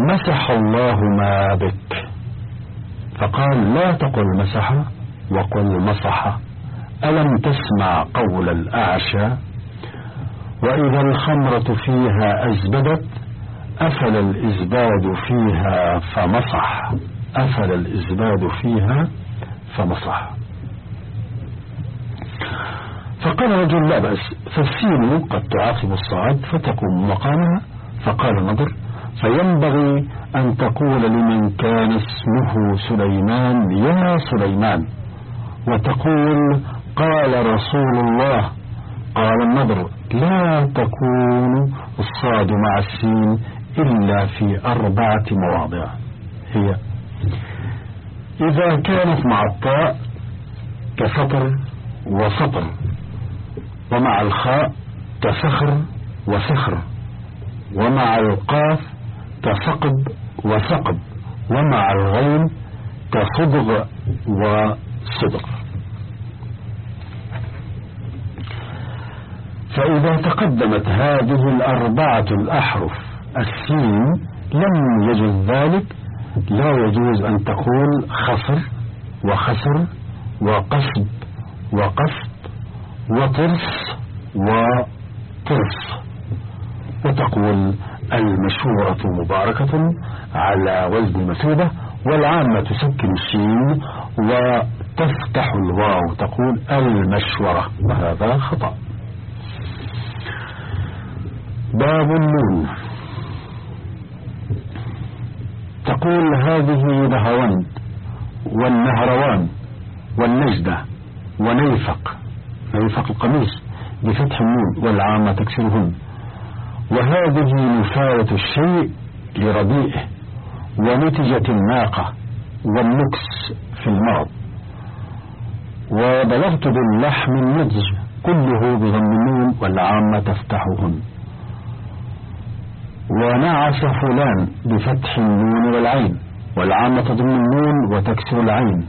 مسح الله ما بك. فقال لا تقل مسح وقل مصح ألم تسمع قول الأعشى؟ وإذا الخمرة فيها أزبدت أفل الإزباد فيها فمصح. أفل الإزباد فيها فمصح. فقال رجل لا بأس فالسين قد تعاقب الصعد فتقوم مقامها. فقال نضر فينبغي أن تقول لمن كان اسمه سليمان يا سليمان. وتقول قال رسول الله. قال النضر لا تكون الصاد مع السين إلا في أربعة مواضع. هي إذا كانت مع الطاء كسطر وسطر ومع الخاء كسخر وسخر ومع القاف كثقب وثقب ومع الغين كصدغ وصدغ. فإذا تقدمت هذه الأربعة الأحرف السين لم يجوز ذلك لا يجوز أن تقول خصر وخسر وقصب وقصد وطرس ترص وتقول المشورة مباركة على وزن مثوبة والعامة تسكن الشين وتفتح الواو تقول المشورة وهذا خطأ. باب النون تقول هذه نهروند والنهروان والنجدة ونيفق نيفق القميص بفتح النون والعامة تكسرهن. وهذه نفاية الشيء لرديئه ونتجة الناقة والنكس في المرض. وبلغت باللحم النضج كله بضم النون والعامة تفتحهن. ونعس فلان بفتح النون والعين والعامة تضم النون وتكسر العين.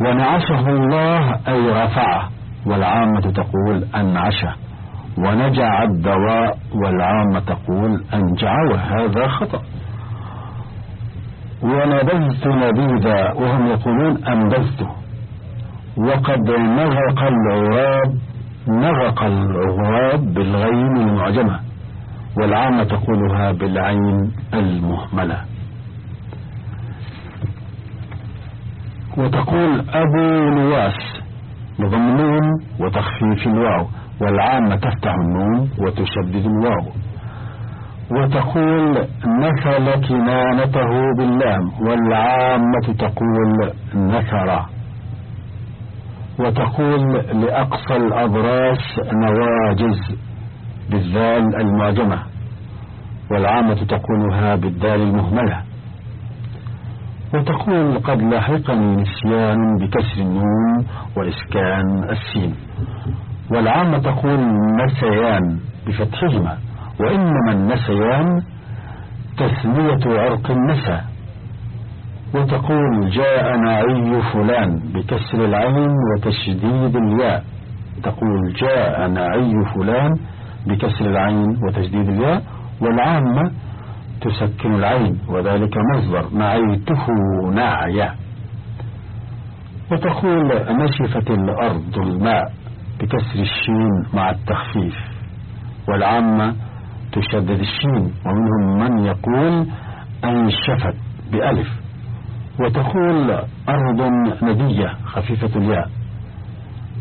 ونعشه الله أي رفعه والعامة تقول أنعشه. ونجع الدواء والعامة تقول أنجع وهذا خطأ. ونبذت نبيذا وهم يقولون أنبذته وقد نغق العراب نغق العراب بالغين المعجمة. والعامة تقولها بالعين المهملة. وتقول أبو نواس بضم النون وتخفيف الواو والعامة تفتح النون وتشدد الواو. وتقول نثل كنانته باللام والعامة تقول نثر. وتقول لأقصى الأضراس نواجز. بالذال المعجمة والعامة تقولها بالدال المهملة. وتقول قد لاحقني نسيان بكسر النون وإسكان السين. والعامة تقول نسيان بفتحهما وإنما النسيان تثنية عرق النسى. وتقول جاء نعي فلان بكسر العين وتشديد الياء. تقول جاء نعي فلان بكسر العين وتشديد الياء والعامة تسكن العين وذلك مصدر نعيته نعيا وتقول نشفت الأرض الماء بكسر الشين مع التخفيف والعامة تشدد الشين ومنهم من يقول أنشفت بألف. وتقول أرض ندية خفيفة الياء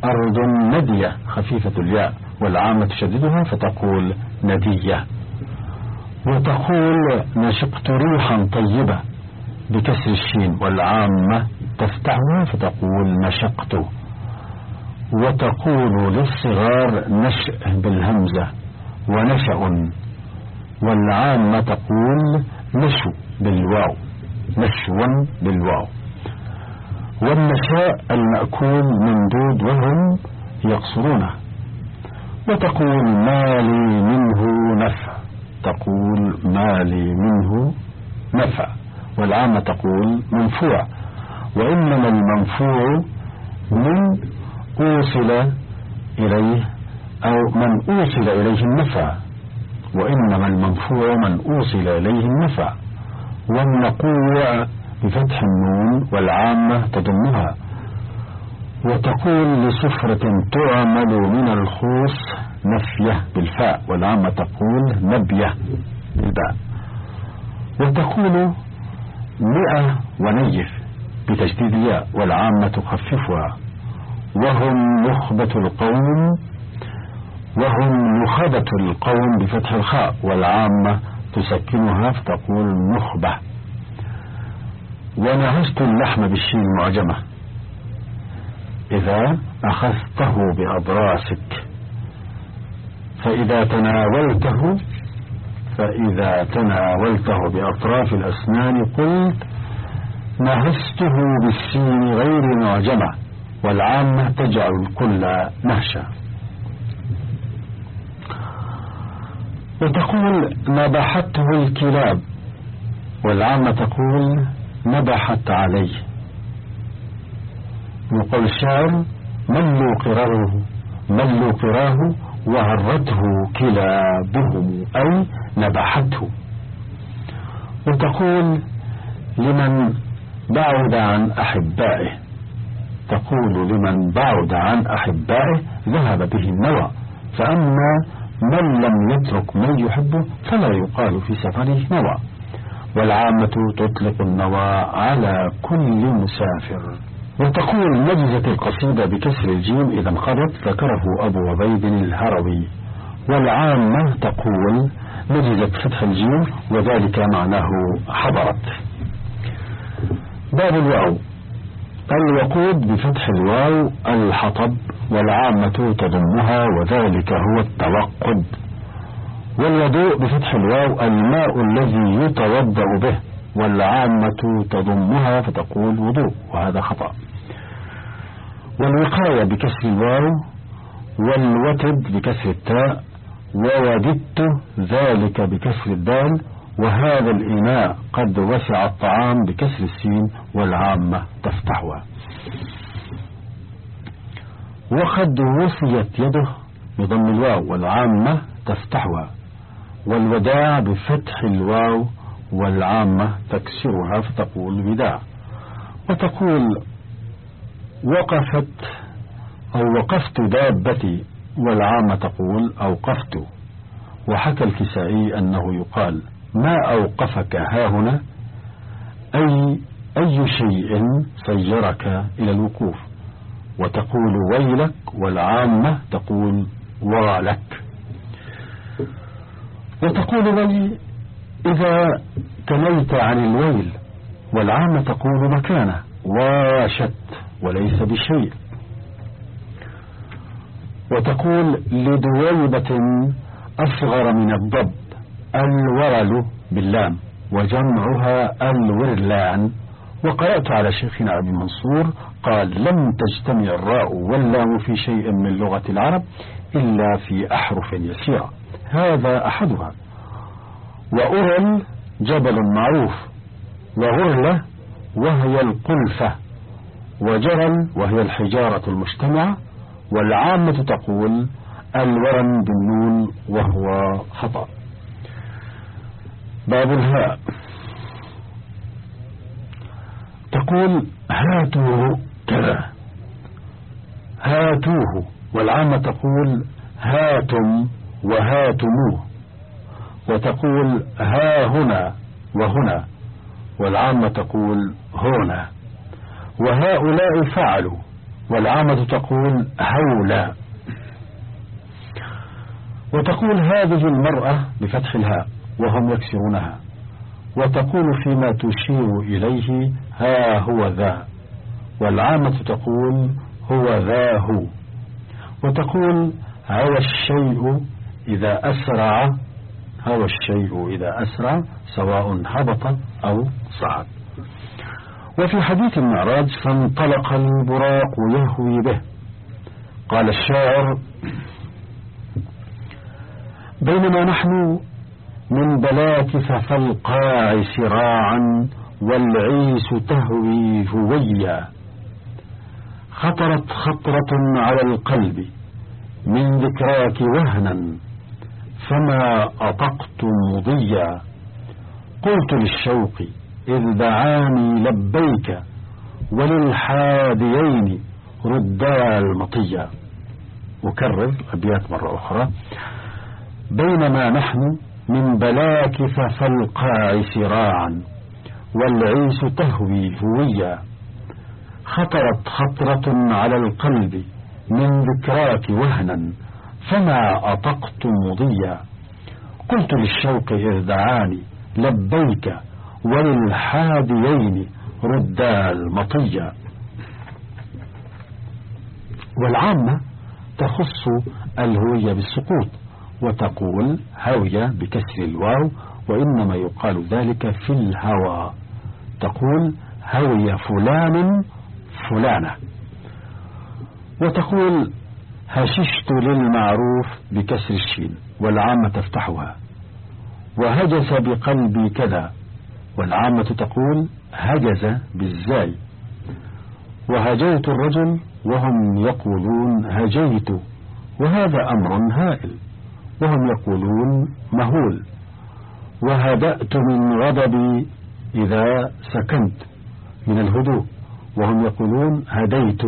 أرض ندية خفيفة الياء. والعامة تشددها فتقول ندية. وتقول نشقت ريحا طيبة بكسر الشين والعامة تفتحها فتقول نشقت. وتقول للصغار نشأ بالهمزة ونشأ. والعامة تقول نشو بالواو نشوا بالواو. والنشاء المأكول ممدود وهم يقصرونه. وتقول ما لي منه نفع. تقول ما لي منه نفع. والعامة تقول منفوع. وإنما المنفوع من أوصل إليه أو من أوصل إليه النفع. وإنما المنفوع من أوصل إليه النفع. والنقوع بفتح النون والعامة تضمها. وتقول لسفرة تعمل من الخوص نفية بالفاء والعامة تقول نبية بالباء. وتقول مئة ونيف بتجديد الياء والعامة تخففها. وهم نخبة القوم وهم نخبة القوم بفتح الخاء والعامة تسكنها فتقول نخبة. ونهشت اللحم بالشين المعجمة. إذا أخذته بأضراسك. فإذا تناولته فإذا تناولته بأطراف الأسنان قلت نهسته بالسين غير معجمة والعامة تجعل الكل نهشا. وتقول نبحته الكلاب والعامة تقول نبحت عليه. وقول الشاعر ملوا قراره ملوا قراه وهرته كلابهم أي نبحته. وتقول لمن بعد عن أحبائه تقول لمن بعد عن أحبائه ذهب به النوى فأما من لم يترك من يحبه فلا يقال في سفره نوى. والعامة تطلق النوى على كل مسافر. وتقول نجزة القصيدة بكسر الجيم إذا انقضت ذكره أبو عبيد الهروي. والعامة تقول نجزت فتح الجيم وذلك معناه حضرت. باب الواو. الوقود بفتح الواو الحطب والعامة تضمها وذلك هو التوقد. والوضوء بفتح الواو الماء الذي يتوضأ به. والعامة تضمها فتقول وضوء وهذا خطأ. والوقاية بكسر الواو والوتد بكسر التاء ووددت ذلك بكسر الدال وهذا الإناء قد وسع الطعام بكسر السين والعامة تفتحها وقد وصيت يده بضم الواو والعامة تفتحها والوداع بفتح الواو والعامة تكسرها فتقول وداع وتقول وقفت أو وقفت دابتي والعامة تقول أوقفت. وحكى الكسائي أنه يقال ما أوقفك ها هنا؟ أي أي شيء سيرك إلى الوقوف. وتقول ويلك والعامة تقول والك. وتقول ولي إذا تليت عن الويل والعامة تقول مكانه واشت وليس بشيء. وتقول لدويبة أصغر من الضب الورل باللام وجمعها الورلان. وقرأت على شيخنا أبي منصور قال لم تجتمع الراء واللام في شيء من لغة العرب إلا في أحرف يسيرة. هذا أحدها. وأرل جبل معروف وغرلة وهي القلفة وجرل وهي الحجارة المجتمعة والعامة تقول الورم بالنون وهو خطأ. باب الهاء. تقول هاتوه كذا. هاتوه والعامة تقول هاتم وهاتموه. وتقول ها هنا وهنا والعامة تقول هنا. وهؤلاء فعلوا والعامة تقول هولا وتقول هذه المرأة بفتح الهاء وهم يكسرونها. وتقول فيما تشير إليه ها هو ذا. والعامة تقول هو ذا هو. وتقول هوى الشيء إذا أسرع هوى الشيء إذا أسرع سواء هبط أو صعد. وفي حديث المعراج فانطلق البراق يهوي به. قال الشاعر بينما نحن من بلاكث فالقاع سراعا والعيس تهوي هويا. خطرت خطرة على القلب من ذكراك وهنا. فما أطقت مضيا. قلت للشوق إذ دعاني لبيك وللحاديين ردا المطية أكرر أبيات مرة أخرى. بينما نحن من بلاكف فالقاع سراعا والعيس تهوي هويا. خطرت خطرة على القلب من ذكراك وهنا. فما أطقت مضيا. قلت للشوق إذ دعاني لبيك وللحاديين ردا المطية والعامة تخص الهوية بالسقوط وتقول هوية بكسر الواو وإنما يقال ذلك في الهوى. تقول هوي فلان فلانة. وتقول هششت للمعروف بكسر الشين والعامة تفتحها. وهجس بقلبي كذا والعامة تقول هجز بالزاي. وهجيت الرجل وهم يقولون هجيت وهذا أمر هائل وهم يقولون مهول. وهدأت من غضبي إذا سكنت من الهدوء وهم يقولون هديت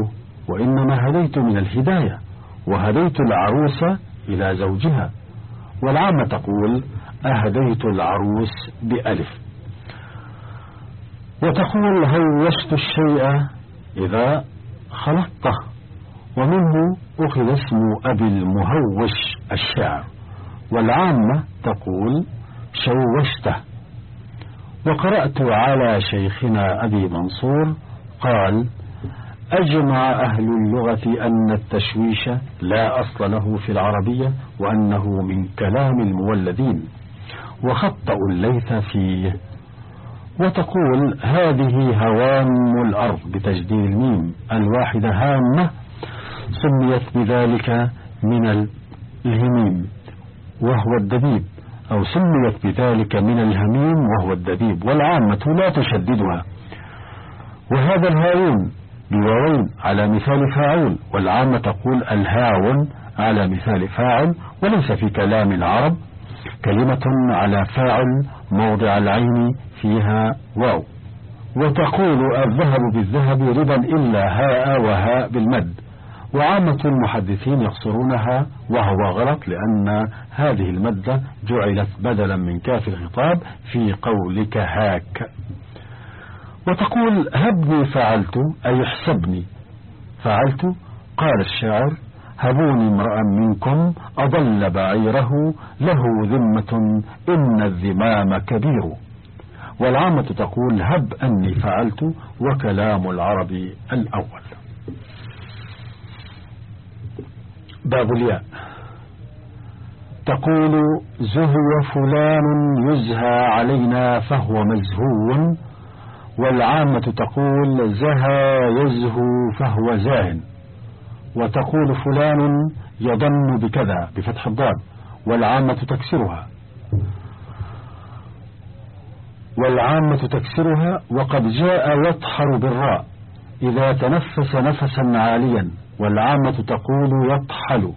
وإنما هديت من الهداية. وهديت العروس إلى زوجها. والعامة تقول أهديت العروس بألف. وتقول هوشت الشيء إذا خلطته ومنه أخذ اسم أبي المهوش الشعر والعامة تقول شوشته. وقرأت على شيخنا أبي منصور قال أجمع أهل اللغة أن التشويش لا أصل له في العربية وأنه من كلام المولدين وخطأوا الليث فيه. وتقول هذه هوام الأرض بتشديد الميم الواحدة هامة سميت بذلك من الهميم وهو الدبيب أو سميت بذلك من الهميم وهو الدبيب والعامة لا تشددها. وهذا الهاون بواوين على مثال فاعل والعامة تقول الهاون على مثال فاعل وليس في كلام العرب. كلمة على فاعل موضع العين فيها واو. وتقول الذهب بالذهب ربا إلا هاء وهاء بالمد. وعامة المحدثين يقصرونها وهو غلط لأن هذه المادة جعلت بدلا من كاف الخطاب في قولك هاك. وتقول هبني فعلت أي احسبني. فعلت قال الشاعر هبوني امرأ منكم أضل بعيره له ذمة إن الذمام كبير. والعامة تقول هب أني فعلت وكلام العرب الأول. باب الياء. تقول زهو فلان يزهى علينا فهو مزهو. والعامة تقول زهى يزهو فهو زاهن. وتقول فلان يظن بكذا بفتح الضاد. والعامة تكسرها. والعامة تكسرها وقد جاء يطحر بالراء. إذا تنفس نفسا عاليا. والعامة تقول يطحل.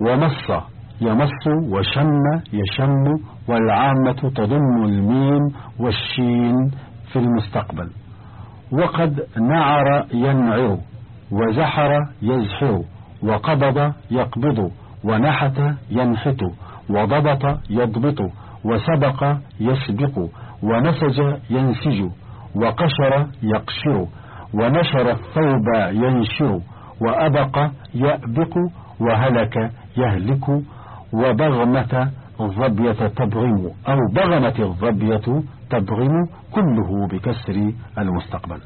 ومص يمص وشم يشم. والعامة تضم الميم والشين. في المستقبل. وقد نعر ينعر وزحر يزحر وقبض يقبض ونحت ينحت وضبط يضبط وسبق يسبق ونسج ينسج وقشر يقشر ونشر الثوب ينشر وأبق يأبق وهلك يهلك وبغمة الظبية تبغم أو بغمت الظبية تبغم كله بكسر المستقبل.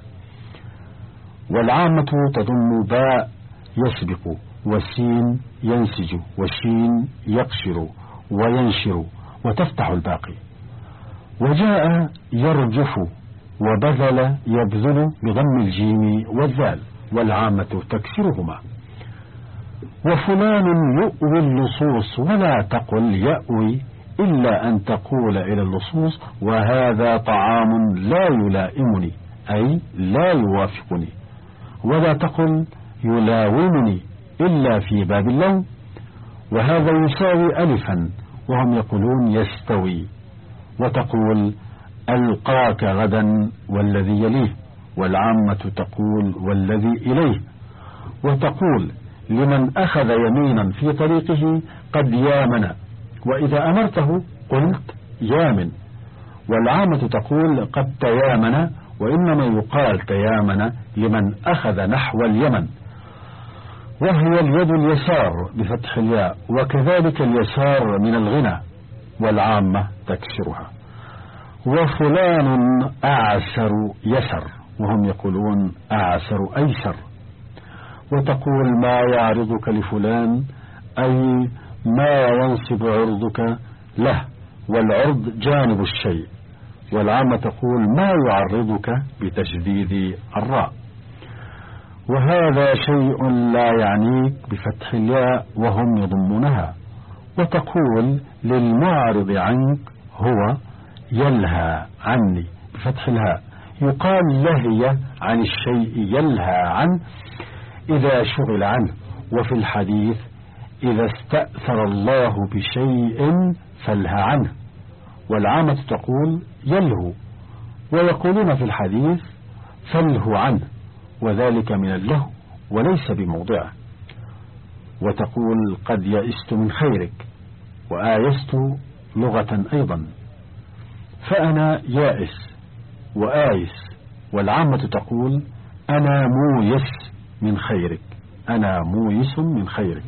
والعامة تضم باء يسبق والسين ينسج والشين يقشر وينشر وتفتح الباقي. وجاء يرجف وبذل يبذل بضم الجيم والذال والعامة تكسرهما. وفلان يؤوي اللصوص ولا تقل يأوي إلا أن تقول إلى اللصوص وهذا طعام لا يلائمني أي لا يوافقني. ولا تقل يلاومني إلا في باب اللوم وهذا يساوي ألفا وهم يقولون يستوي. وتقول ألقاك غدا والذي يليه والعامة تقول والذي إليه. وتقول لمن أخذ يمينا في طريقه قد يامن. وإذا أمرته قلت يامن والعامة تقول قد تيامن وإنما يقال تيامن لمن أخذ نحو اليمن. وهي اليد اليسار بفتح الياء وكذلك اليسار من الغنى والعامة تكسرها. وفلان أعسر يسر وهم يقولون أعسر أيسر. وتقول ما يعرضك لفلان أي ما ينصب عرضك له والعرض جانب الشيء. والعامة تقول ما يعرضك بتشديد الراء. وهذا شيء لا يعنيك بفتح الياء وهم يضمونها. وتقول للمعرض عنك هو يلهى عني بفتح الهاء. يقال لهي عن الشيء يلهى عنه إذا شغل عنه. وفي الحديث إذا استأثر الله بشيء فلهى عنه. والعامة تقول يلهو ويقولون في الحديث فله عنه وذلك من اللهو وليس بموضعه. وتقول قد يئست من خيرك وآيست لغة أيضا. فأنا يائس وآيس والعامة تقول أنا مويس من خيرك أنا مويس من خيرك.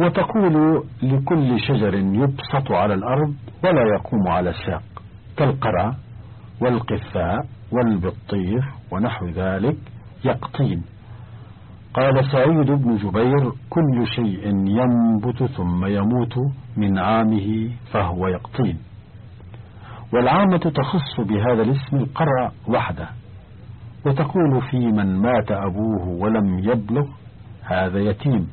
وتقول لكل شجر يبسط على الأرض ولا يقوم على ساق كالقرع والقثاء والبطيخ ونحو ذلك يقطين. قال سعيد بن جبير كل شيء ينبت ثم يموت من عامه فهو يقطين. والعامة تخص بهذا الاسم القرع وحده وتقول في من مات أبوه ولم يبلغ هذا يتيم.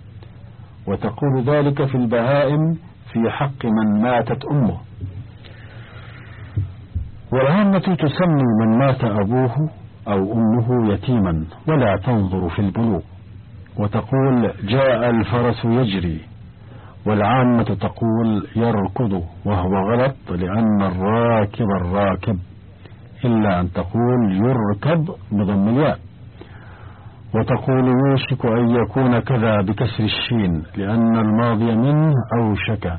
وتقول ذلك في البهائم في حق من ماتت أمه. والعامة تسمي من مات أبوه أو أمه يتيما ولا تنظر في البلوغ. وتقول جاء الفرس يجري. والعامة تقول يركض وهو غلط لأن الراكب الراكب. إلا أن تقول يركب بضم الياء. وتقول يوشك أن يكون كذا بكسر الشين لأن الماضي منه أوشك.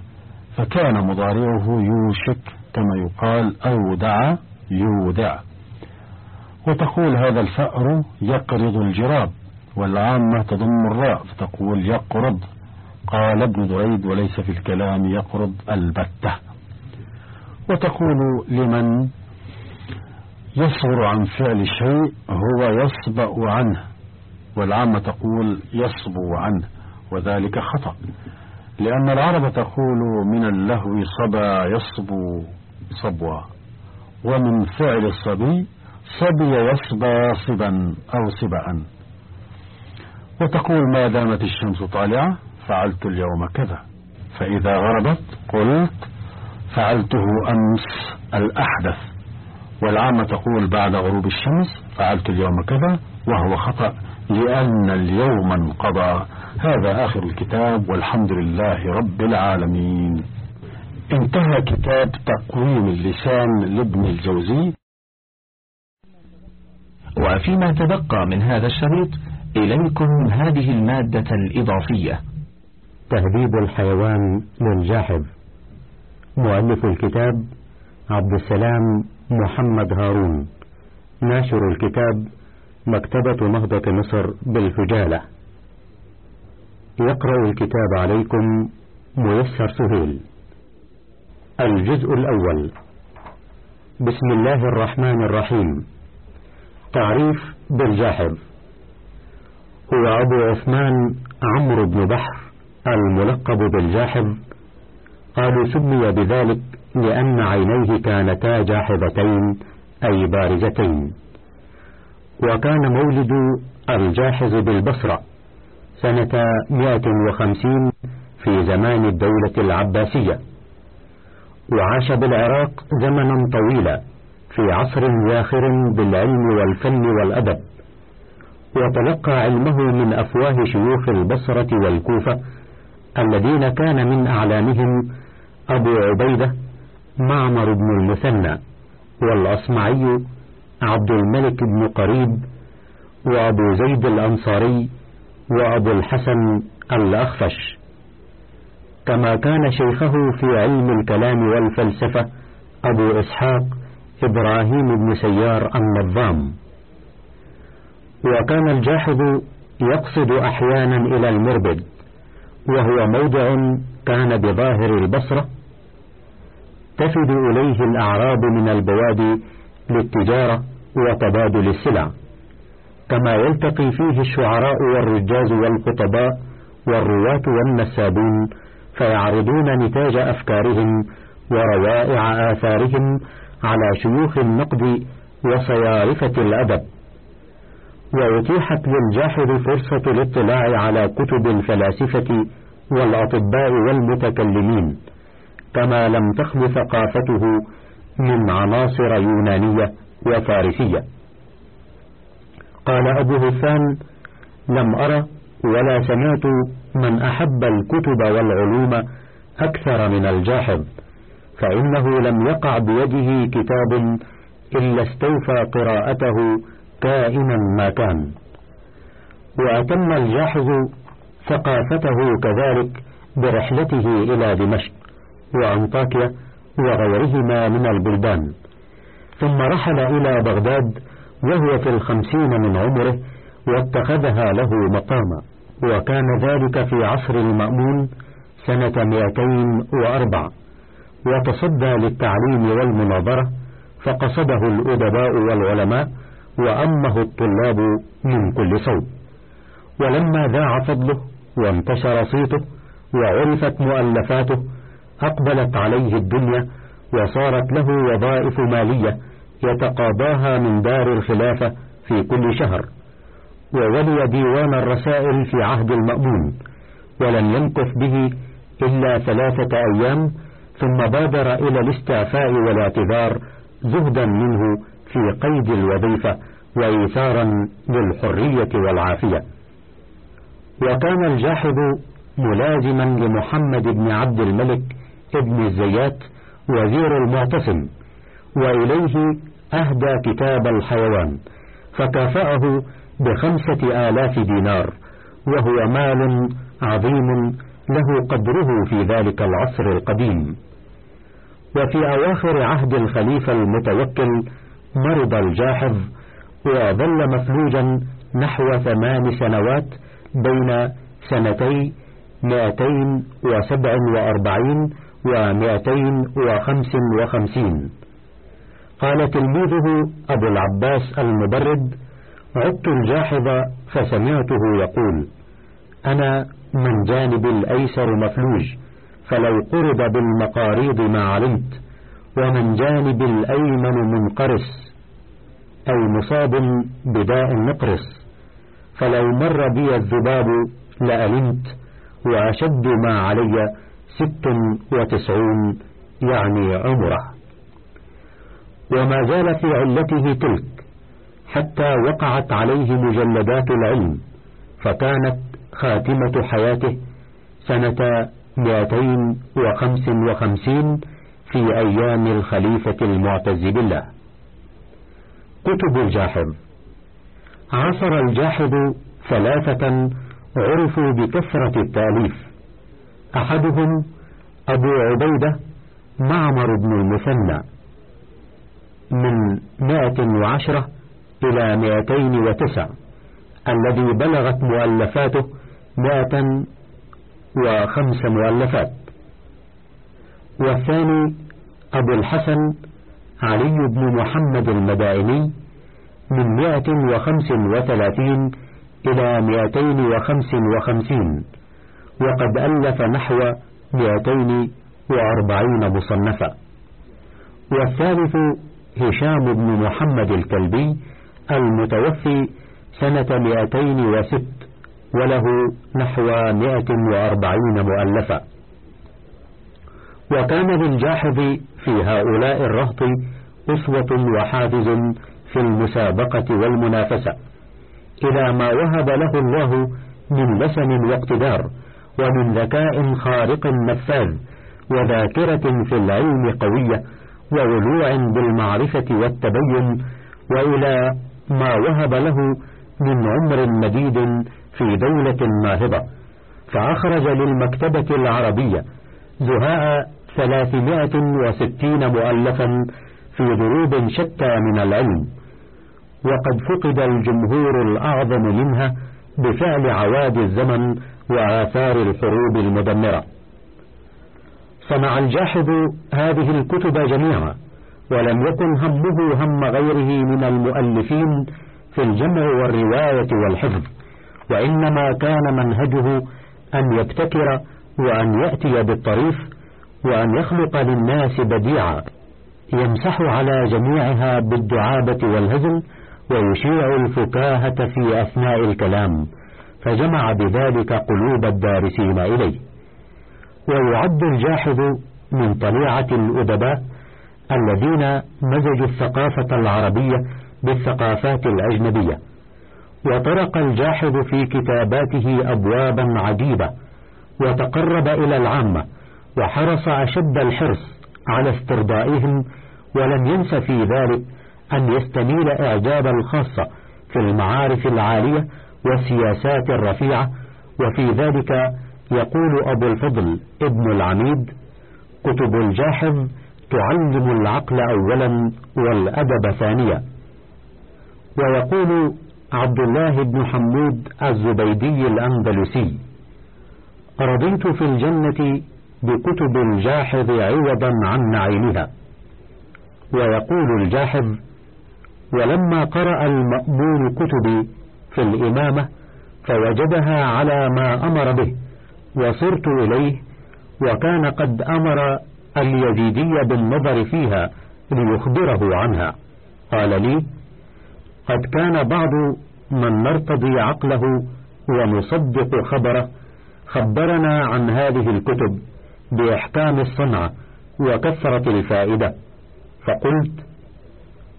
فكان مضارعه يوشك كما يقال أودع يودع. وتقول هذا الفأر يقرض الجراب والعامة تضم الراء فتقول يقرض. قال ابن دريد وليس في الكلام يقرض البتة. وتقول لمن يصغر عن فعل شيء هو يصبأ عنه. والعامة تقول يصبو عنه وذلك خطأ لأن العرب تقول من اللهو صبا يصبو صبوا ومن فعل الصبي صبي يصبى صبا أو صبا وتقول ما دامت الشمس طالعة فعلت اليوم كذا فإذا غربت قلت فعلته أمس الأحدث. والعامة تقول بعد غروب الشمس فعلت اليوم كذا وهو خطأ لأن اليوم انقضى. هذا آخر الكتاب والحمد لله رب العالمين. انتهى كتاب تقويم اللسان لابن الجوزي. وفيما تبقى من هذا الشريط إليكم هذه المادة الإضافية. تهذيب الحيوان للجاحظ. مؤلف الكتاب عبد السلام محمد هارون. ناشر الكتاب مكتبة نهضة مصر بالفجالة. يقرأ الكتاب عليكم ميسر سهيل. الجزء الأول. بسم الله الرحمن الرحيم. تعريف بالجاحظ. هو أبو عثمان عمرو بن بحر الملقب بالجاحظ. قالوا سمي بذلك لأن عينيه كانتا جاحظتين أي بارزتين. وكان مولد الجاحظ بالبصرة سنة 150 في زمان الدولة العباسية. وعاش بالعراق زمنا طويلا في عصر زاخر بالعلم والفن والأدب. وتلقى علمه من أفواه شيوخ البصرة والكوفة الذين كان من أعلامهم أبو عبيدة معمر بن المثنى والأصمعي عبد الملك بن قريب وأبو زيد الأنصاري وأبو الحسن الأخفش. كما كان شيخه في علم الكلام والفلسفة أبو إسحاق إبراهيم بن سيار النظام. وكان الجاحظ يقصد أحيانا إلى المربد وهو موضع كان بظاهر البصرة تفد إليه الأعراب من البوادي للتجارة وتبادل السلع. كما يلتقي فيه الشعراء والرجاز والخطباء والرواة والنسابون فيعرضون نتاج أفكارهم وروائع آثارهم على شيوخ النقد وصيارفة الأدب. وأتيحت للجاحظ فرصة الاطلاع على كتب الفلاسفة والأطباء والمتكلمين كما لم تخل ثقافته من عناصر يونانية وفارسية. قال أبو هثان لم أرى ولا سمعت من أحب الكتب والعلوم أكثر من الجاحظ فإنه لم يقع بيده كتاب إلا استوفى قراءته كائنا ما كان. وأتم الجاحظ ثقافته كذلك برحلته إلى دمشق وأنطاكيا وغيرهما من البلدان. ثم رحل إلى بغداد وهو في الخمسين من عمره واتخذها له مقاما. وكان ذلك في عصر المأمون سنة 204 وتصدى للتعليم والمناظرة فقصده الأدباء والعلماء وأمه الطلاب من كل صوب. ولما ذاع فضله وانتشر صيته وعرفت مؤلفاته أقبلت عليه الدنيا وصارت له وظائف مالية يتقاضاها من دار الخلافة في كل شهر. وولي ديوان الرسائل في عهد المأمون ولم يمكث به إلا ثلاثة أيام ثم بادر إلى الاستعفاء والاعتذار زهدا منه في قيد الوظيفة وإيثارا للحرية والعافية. وكان الجاحظ ملازما لمحمد بن عبد الملك ابن الزيات وزير المعتصم وإليه أهدى كتاب الحيوان فكافأه بخمسة آلاف دينار وهو مال عظيم له قدره في ذلك العصر القديم. وفي أواخر عهد الخليفة المتوكل مرض الجاحظ وظل مفلوجا نحو ثمان سنوات بين سنتي مائتين وسبع وأربعين ومائتين وخمس وخمسين. قال تلميذه أبو العباس المبرد عدت الجاحظ فسمعته يقول أنا من جانب الأيسر مفلوج فلو قرب بالمقاريض ما علمت ومن جانب الأيمن منقرس أي مصاب بداء نقرس فلو مر بي الذباب لألمت وأشد ما علي ست وتسعون يعني عمره. وما زال في علته تلك حتى وقعت عليه مجلدات العلم فكانت خاتمة حياته سنة 255 في أيام الخليفة المعتز بالله. كتب الجاحظ عاصر الجاحظ ثلاثة عرفوا بكثرة التأليف. أحدهم أبو عبيدة معمر بن المثنى. من مائة وعشرة إلى مائتين وتسع الذي بلغت مؤلفاته مائة وخمس مؤلفات. والثاني أبو الحسن علي بن محمد المدائني من مائة وخمس وثلاثين إلى مائتين وخمس وخمسين وقد ألف نحو مائتين وأربعين مصنفا. والثالث هشام بن محمد الكلبي المتوفي سنة مائتين وست وله نحو مائة وأربعين مؤلفا وكان للجاحظ في هؤلاء الرهط أسوة وحافز في المسابقة والمنافسة إلى ما وهب له الله من لسن واقتدار ومن ذكاء خارق نفاذ وذاكرة في العلم قوية وولوع بالمعرفة والتبين وإلى ما وهب له من عمر مديد في دولة ناهضة فأخرج للمكتبة العربية زهاء ثلاثمائة وستين مؤلفا في ضروب شتى من العلم. وقد فقد الجمهور الأعظم منها بفعل عواد الزمن وآثار الحروب المدمرة. صنع الجاحظ هذه الكتب جميعا ولم يكن همه هم غيره من المؤلفين في الجمع والرواية والحفظ وإنما كان منهجه أن يبتكر وأن يأتي بالطريف وأن يخلق للناس بديعا يمسح على جميعها بالدعابة والهزل ويشيع الفكاهة في أثناء الكلام فجمع بذلك قلوب الدارسين إليه. ويعد الجاحظ من طليعة الأدباء الذين مزجوا الثقافة العربية بالثقافات الأجنبية. وطرق الجاحظ في كتاباته أبوابا عجيبة وتقرب إلى العامة وحرص أشد الحرص على استرضائهم ولم ينس في ذلك أن يستميل إعجاب الخاصة في المعارف العالية والسياسات الرفيعة وفي ذلك يقول أبو الفضل ابن العميد كتب الجاحظ تعلم العقل أولا والأدب ثانيا. ويقول عبد الله بن حمود الزبيدي الأندلسي رضيت في الجنة بكتب الجاحظ عوضا عن نعيمها ويقول الجاحظ ولما قرأ المأمون كتبي في الإمامة فوجدها على ما أمر به وصرت إليه وكان قد أمر اليزيدي بالنظر فيها ليخبره عنها. قال لي قد كان بعض من نرتضي عقله ونصدق خبره خبرنا عن هذه الكتب بإحكام الصنعة وكثرة الفائدة. فقلت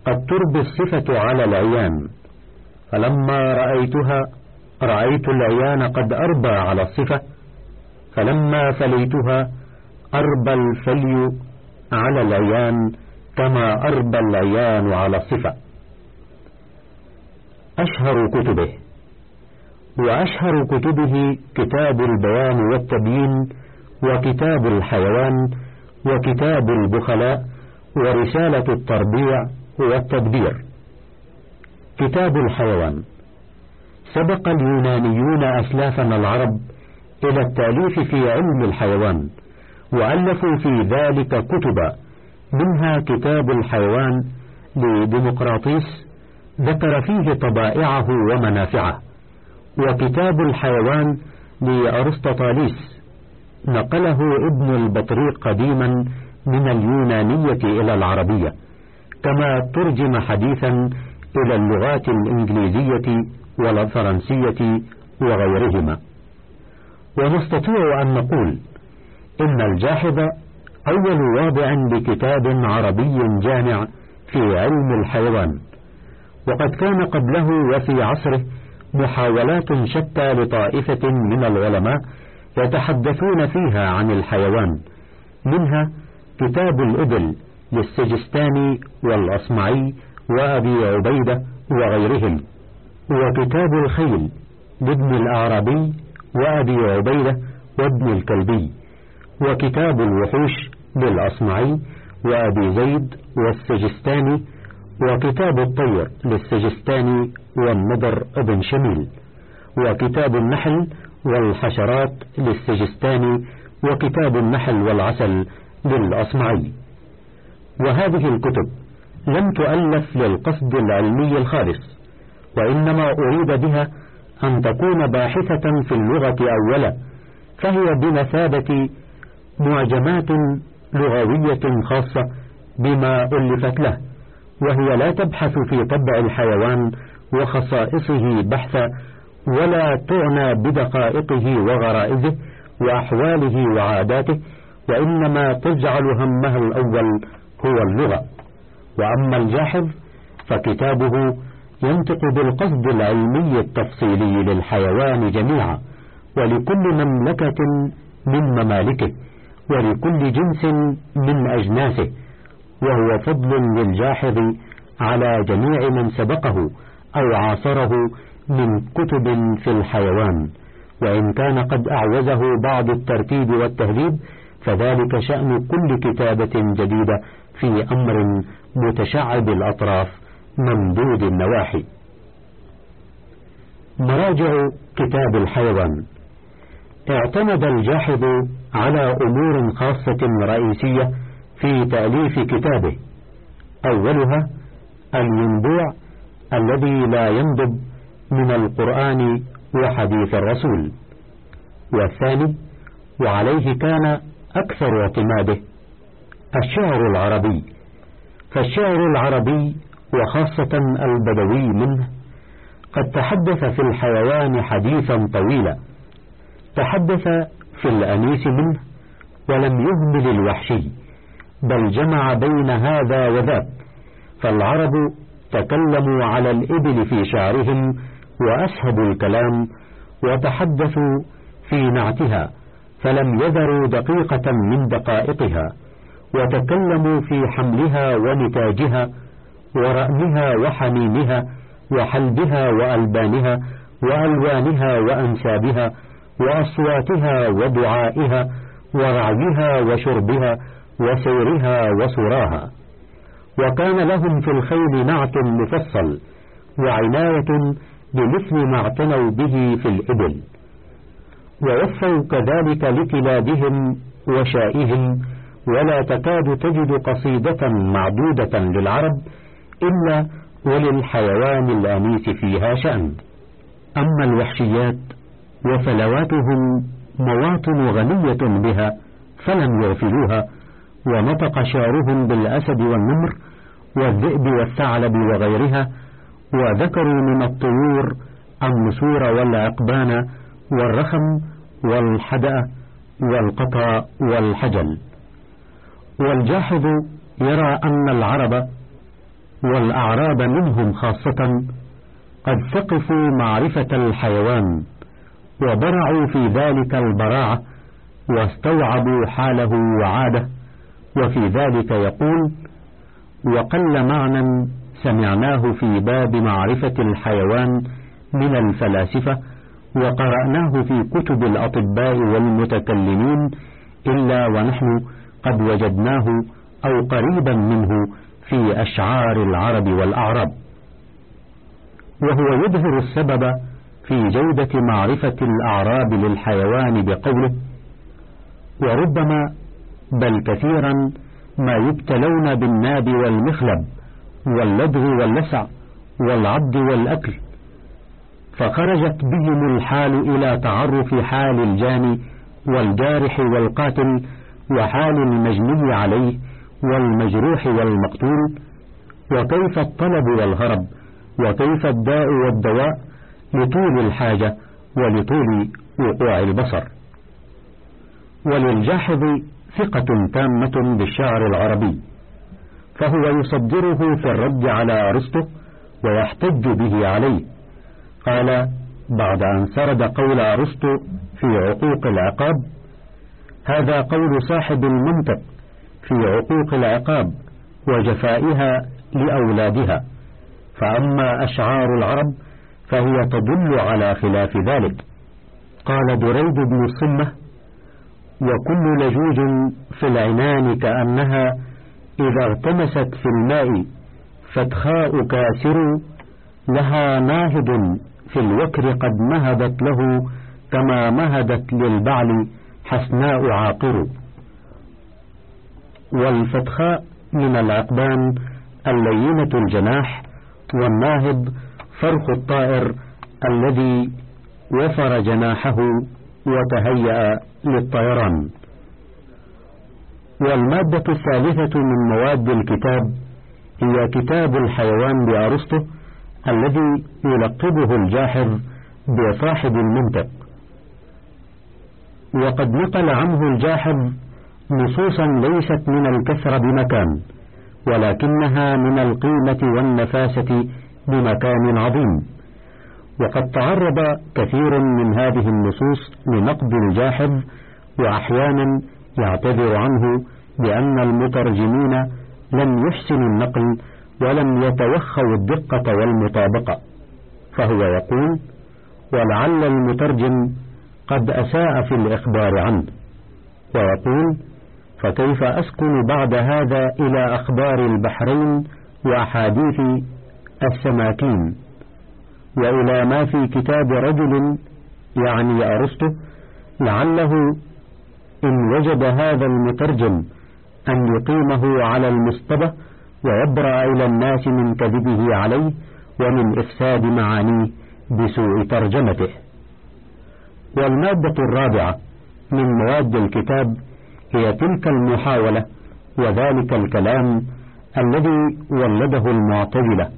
قد تربي الصفة على العيان. فلما رأيتها رأيت العيان قد أربى على الصفة فلما فليتها أربى الفلي على العيان كما أربى العيان على الصفة أشهر كتبه. وأشهر كتبه كتاب البيان والتبيين وكتاب الحيوان وكتاب البخلاء ورسالة التربيع والتدبير. كتاب الحيوان. سبق اليونانيون أسلافنا العرب إلى التأليف في علم الحيوان وألفوا في ذلك كتبا. منها كتاب الحيوان لديمقراطيس ذكر فيه طبائعه ومنافعه وكتاب الحيوان لأرسططاليس. نقله ابن البطريق قديما من اليونانية إلى العربية كما ترجم حديثا إلى اللغات الإنجليزية والفرنسية وغيرهما. ونستطيع أن نقول إن الجاحظ أول واضع لكتاب عربي جامع في علم الحيوان وقد كان قبله وفي عصره محاولات شتى لطائفة من العلماء يتحدثون فيها عن الحيوان منها كتاب الإبل للسجستاني والأصمعي وأبي عبيدة وغيرهم وكتاب الخيل لابن الأعرابي وأبي عبيدة وابن الكلبي وكتاب الوحوش للأصمعي وأبي زيد والسجستاني وكتاب الطير للسجستاني والنضر ابن شميل وكتاب النحل والحشرات للسجستاني وكتاب النحل والعسل للأصمعي. وهذه الكتب لم تؤلف للقصد العلمي الخالص وإنما أريد بها أن تكون باحثة في اللغة أولا فهي بمثابة معجمات لغوية خاصة بما ألفت له وهي لا تبحث في طبع الحيوان وخصائصه بحثا ولا تعنى بدقائقه وغرائزه وأحواله وعاداته وإنما تجعل همها الأول هو اللغة. وأما الجاحظ فكتابه ينطق بالقصد العلمي التفصيلي للحيوان جميعا ولكل مملكة من ممالكه ولكل جنس من أجناسه وهو فضل للجاحظ على جميع من سبقه أو عاصره من كتب في الحيوان. وإن كان قد أعوزه بعض الترتيب والتهذيب فذلك شأن كل كتابة جديدة في أمر متشعب الأطراف. ممدود النواحي. مراجع كتاب الحيوان اعتمد الجاحظ على أمور خاصة رئيسية في تأليف كتابه. أولها الينبوع الذي لا ينضب من القرآن وحديث الرسول. والثاني وعليه كان أكثر اعتماده الشعر العربي. فالشعر العربي وخاصة البدوي منه قد تحدث في الحيوان حديثا طويلا. تحدث في الأنيس منه ولم يهمل الوحشي بل جمع بين هذا وذاك. فالعرب تكلموا على الإبل في شعرهم وأسهبوا الكلام وتحدثوا في نعتها فلم يذروا دقيقة من دقائقها وتكلموا في حملها ونتاجها ورأنها وحنينها وحلبها وألبانها وألوانها وأنسابها وأصواتها ودعائها ورعيها وشربها وسيرها وسراها. وكان لهم في الخيل نعت مفصل وعناية بمثل ما اعتنوا به في الإبل. ووفوا كذلك لكلابهم وشائهم ولا تكاد تجد قصيدة معدودة للعرب إلا وللحيوان الأنيس فيها شأن. أما الوحشيات وفلواتهم مواطن غنية بها فلم يغفلوها ونطق شعرهم بالأسد والنمر والذئب والثعلب وغيرها وذكروا من الطيور النسور والعقبان والرخم والحدأ والقطا والحجل. والجاحظ يرى أن العرب والأعراب منهم خاصة قد ثقفوا معرفة الحيوان وبرعوا في ذلك البراعة واستوعبوا حاله وعاده. وفي ذلك يقول وقل معنى سمعناه في باب معرفة الحيوان من الفلاسفة وقرأناه في كتب الأطباء والمتكلمين إلا ونحن قد وجدناه أو قريبا منه في أشعار العرب والأعراب. وهو يظهر السبب في جودة معرفة الأعراب للحيوان بقوله وربما بل كثيرا ما يبتلون بالناب والمخلب واللدغ واللسع والعض والأكل فخرجت بهم الحال إلى تعرف حال الجاني والجارح والقاتل وحال المجني عليه والمجروح والمقتول وكيف الطلب والهرب وكيف الداء والدواء لطول الحاجة ولطول وقوع البصر. وللجاحظ ثقة تامة بالشعر العربي فهو يصدره في الرد على أرسطو ويحتج به عليه. قال بعد أن سرد قول أرسطو في عقوق العقاب هذا قول صاحب المنطق في عقوق العقاب وجفائها لأولادها. فأما أشعار العرب فهي تدل على خلاف ذلك. قال دريد بن الصمة وكل لجوج في العنان كأنها إذا ارتمست في الماء فتخاء كاسر لها ناهض في الوكر قد مهدت له كما مهدت للبعل حسناء عاقر. والفتخاء من العقبان اللينة الجناح والناهض فرخ الطائر الذي وفر جناحه وتهيأ للطيران. والمادة الثالثة من مواد الكتاب هي كتاب الحيوان لأرسطو الذي يلقبه الجاحظ بصاحب المنطق. وقد نقل عنه الجاحظ نصوصا ليست من الكثرة بمكان ولكنها من القيمة والنفاسة بمكان عظيم. وقد تعرض كثير من هذه النصوص لنقد الجاحظ وأحيانا يعتذر عنه بأن المترجمين لم يحسنوا النقل ولم يتوخوا الدقة والمطابقة. فهو يقول ولعل المترجم قد أساء في الإخبار عنه ويقول فكيف أسكن بعد هذا إلى أخبار البحرين وأحاديث السماكين؟ وإلى ما في كتاب رجل يعني أرسطو لعله إن وجد هذا المترجم أن يقيمه على المصطبة ويبرأ إلى الناس من كذبه عليه ومن إفساد معانيه بسوء ترجمته. والمادة الرابعة من مواد الكتاب هي تلك المحاولة وذلك الكلام الذي ولده المعتزلة.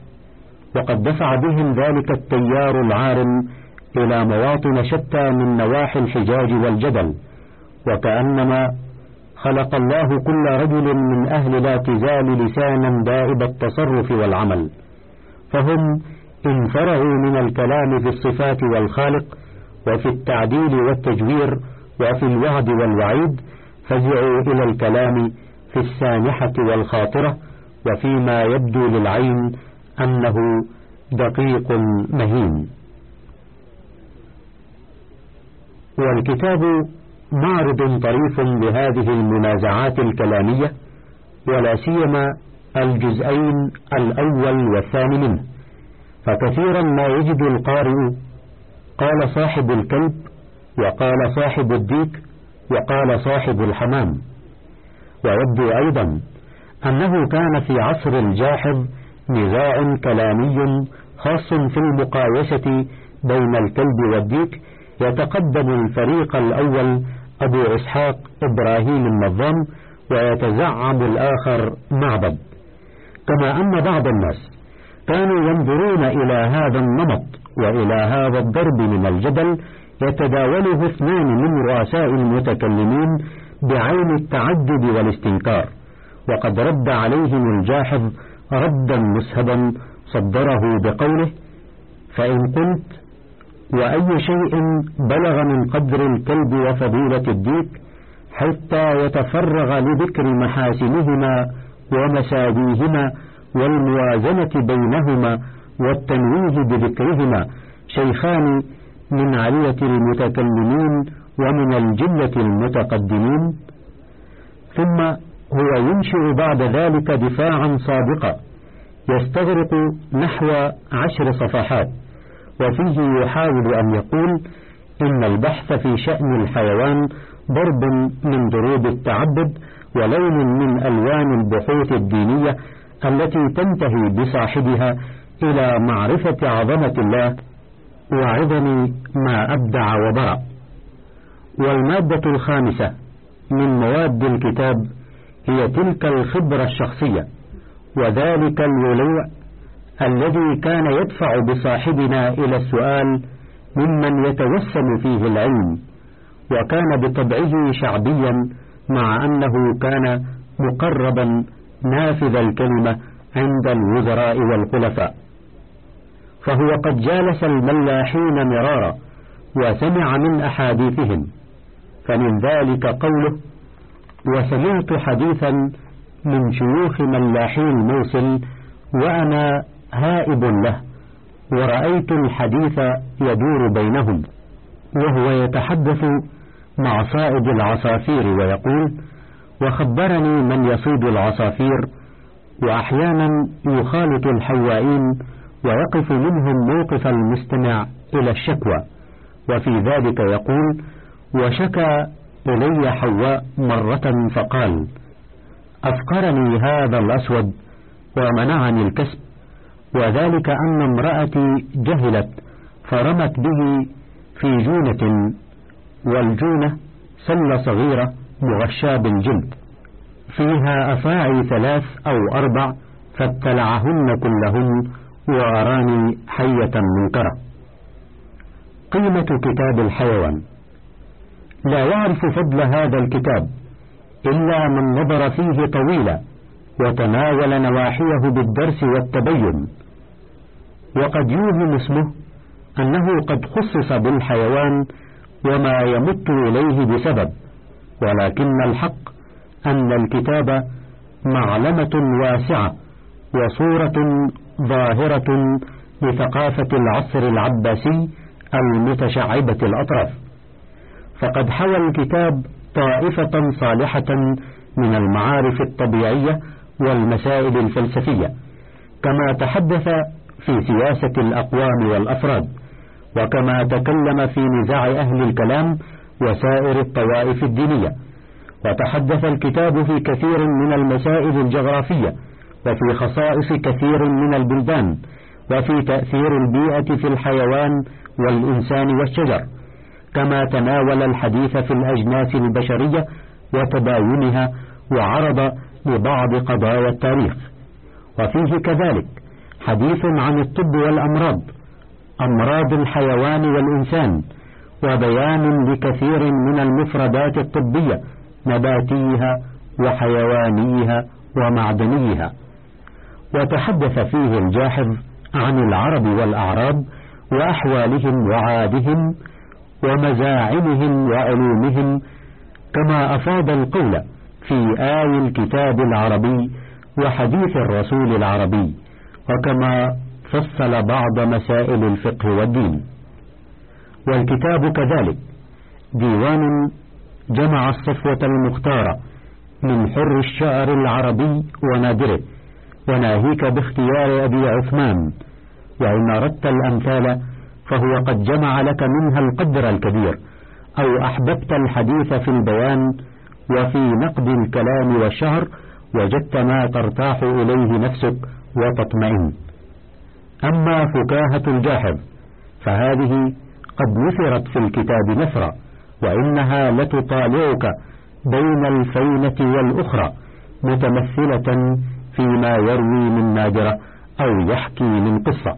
وقد دفع بهم ذلك التيار العارم إلى مواطن شتى من نواحي الحجاج والجدل وكأنما خلق الله كل رجل من أهل لا تزال لسانا دائب التصرف والعمل. فهم انفرغوا من الكلام في الصفات والخالق وفي التعديل والتجوير وفي الوعد والوعيد فزعوا إلى الكلام في السانحة والخاطرة وفيما يبدو للعين أنه دقيق مهين. والكتاب معرض طريف لهذه المنازعات الكلامية ولا سيما الجزئين الأول والثاني منه. فكثيرا ما يجد القارئ قال صاحب الكلب وقال صاحب الديك وقال صاحب الحمام. ويبدو أيضا أنه كان في عصر الجاحظ نزاع كلامي خاص في المقايسة بين الكلب والديك يتقدم الفريق الأول أبو إسحاق إبراهيم النظام ويتزعم الآخر معبد. كما أن بعض الناس كانوا ينظرون إلى هذا النمط وإلى هذا الضرب من الجدل يتداوله اثنان من رؤساء المتكلمين بعين التعدد والاستنكار وقد رد عليهم الجاحظ ردا مسهبا صدره بقوله فإن قلت وأي شيء بلغ من قدر الكلب وفضيلة الديك حتى يتفرغ لذكر محاسنهما ومساويهما والموازنة بينهما والتنويه بذكرهما شيخان من علية المتكلمين ومن الجلة المتقدمين. ثم هو ينشئ بعد ذلك دفاعا صادقا يستغرق نحو عشر صفحات وفيه يحاول أن يقول إن البحث في شأن الحيوان ضرب من ضروب التعبد ولون من ألوان البحوث الدينية التي تنتهي بصاحبها إلى معرفة عظمة الله وعظم ما أبدع وبرأ. والمادة الخامسة من مواد الكتاب هي تلك الخبرة الشخصية وذلك الولوع الذي كان يدفع بصاحبنا إلى السؤال ممن يتوسم فيه العلم وكان بطبعه شعبيا مع أنه كان مقربا نافذ الكلمة عند الوزراء والخلفاء. فهو قد جالس الملاحين مرارا وسمع من أحاديثهم. فمن ذلك قوله وسمعت حديثا من شيوخ ملاحي الموصل وأنا هائب له ورأيت الحديث يدور بينهم وهو يتحدث مع صائد العصافير ويقول وخبرني من يصيد العصافير وأحيانا يخالط الحوائين ويقف منهم موقف المستمع إلى الشكوى. وفي ذلك يقول وشكى إلي حواء مرة فقال أفقرني هذا الأسود ومنعني الكسب. وذلك أن امرأتي جهلت فرمت به في جونة والجونة سلة صغيرة مغشاة بالجلد. فيها أفاعي ثلاث أو أربع فابتلعهن كلهن وأراني حية منكرة قيمة كتاب الحيوان. لا يعرف فضل هذا الكتاب إلا من نظر فيه طويلا وتناول نواحيه بالدرس والتبين. وقد يوهم اسمه أنه قد خصص بالحيوان وما يمت إليه بسبب ولكن الحق أن الكتاب معلمة واسعة وصورة ظاهرة لثقافة العصر العباسي المتشعبة الأطراف. فقد حوى الكتاب طائفة صالحة من المعارف الطبيعية والمسائل الفلسفية كما تحدث في سياسة الأقوام والأفراد وكما تكلم في نزاع أهل الكلام وسائر الطوائف الدينية. وتحدث الكتاب في كثير من المسائل الجغرافية وفي خصائص كثير من البلدان وفي تأثير البيئة في الحيوان والإنسان والشجر كما تناول الحديث في الأجناس البشرية وتباينها وعرض لبعض قضايا التاريخ. وفيه كذلك حديث عن الطب والأمراض أمراض الحيوان والإنسان وبيان لكثير من المفردات الطبية نباتيها وحيوانيها ومعدنيها. وتحدث فيه الجاحظ عن العرب والأعراب وأحوالهم وعادهم ومزاعمهم وعلومهم كما أفاد القول في آي الكتاب العربي وحديث الرسول العربي وكما فصل بعض مسائل الفقه والدين. والكتاب كذلك ديوان جمع الصفوة المختارة من حر الشعر العربي ونادره وناهيك باختيار أبي عثمان. وإن أردت الأمثال فهو قد جمع لك منها القدر الكبير أو أحببت الحديث في البيان وفي نقد الكلام والشهر وجدت ما ترتاح إليه نفسك وتطمئن. أما فكاهة الجاحظ فهذه قد نثرت في الكتاب نثرا وإنها لتطالعك بين الفينة والأخرى متمثلة فيما يروي من نادرة أو يحكي من قصة.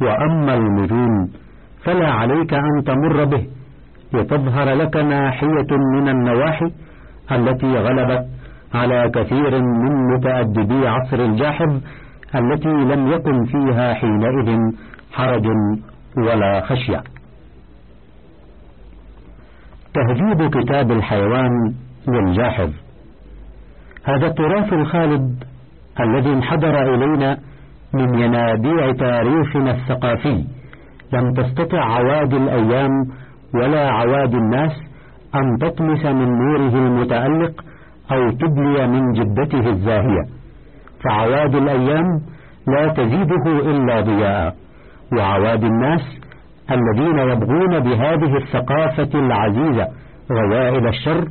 وأما المجون فلا عليك أن تمر به لتظهر لك ناحية من النواحي التي غلبت على كثير من متأدبي عصر الجاحظ التي لم يكن فيها حينئذ حرج ولا خشية. تهذيب كتاب الحيوان للجاحظ هذا التراث الخالد الذي انحدر إلينا من ينابيع تاريخنا الثقافي. لم تستطع عواد الأيام ولا عواد الناس أن تطمس من نوره المتألق أو تبلي من جدته الزاهية. فعواد الأيام لا تزيده إلا ضياء. وعواد الناس الذين يبغون بهذه الثقافة العزيزة غوائل الشر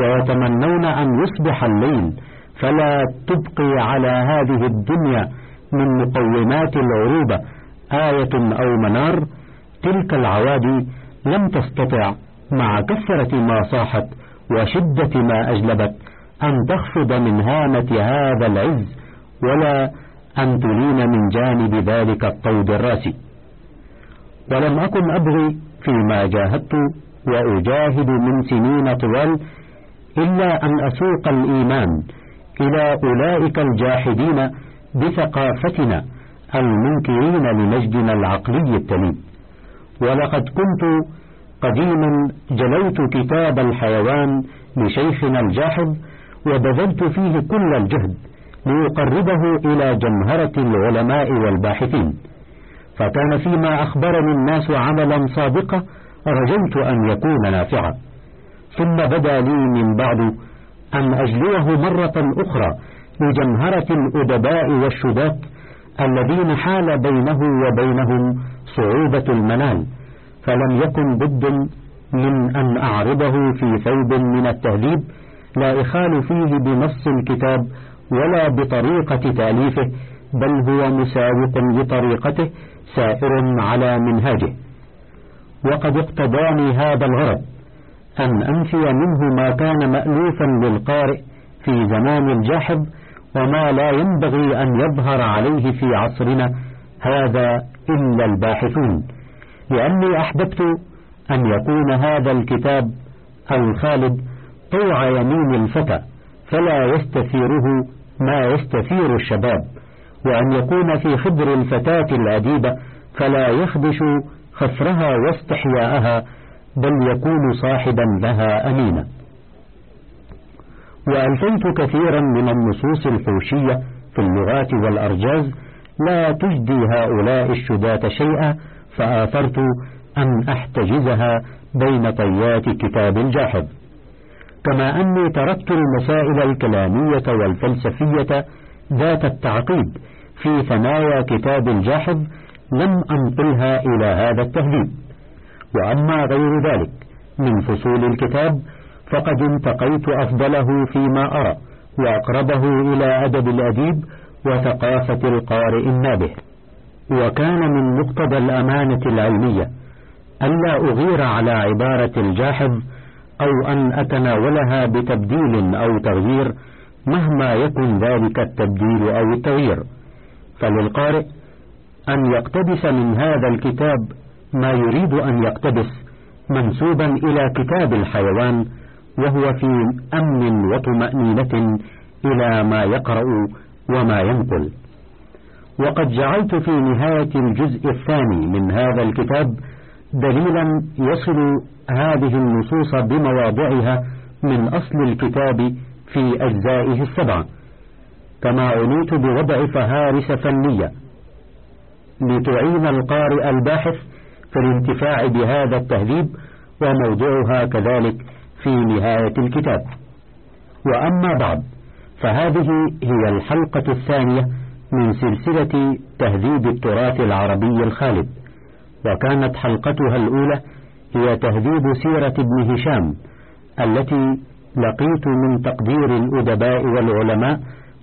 ويتمنون أن يصبح الليل فلا تبقي على هذه الدنيا من مقومات العروبة. آية أو منار تلك العوادي لم تستطع مع كثرة ما صاحت وشدة ما أجلبت أن تخفض من هامة هذا العز ولا أن تلين من جانب ذلك الطود الراسي. ولم أكن أبغي فيما جاهدت وأجاهد من سنين طوال إلا أن أسوق الإيمان إلى أولئك الجاحدين بثقافتنا المنكرين لمجدنا العقلي التليد ولقد كنت قديما جلوت كتاب الحيوان لشيخنا الجاحظ وبذلت فيه كل الجهد ليقربه إلى جمهرة العلماء والباحثين. فكان فيما أخبرني الناس عملا صادقا رجوت أن يكون نافعا. ثم بدا لي من بعد أن أجلوه مرة أخرى لجمهرة الأدباء والشباك الذين حال بينه وبينهم صعوبة المنال فلم يكن بد من أن أعرضه في ثوب من التهذيب لا إخال فيه بنص الكتاب ولا بطريقة تأليفه بل هو مسابق بطريقته سائر على منهاجه. وقد اقتضاني هذا الغرض. أن أنفي منه ما كان مألوفا للقارئ في زمان الجاحظ وما لا ينبغي أن يظهر عليه في عصرنا هذا إلا الباحثون. لأني أحببت أن يكون هذا الكتاب الخالد طوع يمين الفتى فلا يستثيره ما يستثير الشباب. وأن يكون في خبر الفتاة الأديبة فلا يخدش خفرها واستحياءها بل يكون صاحبا لها أمينا. وألفيت كثيرا من النصوص الحوشية في اللغات والأرجاز لا تجدي هؤلاء الشداة شيئا فآثرت أن أحتجزها بين طيات كتاب الجاحظ. كما أني تركت المسائل الكلامية والفلسفية ذات التعقيد في ثنايا كتاب الجاحظ لم أنقلها إلى هذا التهذيب. وأما غير ذلك من فصول الكتاب فقد انتقيت أفضله فيما أرى وأقربه إلى أدب الأديب وثقافة القارئ النابه. وكان من مقتضى الأمانة العلمية ألا أغير على عبارة الجاحظ أو أن أتناولها بتبديل أو تغيير مهما يكن ذلك التبديل أو التغيير. فللقارئ أن يقتبس من هذا الكتاب ما يريد أن يقتبس منسوبا إلى كتاب الحيوان وهو في أمن وطمأنينة إلى ما يقرأ وما ينقل. وقد جعلت في نهاية الجزء الثاني من هذا الكتاب دليلا يصل هذه النصوص بمواضعها من أصل الكتاب في أجزائه السبعة. كما عنيت بوضع فهارس فنية لتعين القارئ الباحث في الانتفاع بهذا التهذيب وموضعها كذلك في نهاية الكتاب. وأما بعد فهذه هي الحلقة الثانية من سلسلة تهذيب التراث العربي الخالد. وكانت حلقتها الأولى هي تهذيب سيرة ابن هشام التي لقيت من تقدير الأدباء والعلماء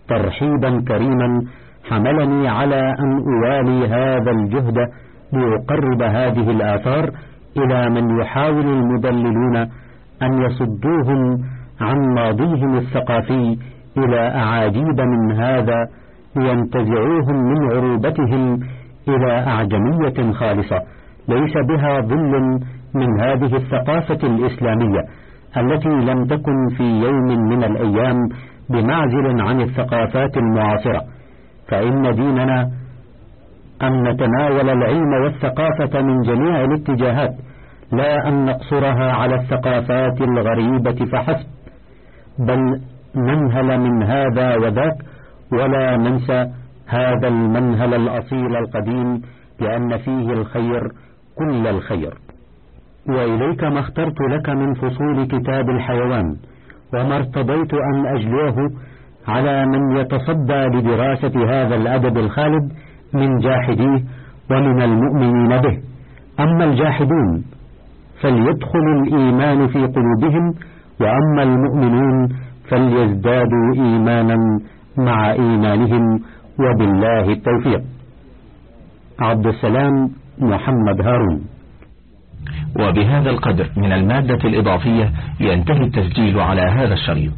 ترحيبا كريما حملني على أن أوالي هذا الجهد ليقرب هذه الآثار إلى من يحاول المدللون أن يصدوهم عن ماضيهم الثقافي إلى أعاجيب من هذا لينتزعوهم من عروبتهم إلى أعجمية خالصة. ليس بها ظل من هذه الثقافة الإسلامية التي لم تكن في يوم من الأيام بمعزل عن الثقافات المعاصرة. فإن ديننا أن نتناول العلم والثقافة من جميع الاتجاهات لا أن نقصرها على الثقافات الغريبة فحسب بل ننهل من هذا وذاك ولا ننسى هذا المنهل الأصيل القديم لأن فيه الخير كل الخير. وإليك ما اخترت لك من فصول كتاب الحيوان وما ارتضيت أن أجلوه على من يتصدى لدراسة هذا الأدب الخالد من جاحديه ومن المؤمنين به. أما الجاحدون فليدخل الإيمان في قلوبهم وأما المؤمنون فليزدادوا إيمانا مع إيمانهم وبالله التوفيق. عبد السلام محمد هارون. وبهذا القدر من المادة الإضافية ينتهي التسجيل على هذا الشريط.